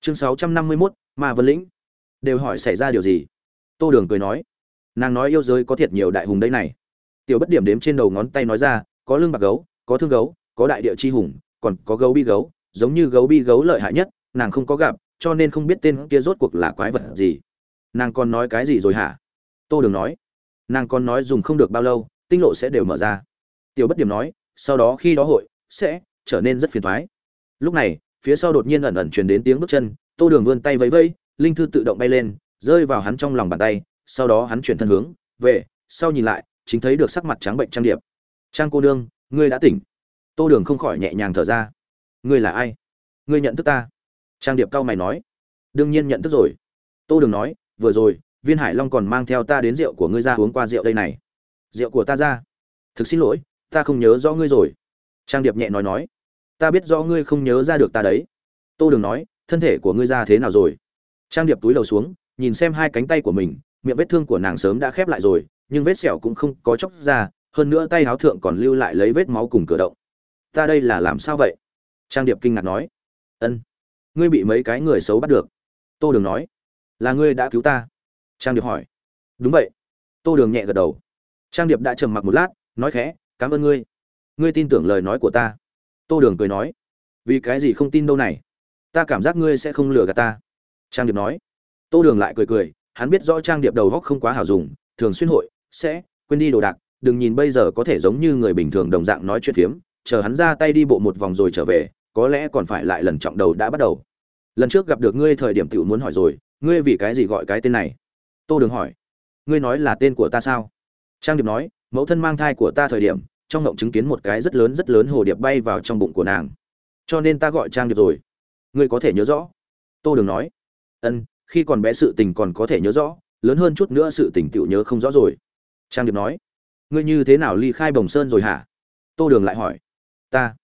Chương sáu trăm năm mươi mốt, ma vân lĩnh. Đều hỏi xảy ra điều gì? Tô đường cười nói. Nàng nói yêu giới có thiệt nhiều đại hùng đây này. Tiểu bất điểm đếm trên đầu ngón tay nói ra, có lương bạc gấu, có thương gấu, có đại địa chi hùng, còn có gấu bi gấu, giống như gấu bi gấu lợi hại nhất nàng không có gặp, cho nên không biết tên kia rốt cuộc là quái vật gì. Nàng còn nói cái gì rồi hả? Tô đường nói. Nàng còn nói dùng không được bao lâu, tinh lộ sẽ đều mở ra. Tiểu bất điểm nói, sau đó khi đó hội sẽ trở nên rất phiền thoái lúc này, phía sau đột nhiên ẩn ẩn truyền đến tiếng bước chân, tô đường vươn tay vẫy vẫy, linh thư tự động bay lên, rơi vào hắn trong lòng bàn tay, sau đó hắn chuyển thân hướng về, sau nhìn lại, chính thấy được sắc mặt trắng bệnh trang điệp. Trang cô nương, ngươi đã tỉnh. Tô đường không khỏi nhẹ nhàng thở ra. Ngươi là ai? Ngươi nhận thức ta? Trang điệp cao mày nói, đương nhiên nhận thức rồi. Tô đường nói, vừa rồi, viên hải long còn mang theo ta đến rượu của ngươi ra uống qua rượu đây này. Rượu của ta ra? Thực xin lỗi, ta không nhớ rõ ngươi rồi. Trang điệp nhẹ nói nói, ta biết rõ ngươi không nhớ ra được ta đấy. Tô đường nói, thân thể của ngươi ra thế nào rồi? Trang điệp túi đầu xuống, nhìn xem hai cánh tay của mình, miệng vết thương của nàng sớm đã khép lại rồi, nhưng vết sẹo cũng không có chóc ra, hơn nữa tay áo thượng còn lưu lại lấy vết máu cùng cửa động. Ta đây là làm sao vậy? Trang điệp kinh ngạc nói. Ân ngươi bị mấy cái người xấu bắt được. Tô đường nói. Là ngươi đã cứu ta. Trang điệp hỏi. Đúng vậy. Tô đường nhẹ gật đầu. Trang điệp đã trầm mặc một lát, nói khẽ, cảm ơn ngươi. Ngươi tin tưởng lời nói của ta. Tô đường cười nói. Vì cái gì không tin đâu này? Ta cảm giác ngươi sẽ không lừa gạt ta. Trang điệp nói. Tô đường lại cười cười, hắn biết rõ trang điệp đầu góc không quá hào dùng, thường xuyên hội, sẽ, quên đi đồ đạc, đừng nhìn bây giờ có thể giống như người bình thường đồng dạng nói chuyện phiếm, chờ hắn ra tay đi bộ một vòng rồi trở về có lẽ còn phải lại lần trọng đầu đã bắt đầu. Lần trước gặp được ngươi thời điểm tiểu muốn hỏi rồi, ngươi vì cái gì gọi cái tên này? Tô đường hỏi. Ngươi nói là tên của ta sao? Trang điệp nói, mẫu thân mang thai của ta thời điểm, trong ngộng chứng kiến một cái rất lớn rất lớn hồ điệp bay vào trong bụng của nàng. Cho nên ta gọi trang điệp rồi. Ngươi có thể nhớ rõ. Tô đường nói. Ân, khi còn bé sự tình còn có thể nhớ rõ, lớn hơn chút nữa sự tình tựu nhớ không rõ rồi. Trang điệp nói. Ngươi như thế nào ly khai bồng sơn rồi hả? Tô đường lại hỏi. Ta.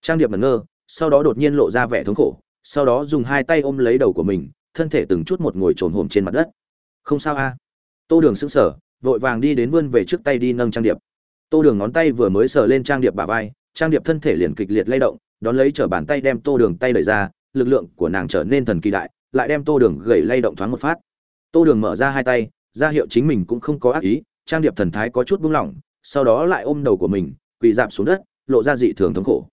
Trang điệp ngẩn ngơ sau đó đột nhiên lộ ra vẻ thống khổ, sau đó dùng hai tay ôm lấy đầu của mình, thân thể từng chút một ngồi trồn hồm trên mặt đất. Không sao a. Tô đường sững sờ, vội vàng đi đến vươn về trước tay đi nâng trang điệp. Tô đường ngón tay vừa mới sờ lên trang điệp bả vai, trang điệp thân thể liền kịch liệt lay động, đón lấy trở bàn tay đem tô đường tay đẩy ra, lực lượng của nàng trở nên thần kỳ đại, lại đem tô đường gầy lay động thoáng một phát. Tô đường mở ra hai tay, ra hiệu chính mình cũng không có ác ý, trang điệp thần thái có chút buông lỏng, sau đó lại ôm đầu của mình, quỳ dạp xuống đất, lộ ra dị thường thống khổ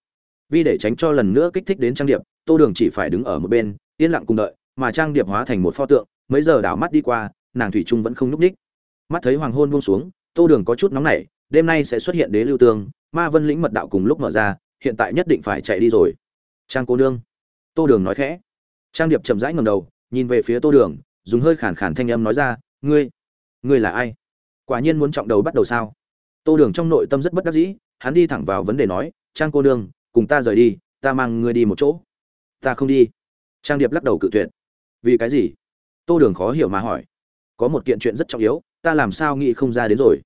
vì để tránh cho lần nữa kích thích đến trang điệp, tô đường chỉ phải đứng ở một bên, yên lặng cùng đợi, mà trang điệp hóa thành một pho tượng, mấy giờ đảo mắt đi qua, nàng thủy trung vẫn không núp ních mắt thấy hoàng hôn buông xuống, tô đường có chút nóng nảy, đêm nay sẽ xuất hiện đế lưu tương, ma vân lĩnh mật đạo cùng lúc mở ra, hiện tại nhất định phải chạy đi rồi. Trang cô nương. Tô đường nói khẽ. Trang điệp chậm rãi ngầm đầu, nhìn về phía tô đường, dùng hơi khản khàn thanh âm nói ra, ngươi ngươi là ai? Quả nhiên muốn trọng đầu bắt đầu sao? Tô đường trong nội tâm rất bất đắc dĩ, hắn đi thẳng vào vấn đề nói, trang cô nương cùng ta rời đi, ta mang ngươi đi một chỗ. Ta không đi. Trang điệp lắc đầu cự tuyệt. Vì cái gì? Tô đường khó hiểu mà hỏi. Có một kiện chuyện rất trọng yếu, ta làm sao nghĩ không ra đến rồi.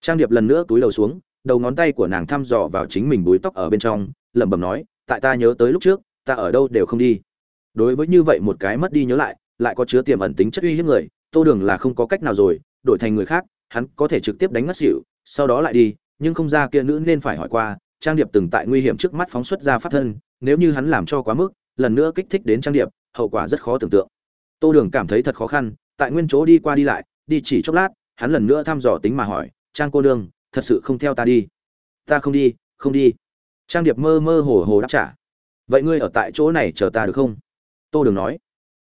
Trang điệp lần nữa túi đầu xuống, đầu ngón tay của nàng thăm dò vào chính mình búi tóc ở bên trong, lẩm bẩm nói, tại ta nhớ tới lúc trước, ta ở đâu đều không đi. Đối với như vậy một cái mất đi nhớ lại lại có chứa tiềm ẩn tính chất uy hiếp người, tô đường là không có cách nào rồi, đổi thành người khác, hắn có thể trực tiếp đánh ngất xỉu, sau đó lại đi, nhưng không ra kia nữ nên phải hỏi qua trang điệp từng tại nguy hiểm trước mắt phóng xuất ra phát thân, nếu như hắn làm cho quá mức, lần nữa kích thích đến trang điệp, hậu quả rất khó tưởng tượng. Tô đường cảm thấy thật khó khăn, tại nguyên chỗ đi qua đi lại, đi chỉ chốc lát, hắn lần nữa thăm dò tính mà hỏi, trang cô nương, thật sự không theo ta đi? Ta không đi không đi. Trang điệp mơ mơ hồ hồ đáp trả. Vậy ngươi ở tại chỗ này chờ ta được không? Tô đường nói.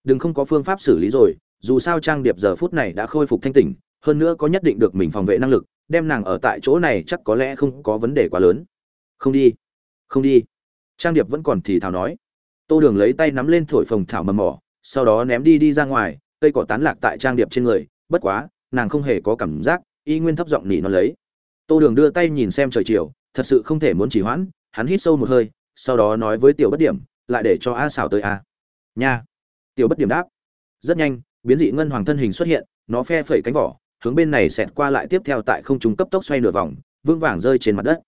Đừng không có phương pháp xử lý rồi, dù sao trang điệp giờ phút này đã khôi phục thanh tỉnh, hơn nữa có nhất định được mình phòng vệ năng lực, đem nàng ở tại chỗ này chắc có lẽ không có vấn đề quá lớn không đi. Không đi. Trang điệp vẫn còn thì thào nói. Tô đường lấy tay nắm lên thổi phồng thảo mầm mỏ, sau đó ném đi đi ra ngoài, cây cỏ tán lạc tại trang điệp trên người, bất quá, nàng không hề có cảm giác, y nguyên thấp giọng nỉ nó lấy. Tô đường đưa tay nhìn xem trời chiều, thật sự không thể muốn chỉ hoãn, hắn hít sâu một hơi, sau đó nói với tiểu bất điểm, lại để cho a xảo tới a. Nha. Tiểu bất điểm đáp. Rất nhanh, biến dị ngân hoàng thân hình xuất hiện, nó phe phẩy cánh vỏ, hướng bên này xẹt qua lại tiếp theo tại không trung cấp tốc xoay nửa vòng, vững vàng rơi trên mặt đất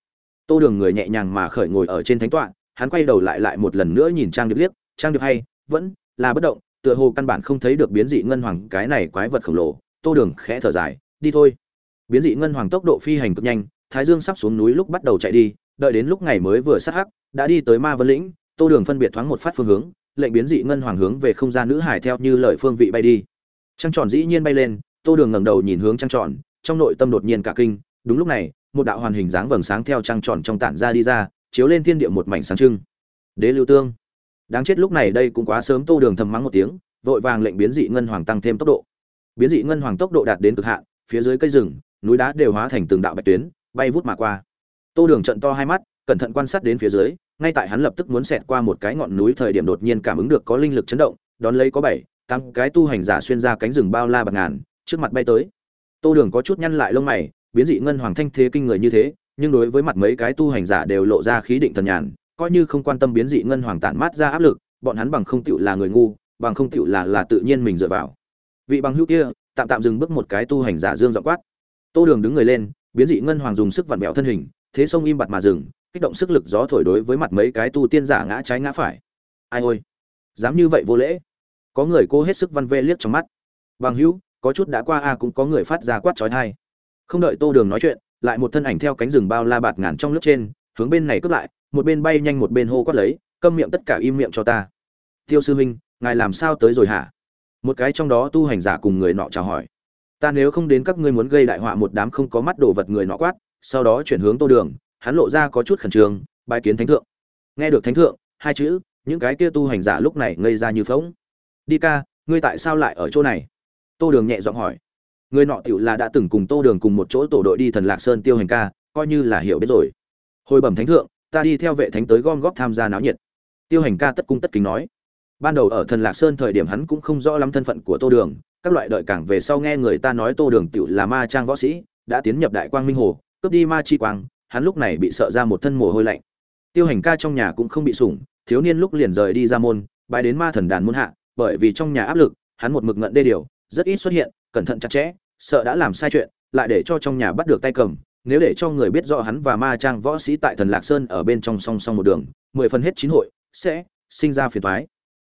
tô đường người nhẹ nhàng mà khởi ngồi ở trên thánh tọa, hắn quay đầu lại lại một lần nữa nhìn trang điệp liếc, trang điệp hay, vẫn là bất động, tựa hồ căn bản không thấy được biến dị ngân hoàng cái này quái vật khổng lồ. Tô đường khẽ thở dài, đi thôi. Biến dị ngân hoàng tốc độ phi hành cực nhanh, thái dương sắp xuống núi lúc bắt đầu chạy đi, đợi đến lúc ngày mới vừa sát hắc, đã đi tới ma vân lĩnh, tô đường phân biệt thoáng một phát phương hướng, lệnh biến dị ngân hoàng hướng về không gian nữ hải theo như lời phương vị bay đi. Trăng tròn dĩ nhiên bay lên, tô đường ngẩng đầu nhìn hướng trăng tròn, trong nội tâm đột nhiên cả kinh, đúng lúc này một đạo hoàn hình dáng vầng sáng theo trăng tròn trong tản ra đi ra, chiếu lên thiên địa một mảnh sáng trưng. Đế lưu tương. Đáng chết lúc này đây cũng quá sớm, tô đường thầm mắng một tiếng, vội vàng lệnh biến dị ngân hoàng tăng thêm tốc độ. Biến dị ngân hoàng tốc độ đạt đến cực hạn, phía dưới cây rừng, núi đá đều hóa thành từng đạo bạch tuyến, bay vút mà qua. Tô đường trận to hai mắt, cẩn thận quan sát đến phía dưới, ngay tại hắn lập tức muốn xẹt qua một cái ngọn núi thời điểm đột nhiên cảm ứng được có linh lực chấn động, đón lấy có bảy, tám cái tu hành giả xuyên ra cánh rừng bao la bạc ngàn, trước mặt bay tới. Tô đường có chút nhăn lại lông mày biến dị ngân hoàng thanh thế kinh người như thế, nhưng đối với mặt mấy cái tu hành giả đều lộ ra khí định thần nhàn, coi như không quan tâm biến dị ngân hoàng tản mát ra áp lực, bọn hắn bằng không tựu là người ngu, bằng không tựu là là tự nhiên mình dựa vào. Vị bằng hữu kia, tạm tạm dừng bước một cái tu hành giả dương dọ quát. Tô đường đứng người lên, biến dị ngân hoàng dùng sức vặn vẹo thân hình, thế sông im bặt mà dừng, kích động sức lực gió thổi đối với mặt mấy cái tu tiên giả ngã trái ngã phải. Ai ôi, dám như vậy vô lễ. Có người cô hết sức văn vê liếc trong mắt. Bằng hữu, có chút đã qua a à cũng có người phát ra quát trói thai không đợi tô đường nói chuyện, lại một thân ảnh theo cánh rừng bao la bạt ngàn trong lớp trên, hướng bên này cướp lại, một bên bay nhanh một bên hô quát lấy, câm miệng tất cả im miệng cho ta. Tiêu sư huynh, ngài làm sao tới rồi hả? Một cái trong đó tu hành giả cùng người nọ chào hỏi. Ta nếu không đến các ngươi muốn gây đại họa một đám không có mắt đồ vật người nọ quát, sau đó chuyển hướng tô đường, hắn lộ ra có chút khẩn trương bài kiến thánh thượng. Nghe được thánh thượng, hai chữ, những cái kia tu hành giả lúc này ngây ra như phóng đi ca, ngươi tại sao lại ở chỗ này? Tô đường nhẹ giọng hỏi người nọ tiểu là đã từng cùng tô đường cùng một chỗ tổ đội đi thần lạc sơn tiêu hành ca, coi như là hiểu biết rồi. Hồi bẩm thánh thượng, ta đi theo vệ thánh tới gom góp tham gia náo nhiệt. Tiêu hành ca tất cung tất kính nói. Ban đầu ở thần lạc sơn thời điểm hắn cũng không rõ lắm thân phận của tô đường, các loại đợi cảng về sau nghe người ta nói tô đường tiểu là ma trang võ sĩ, đã tiến nhập đại quang minh hồ, cướp đi ma chi quang, hắn lúc này bị sợ ra một thân mồ hôi lạnh. Tiêu hành ca trong nhà cũng không bị sủng, thiếu niên lúc liền rời đi ra môn bay đến ma thần đàn môn hạ, bởi vì trong nhà áp lực, hắn một mực ngận đê điều, rất ít xuất hiện, cẩn thận chặt chẽ sợ đã làm sai chuyện, lại để cho trong nhà bắt được tay cầm, nếu để cho người biết rõ hắn và ma trang võ sĩ tại thần lạc sơn ở bên trong song song một đường, mười phần hết chín hội, sẽ sinh ra phiền thoái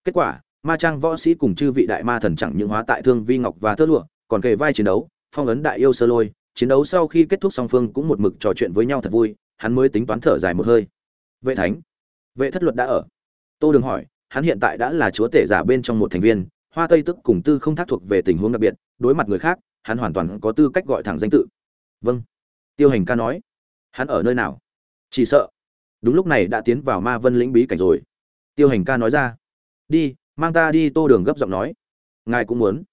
kết quả, ma trang võ sĩ cùng chư vị đại ma thần chẳng những hóa tại thương vi ngọc và thơ lụa, còn kề vai chiến đấu, phong ấn đại yêu sơ lôi, chiến đấu sau khi kết thúc song phương cũng một mực trò chuyện với nhau thật vui, hắn mới tính toán thở dài một hơi. Vệ thánh, vệ thất luật đã ở. Tô đường hỏi, hắn hiện tại đã là chúa tể giả bên trong một thành viên, hoa tây tức cùng tư không thác thuộc về tình huống đặc biệt, đối mặt người khác hắn hoàn toàn có tư cách gọi thẳng danh tự. Vâng. Tiêu hành ca nói. Hắn ở nơi nào? Chỉ sợ. Đúng lúc này đã tiến vào ma vân lĩnh bí cảnh rồi. Tiêu hành ca nói ra. Đi, mang ta đi tô đường gấp giọng nói. Ngài cũng muốn.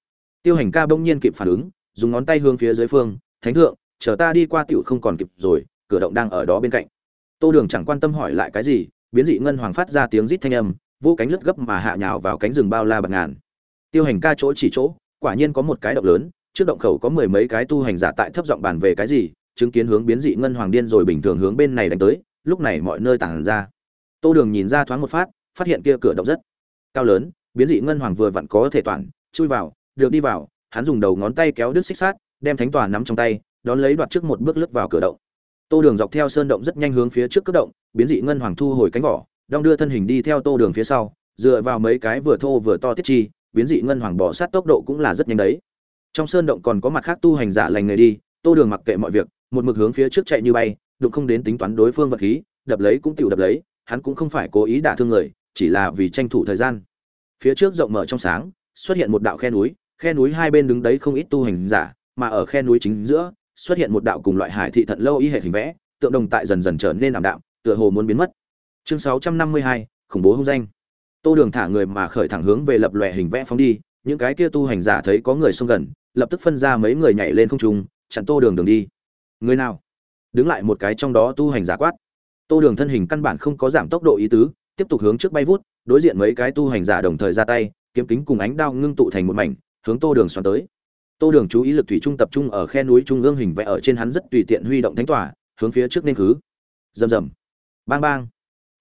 Tiêu hành ca bỗng nhiên kịp phản ứng, dùng ngón tay hướng phía dưới phương. Thánh thượng, chờ ta đi qua tiểu không còn kịp rồi, cửa động đang ở đó bên cạnh. Tô đường chẳng quan tâm hỏi lại cái gì, biến dị ngân hoàng phát ra tiếng rít thanh âm, vô cánh lướt gấp mà hạ nhào vào cánh rừng bao la bạt ngàn. Tiêu hành ca chỗ chỉ chỗ, quả nhiên có một cái động lớn trước động khẩu có mười mấy cái tu hành giả tại thấp giọng bàn về cái gì, chứng kiến hướng biến dị ngân hoàng điên rồi bình thường hướng bên này đánh tới, lúc này mọi nơi tản ra. Tô đường nhìn ra thoáng một phát phát hiện kia cửa động rất cao lớn, biến dị ngân hoàng vừa vặn có thể toàn, chui vào, được đi vào, hắn dùng đầu ngón tay kéo đứt xích sát đem thánh tòa nắm trong tay, đón lấy đoạt trước một bước lướt vào cửa động. Tô đường dọc theo sơn động rất nhanh hướng phía trước cất động, biến dị ngân hoàng thu hồi cánh vỏ, đong đưa thân hình đi theo tô đường phía sau, dựa vào mấy cái vừa thô vừa to tiết chi, biến dị ngân hoàng bỏ sát tốc độ cũng là rất nhanh đấy trong sơn động còn có mặt khác tu hành giả lành người đi, tô đường mặc kệ mọi việc, một mực hướng phía trước chạy như bay, đụng không đến tính toán đối phương vật khí, đập lấy cũng tựu đập lấy, hắn cũng không phải cố ý đả thương người, chỉ là vì tranh thủ thời gian. Phía trước rộng mở trong sáng, xuất hiện một đạo khe núi khe núi hai bên đứng đấy không ít tu hành giả, mà ở khe núi chính giữa, xuất hiện một đạo cùng loại hải thị thận lâu y hệ hình vẽ, tượng đồng tại dần dần trở nên ảm đạm, tựa hồ muốn biến mất. Chương sáu trăm năm mươi hai, khủng bố hung danh. Tô đường thả người mà khởi thẳng hướng về lập lòe hình vẽ phóng đi, những cái kia tu hành giả thấy có người xông gần lập tức phân ra mấy người nhảy lên không trung, chặn tô đường đường đi. Người nào? Đứng lại một cái trong đó tu hành giả quát. Tô đường thân hình căn bản không có giảm tốc độ ý tứ, tiếp tục hướng trước bay vút, đối diện mấy cái tu hành giả đồng thời ra tay, kiếm kính cùng ánh đao ngưng tụ thành một mảnh, hướng tô đường xoắn tới. Tô đường chú ý lực thủy trung tập trung ở khe núi trung ương hình vẽ ở trên hắn rất tùy tiện huy động thánh tỏa, hướng phía trước nên khứ. Rầm rầm. Bang bang.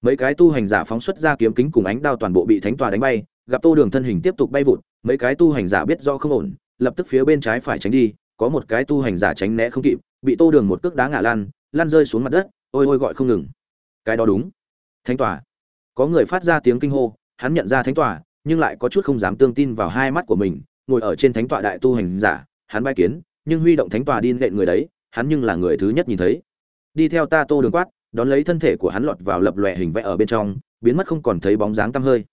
Mấy cái tu hành giả phóng xuất ra kiếm kính cùng ánh đao toàn bộ bị thánh tòa đánh bay, gặp tô đường thân hình tiếp tục bay vụt, mấy cái tu hành giả biết do không ổn lập tức phía bên trái phải tránh đi, có một cái tu hành giả tránh né không kịp, bị tô đường một cước đá ngã lan lan rơi xuống mặt đất, ôi ôi gọi không ngừng. Cái đó đúng. Thánh tòa. Có người phát ra tiếng kinh hô, hắn nhận ra thánh tòa, nhưng lại có chút không dám tương tin vào hai mắt của mình, ngồi ở trên thánh tọa đại tu hành giả, hắn bay kiến, nhưng huy động thánh tòa đi nện người đấy, hắn nhưng là người thứ nhất nhìn thấy. Đi theo ta tô đường quát, đón lấy thân thể của hắn lọt vào lập lòe hình vẽ ở bên trong, biến mất không còn thấy bóng dáng tăm hơi.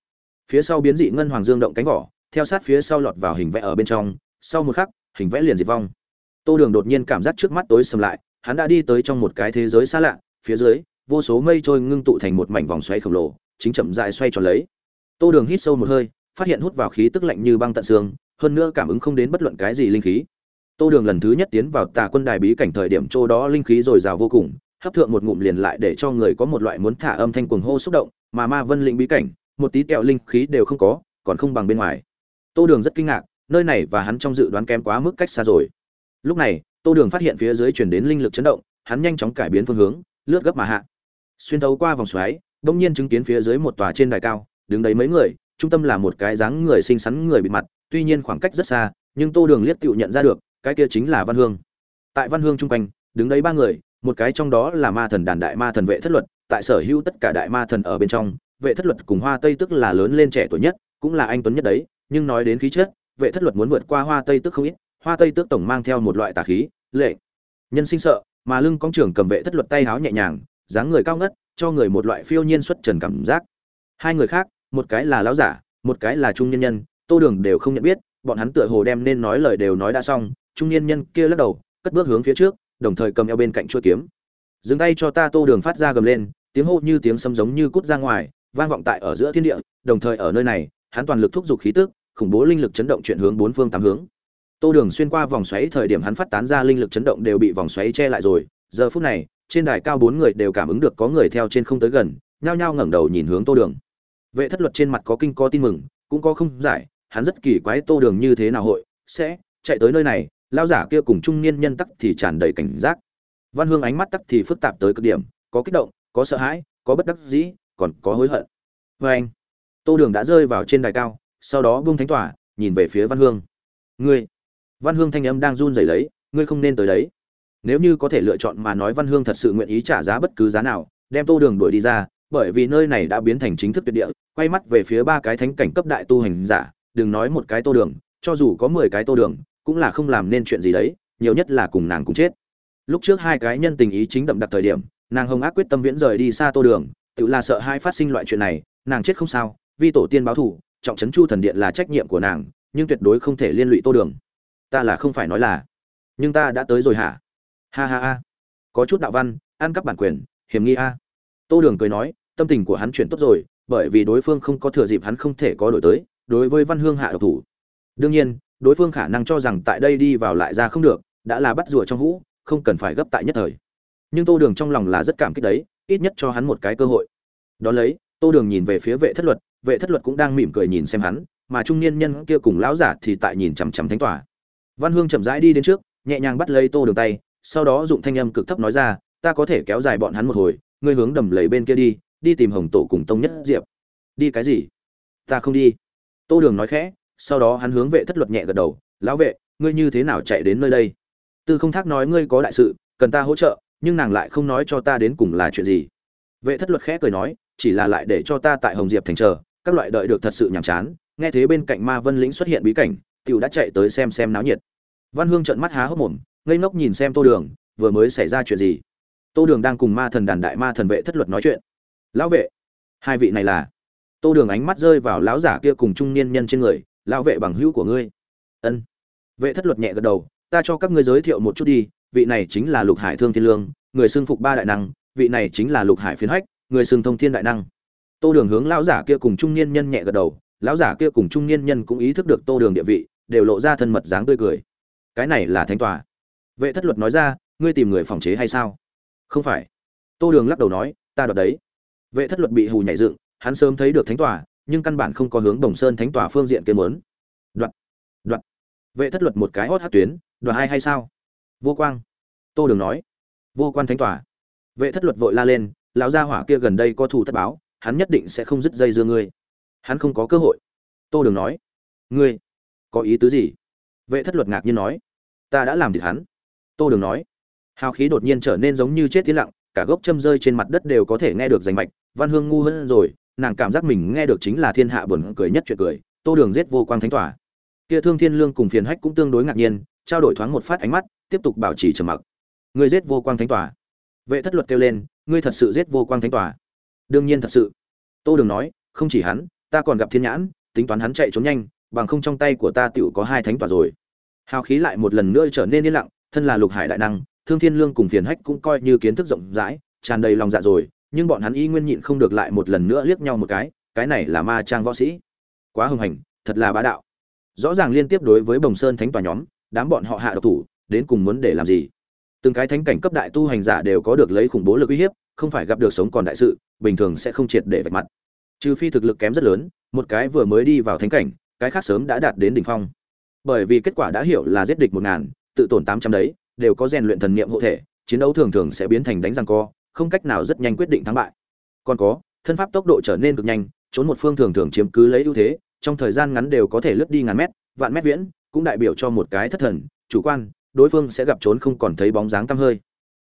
Phía sau biến dị ngân hoàng dương động cánh vỏ, theo sát phía sau lọt vào hình vẽ ở bên trong sau một khắc, hình vẽ liền diệt vong. Tô đường đột nhiên cảm giác trước mắt tối sầm lại, hắn đã đi tới trong một cái thế giới xa lạ, phía dưới, vô số mây trôi ngưng tụ thành một mảnh vòng xoay khổng lồ, chính chậm dại xoay tròn lấy. Tô đường hít sâu một hơi, phát hiện hút vào khí tức lạnh như băng tận xương, hơn nữa cảm ứng không đến bất luận cái gì linh khí. Tô đường lần thứ nhất tiến vào tà quân đài bí cảnh thời điểm chỗ đó linh khí dồi dào vô cùng, hấp thượng một ngụm liền lại để cho người có một loại muốn thả âm thanh cuồng hô xúc động, mà ma vân lĩnh bí cảnh, một tí tẹo linh khí đều không có, còn không bằng bên ngoài. Tô đường rất kinh ngạc nơi này và hắn trong dự đoán kém quá mức cách xa rồi. Lúc này, tô đường phát hiện phía dưới chuyển đến linh lực chấn động, hắn nhanh chóng cải biến phương hướng, lướt gấp mà hạ. Xuyên thấu qua vòng xoáy, đông nhiên chứng kiến phía dưới một tòa trên đài cao, đứng đấy mấy người, trung tâm là một cái dáng người xinh xắn người bịt mặt, tuy nhiên khoảng cách rất xa, nhưng tô đường liếc tựu nhận ra được, cái kia chính là văn hương. Tại văn hương chung quanh, đứng đấy ba người, một cái trong đó là ma thần đàn đại ma thần vệ thất luật, tại sở hữu tất cả đại ma thần ở bên trong, vệ thất luật cùng hoa tây tức là lớn lên trẻ tuổi nhất, cũng là anh tuấn nhất đấy, nhưng nói đến khí chất vệ thất luật muốn vượt qua hoa tây tức không ít, hoa tây tước tổng mang theo một loại tà khí, lệ. Nhân sinh sợ, mà lưng cong trưởng cầm vệ thất luật tay háo nhẹ nhàng, dáng người cao ngất, cho người một loại phiêu nhiên xuất trần cảm giác. Hai người khác, một cái là lão giả, một cái là trung nhân nhân, tô đường đều không nhận biết, bọn hắn tựa hồ đem nên nói lời đều nói đã xong, trung nhân nhân kia lắc đầu, cất bước hướng phía trước, đồng thời cầm eo bên cạnh chuôi kiếm. Dừng tay cho ta. Tô đường phát ra gầm lên, tiếng hô như tiếng sấm giống như cút ra ngoài, vang vọng tại ở giữa thiên địa, đồng thời ở nơi này, hắn toàn lực thúc giục khí tức khủng bố linh lực chấn động chuyển hướng bốn phương tám hướng. Tô đường xuyên qua vòng xoáy thời điểm hắn phát tán ra linh lực chấn động đều bị vòng xoáy che lại rồi. Giờ phút này, trên đài cao bốn người đều cảm ứng được có người theo trên không tới gần, nhao nhao ngẩng đầu nhìn hướng tô đường. Vệ thất luật trên mặt có kinh có tin mừng, cũng có không giải, hắn rất kỳ quái tô đường như thế nào hội, sẽ chạy tới nơi này lao giả kia cùng trung niên nhân tắc thì tràn đầy cảnh giác. Văn hương ánh mắt tắc thì phức tạp tới cực điểm, có kích động, có sợ hãi, có bất đắc dĩ, còn có hối hận. Vê anh tô đường đã rơi vào trên đài cao sau đó buông thánh tỏa, nhìn về phía văn hương. Ngươi. Văn hương thanh âm đang run rẩy lấy, ngươi không nên tới đấy. Nếu như có thể lựa chọn mà nói văn hương thật sự nguyện ý trả giá bất cứ giá nào, đem tô đường đuổi đi ra, bởi vì nơi này đã biến thành chính thức tuyệt địa, quay mắt về phía ba cái thánh cảnh cấp đại tu hành giả, đừng nói một cái tô đường, cho dù có mười cái tô đường, cũng là không làm nên chuyện gì đấy, nhiều nhất là cùng nàng cùng chết. Lúc trước hai cái nhân tình ý chính đậm đặc thời điểm, nàng hồng ác quyết tâm viễn rời đi xa tô đường, tự là sợ hai phát sinh loại chuyện này, nàng chết không sao, vì tổ tiên báo thù trọng trấn chu thần điện là trách nhiệm của nàng, nhưng tuyệt đối không thể liên lụy tô đường. Ta là không phải nói là, nhưng ta đã tới rồi hả? Ha ha ha. Có chút đạo văn, ăn cắp bản quyền, hiểm nghi a. Tô đường cười nói, tâm tình của hắn chuyển tốt rồi, bởi vì đối phương không có thừa dịp hắn không thể có đổi tới, đối với văn hương hạ độc thủ. Đương nhiên, đối phương khả năng cho rằng tại đây đi vào lại ra không được, đã là bắt rùa trong hũ, không cần phải gấp tại nhất thời. Nhưng tô đường trong lòng là rất cảm kích đấy, ít nhất cho hắn một cái cơ hội. Đón lấy, tô đường nhìn về phía vệ thất luật vệ thất luật cũng đang mỉm cười nhìn xem hắn, mà trung niên nhân kia cùng lão giả thì tại nhìn chằm chằm thánh tỏa văn hương chậm rãi đi đến trước, nhẹ nhàng bắt lấy tô đường tay, sau đó dụng thanh âm cực thấp nói ra, ta có thể kéo dài bọn hắn một hồi, ngươi hướng đầm lầy bên kia đi đi tìm hồng tổ cùng tông nhất diệp. Đi cái gì? Ta không đi. Tô đường nói khẽ, sau đó hắn hướng vệ thất luật nhẹ gật đầu, lão vệ, ngươi như thế nào chạy đến nơi đây? Tư không thác nói ngươi có đại sự, cần ta hỗ trợ, nhưng nàng lại không nói cho ta đến cùng là chuyện gì. Vệ thất luật khẽ cười nói, chỉ là lại để cho ta tại hồng diệp thành chờ các loại đợi được thật sự nhàm chán, nghe thế bên cạnh ma vân lĩnh xuất hiện bí cảnh, tiểu đã chạy tới xem xem náo nhiệt. Văn hương trợn mắt há hốc mồm, ngây ngốc nhìn xem tô đường, vừa mới xảy ra chuyện gì? Tô đường đang cùng ma thần đàn đại ma thần vệ thất luật nói chuyện. Lão vệ, hai vị này là? Tô đường ánh mắt rơi vào lão giả kia cùng trung niên nhân trên người, lão vệ bằng hữu của ngươi. Ân. Vệ thất luật nhẹ gật đầu, ta cho các ngươi giới thiệu một chút đi, vị này chính là lục hải thương thiên lương, người xưng phục ba đại năng, vị này chính là lục hải phiến hách, người xưng thông thiên đại năng tô đường hướng lão giả kia cùng trung niên nhân nhẹ gật đầu, lão giả kia cùng trung niên nhân cũng ý thức được tô đường địa vị, đều lộ ra thân mật dáng tươi cười. Cái này là thánh tòa. Vệ thất luật nói ra, ngươi tìm người phòng chế hay sao? Không phải. Tô đường lắc đầu nói, ta đoạt đấy. Vệ thất luật bị hù nhảy dựng, hắn sớm thấy được thánh tòa, nhưng căn bản không có hướng đồng sơn thánh tòa phương diện kế mớn đoạt. Đoạt. Vệ thất luật một cái hót hát tuyến, đoạt hai hay sao? Vô quang. Tô đường nói. Vô quan thánh tòa. Vệ thất luật vội la lên, lão gia hỏa kia gần đây có thù thất báo hắn nhất định sẽ không dứt dây dưa ngươi. Hắn không có cơ hội. Tô đường nói, ngươi có ý tứ gì? Vệ thất luật ngạc nhiên nói, ta đã làm thịt hắn. Tô đường nói, hào khí đột nhiên trở nên giống như chết tiến lặng, cả gốc châm rơi trên mặt đất đều có thể nghe được rành mạch, văn hương ngu hơn rồi, nàng cảm giác mình nghe được chính là thiên hạ buồn cười nhất chuyện cười, tô đường giết vô quang thánh tỏa kia thương thiên lương cùng phiền hách cũng tương đối ngạc nhiên, trao đổi thoáng một phát ánh mắt, tiếp tục bảo trì trầm mặc. Ngươi giết vô quang thánh tỏa vệ thất luật kêu lên, ngươi thật sự giết vô quang thánh tỏa đương nhiên thật sự. Tô đường nói, không chỉ hắn, ta còn gặp thiên nhãn, tính toán hắn chạy trốn nhanh, bằng không trong tay của ta tựu có hai thánh tỏa rồi. Hào khí lại một lần nữa trở nên yên lặng, thân là lục hải đại năng, thương thiên lương cùng phiền hách cũng coi như kiến thức rộng rãi, tràn đầy lòng dạ rồi, nhưng bọn hắn y nguyên nhịn không được lại một lần nữa liếc nhau một cái cái này là ma trang võ sĩ. Quá hưng hành, thật là bá đạo. Rõ ràng liên tiếp đối với bồng sơn thánh tòa nhóm, đám bọn họ hạ độc thủ, đến cùng muốn để làm gì? Từng cái thánh cảnh cấp đại tu hành giả đều có được lấy khủng bố lực uy hiếp không phải gặp được sống còn đại sự, bình thường sẽ không triệt để vạch mặt. Trừ phi thực lực kém rất lớn, một cái vừa mới đi vào thánh cảnh, cái khác sớm đã đạt đến đỉnh phong. Bởi vì kết quả đã hiểu là giết địch một ngàn, tự tổn tám trăm đấy, đều có rèn luyện thần niệm hộ thể, chiến đấu thường thường sẽ biến thành đánh răng co, không cách nào rất nhanh quyết định thắng bại. Còn có, thân pháp tốc độ trở nên cực nhanh, trốn một phương thường thường chiếm cứ lấy ưu thế, trong thời gian ngắn đều có thể lướt đi ngàn mét, vạn mét viễn, cũng đại biểu cho một cái thất thần, chủ quan, đối phương sẽ gặp trốn không còn thấy bóng dáng tăm hơi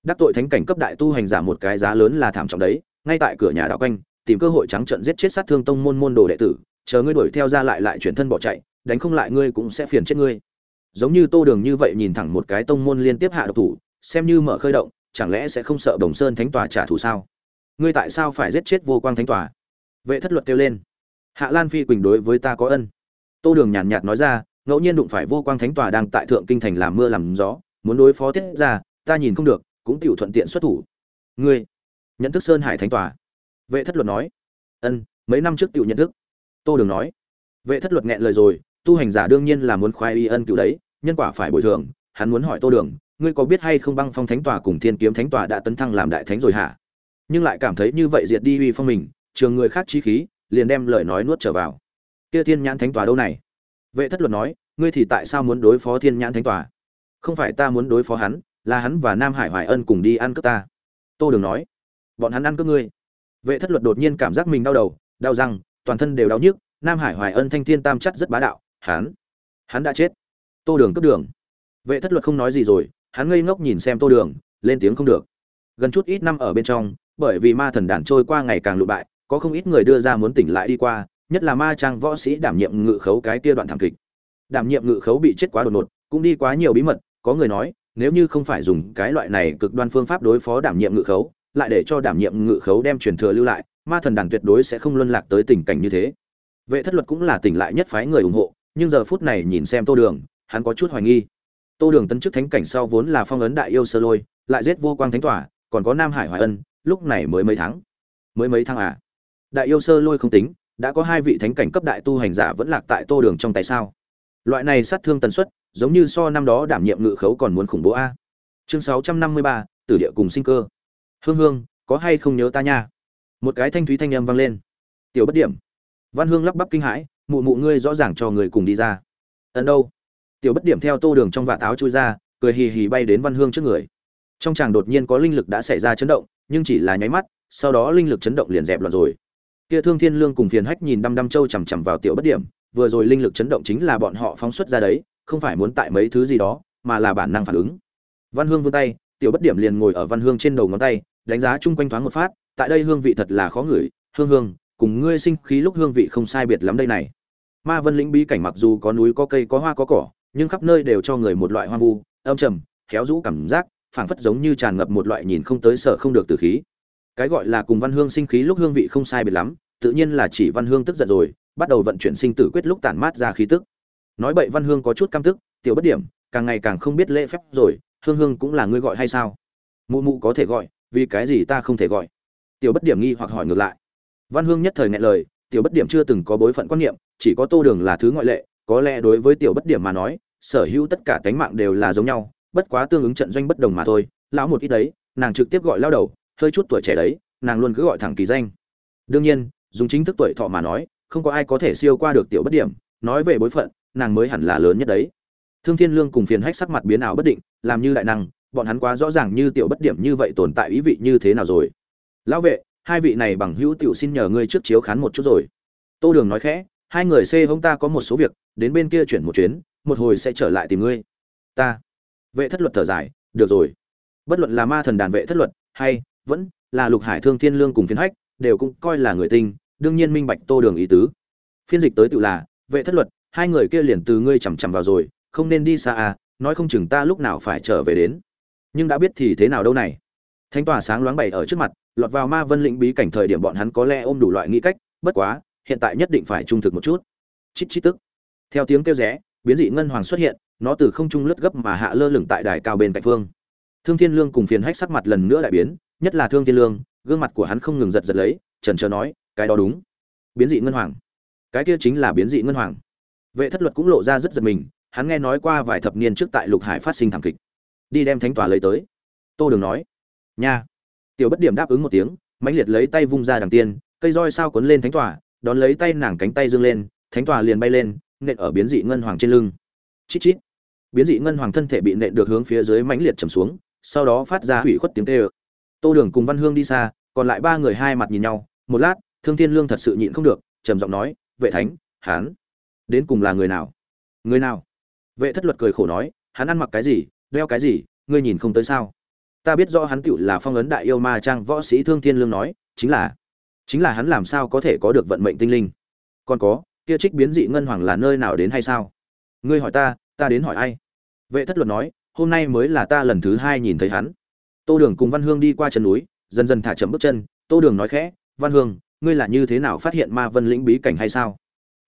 đắc tội thánh cảnh cấp đại tu hành giả một cái giá lớn là thảm trọng đấy. Ngay tại cửa nhà đạo quanh, tìm cơ hội trắng trợn giết chết sát thương tông môn môn đồ đệ tử, chờ ngươi đuổi theo ra lại lại chuyển thân bỏ chạy, đánh không lại ngươi cũng sẽ phiền chết ngươi. Giống như tô đường như vậy nhìn thẳng một cái tông môn liên tiếp hạ độc thủ, xem như mở khơi động, chẳng lẽ sẽ không sợ đồng sơn thánh tòa trả thù sao? Ngươi tại sao phải giết chết vô quang thánh tòa? Vệ thất luật kêu lên. Hạ lan phi quỳnh đối với ta có ân. Tô đường nhàn nhạt nói ra, ngẫu nhiên đụng phải vô quang thánh tòa đang tại thượng kinh thành làm mưa làm gió, muốn đối phó tiết ra, ta nhìn không được cũng tiểu thuận tiện xuất thủ. Ngươi, nhận thức sơn hải thánh tòa. Vệ thất luật nói. Ân, mấy năm trước tiểu nhận thức. Tô đường nói. Vệ thất luật nghẹn lời rồi, tu hành giả đương nhiên là muốn khoai y ân cựu đấy, nhân quả phải bồi thường. Hắn muốn hỏi tô đường, ngươi có biết hay không băng phong thánh tòa cùng thiên kiếm thánh tòa đã tấn thăng làm đại thánh rồi hả? Nhưng lại cảm thấy như vậy diệt đi uy phong mình, trường người khác trí khí, liền đem lời nói nuốt trở vào. Kia thiên nhãn thánh tòa đâu này? Vệ thất luật nói, ngươi thì tại sao muốn đối phó thiên nhãn thánh tòa? Không phải ta muốn đối phó hắn là hắn và nam hải hoài ân cùng đi ăn cướp ta. Tô đường nói, bọn hắn ăn cướp ngươi. Vệ thất luật đột nhiên cảm giác mình đau đầu, đau răng, toàn thân đều đau nhức, nam hải hoài ân thanh thiên tam chất rất bá đạo, hắn hắn đã chết. Tô đường cướp đường. Vệ thất luật không nói gì rồi, hắn ngây ngốc nhìn xem tô đường, lên tiếng không được. Gần chút ít năm ở bên trong, bởi vì ma thần đàn trôi qua ngày càng lụ bại, có không ít người đưa ra muốn tỉnh lại đi qua, nhất là ma trang võ sĩ đảm nhiệm ngự khấu cái kia đoạn thảm kịch. Đảm nhiệm ngự khấu bị chết quá đột ngột, cũng đi quá nhiều bí mật, có người nói nếu như không phải dùng cái loại này cực đoan phương pháp đối phó đảm nhiệm ngự khấu, lại để cho đảm nhiệm ngự khấu đem truyền thừa lưu lại, ma thần đàn tuyệt đối sẽ không luân lạc tới tình cảnh như thế. Vệ thất luật cũng là tỉnh lại nhất phái người ủng hộ, nhưng giờ phút này nhìn xem tô đường, hắn có chút hoài nghi. Tô đường tấn chức thánh cảnh sau vốn là phong ấn đại yêu sơ lôi, lại giết vô quang thánh tỏa còn có nam hải hoài ân, lúc này mới mấy tháng. Mới mấy tháng à? Đại yêu sơ lôi không tính, đã có hai vị thánh cảnh cấp đại tu hành giả vẫn lạc tại tô đường trong tay sao? Loại này sát thương tần suất giống như so năm đó đảm nhiệm ngự khấu còn muốn khủng bố a. Chương sáu trăm năm mươi ba, tử địa cùng sinh cơ. Hương hương, có hay không nhớ ta nha? Một cái thanh thúy thanh âm vang lên. Tiểu bất điểm. Văn hương lắp bắp kinh hãi, mụ mụ ngươi rõ ràng cho người cùng đi ra. Ẩn đâu? Tiểu bất điểm theo tô đường trong vạt áo chui ra, cười hì hì bay đến văn hương trước người. Trong chàng đột nhiên có linh lực đã xảy ra chấn động, nhưng chỉ là nháy mắt, sau đó linh lực chấn động liền dẹp loạn rồi. Kia thương thiên lương cùng phiền hách nhìn đăm đăm trâu chằm chằm vào tiểu bất điểm, vừa rồi linh lực chấn động chính là bọn họ phóng xuất ra đấy không phải muốn tại mấy thứ gì đó, mà là bản năng phản ứng. Văn hương vươn tay, tiểu bất điểm liền ngồi ở văn hương trên đầu ngón tay, đánh giá chung quanh thoáng một phát, tại đây hương vị thật là khó ngửi, hương hương, cùng ngươi sinh khí lúc hương vị không sai biệt lắm đây này. Ma vân lĩnh bí cảnh mặc dù có núi, có cây, có hoa, có cỏ, nhưng khắp nơi đều cho người một loại hoang vu, âm trầm, khéo rũ cảm giác, phảng phất giống như tràn ngập một loại nhìn không tới sợ không được từ khí. Cái gọi là cùng văn hương sinh khí lúc hương vị không sai biệt lắm, tự nhiên là chỉ văn hương tức giận rồi, bắt đầu vận chuyển sinh tử quyết lúc tản mát ra khí tức nói bậy văn hương có chút căm tức, tiểu bất điểm, càng ngày càng không biết lễ phép rồi, hương hương cũng là ngươi gọi hay sao? Mụ mụ có thể gọi, vì cái gì ta không thể gọi? Tiểu bất điểm nghi hoặc hỏi ngược lại. Văn hương nhất thời ngại lời, tiểu bất điểm chưa từng có bối phận quan niệm, chỉ có tô đường là thứ ngoại lệ, có lẽ đối với tiểu bất điểm mà nói, sở hữu tất cả tánh mạng đều là giống nhau, bất quá tương ứng trận doanh bất đồng mà thôi. Lão một ít đấy, nàng trực tiếp gọi lao đầu, hơi chút tuổi trẻ đấy, nàng luôn cứ gọi thẳng kỳ danh. Đương nhiên, dùng chính thức tuổi thọ mà nói, không có ai có thể siêu qua được tiểu bất điểm, nói về bối phận nàng mới hẳn là lớn nhất đấy. Thương thiên lương cùng phiền hách sắc mặt biến ảo bất định, làm như đại năng, bọn hắn quá rõ ràng như tiểu bất điểm như vậy tồn tại ý vị như thế nào rồi. Lão vệ, hai vị này bằng hữu tiểu xin nhờ ngươi trước chiếu khán một chút rồi. Tô đường nói khẽ, hai người xê hông ta có một số việc, đến bên kia chuyển một chuyến, một hồi sẽ trở lại tìm ngươi. Ta. Vệ thất luật thở dài, được rồi. Bất luận là ma thần đàn vệ thất luật, hay vẫn là lục hải thương thiên lương cùng phiến hách, đều cũng coi là người tinh, đương nhiên minh bạch tô đường ý tứ. Phiên dịch tới tự là, vệ thất luật hai người kia liền từ ngươi chằm chằm vào rồi, không nên đi xa à nói không chừng ta lúc nào phải trở về đến. Nhưng đã biết thì thế nào đâu này. Thánh tòa sáng loáng bày ở trước mặt, lọt vào ma vân lĩnh bí cảnh thời điểm bọn hắn có lẽ ôm đủ loại nghĩ cách, bất quá, hiện tại nhất định phải trung thực một chút. Chít chít tức. Theo tiếng kêu rẽ, biến dị ngân hoàng xuất hiện, nó từ không trung lướt gấp mà hạ lơ lửng tại đài cao bên cạnh phương. Thương thiên lương cùng phiền hách sắc mặt lần nữa đại biến, nhất là thương thiên lương, gương mặt của hắn không ngừng giật giật lấy, trần trờ nói, cái đó đúng. Biến dị ngân hoàng. Cái kia chính là biến dị ngân hoàng vệ thất luật cũng lộ ra rất giật mình, hắn nghe nói qua vài thập niên trước tại lục hải phát sinh thảm kịch. Đi đem thánh tòa lấy tới. Tô đường nói, nha. Tiểu bất điểm đáp ứng một tiếng, mãnh liệt lấy tay vung ra đằng tiên, cây roi sao cuốn lên thánh tòa, đón lấy tay nàng cánh tay dương lên, thánh tòa liền bay lên, nện ở biến dị ngân hoàng trên lưng. Chít chít. Biến dị ngân hoàng thân thể bị nện được hướng phía dưới mãnh liệt trầm xuống, sau đó phát ra hủy khuất tiếng tê ơ tô đường cùng văn hương đi xa, còn lại ba người hai mặt nhìn nhau, một lát, thương thiên lương thật sự nhịn không được, trầm giọng nói, vệ thánh, hán đến cùng là người nào? Người nào? Vệ thất luật cười khổ nói, hắn ăn mặc cái gì, đeo cái gì, ngươi nhìn không tới sao? Ta biết rõ hắn tựu là phong ấn đại yêu ma trang võ sĩ thương thiên lương nói, chính là chính là hắn làm sao có thể có được vận mệnh tinh linh? Còn có, kia trích biến dị ngân hoàng là nơi nào đến hay sao? Ngươi hỏi ta ta đến hỏi ai? Vệ thất luật nói, hôm nay mới là ta lần thứ hai nhìn thấy hắn. Tô đường cùng văn hương đi qua chân núi, dần dần thả chậm bước chân. Tô đường nói khẽ, văn hương, ngươi là như thế nào phát hiện ma vân lĩnh bí cảnh hay sao?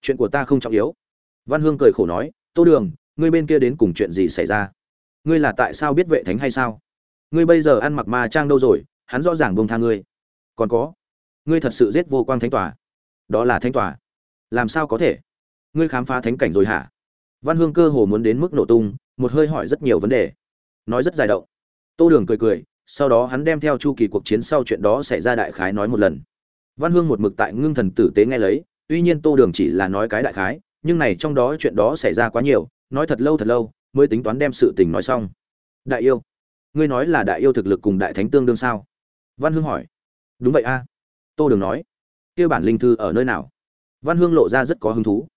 Chuyện của ta không trọng yếu. Văn hương cười khổ nói, tô đường, ngươi bên kia đến cùng chuyện gì xảy ra? Ngươi là tại sao biết vệ thánh hay sao? Ngươi bây giờ ăn mặc ma trang đâu rồi? Hắn rõ ràng bông tha ngươi. Còn có, ngươi thật sự giết vô quang thánh tòa. Đó là thánh tòa. Làm sao có thể? Ngươi khám phá thánh cảnh rồi hả? Văn hương cơ hồ muốn đến mức nổ tung, một hơi hỏi rất nhiều vấn đề. Nói rất dài động. Tô đường cười cười, sau đó hắn đem theo chu kỳ cuộc chiến sau chuyện đó xảy ra đại khái nói một lần. Văn hương một mực tại ngưng thần tử tế nghe lấy tuy nhiên tô đường chỉ là nói cái đại khái, nhưng này trong đó chuyện đó xảy ra quá nhiều, nói thật lâu thật lâu, mới tính toán đem sự tình nói xong. Đại yêu. Ngươi nói là đại yêu thực lực cùng đại thánh tương đương sao? Văn hương hỏi. Đúng vậy a. Tô đường nói. Kia bản linh thư ở nơi nào? Văn hương lộ ra rất có hứng thú.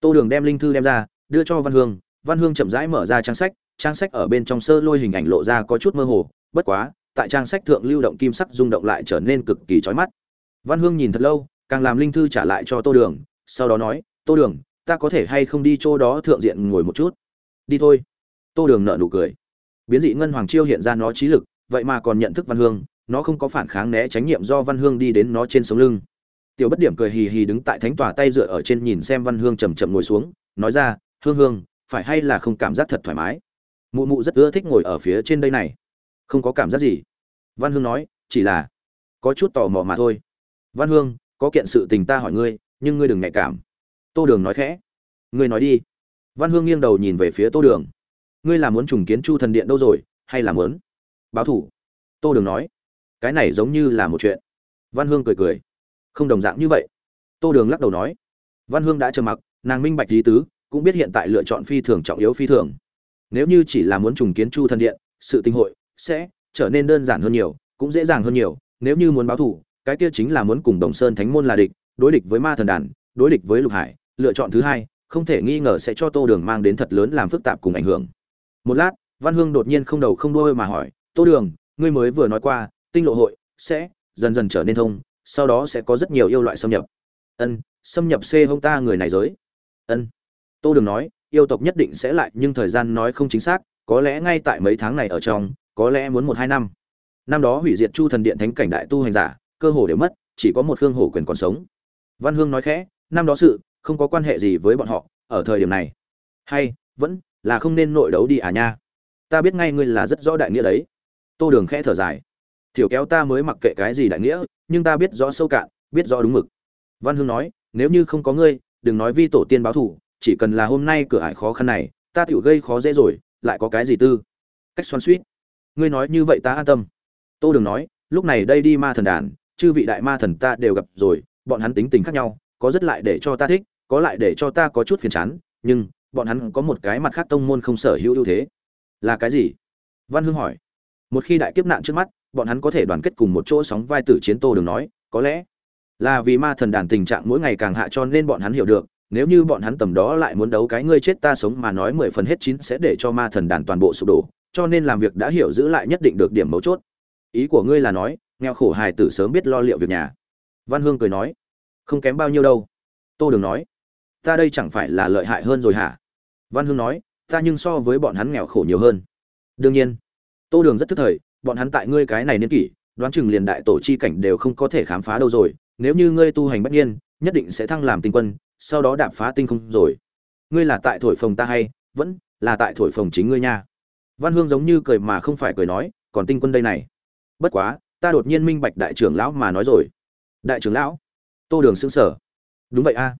Tô đường đem linh thư đem ra, đưa cho văn hương. Văn hương chậm rãi mở ra trang sách trang sách ở bên trong sơ lôi hình ảnh lộ ra có chút mơ hồ. Bất quá, tại trang sách thượng lưu động kim sắc rung động lại trở nên cực kỳ chói mắt. Văn hương nhìn thật lâu càng làm linh thư trả lại cho tô đường, sau đó nói, tô đường, ta có thể hay không đi chỗ đó thượng diện ngồi một chút? Đi thôi. Tô đường nợ nụ cười. Biến dị ngân hoàng chiêu hiện ra nó trí lực, vậy mà còn nhận thức văn hương, nó không có phản kháng né tránh nhiệm do văn hương đi đến nó trên sống lưng. Tiểu bất điểm cười hì hì đứng tại thánh tòa tay dựa ở trên nhìn xem văn hương chầm chậm ngồi xuống, nói ra, hương hương, phải hay là không cảm giác thật thoải mái? Mụ mụ rất ưa thích ngồi ở phía trên đây này. Không có cảm giác gì. Văn hương nói, chỉ là có chút tò mò mà thôi. Văn hương có kiện sự tình ta hỏi ngươi, nhưng ngươi đừng nhạy cảm. Tô đường nói khẽ. Ngươi nói đi. Văn hương nghiêng đầu nhìn về phía tô đường. Ngươi là muốn trùng kiến chu thần điện đâu rồi, hay là muốn? Báo thủ. Tô đường nói. Cái này giống như là một chuyện. Văn hương cười cười. Không đồng dạng như vậy. Tô đường lắc đầu nói. Văn hương đã trầm mặc, nàng minh bạch lý tứ, cũng biết hiện tại lựa chọn phi thường trọng yếu phi thường. Nếu như chỉ là muốn trùng kiến chu thần điện, sự tinh hội sẽ trở nên đơn giản hơn nhiều, cũng dễ dàng hơn nhiều, nếu như muốn báo thủ cái kia chính là muốn cùng đồng sơn thánh môn là địch, đối địch với ma thần đàn, đối địch với lục hải, lựa chọn thứ hai, không thể nghi ngờ sẽ cho tô đường mang đến thật lớn làm phức tạp cùng ảnh hưởng. Một lát, văn hương đột nhiên không đầu không đuôi mà hỏi, tô đường, ngươi mới vừa nói qua, tinh lộ hội sẽ dần dần trở nên thông, sau đó sẽ có rất nhiều yêu loại xâm nhập. Ân, xâm nhập c hông ta người này giới. Ân. Tô đường nói, yêu tộc nhất định sẽ lại, nhưng thời gian nói không chính xác, có lẽ ngay tại mấy tháng này ở trong, có lẽ muốn một hai năm. Năm đó hủy diệt chu thần điện thánh cảnh đại tu hành giả cơ hồ đều mất, chỉ có một khương hổ quyền còn sống. Văn hương nói khẽ, năm đó sự, không có quan hệ gì với bọn họ, ở thời điểm này. Hay, vẫn là không nên nội đấu đi à nha. Ta biết ngay ngươi là rất rõ đại nghĩa đấy. Tô đường khẽ thở dài. Thiểu kéo ta mới mặc kệ cái gì đại nghĩa, nhưng ta biết rõ sâu cạn, biết rõ đúng mực. Văn hương nói, nếu như không có ngươi, đừng nói vi tổ tiên báo thủ chỉ cần là hôm nay cửa ải khó khăn này, ta tiểu gây khó dễ rồi, lại có cái gì tư? Cách xoắn suýt ngươi nói như vậy ta an tâm. Tô đường nói, lúc này đây đi ma thần đàn chư vị đại ma thần ta đều gặp rồi, bọn hắn tính tình khác nhau, có rất lại để cho ta thích, có lại để cho ta có chút phiền chán, nhưng bọn hắn có một cái mặt khác tông môn không sở hữu ưu thế. Là cái gì? Văn hương hỏi. Một khi đại kiếp nạn trước mắt, bọn hắn có thể đoàn kết cùng một chỗ sóng vai tử chiến tô đường nói, có lẽ là vì ma thần đàn tình trạng mỗi ngày càng hạ cho nên bọn hắn hiểu được, nếu như bọn hắn tầm đó lại muốn đấu cái ngươi chết ta sống mà nói mười phần hết chín sẽ để cho ma thần đàn toàn bộ sụp đổ, cho nên làm việc đã hiểu giữ lại nhất định được điểm mấu chốt. Ý của ngươi là nói nghèo khổ hài tử sớm biết lo liệu việc nhà. Văn hương cười nói, không kém bao nhiêu đâu. Tô đường nói, ta đây chẳng phải là lợi hại hơn rồi hả? Văn hương nói, ta nhưng so với bọn hắn nghèo khổ nhiều hơn. Đương nhiên, tô đường rất thức thời, bọn hắn tại ngươi cái này niên kỷ, đoán chừng liền đại tổ chi cảnh đều không có thể khám phá đâu rồi. Nếu như ngươi tu hành bất nhiên nhất định sẽ thăng làm tinh quân, sau đó đạp phá tinh không rồi. Ngươi là tại thổi phồng ta hay vẫn là tại thổi phồng chính ngươi nha? Văn hương giống như cười mà không phải cười nói, còn tinh quân đây này. Bất quá ta đột nhiên minh bạch đại trưởng lão mà nói rồi. Đại trưởng lão? Tô đường xứng sở đúng vậy a.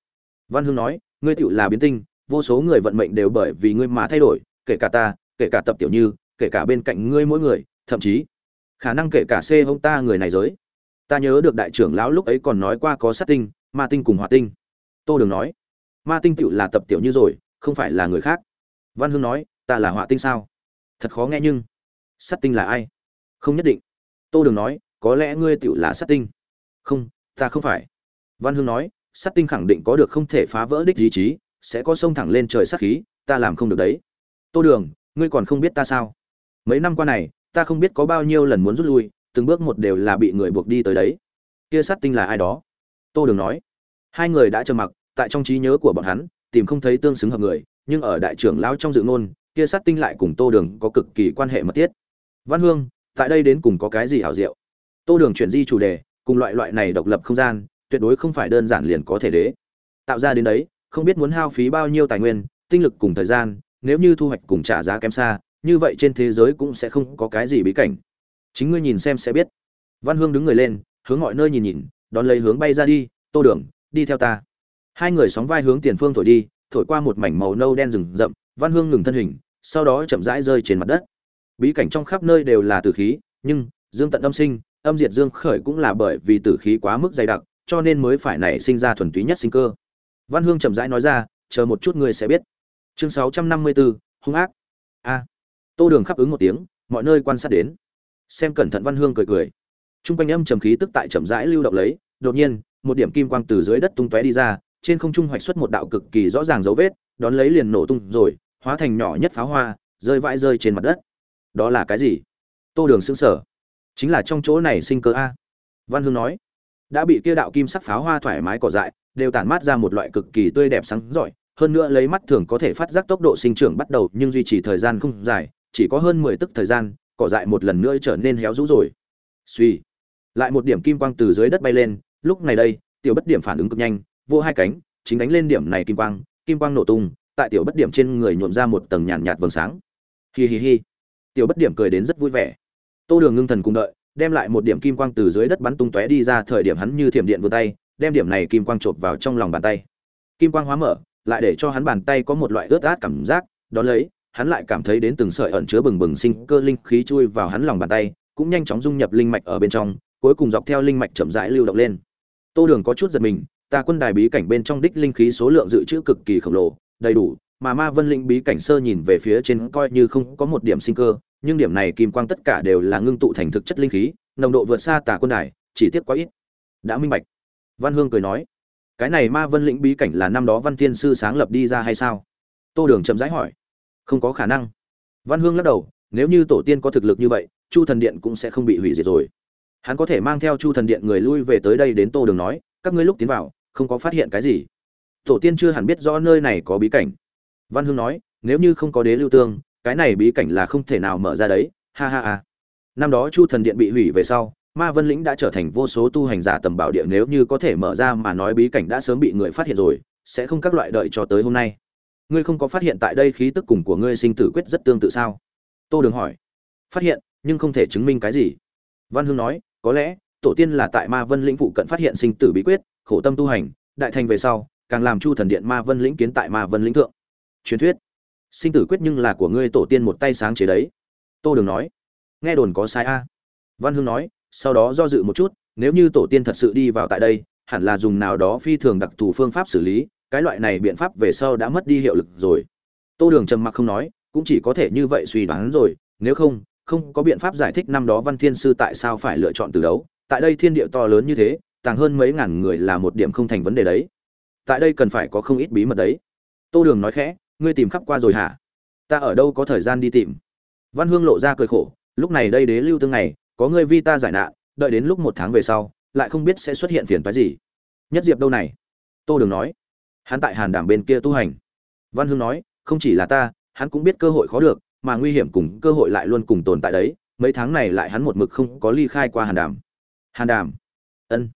Văn hương nói, ngươi tựu là biến tinh, vô số người vận mệnh đều bởi vì ngươi mà thay đổi, kể cả ta, kể cả tập tiểu như, kể cả bên cạnh ngươi mỗi người, thậm chí, khả năng kể cả c ông ta người này giới. Ta nhớ được đại trưởng lão lúc ấy còn nói qua có sát tinh, ma tinh cùng hỏa tinh. Tô đường nói, ma tinh tựu là tập tiểu như rồi, không phải là người khác. Văn hương nói, ta là hỏa tinh sao? Thật khó nghe nhưng, sát tinh là ai? Không nhất định tô đường nói, có lẽ ngươi tựu là sát tinh. Không, ta không phải. Văn hương nói, sát tinh khẳng định có được không thể phá vỡ đích ý chí, sẽ có sông thẳng lên trời sát khí, ta làm không được đấy. Tô đường, ngươi còn không biết ta sao? Mấy năm qua này, ta không biết có bao nhiêu lần muốn rút lui, từng bước một đều là bị người buộc đi tới đấy. Kia sát tinh là ai đó? Tô đường nói. Hai người đã trầm mặc, tại trong trí nhớ của bọn hắn, tìm không thấy tương xứng hợp người, nhưng ở đại trưởng lão trong dự ngôn, kia sát tinh lại cùng tô đường có cực kỳ quan hệ mật thiết. Văn hương tại đây đến cùng có cái gì hảo diệu? Tô đường chuyển di chủ đề, cùng loại loại này độc lập không gian, tuyệt đối không phải đơn giản liền có thể đế. Tạo ra đến đấy, không biết muốn hao phí bao nhiêu tài nguyên, tinh lực cùng thời gian, nếu như thu hoạch cùng trả giá kém xa, như vậy trên thế giới cũng sẽ không có cái gì bí cảnh. Chính ngươi nhìn xem sẽ biết. Văn hương đứng người lên, hướng mọi nơi nhìn nhìn, đón lấy hướng bay ra đi, tô đường, đi theo ta. Hai người sóng vai hướng tiền phương thổi đi, thổi qua một mảnh màu nâu đen rừng rậm, văn hương ngừng thân hình, sau đó chậm rãi rơi trên mặt đất bí cảnh trong khắp nơi đều là tử khí, nhưng dương tận âm sinh, âm diệt dương khởi cũng là bởi vì tử khí quá mức dày đặc, cho nên mới phải nảy sinh ra thuần túy nhất sinh cơ. Văn hương chậm rãi nói ra, chờ một chút ngươi sẽ biết. Chương sáu trăm năm mươi bốn hung ác. A. Tô đường khắp ứng một tiếng, mọi nơi quan sát đến. Xem cẩn thận văn hương cười cười. T r u n g quanh âm trầm khí tức tại chậm rãi lưu động lấy, đột nhiên, một điểm kim quang từ dưới đất tung tóe đi ra, trên không trung hoạch xuất một đạo cực kỳ rõ ràng dấu vết, đón lấy liền nổ tung rồi, hóa thành nhỏ nhất pháo hoa, rơi vãi rơi trên mặt đất đó là cái gì? Tô đường xứng sở chính là trong chỗ này sinh cơ a. Văn hương nói. Đã bị kia đạo kim sắc pháo hoa thoải mái cỏ dại, đều tản mát ra một loại cực kỳ tươi đẹp sáng giỏi. Hơn nữa lấy mắt thường có thể phát giác tốc độ sinh trưởng bắt đầu, nhưng duy trì thời gian không dài, chỉ có hơn mười tức thời gian, cỏ dại một lần nữa trở nên héo rũ rồi. Suy lại một điểm kim quang từ dưới đất bay lên, lúc này đây, tiểu bất điểm phản ứng cực nhanh, vô hai cánh, chính đánh lên điểm này kim quang kim quang nổ tung, tại tiểu bất điểm trên người nhuộm ra một tầng nhàn nhạt vầng sáng. Hi hi hi tiểu bất điểm cười đến rất vui vẻ. Tô đường ngưng thần cùng đợi, đem lại một điểm kim quang từ dưới đất bắn tung tóe đi ra thời điểm hắn như thiểm điện vươn tay, đem điểm này kim quang chộp vào trong lòng bàn tay. Kim quang hóa mở, lại để cho hắn bàn tay có một loại ướt át cảm giác đón lấy, hắn lại cảm thấy đến từng sợi ẩn chứa bừng bừng sinh cơ linh khí chui vào hắn lòng bàn tay, cũng nhanh chóng dung nhập linh mạch ở bên trong, cuối cùng dọc theo linh mạch chậm rãi lưu động lên. Tô đường có chút giật mình, ta quân đài bí cảnh bên trong đích linh khí số lượng dự trữ cực kỳ khổng lồ, đầy đủ mà ma vân linh bí cảnh sơ nhìn về phía trên coi như không có một điểm sinh cơ, nhưng điểm này kim quang tất cả đều là ngưng tụ thành thực chất linh khí, nồng độ vượt xa tà quân đài, chỉ tiếc quá ít. Đã minh bạch. Văn hương cười nói, cái này ma vân lĩnh bí cảnh là năm đó văn Thiên sư sáng lập đi ra hay sao? Tô đường chậm rãi hỏi. Không có khả năng. Văn hương lắc đầu, nếu như tổ tiên có thực lực như vậy, chu thần điện cũng sẽ không bị hủy diệt rồi. Hắn có thể mang theo chu thần điện người lui về tới đây đến tô đường nói, các ngươi lúc tiến vào, không có phát hiện cái gì. Tổ tiên chưa hẳn biết rõ nơi này có bí cảnh văn hương nói, nếu như không có đế lưu tương, cái này bí cảnh là không thể nào mở ra đấy. Ha ha ha. Năm đó chu thần điện bị hủy về sau, ma vân lĩnh đã trở thành vô số tu hành giả tầm bảo địa nếu như có thể mở ra mà nói bí cảnh đã sớm bị người phát hiện rồi, sẽ không các loại đợi cho tới hôm nay. Ngươi không có phát hiện tại đây khí tức cùng của ngươi sinh tử quyết rất tương tự sao? Tô đường hỏi. Phát hiện, nhưng không thể chứng minh cái gì. Văn hương nói, có lẽ, tổ tiên là tại ma vân lĩnh phụ cận phát hiện sinh tử bí quyết, khổ tâm tu hành, đại thành về sau, càng làm chu thần điện ma vân lĩnh kiến tại ma vân lĩnh thượng truyền thuyết. Sinh tử quyết nhưng là của ngươi tổ tiên một tay sáng chế đấy. Tô đường nói. Nghe đồn có sai a. Văn hương nói, sau đó do dự một chút, nếu như tổ tiên thật sự đi vào tại đây, hẳn là dùng nào đó phi thường đặc thù phương pháp xử lý, cái loại này biện pháp về sau đã mất đi hiệu lực rồi. Tô đường trầm mặc không nói, cũng chỉ có thể như vậy suy đoán rồi, nếu không không có biện pháp giải thích năm đó văn thiên sư tại sao phải lựa chọn từ đấu. Tại đây thiên địa to lớn như thế, tàng hơn mấy ngàn người là một điểm không thành vấn đề đấy. Tại đây cần phải có không ít bí mật đấy. Tô đường nói khẽ ngươi tìm khắp qua rồi hả? Ta ở đâu có thời gian đi tìm? Văn hương lộ ra cười khổ, lúc này đây đế lưu tương này có ngươi vi ta giải nạn, đợi đến lúc một tháng về sau, lại không biết sẽ xuất hiện phiền phái gì. Nhất diệp đâu này? Tô đường nói. Hắn tại hàn đảm bên kia tu hành. Văn hương nói, không chỉ là ta, hắn cũng biết cơ hội khó được, mà nguy hiểm cùng cơ hội lại luôn cùng tồn tại đấy, mấy tháng này lại hắn một mực không có ly khai qua hàn đàm hàn đàm ân.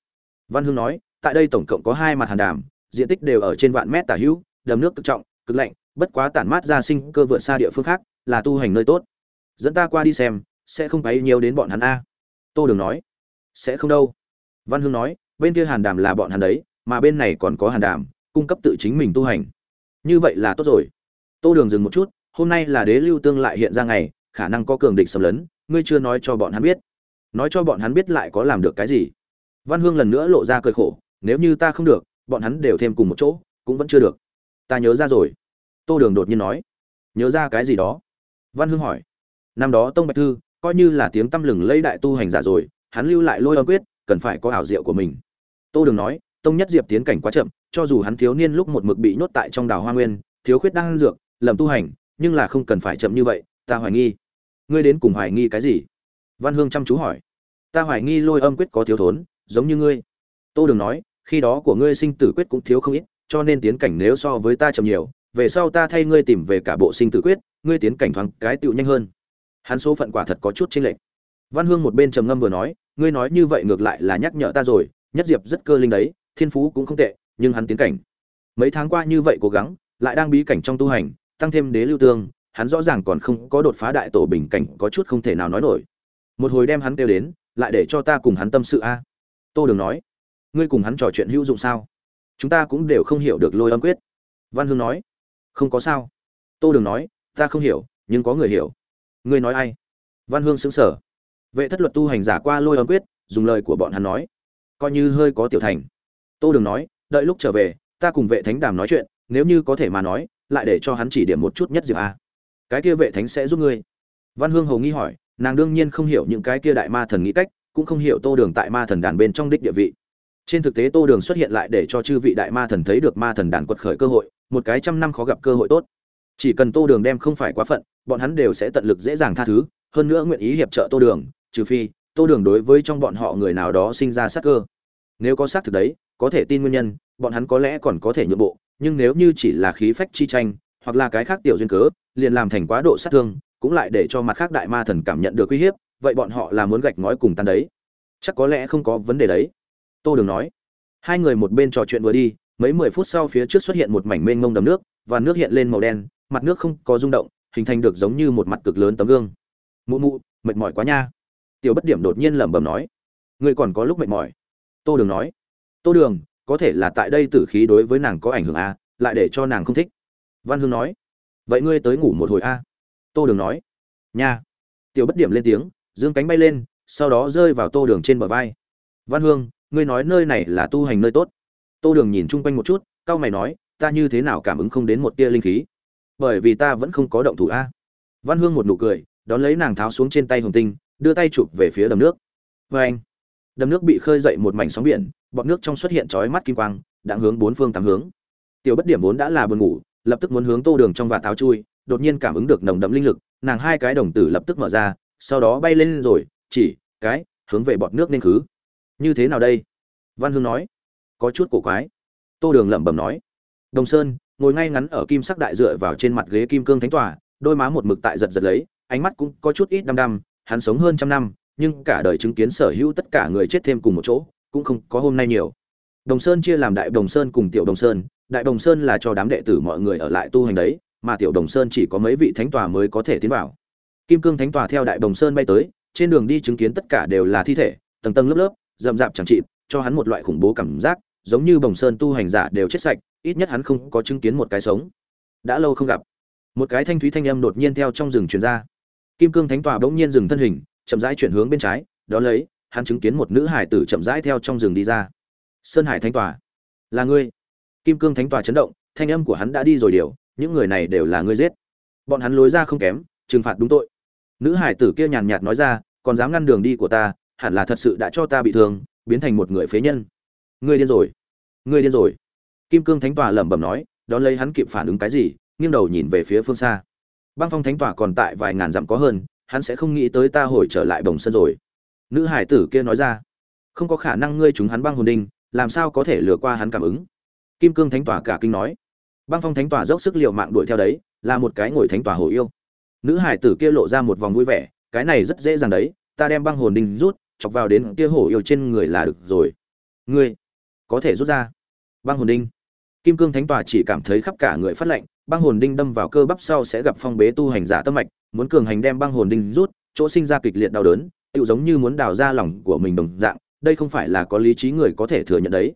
Văn hương nói, tại đây tổng cộng có hai mặt hàn đàm diện tích đều ở trên vạn mét tả hữu, đầm nước cực trọng, cực lạnh bất quá tản mát ra sinh cơ vượt xa địa phương khác, là tu hành nơi tốt. Dẫn ta qua đi xem, sẽ không bấy nhiều đến bọn hắn a. Tô đường nói. Sẽ không đâu. Văn hương nói, bên kia hàn đàm là bọn hắn đấy, mà bên này còn có hàn đàm, cung cấp tự chính mình tu hành. Như vậy là tốt rồi. Tô đường dừng một chút, hôm nay là đế lưu tương lại hiện ra ngày, khả năng có cường địch xâm lấn, ngươi chưa nói cho bọn hắn biết. Nói cho bọn hắn biết lại có làm được cái gì. Văn hương lần nữa lộ ra cơi khổ, nếu như ta không được, bọn hắn đều thêm cùng một chỗ, cũng vẫn chưa được. Ta nhớ ra rồi tô đường đột nhiên nói, nhớ ra cái gì đó? Văn hương hỏi, năm đó tông bạch thư coi như là tiếng tăm lừng lấy đại tu hành giả rồi, hắn lưu lại lôi âm quyết, cần phải có ảo diệu của mình. Tô đường nói, tông nhất diệp tiến cảnh quá chậm, cho dù hắn thiếu niên lúc một mực bị nhốt tại trong đảo hoa nguyên, thiếu khuyết đang dược, lầm tu hành, nhưng là không cần phải chậm như vậy, ta hoài nghi. Ngươi đến cùng hoài nghi cái gì? Văn hương chăm chú hỏi, ta hoài nghi lôi âm quyết có thiếu thốn, giống như ngươi. Tô đường nói, khi đó của ngươi sinh tử quyết cũng thiếu không ít, cho nên tiến cảnh nếu so với ta chậm nhiều về sau ta thay ngươi tìm về cả bộ sinh tử quyết, ngươi tiến cảnh thoáng cái tựu nhanh hơn. Hắn số phận quả thật có chút chênh lệch. Văn hương một bên trầm ngâm vừa nói, ngươi nói như vậy ngược lại là nhắc nhở ta rồi, nhất diệp rất cơ linh đấy, thiên phú cũng không tệ, nhưng hắn tiến cảnh. Mấy tháng qua như vậy cố gắng, lại đang bí cảnh trong tu hành, tăng thêm đế lưu tương, hắn rõ ràng còn không có đột phá đại tổ bình cảnh, có chút không thể nào nói nổi. Một hồi đem hắn kêu đến, lại để cho ta cùng hắn tâm sự a. Tô đường nói, ngươi cùng hắn trò chuyện hữu dụng sao? Chúng ta cũng đều không hiểu được lôi âm quyết. Văn hương nói không có sao. Tô đường nói, ta không hiểu, nhưng có người hiểu. Ngươi nói ai? Văn hương xứng sở vệ thất luật tu hành giả qua lôi âm quyết, dùng lời của bọn hắn nói. Coi như hơi có tiểu thành. Tô đường nói, đợi lúc trở về, ta cùng vệ thánh đàm nói chuyện, nếu như có thể mà nói, lại để cho hắn chỉ điểm một chút nhất diệp a. Cái kia vệ thánh sẽ giúp ngươi. Văn hương hầu nghi hỏi, nàng đương nhiên không hiểu những cái kia đại ma thần nghĩ cách, cũng không hiểu tô đường tại ma thần đàn bên trong đích địa vị. Trên thực tế tô đường xuất hiện lại để cho chư vị đại ma thần thấy được ma thần đàn quật khởi cơ hội một cái trăm năm khó gặp cơ hội tốt. Chỉ cần tô đường đem không phải quá phận, bọn hắn đều sẽ tận lực dễ dàng tha thứ, hơn nữa nguyện ý hiệp trợ tô đường, trừ phi tô đường đối với trong bọn họ người nào đó sinh ra sát cơ. Nếu có xác thực đấy, có thể tin nguyên nhân, bọn hắn có lẽ còn có thể nhượng bộ, nhưng nếu như chỉ là khí phách chi tranh, hoặc là cái khác tiểu duyên cớ, liền làm thành quá độ sát thương, cũng lại để cho mặt khác đại ma thần cảm nhận được uy hiếp, vậy bọn họ là muốn gạch ngói cùng tan đấy. Chắc có lẽ không có vấn đề đấy. Tô đường nói. Hai người một bên trò chuyện vừa đi mấy mười phút sau phía trước xuất hiện một mảnh mênh mông đầm nước và nước hiện lên màu đen mặt nước không có rung động hình thành được giống như một mặt cực lớn tấm gương. Mụ mụ mệt mỏi quá nha. Tiểu bất điểm đột nhiên lẩm bẩm nói. Ngươi còn có lúc mệt mỏi. Tô đường nói. Tô đường có thể là tại đây tử khí đối với nàng có ảnh hưởng a à, lại để cho nàng không thích. Văn hương nói. Vậy ngươi tới ngủ một hồi a à? tô đường nói. Nha. Tiểu bất điểm lên tiếng dương cánh bay lên sau đó rơi vào tô đường trên bờ vai. Văn hương ngươi nói nơi này là tu hành nơi tốt tô đường nhìn chung quanh một chút, cau mày nói, ta như thế nào cảm ứng không đến một tia linh khí? Bởi vì ta vẫn không có động thủ a. Văn hương một nụ cười, đón lấy nàng tháo xuống trên tay hồng tinh, đưa tay chụp về phía đầm nước. Vê anh. Đầm nước bị khơi dậy một mảnh sóng biển, bọt nước trong xuất hiện trói mắt kim quang, đã hướng bốn phương tám hướng. Tiểu bất điểm vốn đã là buồn ngủ, lập tức muốn hướng tô đường trong và tháo chui, đột nhiên cảm ứng được nồng đậm linh lực, nàng hai cái đồng tử lập tức mở ra, sau đó bay lên rồi, chỉ cái, hướng về bọt nước nên khứ. Như thế nào đây? Văn hương nói có chút cổ quái. Tô đường lẩm bẩm nói, đồng sơn, ngồi ngay ngắn ở kim sắc đại dựa vào trên mặt ghế kim cương thánh tòa, đôi má một mực tại giật giật lấy, ánh mắt cũng có chút ít đăm đăm, hắn sống hơn trăm năm, nhưng cả đời chứng kiến sở hữu tất cả người chết thêm cùng một chỗ, cũng không có hôm nay nhiều. Đồng sơn chia làm đại đồng sơn cùng tiểu đồng sơn, đại đồng sơn là cho đám đệ tử mọi người ở lại tu hành đấy, mà tiểu đồng sơn chỉ có mấy vị thánh tòa mới có thể tiến vào. Kim cương thánh tòa theo đại đồng sơn bay tới, trên đường đi chứng kiến tất cả đều là thi thể, tầng tầng lớp lớp, rậm rạp chẳng trị cho hắn một loại khủng bố cảm giác, giống như bồng sơn tu hành giả đều chết sạch, ít nhất hắn không có chứng kiến một cái sống. Đã lâu không gặp. Một cái thanh thúy thanh âm đột nhiên theo trong rừng truyền ra. Kim cương thánh tòa bỗng nhiên dừng thân hình, chậm rãi chuyển hướng bên trái, đó lấy, hắn chứng kiến một nữ hải tử chậm rãi theo trong rừng đi ra. Sơn hải thánh tòa. Là ngươi. Kim cương thánh tòa chấn động, thanh âm của hắn đã đi rồi điều, những người này đều là ngươi giết. Bọn hắn lối ra không kém, trừng phạt đúng tội. Nữ hải tử kia nhàn nhạt nói ra, còn dám ngăn đường đi của ta, hẳn là thật sự đã cho ta bị thương biến thành một người phế nhân. Ngươi điên rồi. Ngươi điên rồi. Kim cương thánh tòa lẩm bẩm nói, đón lấy hắn kịp phản ứng cái gì, nghiêng đầu nhìn về phía phương xa. Băng phong thánh tòa còn tại vài ngàn dặm có hơn, hắn sẽ không nghĩ tới ta hồi trở lại bồng sân rồi. Nữ hải tử kia nói ra, không có khả năng ngươi chúng hắn băng hồn đinh, làm sao có thể lừa qua hắn cảm ứng? Kim cương thánh tòa cả kinh nói. Băng phong thánh tòa dốc sức liệu mạng đuổi theo đấy, là một cái ngồi thánh tòa hồ yêu. Nữ hải tử kia lộ ra một vòng vui vẻ, cái này rất dễ dàng đấy, ta đem băng hồn đinh rút chọc vào đến kia hổ yêu trên người là được rồi. Ngươi, có thể rút ra. Băng hồn đinh. Kim cương thánh tòa chỉ cảm thấy khắp cả người phát lạnh, băng hồn đinh đâm vào cơ bắp sau sẽ gặp phong bế tu hành giả tâm mạch, muốn cường hành đem băng hồn đinh rút, chỗ sinh ra kịch liệt đau đớn tự giống như muốn đào ra lòng của mình đồng dạng, đây không phải là có lý trí người có thể thừa nhận đấy.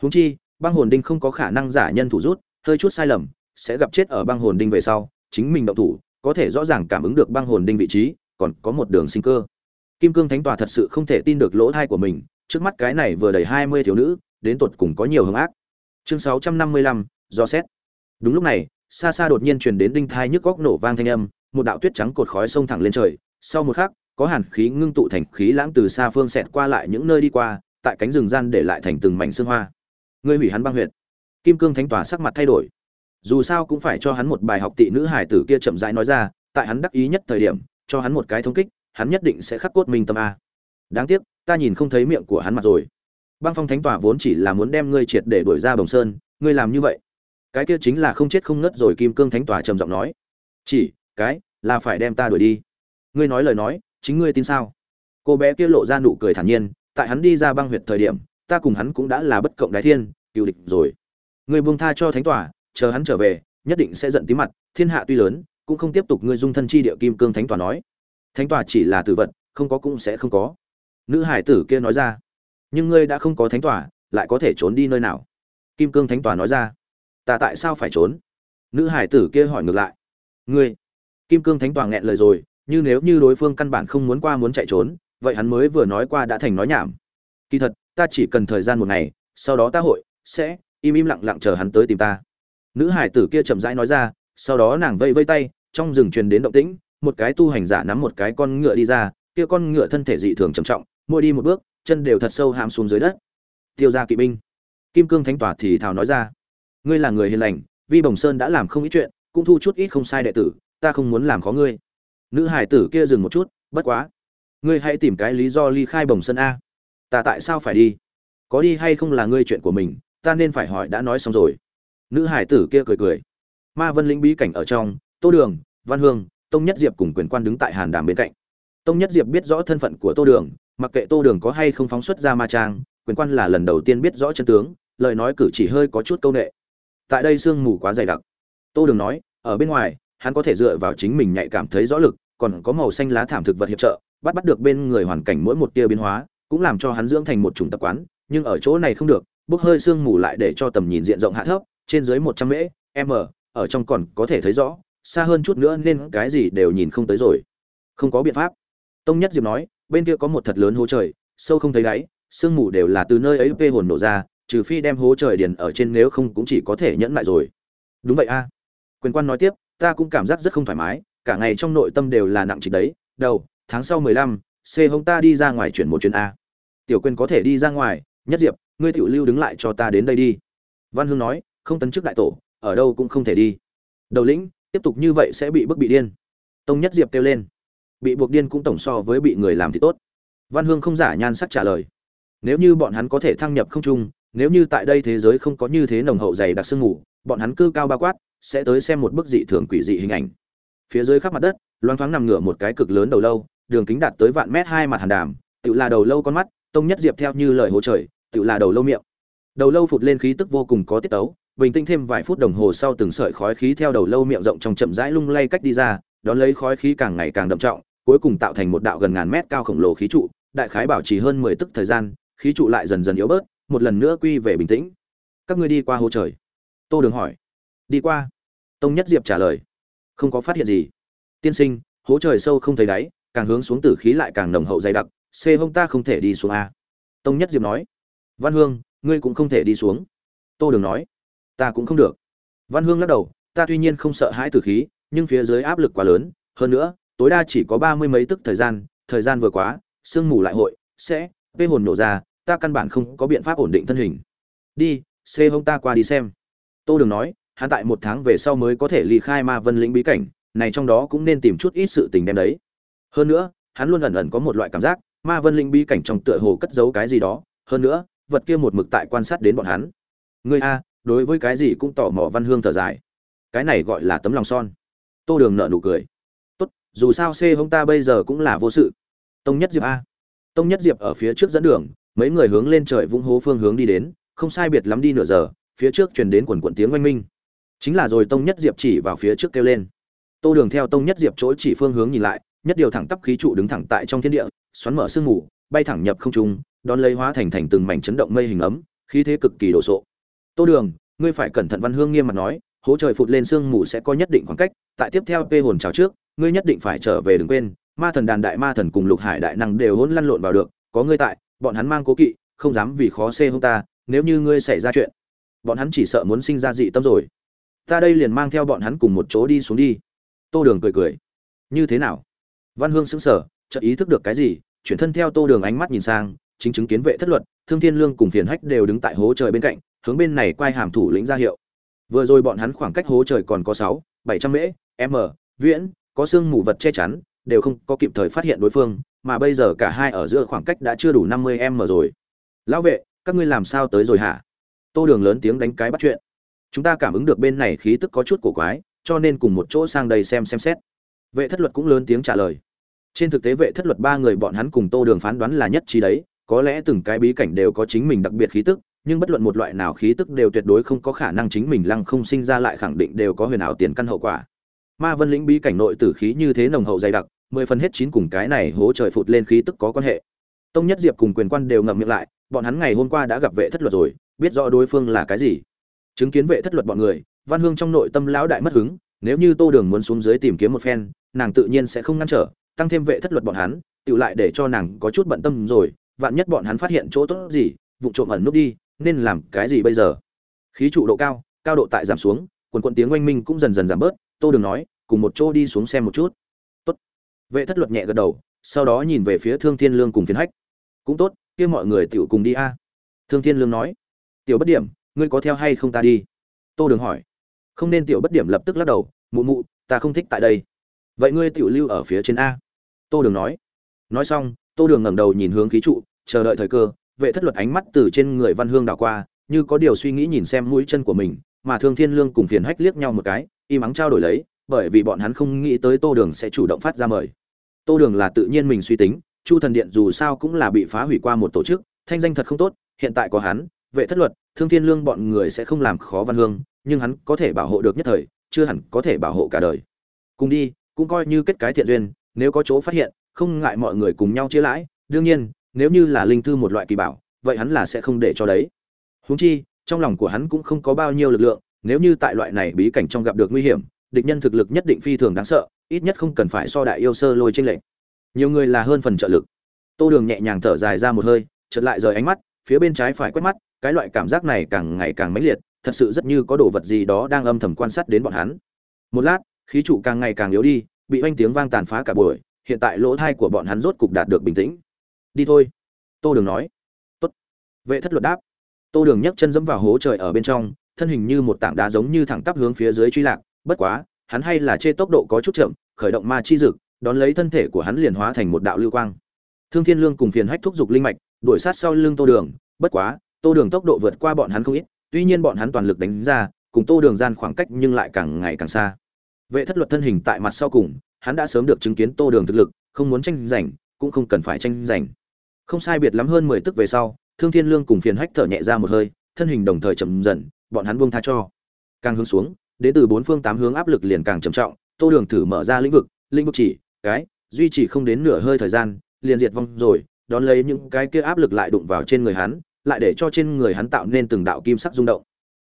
Huống chi, băng hồn đinh không có khả năng giả nhân thủ rút, hơi chút sai lầm, sẽ gặp chết ở băng hồn đinh về sau, chính mình động thủ, có thể rõ ràng cảm ứng được băng hồn đinh vị trí, còn có một đường sinh cơ kim cương thánh tòa thật sự không thể tin được lỗ thai của mình, trước mắt cái này vừa đầy hai mươi thiếu nữ, đến tột cùng có nhiều hung ác. Chương sáu trăm năm mươi lăm, do xét. Đúng lúc này, xa xa đột nhiên truyền đến đinh thai nhức góc nổ vang thanh âm, một đạo tuyết trắng cột khói sông thẳng lên trời. Sau một khắc, có hàn khí ngưng tụ thành khí lãng từ xa phương xẹt qua lại những nơi đi qua, tại cánh rừng gian để lại thành từng mảnh xương hoa. Ngươi hủy hắn băng huyệt. Kim cương thánh tòa sắc mặt thay đổi. Dù sao cũng phải cho hắn một bài học, tị nữ hải tử kia chậm rãi nói ra, tại hắn đắc ý nhất thời điểm, cho hắn một cái thống kích hắn nhất định sẽ khắc cốt minh tâm a. Đáng tiếc, ta nhìn không thấy miệng của hắn mặt rồi. Băng phong thánh tòa vốn chỉ là muốn đem ngươi triệt để đuổi ra bồng sơn, ngươi làm như vậy. Cái kia chính là không chết không nứt rồi kim cương thánh tòa trầm giọng nói. Chỉ, cái, là phải đem ta đuổi đi. Ngươi nói lời nói, chính ngươi tin sao? Cô bé kia lộ ra nụ cười thản nhiên, tại hắn đi ra băng huyệt thời điểm, ta cùng hắn cũng đã là bất cộng đái thiên, cựu địch rồi. Ngươi buông tha cho thánh tòa, chờ hắn trở về, nhất định sẽ giận tí mặt, thiên hạ tuy lớn, cũng không tiếp tục ngươi dung thân chi địa kim cương thánh tòa nói thánh tòa chỉ là tử vật, không có cũng sẽ không có. Nữ hải tử kia nói ra, nhưng ngươi đã không có thánh tòa, lại có thể trốn đi nơi nào? Kim cương thánh tòa nói ra, ta tại sao phải trốn? Nữ hải tử kia hỏi ngược lại, ngươi? Kim cương thánh tòa nghẹn lời rồi, như nếu như đối phương căn bản không muốn qua muốn chạy trốn, vậy hắn mới vừa nói qua đã thành nói nhảm. Kỳ thật, ta chỉ cần thời gian một ngày, sau đó ta hội, sẽ im im lặng lặng chờ hắn tới tìm ta. Nữ hải tử kia chậm rãi nói ra, sau đó nàng vây vây tay, trong rừng truyền đến động tĩnh một cái tu hành giả nắm một cái con ngựa đi ra, kia con ngựa thân thể dị thường trầm trọng, mỗi đi một bước, chân đều thật sâu hãm xuống dưới đất. Tiêu gia kỵ binh. Kim cương thánh tỏa thì thào nói ra, ngươi là người hiền lành, vi bồng sơn đã làm không ít chuyện, cũng thu chút ít không sai đệ tử, ta không muốn làm khó ngươi. Nữ hải tử kia dừng một chút, bất quá, ngươi hãy tìm cái lý do ly khai bồng sơn a. Ta tại sao phải đi? Có đi hay không là ngươi chuyện của mình, ta nên phải hỏi đã nói xong rồi. Nữ hải tử kia cười cười. Ma vân lĩnh bí cảnh ở trong, tô đường, văn hương tông nhất diệp cùng quyền quan đứng tại hàn đàm bên cạnh. Tông nhất diệp biết rõ thân phận của tô đường, mặc kệ tô đường có hay không phóng xuất ra ma trang, quyền quan là lần đầu tiên biết rõ chân tướng, lời nói cử chỉ hơi có chút câu nệ. Tại đây sương mù quá dày đặc. Tô đường nói, ở bên ngoài, hắn có thể dựa vào chính mình nhạy cảm thấy rõ lực, còn có màu xanh lá thảm thực vật hiệp trợ, bắt bắt được bên người hoàn cảnh mỗi một tia biến hóa, cũng làm cho hắn dưỡng thành một chủng tập quán, nhưng ở chỗ này không được, bốc hơi sương mù lại để cho tầm nhìn diện rộng hạ thấp, trên dưới một trăm mễ m ở trong còn có thể thấy rõ xa hơn chút nữa nên cái gì đều nhìn không tới rồi. Không có biện pháp. Tông nhất diệp nói, bên kia có một thật lớn hố trời, sâu không thấy đáy, sương mù đều là từ nơi ấy vê hồn nổ ra, trừ phi đem hố trời điền ở trên nếu không cũng chỉ có thể nhẫn lại rồi. Đúng vậy a. Quyền quan nói tiếp, ta cũng cảm giác rất không thoải mái, cả ngày trong nội tâm đều là nặng trịch đấy. Đầu, tháng sau mười lăm, c hông ta đi ra ngoài chuyển một chuyến a. Tiểu quyền có thể đi ra ngoài. Nhất diệp, ngươi tiểu lưu đứng lại cho ta đến đây đi. Văn hương nói, không tấn chức đại tổ, ở đâu cũng không thể đi. Đầu lĩnh tiếp tục như vậy sẽ bị bức bị điên. Tông nhất diệp kêu lên. Bị buộc điên cũng tổng so với bị người làm thì tốt. Văn hương không giả nhan sắc trả lời. Nếu như bọn hắn có thể thăng nhập không trung, nếu như tại đây thế giới không có như thế nồng hậu dày đặc sương mù, bọn hắn cư cao ba quát, sẽ tới xem một bức dị thường quỷ dị hình ảnh. Phía dưới khắp mặt đất, loang thoáng nằm ngửa một cái cực lớn đầu lâu, đường kính đạt tới vạn mét hai mặt hàn đàm tự là đầu lâu con mắt, tông nhất diệp theo như lời hỗ trời tự là đầu lâu miệng. Đầu lâu phụt lên khí tức vô cùng có tiết tấu bình tĩnh thêm vài phút đồng hồ sau từng sợi khói khí theo đầu lâu miệng rộng trong chậm rãi lung lay cách đi ra, đón lấy khói khí càng ngày càng đậm trọng, cuối cùng tạo thành một đạo gần ngàn mét cao khổng lồ khí trụ, đại khái bảo trì hơn mười tức thời gian, khí trụ lại dần dần yếu bớt, một lần nữa quy về bình tĩnh. Các ngươi đi qua hồ trời. Tô đường hỏi. Đi qua. Tông nhất diệp trả lời. Không có phát hiện gì. Tiên sinh, hố trời sâu không thấy đáy, càng hướng xuống tử khí lại càng nồng hậu dày đặc c hông ta không thể đi xuống a. Tông nhất diệp nói. Văn hương, ngươi cũng không thể đi xuống. Tô đường nói ta cũng không được. Văn hương lắc đầu, ta tuy nhiên không sợ hãi tử khí, nhưng phía dưới áp lực quá lớn, hơn nữa, tối đa chỉ có ba mươi mấy tức thời gian thời gian vừa quá, sương mù lại hội, sẽ, vê hồn nổ ra, ta căn bản không có biện pháp ổn định thân hình. Đi, xê hông ta qua đi xem. Tô đường nói, hắn tại một tháng về sau mới có thể ly khai ma vân lĩnh bí cảnh, này trong đó cũng nên tìm chút ít sự tình đem đấy. Hơn nữa, hắn luôn ẩn ẩn có một loại cảm giác, ma vân linh bí cảnh trong tựa hồ cất giấu cái gì đó, hơn nữa, vật kia một mực tại quan sát đến bọn hắn. Người a đối với cái gì cũng tỏ mò văn hương thở dài. Cái này gọi là tấm lòng son. Tô đường nợ nụ cười. Tốt, dù sao c hông ta bây giờ cũng là vô sự. Tông nhất diệp a. Tông nhất diệp ở phía trước dẫn đường, mấy người hướng lên trời vũng hố phương hướng đi đến, không sai biệt lắm đi nửa giờ, phía trước truyền đến quần quận tiếng oanh minh. Chính là rồi tông nhất diệp chỉ vào phía trước kêu lên. Tô đường theo tông nhất diệp chỗ chỉ phương hướng nhìn lại, nhất điều thẳng tắp khí trụ đứng thẳng tại trong thiên địa, xoắn mở sương mù, bay thẳng nhập không trung, đón lấy hóa thành thành từng mảnh chấn động mây hình ấm, khí thế cực kỳ đồ sộ tô đường, ngươi phải cẩn thận văn hương nghiêm mặt nói, hố trời phụt lên sương mù sẽ có nhất định khoảng cách, tại tiếp theo pê hồn trào trước, ngươi nhất định phải trở về đừng quên, ma thần đàn đại ma thần cùng lục hải đại năng đều hỗn lăn lộn vào được, có ngươi tại, bọn hắn mang cố kỵ, không dám vì khó xê hông ta, nếu như ngươi xảy ra chuyện, bọn hắn chỉ sợ muốn sinh ra dị tâm rồi. Ta đây liền mang theo bọn hắn cùng một chỗ đi xuống đi. Tô đường cười cười. Như thế nào? Văn hương sững sờ, chợt ý thức được cái gì, chuyển thân theo tô đường ánh mắt nhìn sang, chính chứng kiến vệ thất luật, thương thiên lương cùng phiền hách đều đứng tại hố trời bên cạnh hướng bên này quay hàm thủ lĩnh ra hiệu. Vừa rồi bọn hắn khoảng cách hố trời còn có sáu, bảy trăm mễ, m, viễn, có xương mù vật che chắn, đều không có kịp thời phát hiện đối phương, mà bây giờ cả hai ở giữa khoảng cách đã chưa đủ năm mươi m rồi. Lão vệ, các ngươi làm sao tới rồi hả? Tô đường lớn tiếng đánh cái bắt chuyện. Chúng ta cảm ứng được bên này khí tức có chút cổ quái, cho nên cùng một chỗ sang đây xem xem xét. Vệ thất luật cũng lớn tiếng trả lời. Trên thực tế vệ thất luật ba người bọn hắn cùng tô đường phán đoán là nhất trí đấy, có lẽ từng cái bí cảnh đều có chính mình đặc biệt khí tức nhưng bất luận một loại nào khí tức đều tuyệt đối không có khả năng chính mình lăng không sinh ra lại khẳng định đều có huyền ảo tiền căn hậu quả. Ma vân lĩnh bí cảnh nội tử khí như thế nồng hậu dày đặc, mười phần hết chín cùng cái này hố trời phụt lên khí tức có quan hệ. Tông nhất diệp cùng quyền quan đều ngậm miệng lại, bọn hắn ngày hôm qua đã gặp vệ thất luật rồi, biết rõ đối phương là cái gì. Chứng kiến vệ thất luật bọn người, văn hương trong nội tâm lão đại mất hứng, nếu như tô đường muốn xuống dưới tìm kiếm một phen, nàng tự nhiên sẽ không ngăn trở, tăng thêm vệ thất luật bọn hắn tự lại để cho nàng có chút bận tâm rồi, vạn nhất bọn hắn phát hiện chỗ tốt gì, vụ trộm ẩn núp đi nên làm cái gì bây giờ? Khí trụ độ cao cao độ tại giảm xuống, quần quận tiếng oanh minh cũng dần dần giảm bớt, tô đường nói, cùng một chỗ đi xuống xem một chút. Tốt. Vệ thất luật nhẹ gật đầu, sau đó nhìn về phía thương thiên lương cùng phiến hách. Cũng tốt, kia mọi người tiểu cùng đi a. Thương thiên lương nói, tiểu bất điểm, ngươi có theo hay không ta đi? Tô đường hỏi. Không nên tiểu bất điểm lập tức lắc đầu, mụ mụ, ta không thích tại đây. Vậy ngươi tiểu lưu ở phía trên a? Tô đường nói. Nói xong, tô đường ngẩng đầu nhìn hướng khí trụ, chờ đợi thời cơ vệ thất luật ánh mắt từ trên người văn hương đảo qua, như có điều suy nghĩ nhìn xem mũi chân của mình, mà thương thiên lương cùng phiền hách liếc nhau một cái im ắng trao đổi lấy, bởi vì bọn hắn không nghĩ tới tô đường sẽ chủ động phát ra mời. Tô đường là tự nhiên mình suy tính, chu thần điện dù sao cũng là bị phá hủy qua một tổ chức, thanh danh thật không tốt, hiện tại có hắn, vệ thất luật, thương thiên lương bọn người sẽ không làm khó văn hương, nhưng hắn có thể bảo hộ được nhất thời, chưa hẳn có thể bảo hộ cả đời. Cùng đi, cũng coi như kết cái thiện duyên, nếu có chỗ phát hiện, không ngại mọi người cùng nhau chia lãi, đương nhiên nếu như là linh thư một loại kỳ bảo, vậy hắn là sẽ không để cho đấy. Huống chi, trong lòng của hắn cũng không có bao nhiêu lực lượng, nếu như tại loại này bí cảnh trong gặp được nguy hiểm, địch nhân thực lực nhất định phi thường đáng sợ, ít nhất không cần phải so đại yêu sơ lôi chênh lệch. Nhiều người là hơn phần trợ lực. Tô đường nhẹ nhàng thở dài ra một hơi, chợt lại rời ánh mắt, phía bên trái phải quét mắt, cái loại cảm giác này càng ngày càng mãnh liệt, thật sự rất như có đồ vật gì đó đang âm thầm quan sát đến bọn hắn. Một lát, khí trụ càng ngày càng yếu đi, bị oanh tiếng vang tàn phá cả buổi, hiện tại lỗ thai của bọn hắn rốt cục đạt được bình tĩnh đi thôi. Tô đường nói. Tốt. Vệ thất luật đáp. Tô đường nhấc chân dẫm vào hố trời ở bên trong, thân hình như một tảng đá giống như thẳng tắp hướng phía dưới truy lạc, bất quá, hắn hay là chê tốc độ có chút chậm, khởi động ma chi dực, đón lấy thân thể của hắn liền hóa thành một đạo lưu quang. Thương thiên lương cùng phiền hách thúc giục linh mạch, đuổi sát sau lưng tô đường, bất quá, tô đường tốc độ vượt qua bọn hắn không ít, tuy nhiên bọn hắn toàn lực đánh ra, cùng tô đường gian khoảng cách nhưng lại càng ngày càng xa. Vệ thất luật thân hình tại mặt sau cùng, hắn đã sớm được chứng kiến tô đường thực lực, không muốn tranh giành, cũng không cần phải tranh giành không sai biệt lắm hơn mười tức về sau, thương thiên lương cùng phiền hách thở nhẹ ra một hơi, thân hình đồng thời chậm dần, bọn hắn buông tha cho. Càng hướng xuống, đến từ bốn phương tám hướng áp lực liền càng trầm trọng, tô đường thử mở ra lĩnh vực lĩnh vực chỉ, cái, duy trì không đến nửa hơi thời gian, liền diệt vong rồi, đón lấy những cái kia áp lực lại đụng vào trên người hắn, lại để cho trên người hắn tạo nên từng đạo kim sắc rung động.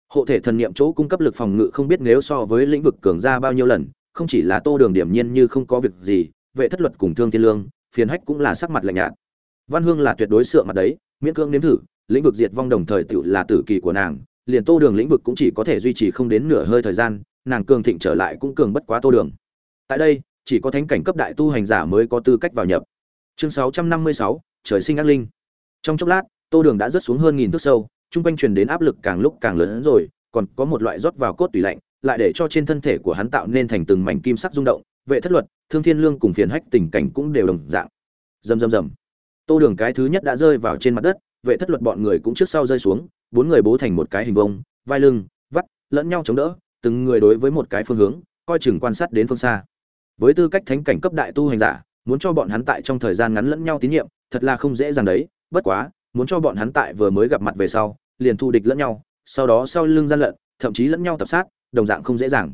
Hộ thể thần niệm chỗ cung cấp lực phòng ngự không biết nếu so với lĩnh vực cường ra bao nhiêu lần, không chỉ là tô đường điểm nhiên như không có việc gì, vệ thất luật cùng thương thiên lương, phiền hách cũng là sắc mặt lạnh nhạt văn hương là tuyệt đối sợ mặt đấy, miễn cưỡng nếm thử, lĩnh vực diệt vong đồng thời tự là tử kỳ của nàng, liền tô đường lĩnh vực cũng chỉ có thể duy trì không đến nửa hơi thời gian, nàng cường thịnh trở lại cũng cường bất quá tô đường. Tại đây, chỉ có thánh cảnh cấp đại tu hành giả mới có tư cách vào nhập. Chương sáu trăm năm mươi sáu, trời sinh ác linh. Trong chốc lát, tô đường đã rớt xuống hơn nghìn thước sâu, chung quanh truyền đến áp lực càng lúc càng lớn hơn rồi, còn có một loại rót vào cốt tủy lạnh, lại để cho trên thân thể của hắn tạo nên thành từng mảnh kim sắc rung động, vệ thất luật, thương thiên lương cùng phiền hách tình cảnh cũng đều đồng dạng. Rầm rầm rầm tô đường cái thứ nhất đã rơi vào trên mặt đất, vệ thất luật bọn người cũng trước sau rơi xuống, bốn người bố thành một cái hình vông vai lưng, vắt, lẫn nhau chống đỡ, từng người đối với một cái phương hướng, coi chừng quan sát đến phương xa. Với tư cách thánh cảnh cấp đại tu hành giả, muốn cho bọn hắn tại trong thời gian ngắn lẫn nhau tín nhiệm, thật là không dễ dàng đấy, bất quá, muốn cho bọn hắn tại vừa mới gặp mặt về sau, liền thu địch lẫn nhau, sau đó sau lưng gian lận, thậm chí lẫn nhau tập sát, đồng dạng không dễ dàng.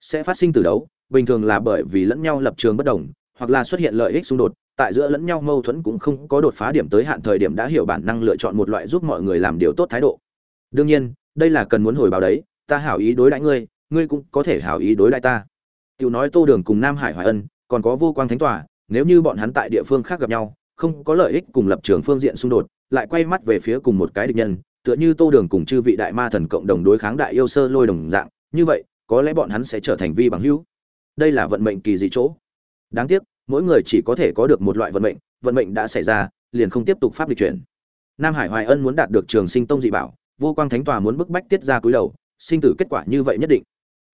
Sẽ phát sinh từ đấu, bình thường là bởi vì lẫn nhau lập trường bất đồng, hoặc là xuất hiện lợi ích xung đột tại giữa lẫn nhau mâu thuẫn cũng không có đột phá điểm tới hạn thời điểm đã hiểu bản năng lựa chọn một loại giúp mọi người làm điều tốt thái độ. Đương nhiên, đây là cần muốn hồi báo đấy, ta hảo ý đối đãi ngươi ngươi cũng có thể hảo ý đối đãi ta. Tiểu nói tô đường cùng nam hải hoài ân, còn có vô quang thánh tòa, nếu như bọn hắn tại địa phương khác gặp nhau, không có lợi ích cùng lập trường phương diện xung đột, lại quay mắt về phía cùng một cái địch nhân, tựa như tô đường cùng chư vị đại ma thần cộng đồng đối kháng đại yêu sơ lôi đồng dạng, như vậy, có lẽ bọn hắn sẽ trở thành vi bằng hữu. Đây là vận mệnh kỳ dị chỗ. Đáng tiếc mỗi người chỉ có thể có được một loại vận mệnh vận mệnh đã xảy ra, liền không tiếp tục pháp lịch chuyển. Nam hải hoài ân muốn đạt được trường sinh tông dị bảo, vô quang thánh tòa muốn bức bách tiết ra cúi đầu, sinh tử kết quả như vậy nhất định.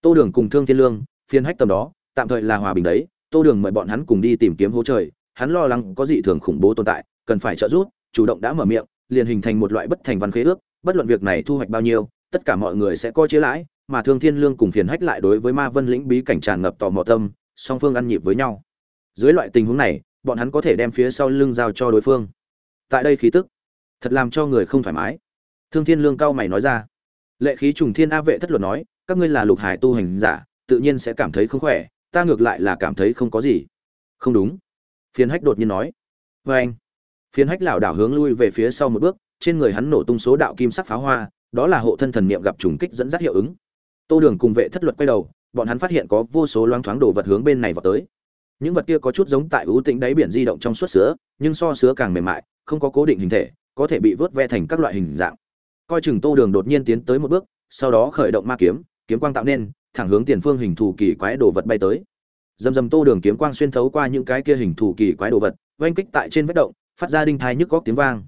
Tô đường cùng thương thiên lương phiên hách tầm đó, tạm thời là hòa bình đấy, tô đường mời bọn hắn cùng đi tìm kiếm hố trời, hắn lo lắng có dị thường khủng bố tồn tại, cần phải trợ giúp, chủ động đã mở miệng, liền hình thành một loại bất thành văn khế ước, bất luận việc này thu hoạch bao nhiêu, tất cả mọi người sẽ coi chế lãi, mà thương thiên lương cùng phiền hách lại đối với ma vân lĩnh bí cảnh tràn ngập tò mò tâm, song phương ăn nhịp với nhau dưới loại tình huống này, bọn hắn có thể đem phía sau lưng giao cho đối phương. Tại đây khí tức, thật làm cho người không thoải mái. Thương thiên lương cao mày nói ra. Lệ khí trùng thiên a vệ thất luật nói, các ngươi là lục hải tu hành giả, tự nhiên sẽ cảm thấy không khỏe, ta ngược lại là cảm thấy không có gì. Không đúng. Phiến hách đột nhiên nói. Vê anh Phiến hách lảo đảo hướng lui về phía sau một bước, trên người hắn nổ tung số đạo kim sắc pháo hoa, đó là hộ thân thần niệm gặp trùng kích dẫn dắt hiệu ứng. Tô đường cùng vệ thất luật quay đầu, bọn hắn phát hiện có vô số loáng thoáng đồ vật hướng bên này vào tới những vật kia có chút giống tại ưu tĩnh đáy biển di động trong suốt sữa nhưng so sứa càng mềm mại, không có cố định hình thể, có thể bị vớt ve thành các loại hình dạng. Coi chừng tô đường đột nhiên tiến tới một bước, sau đó khởi động ma kiếm kiếm quang tạo nên, thẳng hướng tiền phương hình thù kỳ quái đồ vật bay tới. Dầm dầm tô đường kiếm quang xuyên thấu qua những cái kia hình thù kỳ quái đồ vật, oanh kích tại trên vết động, phát ra đinh thai nhức góc tiếng vang.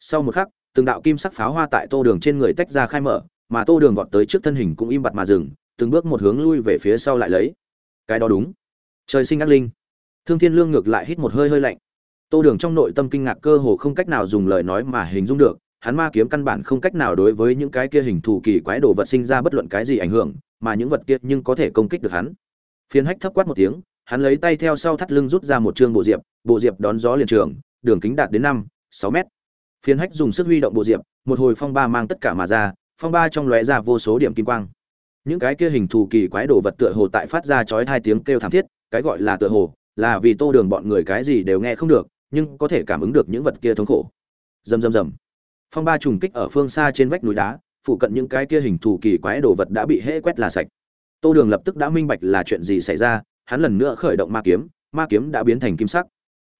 Sau một khắc, từng đạo kim sắc pháo hoa tại tô đường trên người tách ra khai mở, mà tô đường vọt tới trước thân hình cũng im bặt mà dừng, từng bước một hướng lui về phía sau lại lấy. Cái đó đúng trời sinh ác linh. Thương thiên lương ngược lại hít một hơi hơi lạnh. Tô đường trong nội tâm kinh ngạc cơ hồ không cách nào dùng lời nói mà hình dung được, hắn ma kiếm căn bản không cách nào đối với những cái kia hình thù kỳ quái đồ vật sinh ra bất luận cái gì ảnh hưởng, mà những vật kia nhưng có thể công kích được hắn. Phiến hách thấp quát một tiếng, hắn lấy tay theo sau thắt lưng rút ra một chương bộ diệp bộ diệp đón gió liền trường, đường kính đạt đến năm, sáu mét. Phiến hách dùng sức huy động bộ diệp, một hồi phong ba mang tất cả mà ra, phong ba trong lóe ra vô số điểm kim quang. Những cái kia hình thù kỳ quái đồ vật tựa hồ tại phát ra chói hai tiếng kêu thảm thiết cái gọi là tựa hồ, là vì tô đường bọn người cái gì đều nghe không được, nhưng có thể cảm ứng được những vật kia thống khổ. Rầm rầm rầm. Phong ba trùng kích ở phương xa trên vách núi đá, phụ cận những cái kia hình thù kỳ quái đồ vật đã bị hễ quét là sạch. Tô đường lập tức đã minh bạch là chuyện gì xảy ra, hắn lần nữa khởi động ma kiếm ma kiếm đã biến thành kim sắc.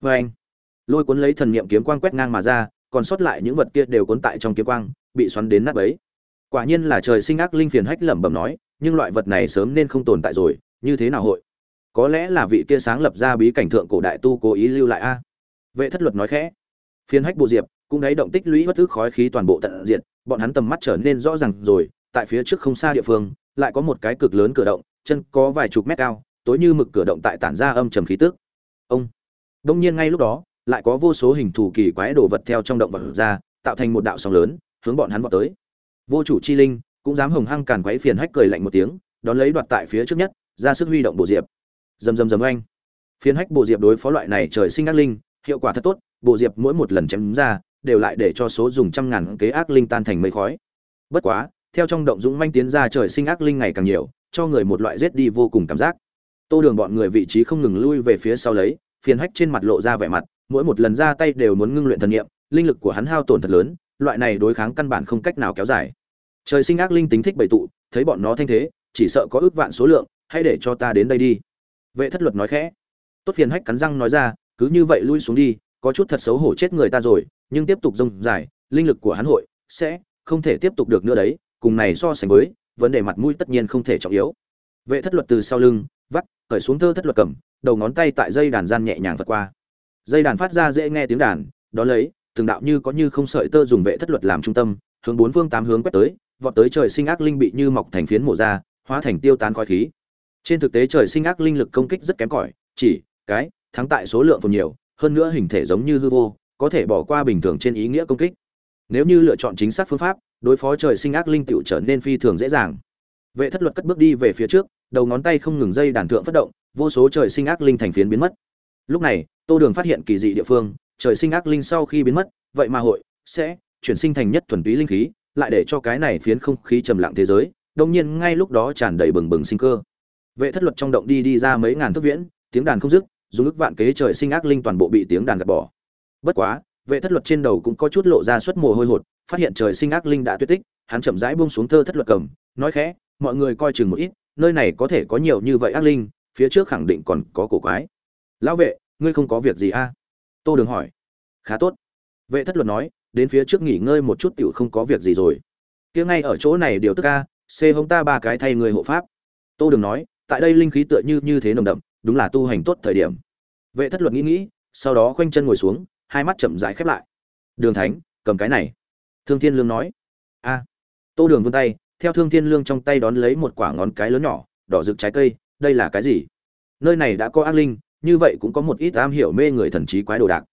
Vê anh, lôi cuốn lấy thần niệm kiếm quang quét ngang mà ra, còn sót lại những vật kia đều cuốn tại trong kiếm quang, bị xoắn đến nát ấy quả nhiên là trời sinh ác linh phiền hách lẩm bẩm nói, nhưng loại vật này sớm nên không tồn tại rồi, như thế nào hội? Có lẽ là vị kia sáng lập ra bí cảnh thượng cổ đại tu cố ý lưu lại a. Vệ thất luật nói khẽ. Phiền hách bộ diệp, cũng đấy động tích lũy bất thức khói khí toàn bộ tận diện bọn hắn tầm mắt trở nên rõ ràng rồi, tại phía trước không xa địa phương, lại có một cái cực lớn cửa động, chân có vài chục mét cao, tối như mực cửa động tại tản ra âm trầm khí tức. Ông. Đông nhiên ngay lúc đó, lại có vô số hình thù kỳ quái đồ vật theo trong động vật ra, tạo thành một đạo sóng lớn, hướng bọn hắn vọt tới. Vô chủ chi linh, cũng dám hồng hăng càn quấy phiền hách cười lạnh một tiếng, đón lấy đoạt tại phía trước nhất, ra sức huy động bộ diệp dầm dầm dầm oanh. Phiến hách bộ diệp đối phó loại này trời sinh ác linh, hiệu quả thật tốt bộ diệp mỗi một lần chém ra, đều lại để cho số dùng trăm ngàn kế ác linh tan thành mây khói. Bất quá, theo trong động dũng manh tiến ra trời sinh ác linh ngày càng nhiều, cho người một loại giết đi vô cùng cảm giác. Tô đường bọn người vị trí không ngừng lui về phía sau lấy phiền hách trên mặt lộ ra vẻ mặt, mỗi một lần ra tay đều muốn ngưng luyện thần niệm, linh lực của hắn hao tổn thật lớn, loại này đối kháng căn bản không cách nào kéo dài. Trời sinh ác linh tính thích bầy tụ, thấy bọn nó thanh thế, chỉ sợ có ước vạn số lượng, hãy để cho ta đến đây đi vệ thất luật nói khẽ. Tốt phiền hách cắn răng nói ra, cứ như vậy lui xuống đi, có chút thật xấu hổ chết người ta rồi, nhưng tiếp tục rông dài, linh lực của hắn hội sẽ không thể tiếp tục được nữa đấy, cùng này so sánh với, vấn đề mặt mũi tất nhiên không thể trọng yếu. Vệ thất luật từ sau lưng, vắt khởi xuống thơ thất luật cầm, đầu ngón tay tại dây đàn gian nhẹ nhàng vượt qua. Dây đàn phát ra dễ nghe tiếng đàn, đó lấy, từng đạo như có như không sợi tơ dùng vệ thất luật làm trung tâm, hướng bốn phương tám hướng quét tới, vọt tới trời sinh ác linh bị như mọc thành phiến mổ ra, hóa thành tiêu tán khói khí trên thực tế trời sinh ác linh lực công kích rất kém cỏi, chỉ, cái, thắng tại số lượng phần nhiều, hơn nữa hình thể giống như hư vô, có thể bỏ qua bình thường trên ý nghĩa công kích. Nếu như lựa chọn chính xác phương pháp, đối phó trời sinh ác linh tựu trở nên phi thường dễ dàng. Vệ thất luật cất bước đi về phía trước, đầu ngón tay không ngừng dây đàn thượng phát động, vô số trời sinh ác linh thành phiến biến mất. Lúc này, tô đường phát hiện kỳ dị địa phương, trời sinh ác linh sau khi biến mất, vậy mà hội sẽ chuyển sinh thành nhất thuần túy linh khí, lại để cho cái này phiến không khí trầm lặng thế giới đông nhiên ngay lúc đó tràn đầy bừng bừng sinh cơ vệ thất luật trong động đi đi ra mấy ngàn thước viễn, tiếng đàn không dứt, dùng ức vạn kế trời sinh ác linh toàn bộ bị tiếng đàn gạt bỏ. Bất quá, vệ thất luật trên đầu cũng có chút lộ ra suất mồ hôi hột, phát hiện trời sinh ác linh đã tuyệt tích, hắn chậm rãi buông xuống thơ thất luật cầm, nói khẽ, mọi người coi chừng một ít, nơi này có thể có nhiều như vậy ác linh, phía trước khẳng định còn có cổ quái. Lão vệ, ngươi không có việc gì a à? tô đường hỏi. Khá tốt. Vệ thất luật nói, đến phía trước nghỉ ngơi một chút tiểu không có việc gì rồi. Kia ngay ở chỗ này điều tức a c hông ta ba cái thay người hộ pháp. Tô đường nói tại đây linh khí tựa như như thế nồng đậm, đúng là tu hành tốt thời điểm. Vệ thất luật nghĩ nghĩ, sau đó khoanh chân ngồi xuống, hai mắt chậm rãi khép lại. Đường thánh, cầm cái này. Thương thiên lương nói. A. Tô đường vươn tay, theo thương thiên lương trong tay đón lấy một quả ngón cái lớn nhỏ, đỏ rực trái cây, đây là cái gì? Nơi này đã có ác linh, như vậy cũng có một ít am hiểu mê người thần trí quái đồ đạc.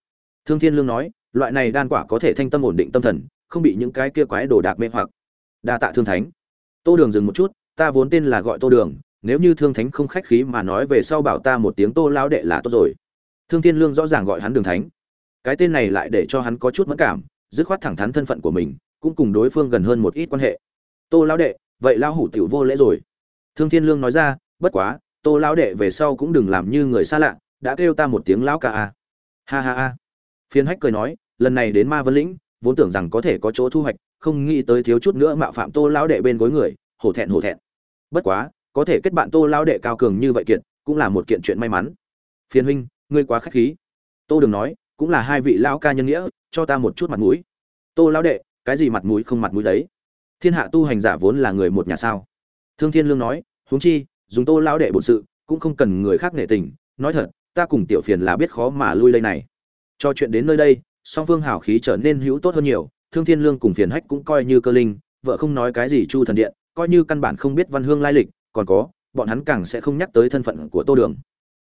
Thương thiên lương nói, loại này đan quả có thể thanh tâm ổn định tâm thần, không bị những cái kia quái đồ đạc mê hoặc. Đa tạ thương thánh. Tô đường dừng một chút, ta vốn tên là gọi tô đường nếu như thương thánh không khách khí mà nói về sau bảo ta một tiếng tô lao đệ là tốt rồi. Thương thiên lương rõ ràng gọi hắn đường thánh. Cái tên này lại để cho hắn có chút mất cảm, dứt khoát thẳng thắn thân phận của mình, cũng cùng đối phương gần hơn một ít quan hệ. Tô lão đệ, vậy lao hủ tiểu vô lễ rồi. Thương thiên lương nói ra, bất quá, tô lão đệ về sau cũng đừng làm như người xa lạ, đã kêu ta một tiếng lão ca a. Ha ha ha. Phiên hách cười nói, lần này đến ma vân lĩnh, vốn tưởng rằng có thể có chỗ thu hoạch, không nghĩ tới thiếu chút nữa mạo phạm tô lão đệ bên gối người, hổ thẹn hổ thẹn. Bất quá có thể kết bạn tô lão đệ cao cường như vậy kiện, cũng là một kiện chuyện may mắn. Phiền huynh, ngươi quá khách khí. Tô đừng nói, cũng là hai vị lão ca nhân nghĩa, cho ta một chút mặt mũi. Tô lão đệ, cái gì mặt mũi không mặt mũi đấy? Thiên hạ tu hành giả vốn là người một nhà sao? Thương thiên lương nói, huống chi, dùng tô lão đệ bổn sự, cũng không cần người khác nể tình. Nói thật, ta cùng tiểu phiền là biết khó mà lui lây này. Cho chuyện đến nơi đây, song phương hào khí trở nên hữu tốt hơn nhiều. Thương thiên lương cùng phiền hách cũng coi như cơ linh, vợ không nói cái gì chu thần điện, coi như căn bản không biết văn hương lai lịch còn có, bọn hắn càng sẽ không nhắc tới thân phận của tô đường.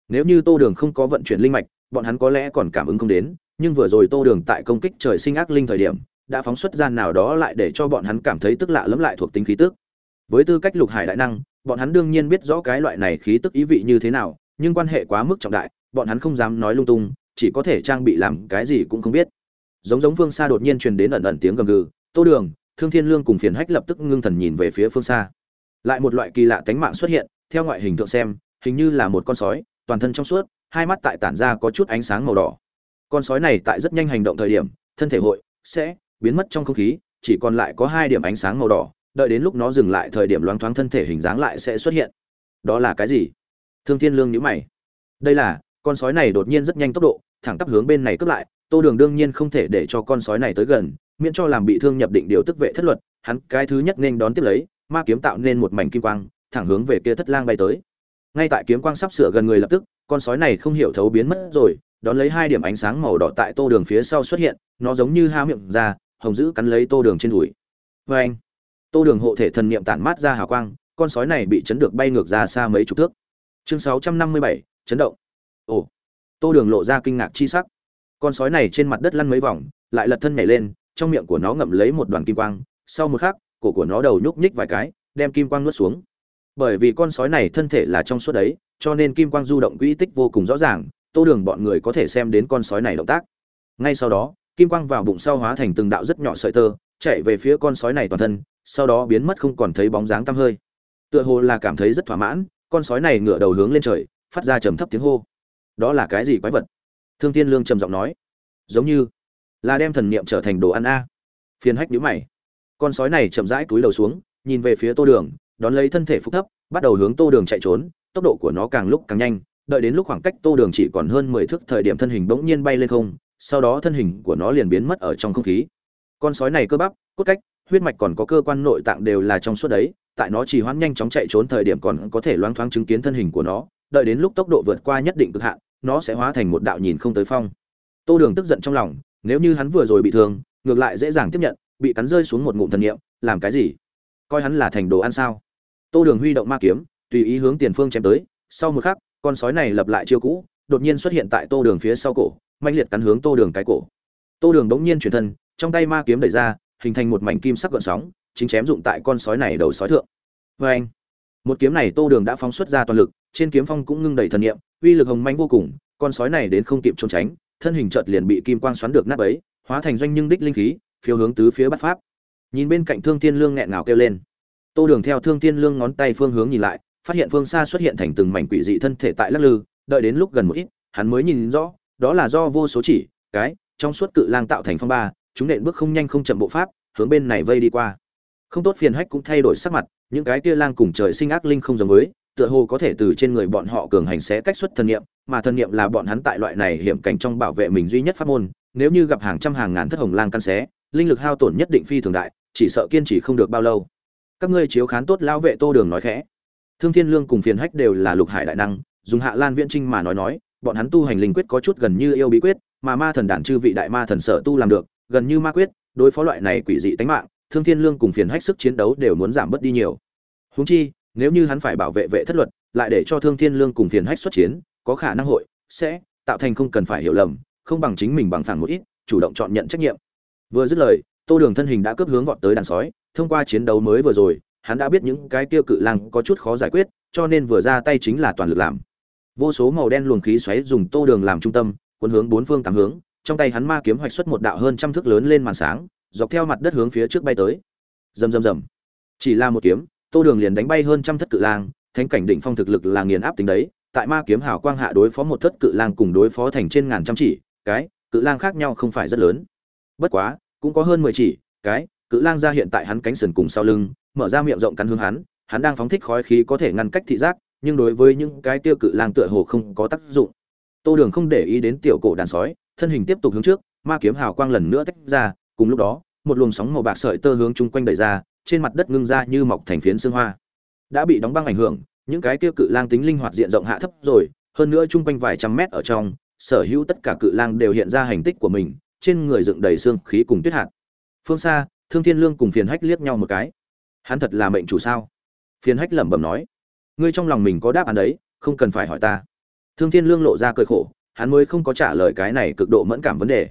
Nếu như tô đường không có vận chuyển linh mạch, bọn hắn có lẽ còn cảm ứng không đến, nhưng vừa rồi tô đường tại công kích trời sinh ác linh thời điểm, đã phóng xuất gian nào đó lại để cho bọn hắn cảm thấy tức lạ lẫm lại thuộc tính khí tức. Với tư cách lục hải đại năng, bọn hắn đương nhiên biết rõ cái loại này khí tức ý vị như thế nào, nhưng quan hệ quá mức trọng đại, bọn hắn không dám nói lung tung, chỉ có thể trang bị làm cái gì cũng không biết. Giống giống phương xa đột nhiên truyền đến ẩn ẩn tiếng gầm gừ, tô đường, thương thiên lương cùng phiền hách lập tức ngưng thần nhìn về phía phương xa lại một loại kỳ lạ tánh mạng xuất hiện, theo ngoại hình thượng xem, hình như là một con sói, toàn thân trong suốt, hai mắt tại tản ra có chút ánh sáng màu đỏ. Con sói này tại rất nhanh hành động thời điểm, thân thể hội, sẽ biến mất trong không khí, chỉ còn lại có hai điểm ánh sáng màu đỏ, đợi đến lúc nó dừng lại thời điểm loáng thoáng thân thể hình dáng lại sẽ xuất hiện. Đó là cái gì? Thương thiên lương nhíu mày. Đây là, con sói này đột nhiên rất nhanh tốc độ, thẳng tắp hướng bên này cướp lại, tô đường đương nhiên không thể để cho con sói này tới gần, miễn cho làm bị thương nhập định điều tức vệ thất luật, hắn cái thứ nhất nên đón tiếp lấy ma kiếm tạo nên một mảnh kim quang, thẳng hướng về kia thất lang bay tới. Ngay tại kiếm quang sắp sửa gần người lập tức, con sói này không hiểu thấu biến mất rồi, đón lấy hai điểm ánh sáng màu đỏ tại tô đường phía sau xuất hiện, nó giống như há miệng ra, hồng dữ cắn lấy tô đường trên đùi. Vê anh, tô đường hộ thể thần niệm tản mát ra hào quang, con sói này bị chấn được bay ngược ra xa mấy chục thước. Chương sáu trăm năm mươi bảy, chấn động. Ồ, tô đường lộ ra kinh ngạc chi sắc. Con sói này trên mặt đất lăn mấy vòng, lại lật thân nhảy lên, trong miệng của nó ngậm lấy một đoàn kim quang, sau một khắc cổ của nó đầu nhúc nhích vài cái, đem kim quang nuốt xuống. Bởi vì con sói này thân thể là trong suốt đấy, cho nên kim quang du động quỹ tích vô cùng rõ ràng, tô đường bọn người có thể xem đến con sói này động tác. Ngay sau đó, kim quang vào bụng sau hóa thành từng đạo rất nhỏ sợi tơ, chạy về phía con sói này toàn thân, sau đó biến mất không còn thấy bóng dáng tăm hơi. Tựa hồ là cảm thấy rất thỏa mãn, con sói này ngửa đầu hướng lên trời, phát ra trầm thấp tiếng hô. Đó là cái gì quái vật? Thương tiên lương trầm giọng nói. Giống như là đem thần niệm trở thành đồ ăn a. Phiền hách nhíu mày con sói này chậm rãi túi đầu xuống, nhìn về phía tô đường, đón lấy thân thể phúc thấp, bắt đầu hướng tô đường chạy trốn, tốc độ của nó càng lúc càng nhanh, đợi đến lúc khoảng cách tô đường chỉ còn hơn mười thước thời điểm thân hình bỗng nhiên bay lên không, sau đó thân hình của nó liền biến mất ở trong không khí. Con sói này cơ bắp, cốt cách, huyết mạch còn có cơ quan nội tạng đều là trong suốt đấy, tại nó chỉ hoãn nhanh chóng chạy trốn thời điểm còn có thể loáng thoáng chứng kiến thân hình của nó, đợi đến lúc tốc độ vượt qua nhất định cực hạn, nó sẽ hóa thành một đạo nhìn không tới phong. Tô đường tức giận trong lòng, nếu như hắn vừa rồi bị thương, ngược lại dễ dàng tiếp nhận bị cắn rơi xuống một ngụm thần niệm, làm cái gì? Coi hắn là thành đồ ăn sao? Tô đường huy động ma kiếm, tùy ý hướng tiền phương chém tới, sau một khắc, con sói này lập lại chiêu cũ, đột nhiên xuất hiện tại tô đường phía sau cổ mạnh liệt cắn hướng tô đường cái cổ. Tô đường bỗng nhiên chuyển thân, trong tay ma kiếm đẩy ra, hình thành một mảnh kim sắc gợn sóng, chính chém dụng tại con sói này đầu sói thượng. Vê anh, một kiếm này tô đường đã phóng xuất ra toàn lực, trên kiếm phong cũng ngưng đầy thần niệm, uy lực hồng manh vô cùng, con sói này đến không kịp trốn tránh, thân hình chợt liền bị kim quang xoắn được nát ấy hóa thành doanh nhưng đích linh khí phiêu hướng tứ phía bắt pháp. Nhìn bên cạnh thương thiên lương nghẹn ngào kêu lên. Tô đường theo thương thiên lương ngón tay phương hướng nhìn lại, phát hiện phương xa xuất hiện thành từng mảnh quỷ dị thân thể tại lắc lư, đợi đến lúc gần một ít, hắn mới nhìn rõ, đó là do vô số chỉ, cái, trong suốt cự lang tạo thành phong ba, chúng nện bước không nhanh không chậm bộ pháp, hướng bên này vây đi qua. Không tốt phiền hách cũng thay đổi sắc mặt, những cái kia lang cùng trời sinh ác linh không giống với, tựa hồ có thể từ trên người bọn họ cường hành sẽ cách xuất thần niệm, mà thần niệm là bọn hắn tại loại này hiểm cảnh trong bảo vệ mình duy nhất pháp môn, nếu như gặp hàng trăm hàng ngàn thất hồng lang căn xé linh lực hao tổn nhất định phi thường đại, chỉ sợ kiên trì không được bao lâu. Các ngươi chiếu khán tốt lao vệ tô đường nói khẽ. Thương thiên lương cùng phiền hách đều là lục hải đại năng, dùng hạ lan viễn trinh mà nói nói, bọn hắn tu hành linh quyết có chút gần như yêu bí quyết, mà ma thần đản chư vị đại ma thần sở tu làm được, gần như ma quyết, đối phó loại này quỷ dị tánh mạng, thương thiên lương cùng phiền hách sức chiến đấu đều muốn giảm bớt đi nhiều. Húng chi, nếu như hắn phải bảo vệ vệ thất luật, lại để cho thương thiên lương cùng phiền hách xuất chiến, có khả năng hội sẽ tạo thành không cần phải hiểu lầm, không bằng chính mình bằng phẳng một ít, chủ động chọn nhận trách nhiệm vừa dứt lời, tô đường thân hình đã cướp hướng vọt tới đàn sói, thông qua chiến đấu mới vừa rồi, hắn đã biết những cái tiêu cự lang có chút khó giải quyết, cho nên vừa ra tay chính là toàn lực làm. Vô số màu đen luồng khí xoáy dùng tô đường làm trung tâm, cuốn hướng bốn phương tám hướng, trong tay hắn ma kiếm hoạch xuất một đạo hơn trăm thước lớn lên màn sáng, dọc theo mặt đất hướng phía trước bay tới. Rầm rầm rầm. Chỉ là một kiếm, tô đường liền đánh bay hơn trăm thất cự lang, thánh cảnh đỉnh phong thực lực là nghiền áp tính đấy, tại ma kiếm hào quang hạ đối phó một thất cự lang cùng đối phó thành trên ngàn trăm chỉ, cái, cự lang khác nhau không phải rất lớn. Bất quá cũng có hơn mười chỉ, cái, cự lang ra hiện tại hắn cánh sườn cùng sau lưng, mở ra miệng rộng cắn hướng hắn hắn đang phóng thích khói khí có thể ngăn cách thị giác, nhưng đối với những cái tiêu cự lang tựa hồ không có tác dụng. Tô đường không để ý đến tiểu cổ đàn sói, thân hình tiếp tục hướng trước, ma kiếm hào quang lần nữa tách ra, cùng lúc đó, một luồng sóng màu bạc sợi tơ hướng chung quanh đẩy ra, trên mặt đất ngưng ra như mọc thành phiến xương hoa. Đã bị đóng băng ảnh hưởng, những cái tiêu cự lang tính linh hoạt diện rộng hạ thấp rồi, hơn nữa chung quanh vài trăm mét ở trong, sở hữu tất cả cự lang đều hiện ra hành tích của mình trên người dựng đầy xương khí cùng tuyết hạt. Phương xa, thương thiên lương cùng phiền hách liếc nhau một cái. Hắn thật là mệnh chủ sao? Phiền hách lẩm bẩm nói. Ngươi trong lòng mình có đáp án đấy, không cần phải hỏi ta. Thương thiên lương lộ ra cơi khổ, hắn mới không có trả lời cái này cực độ mẫn cảm vấn đề.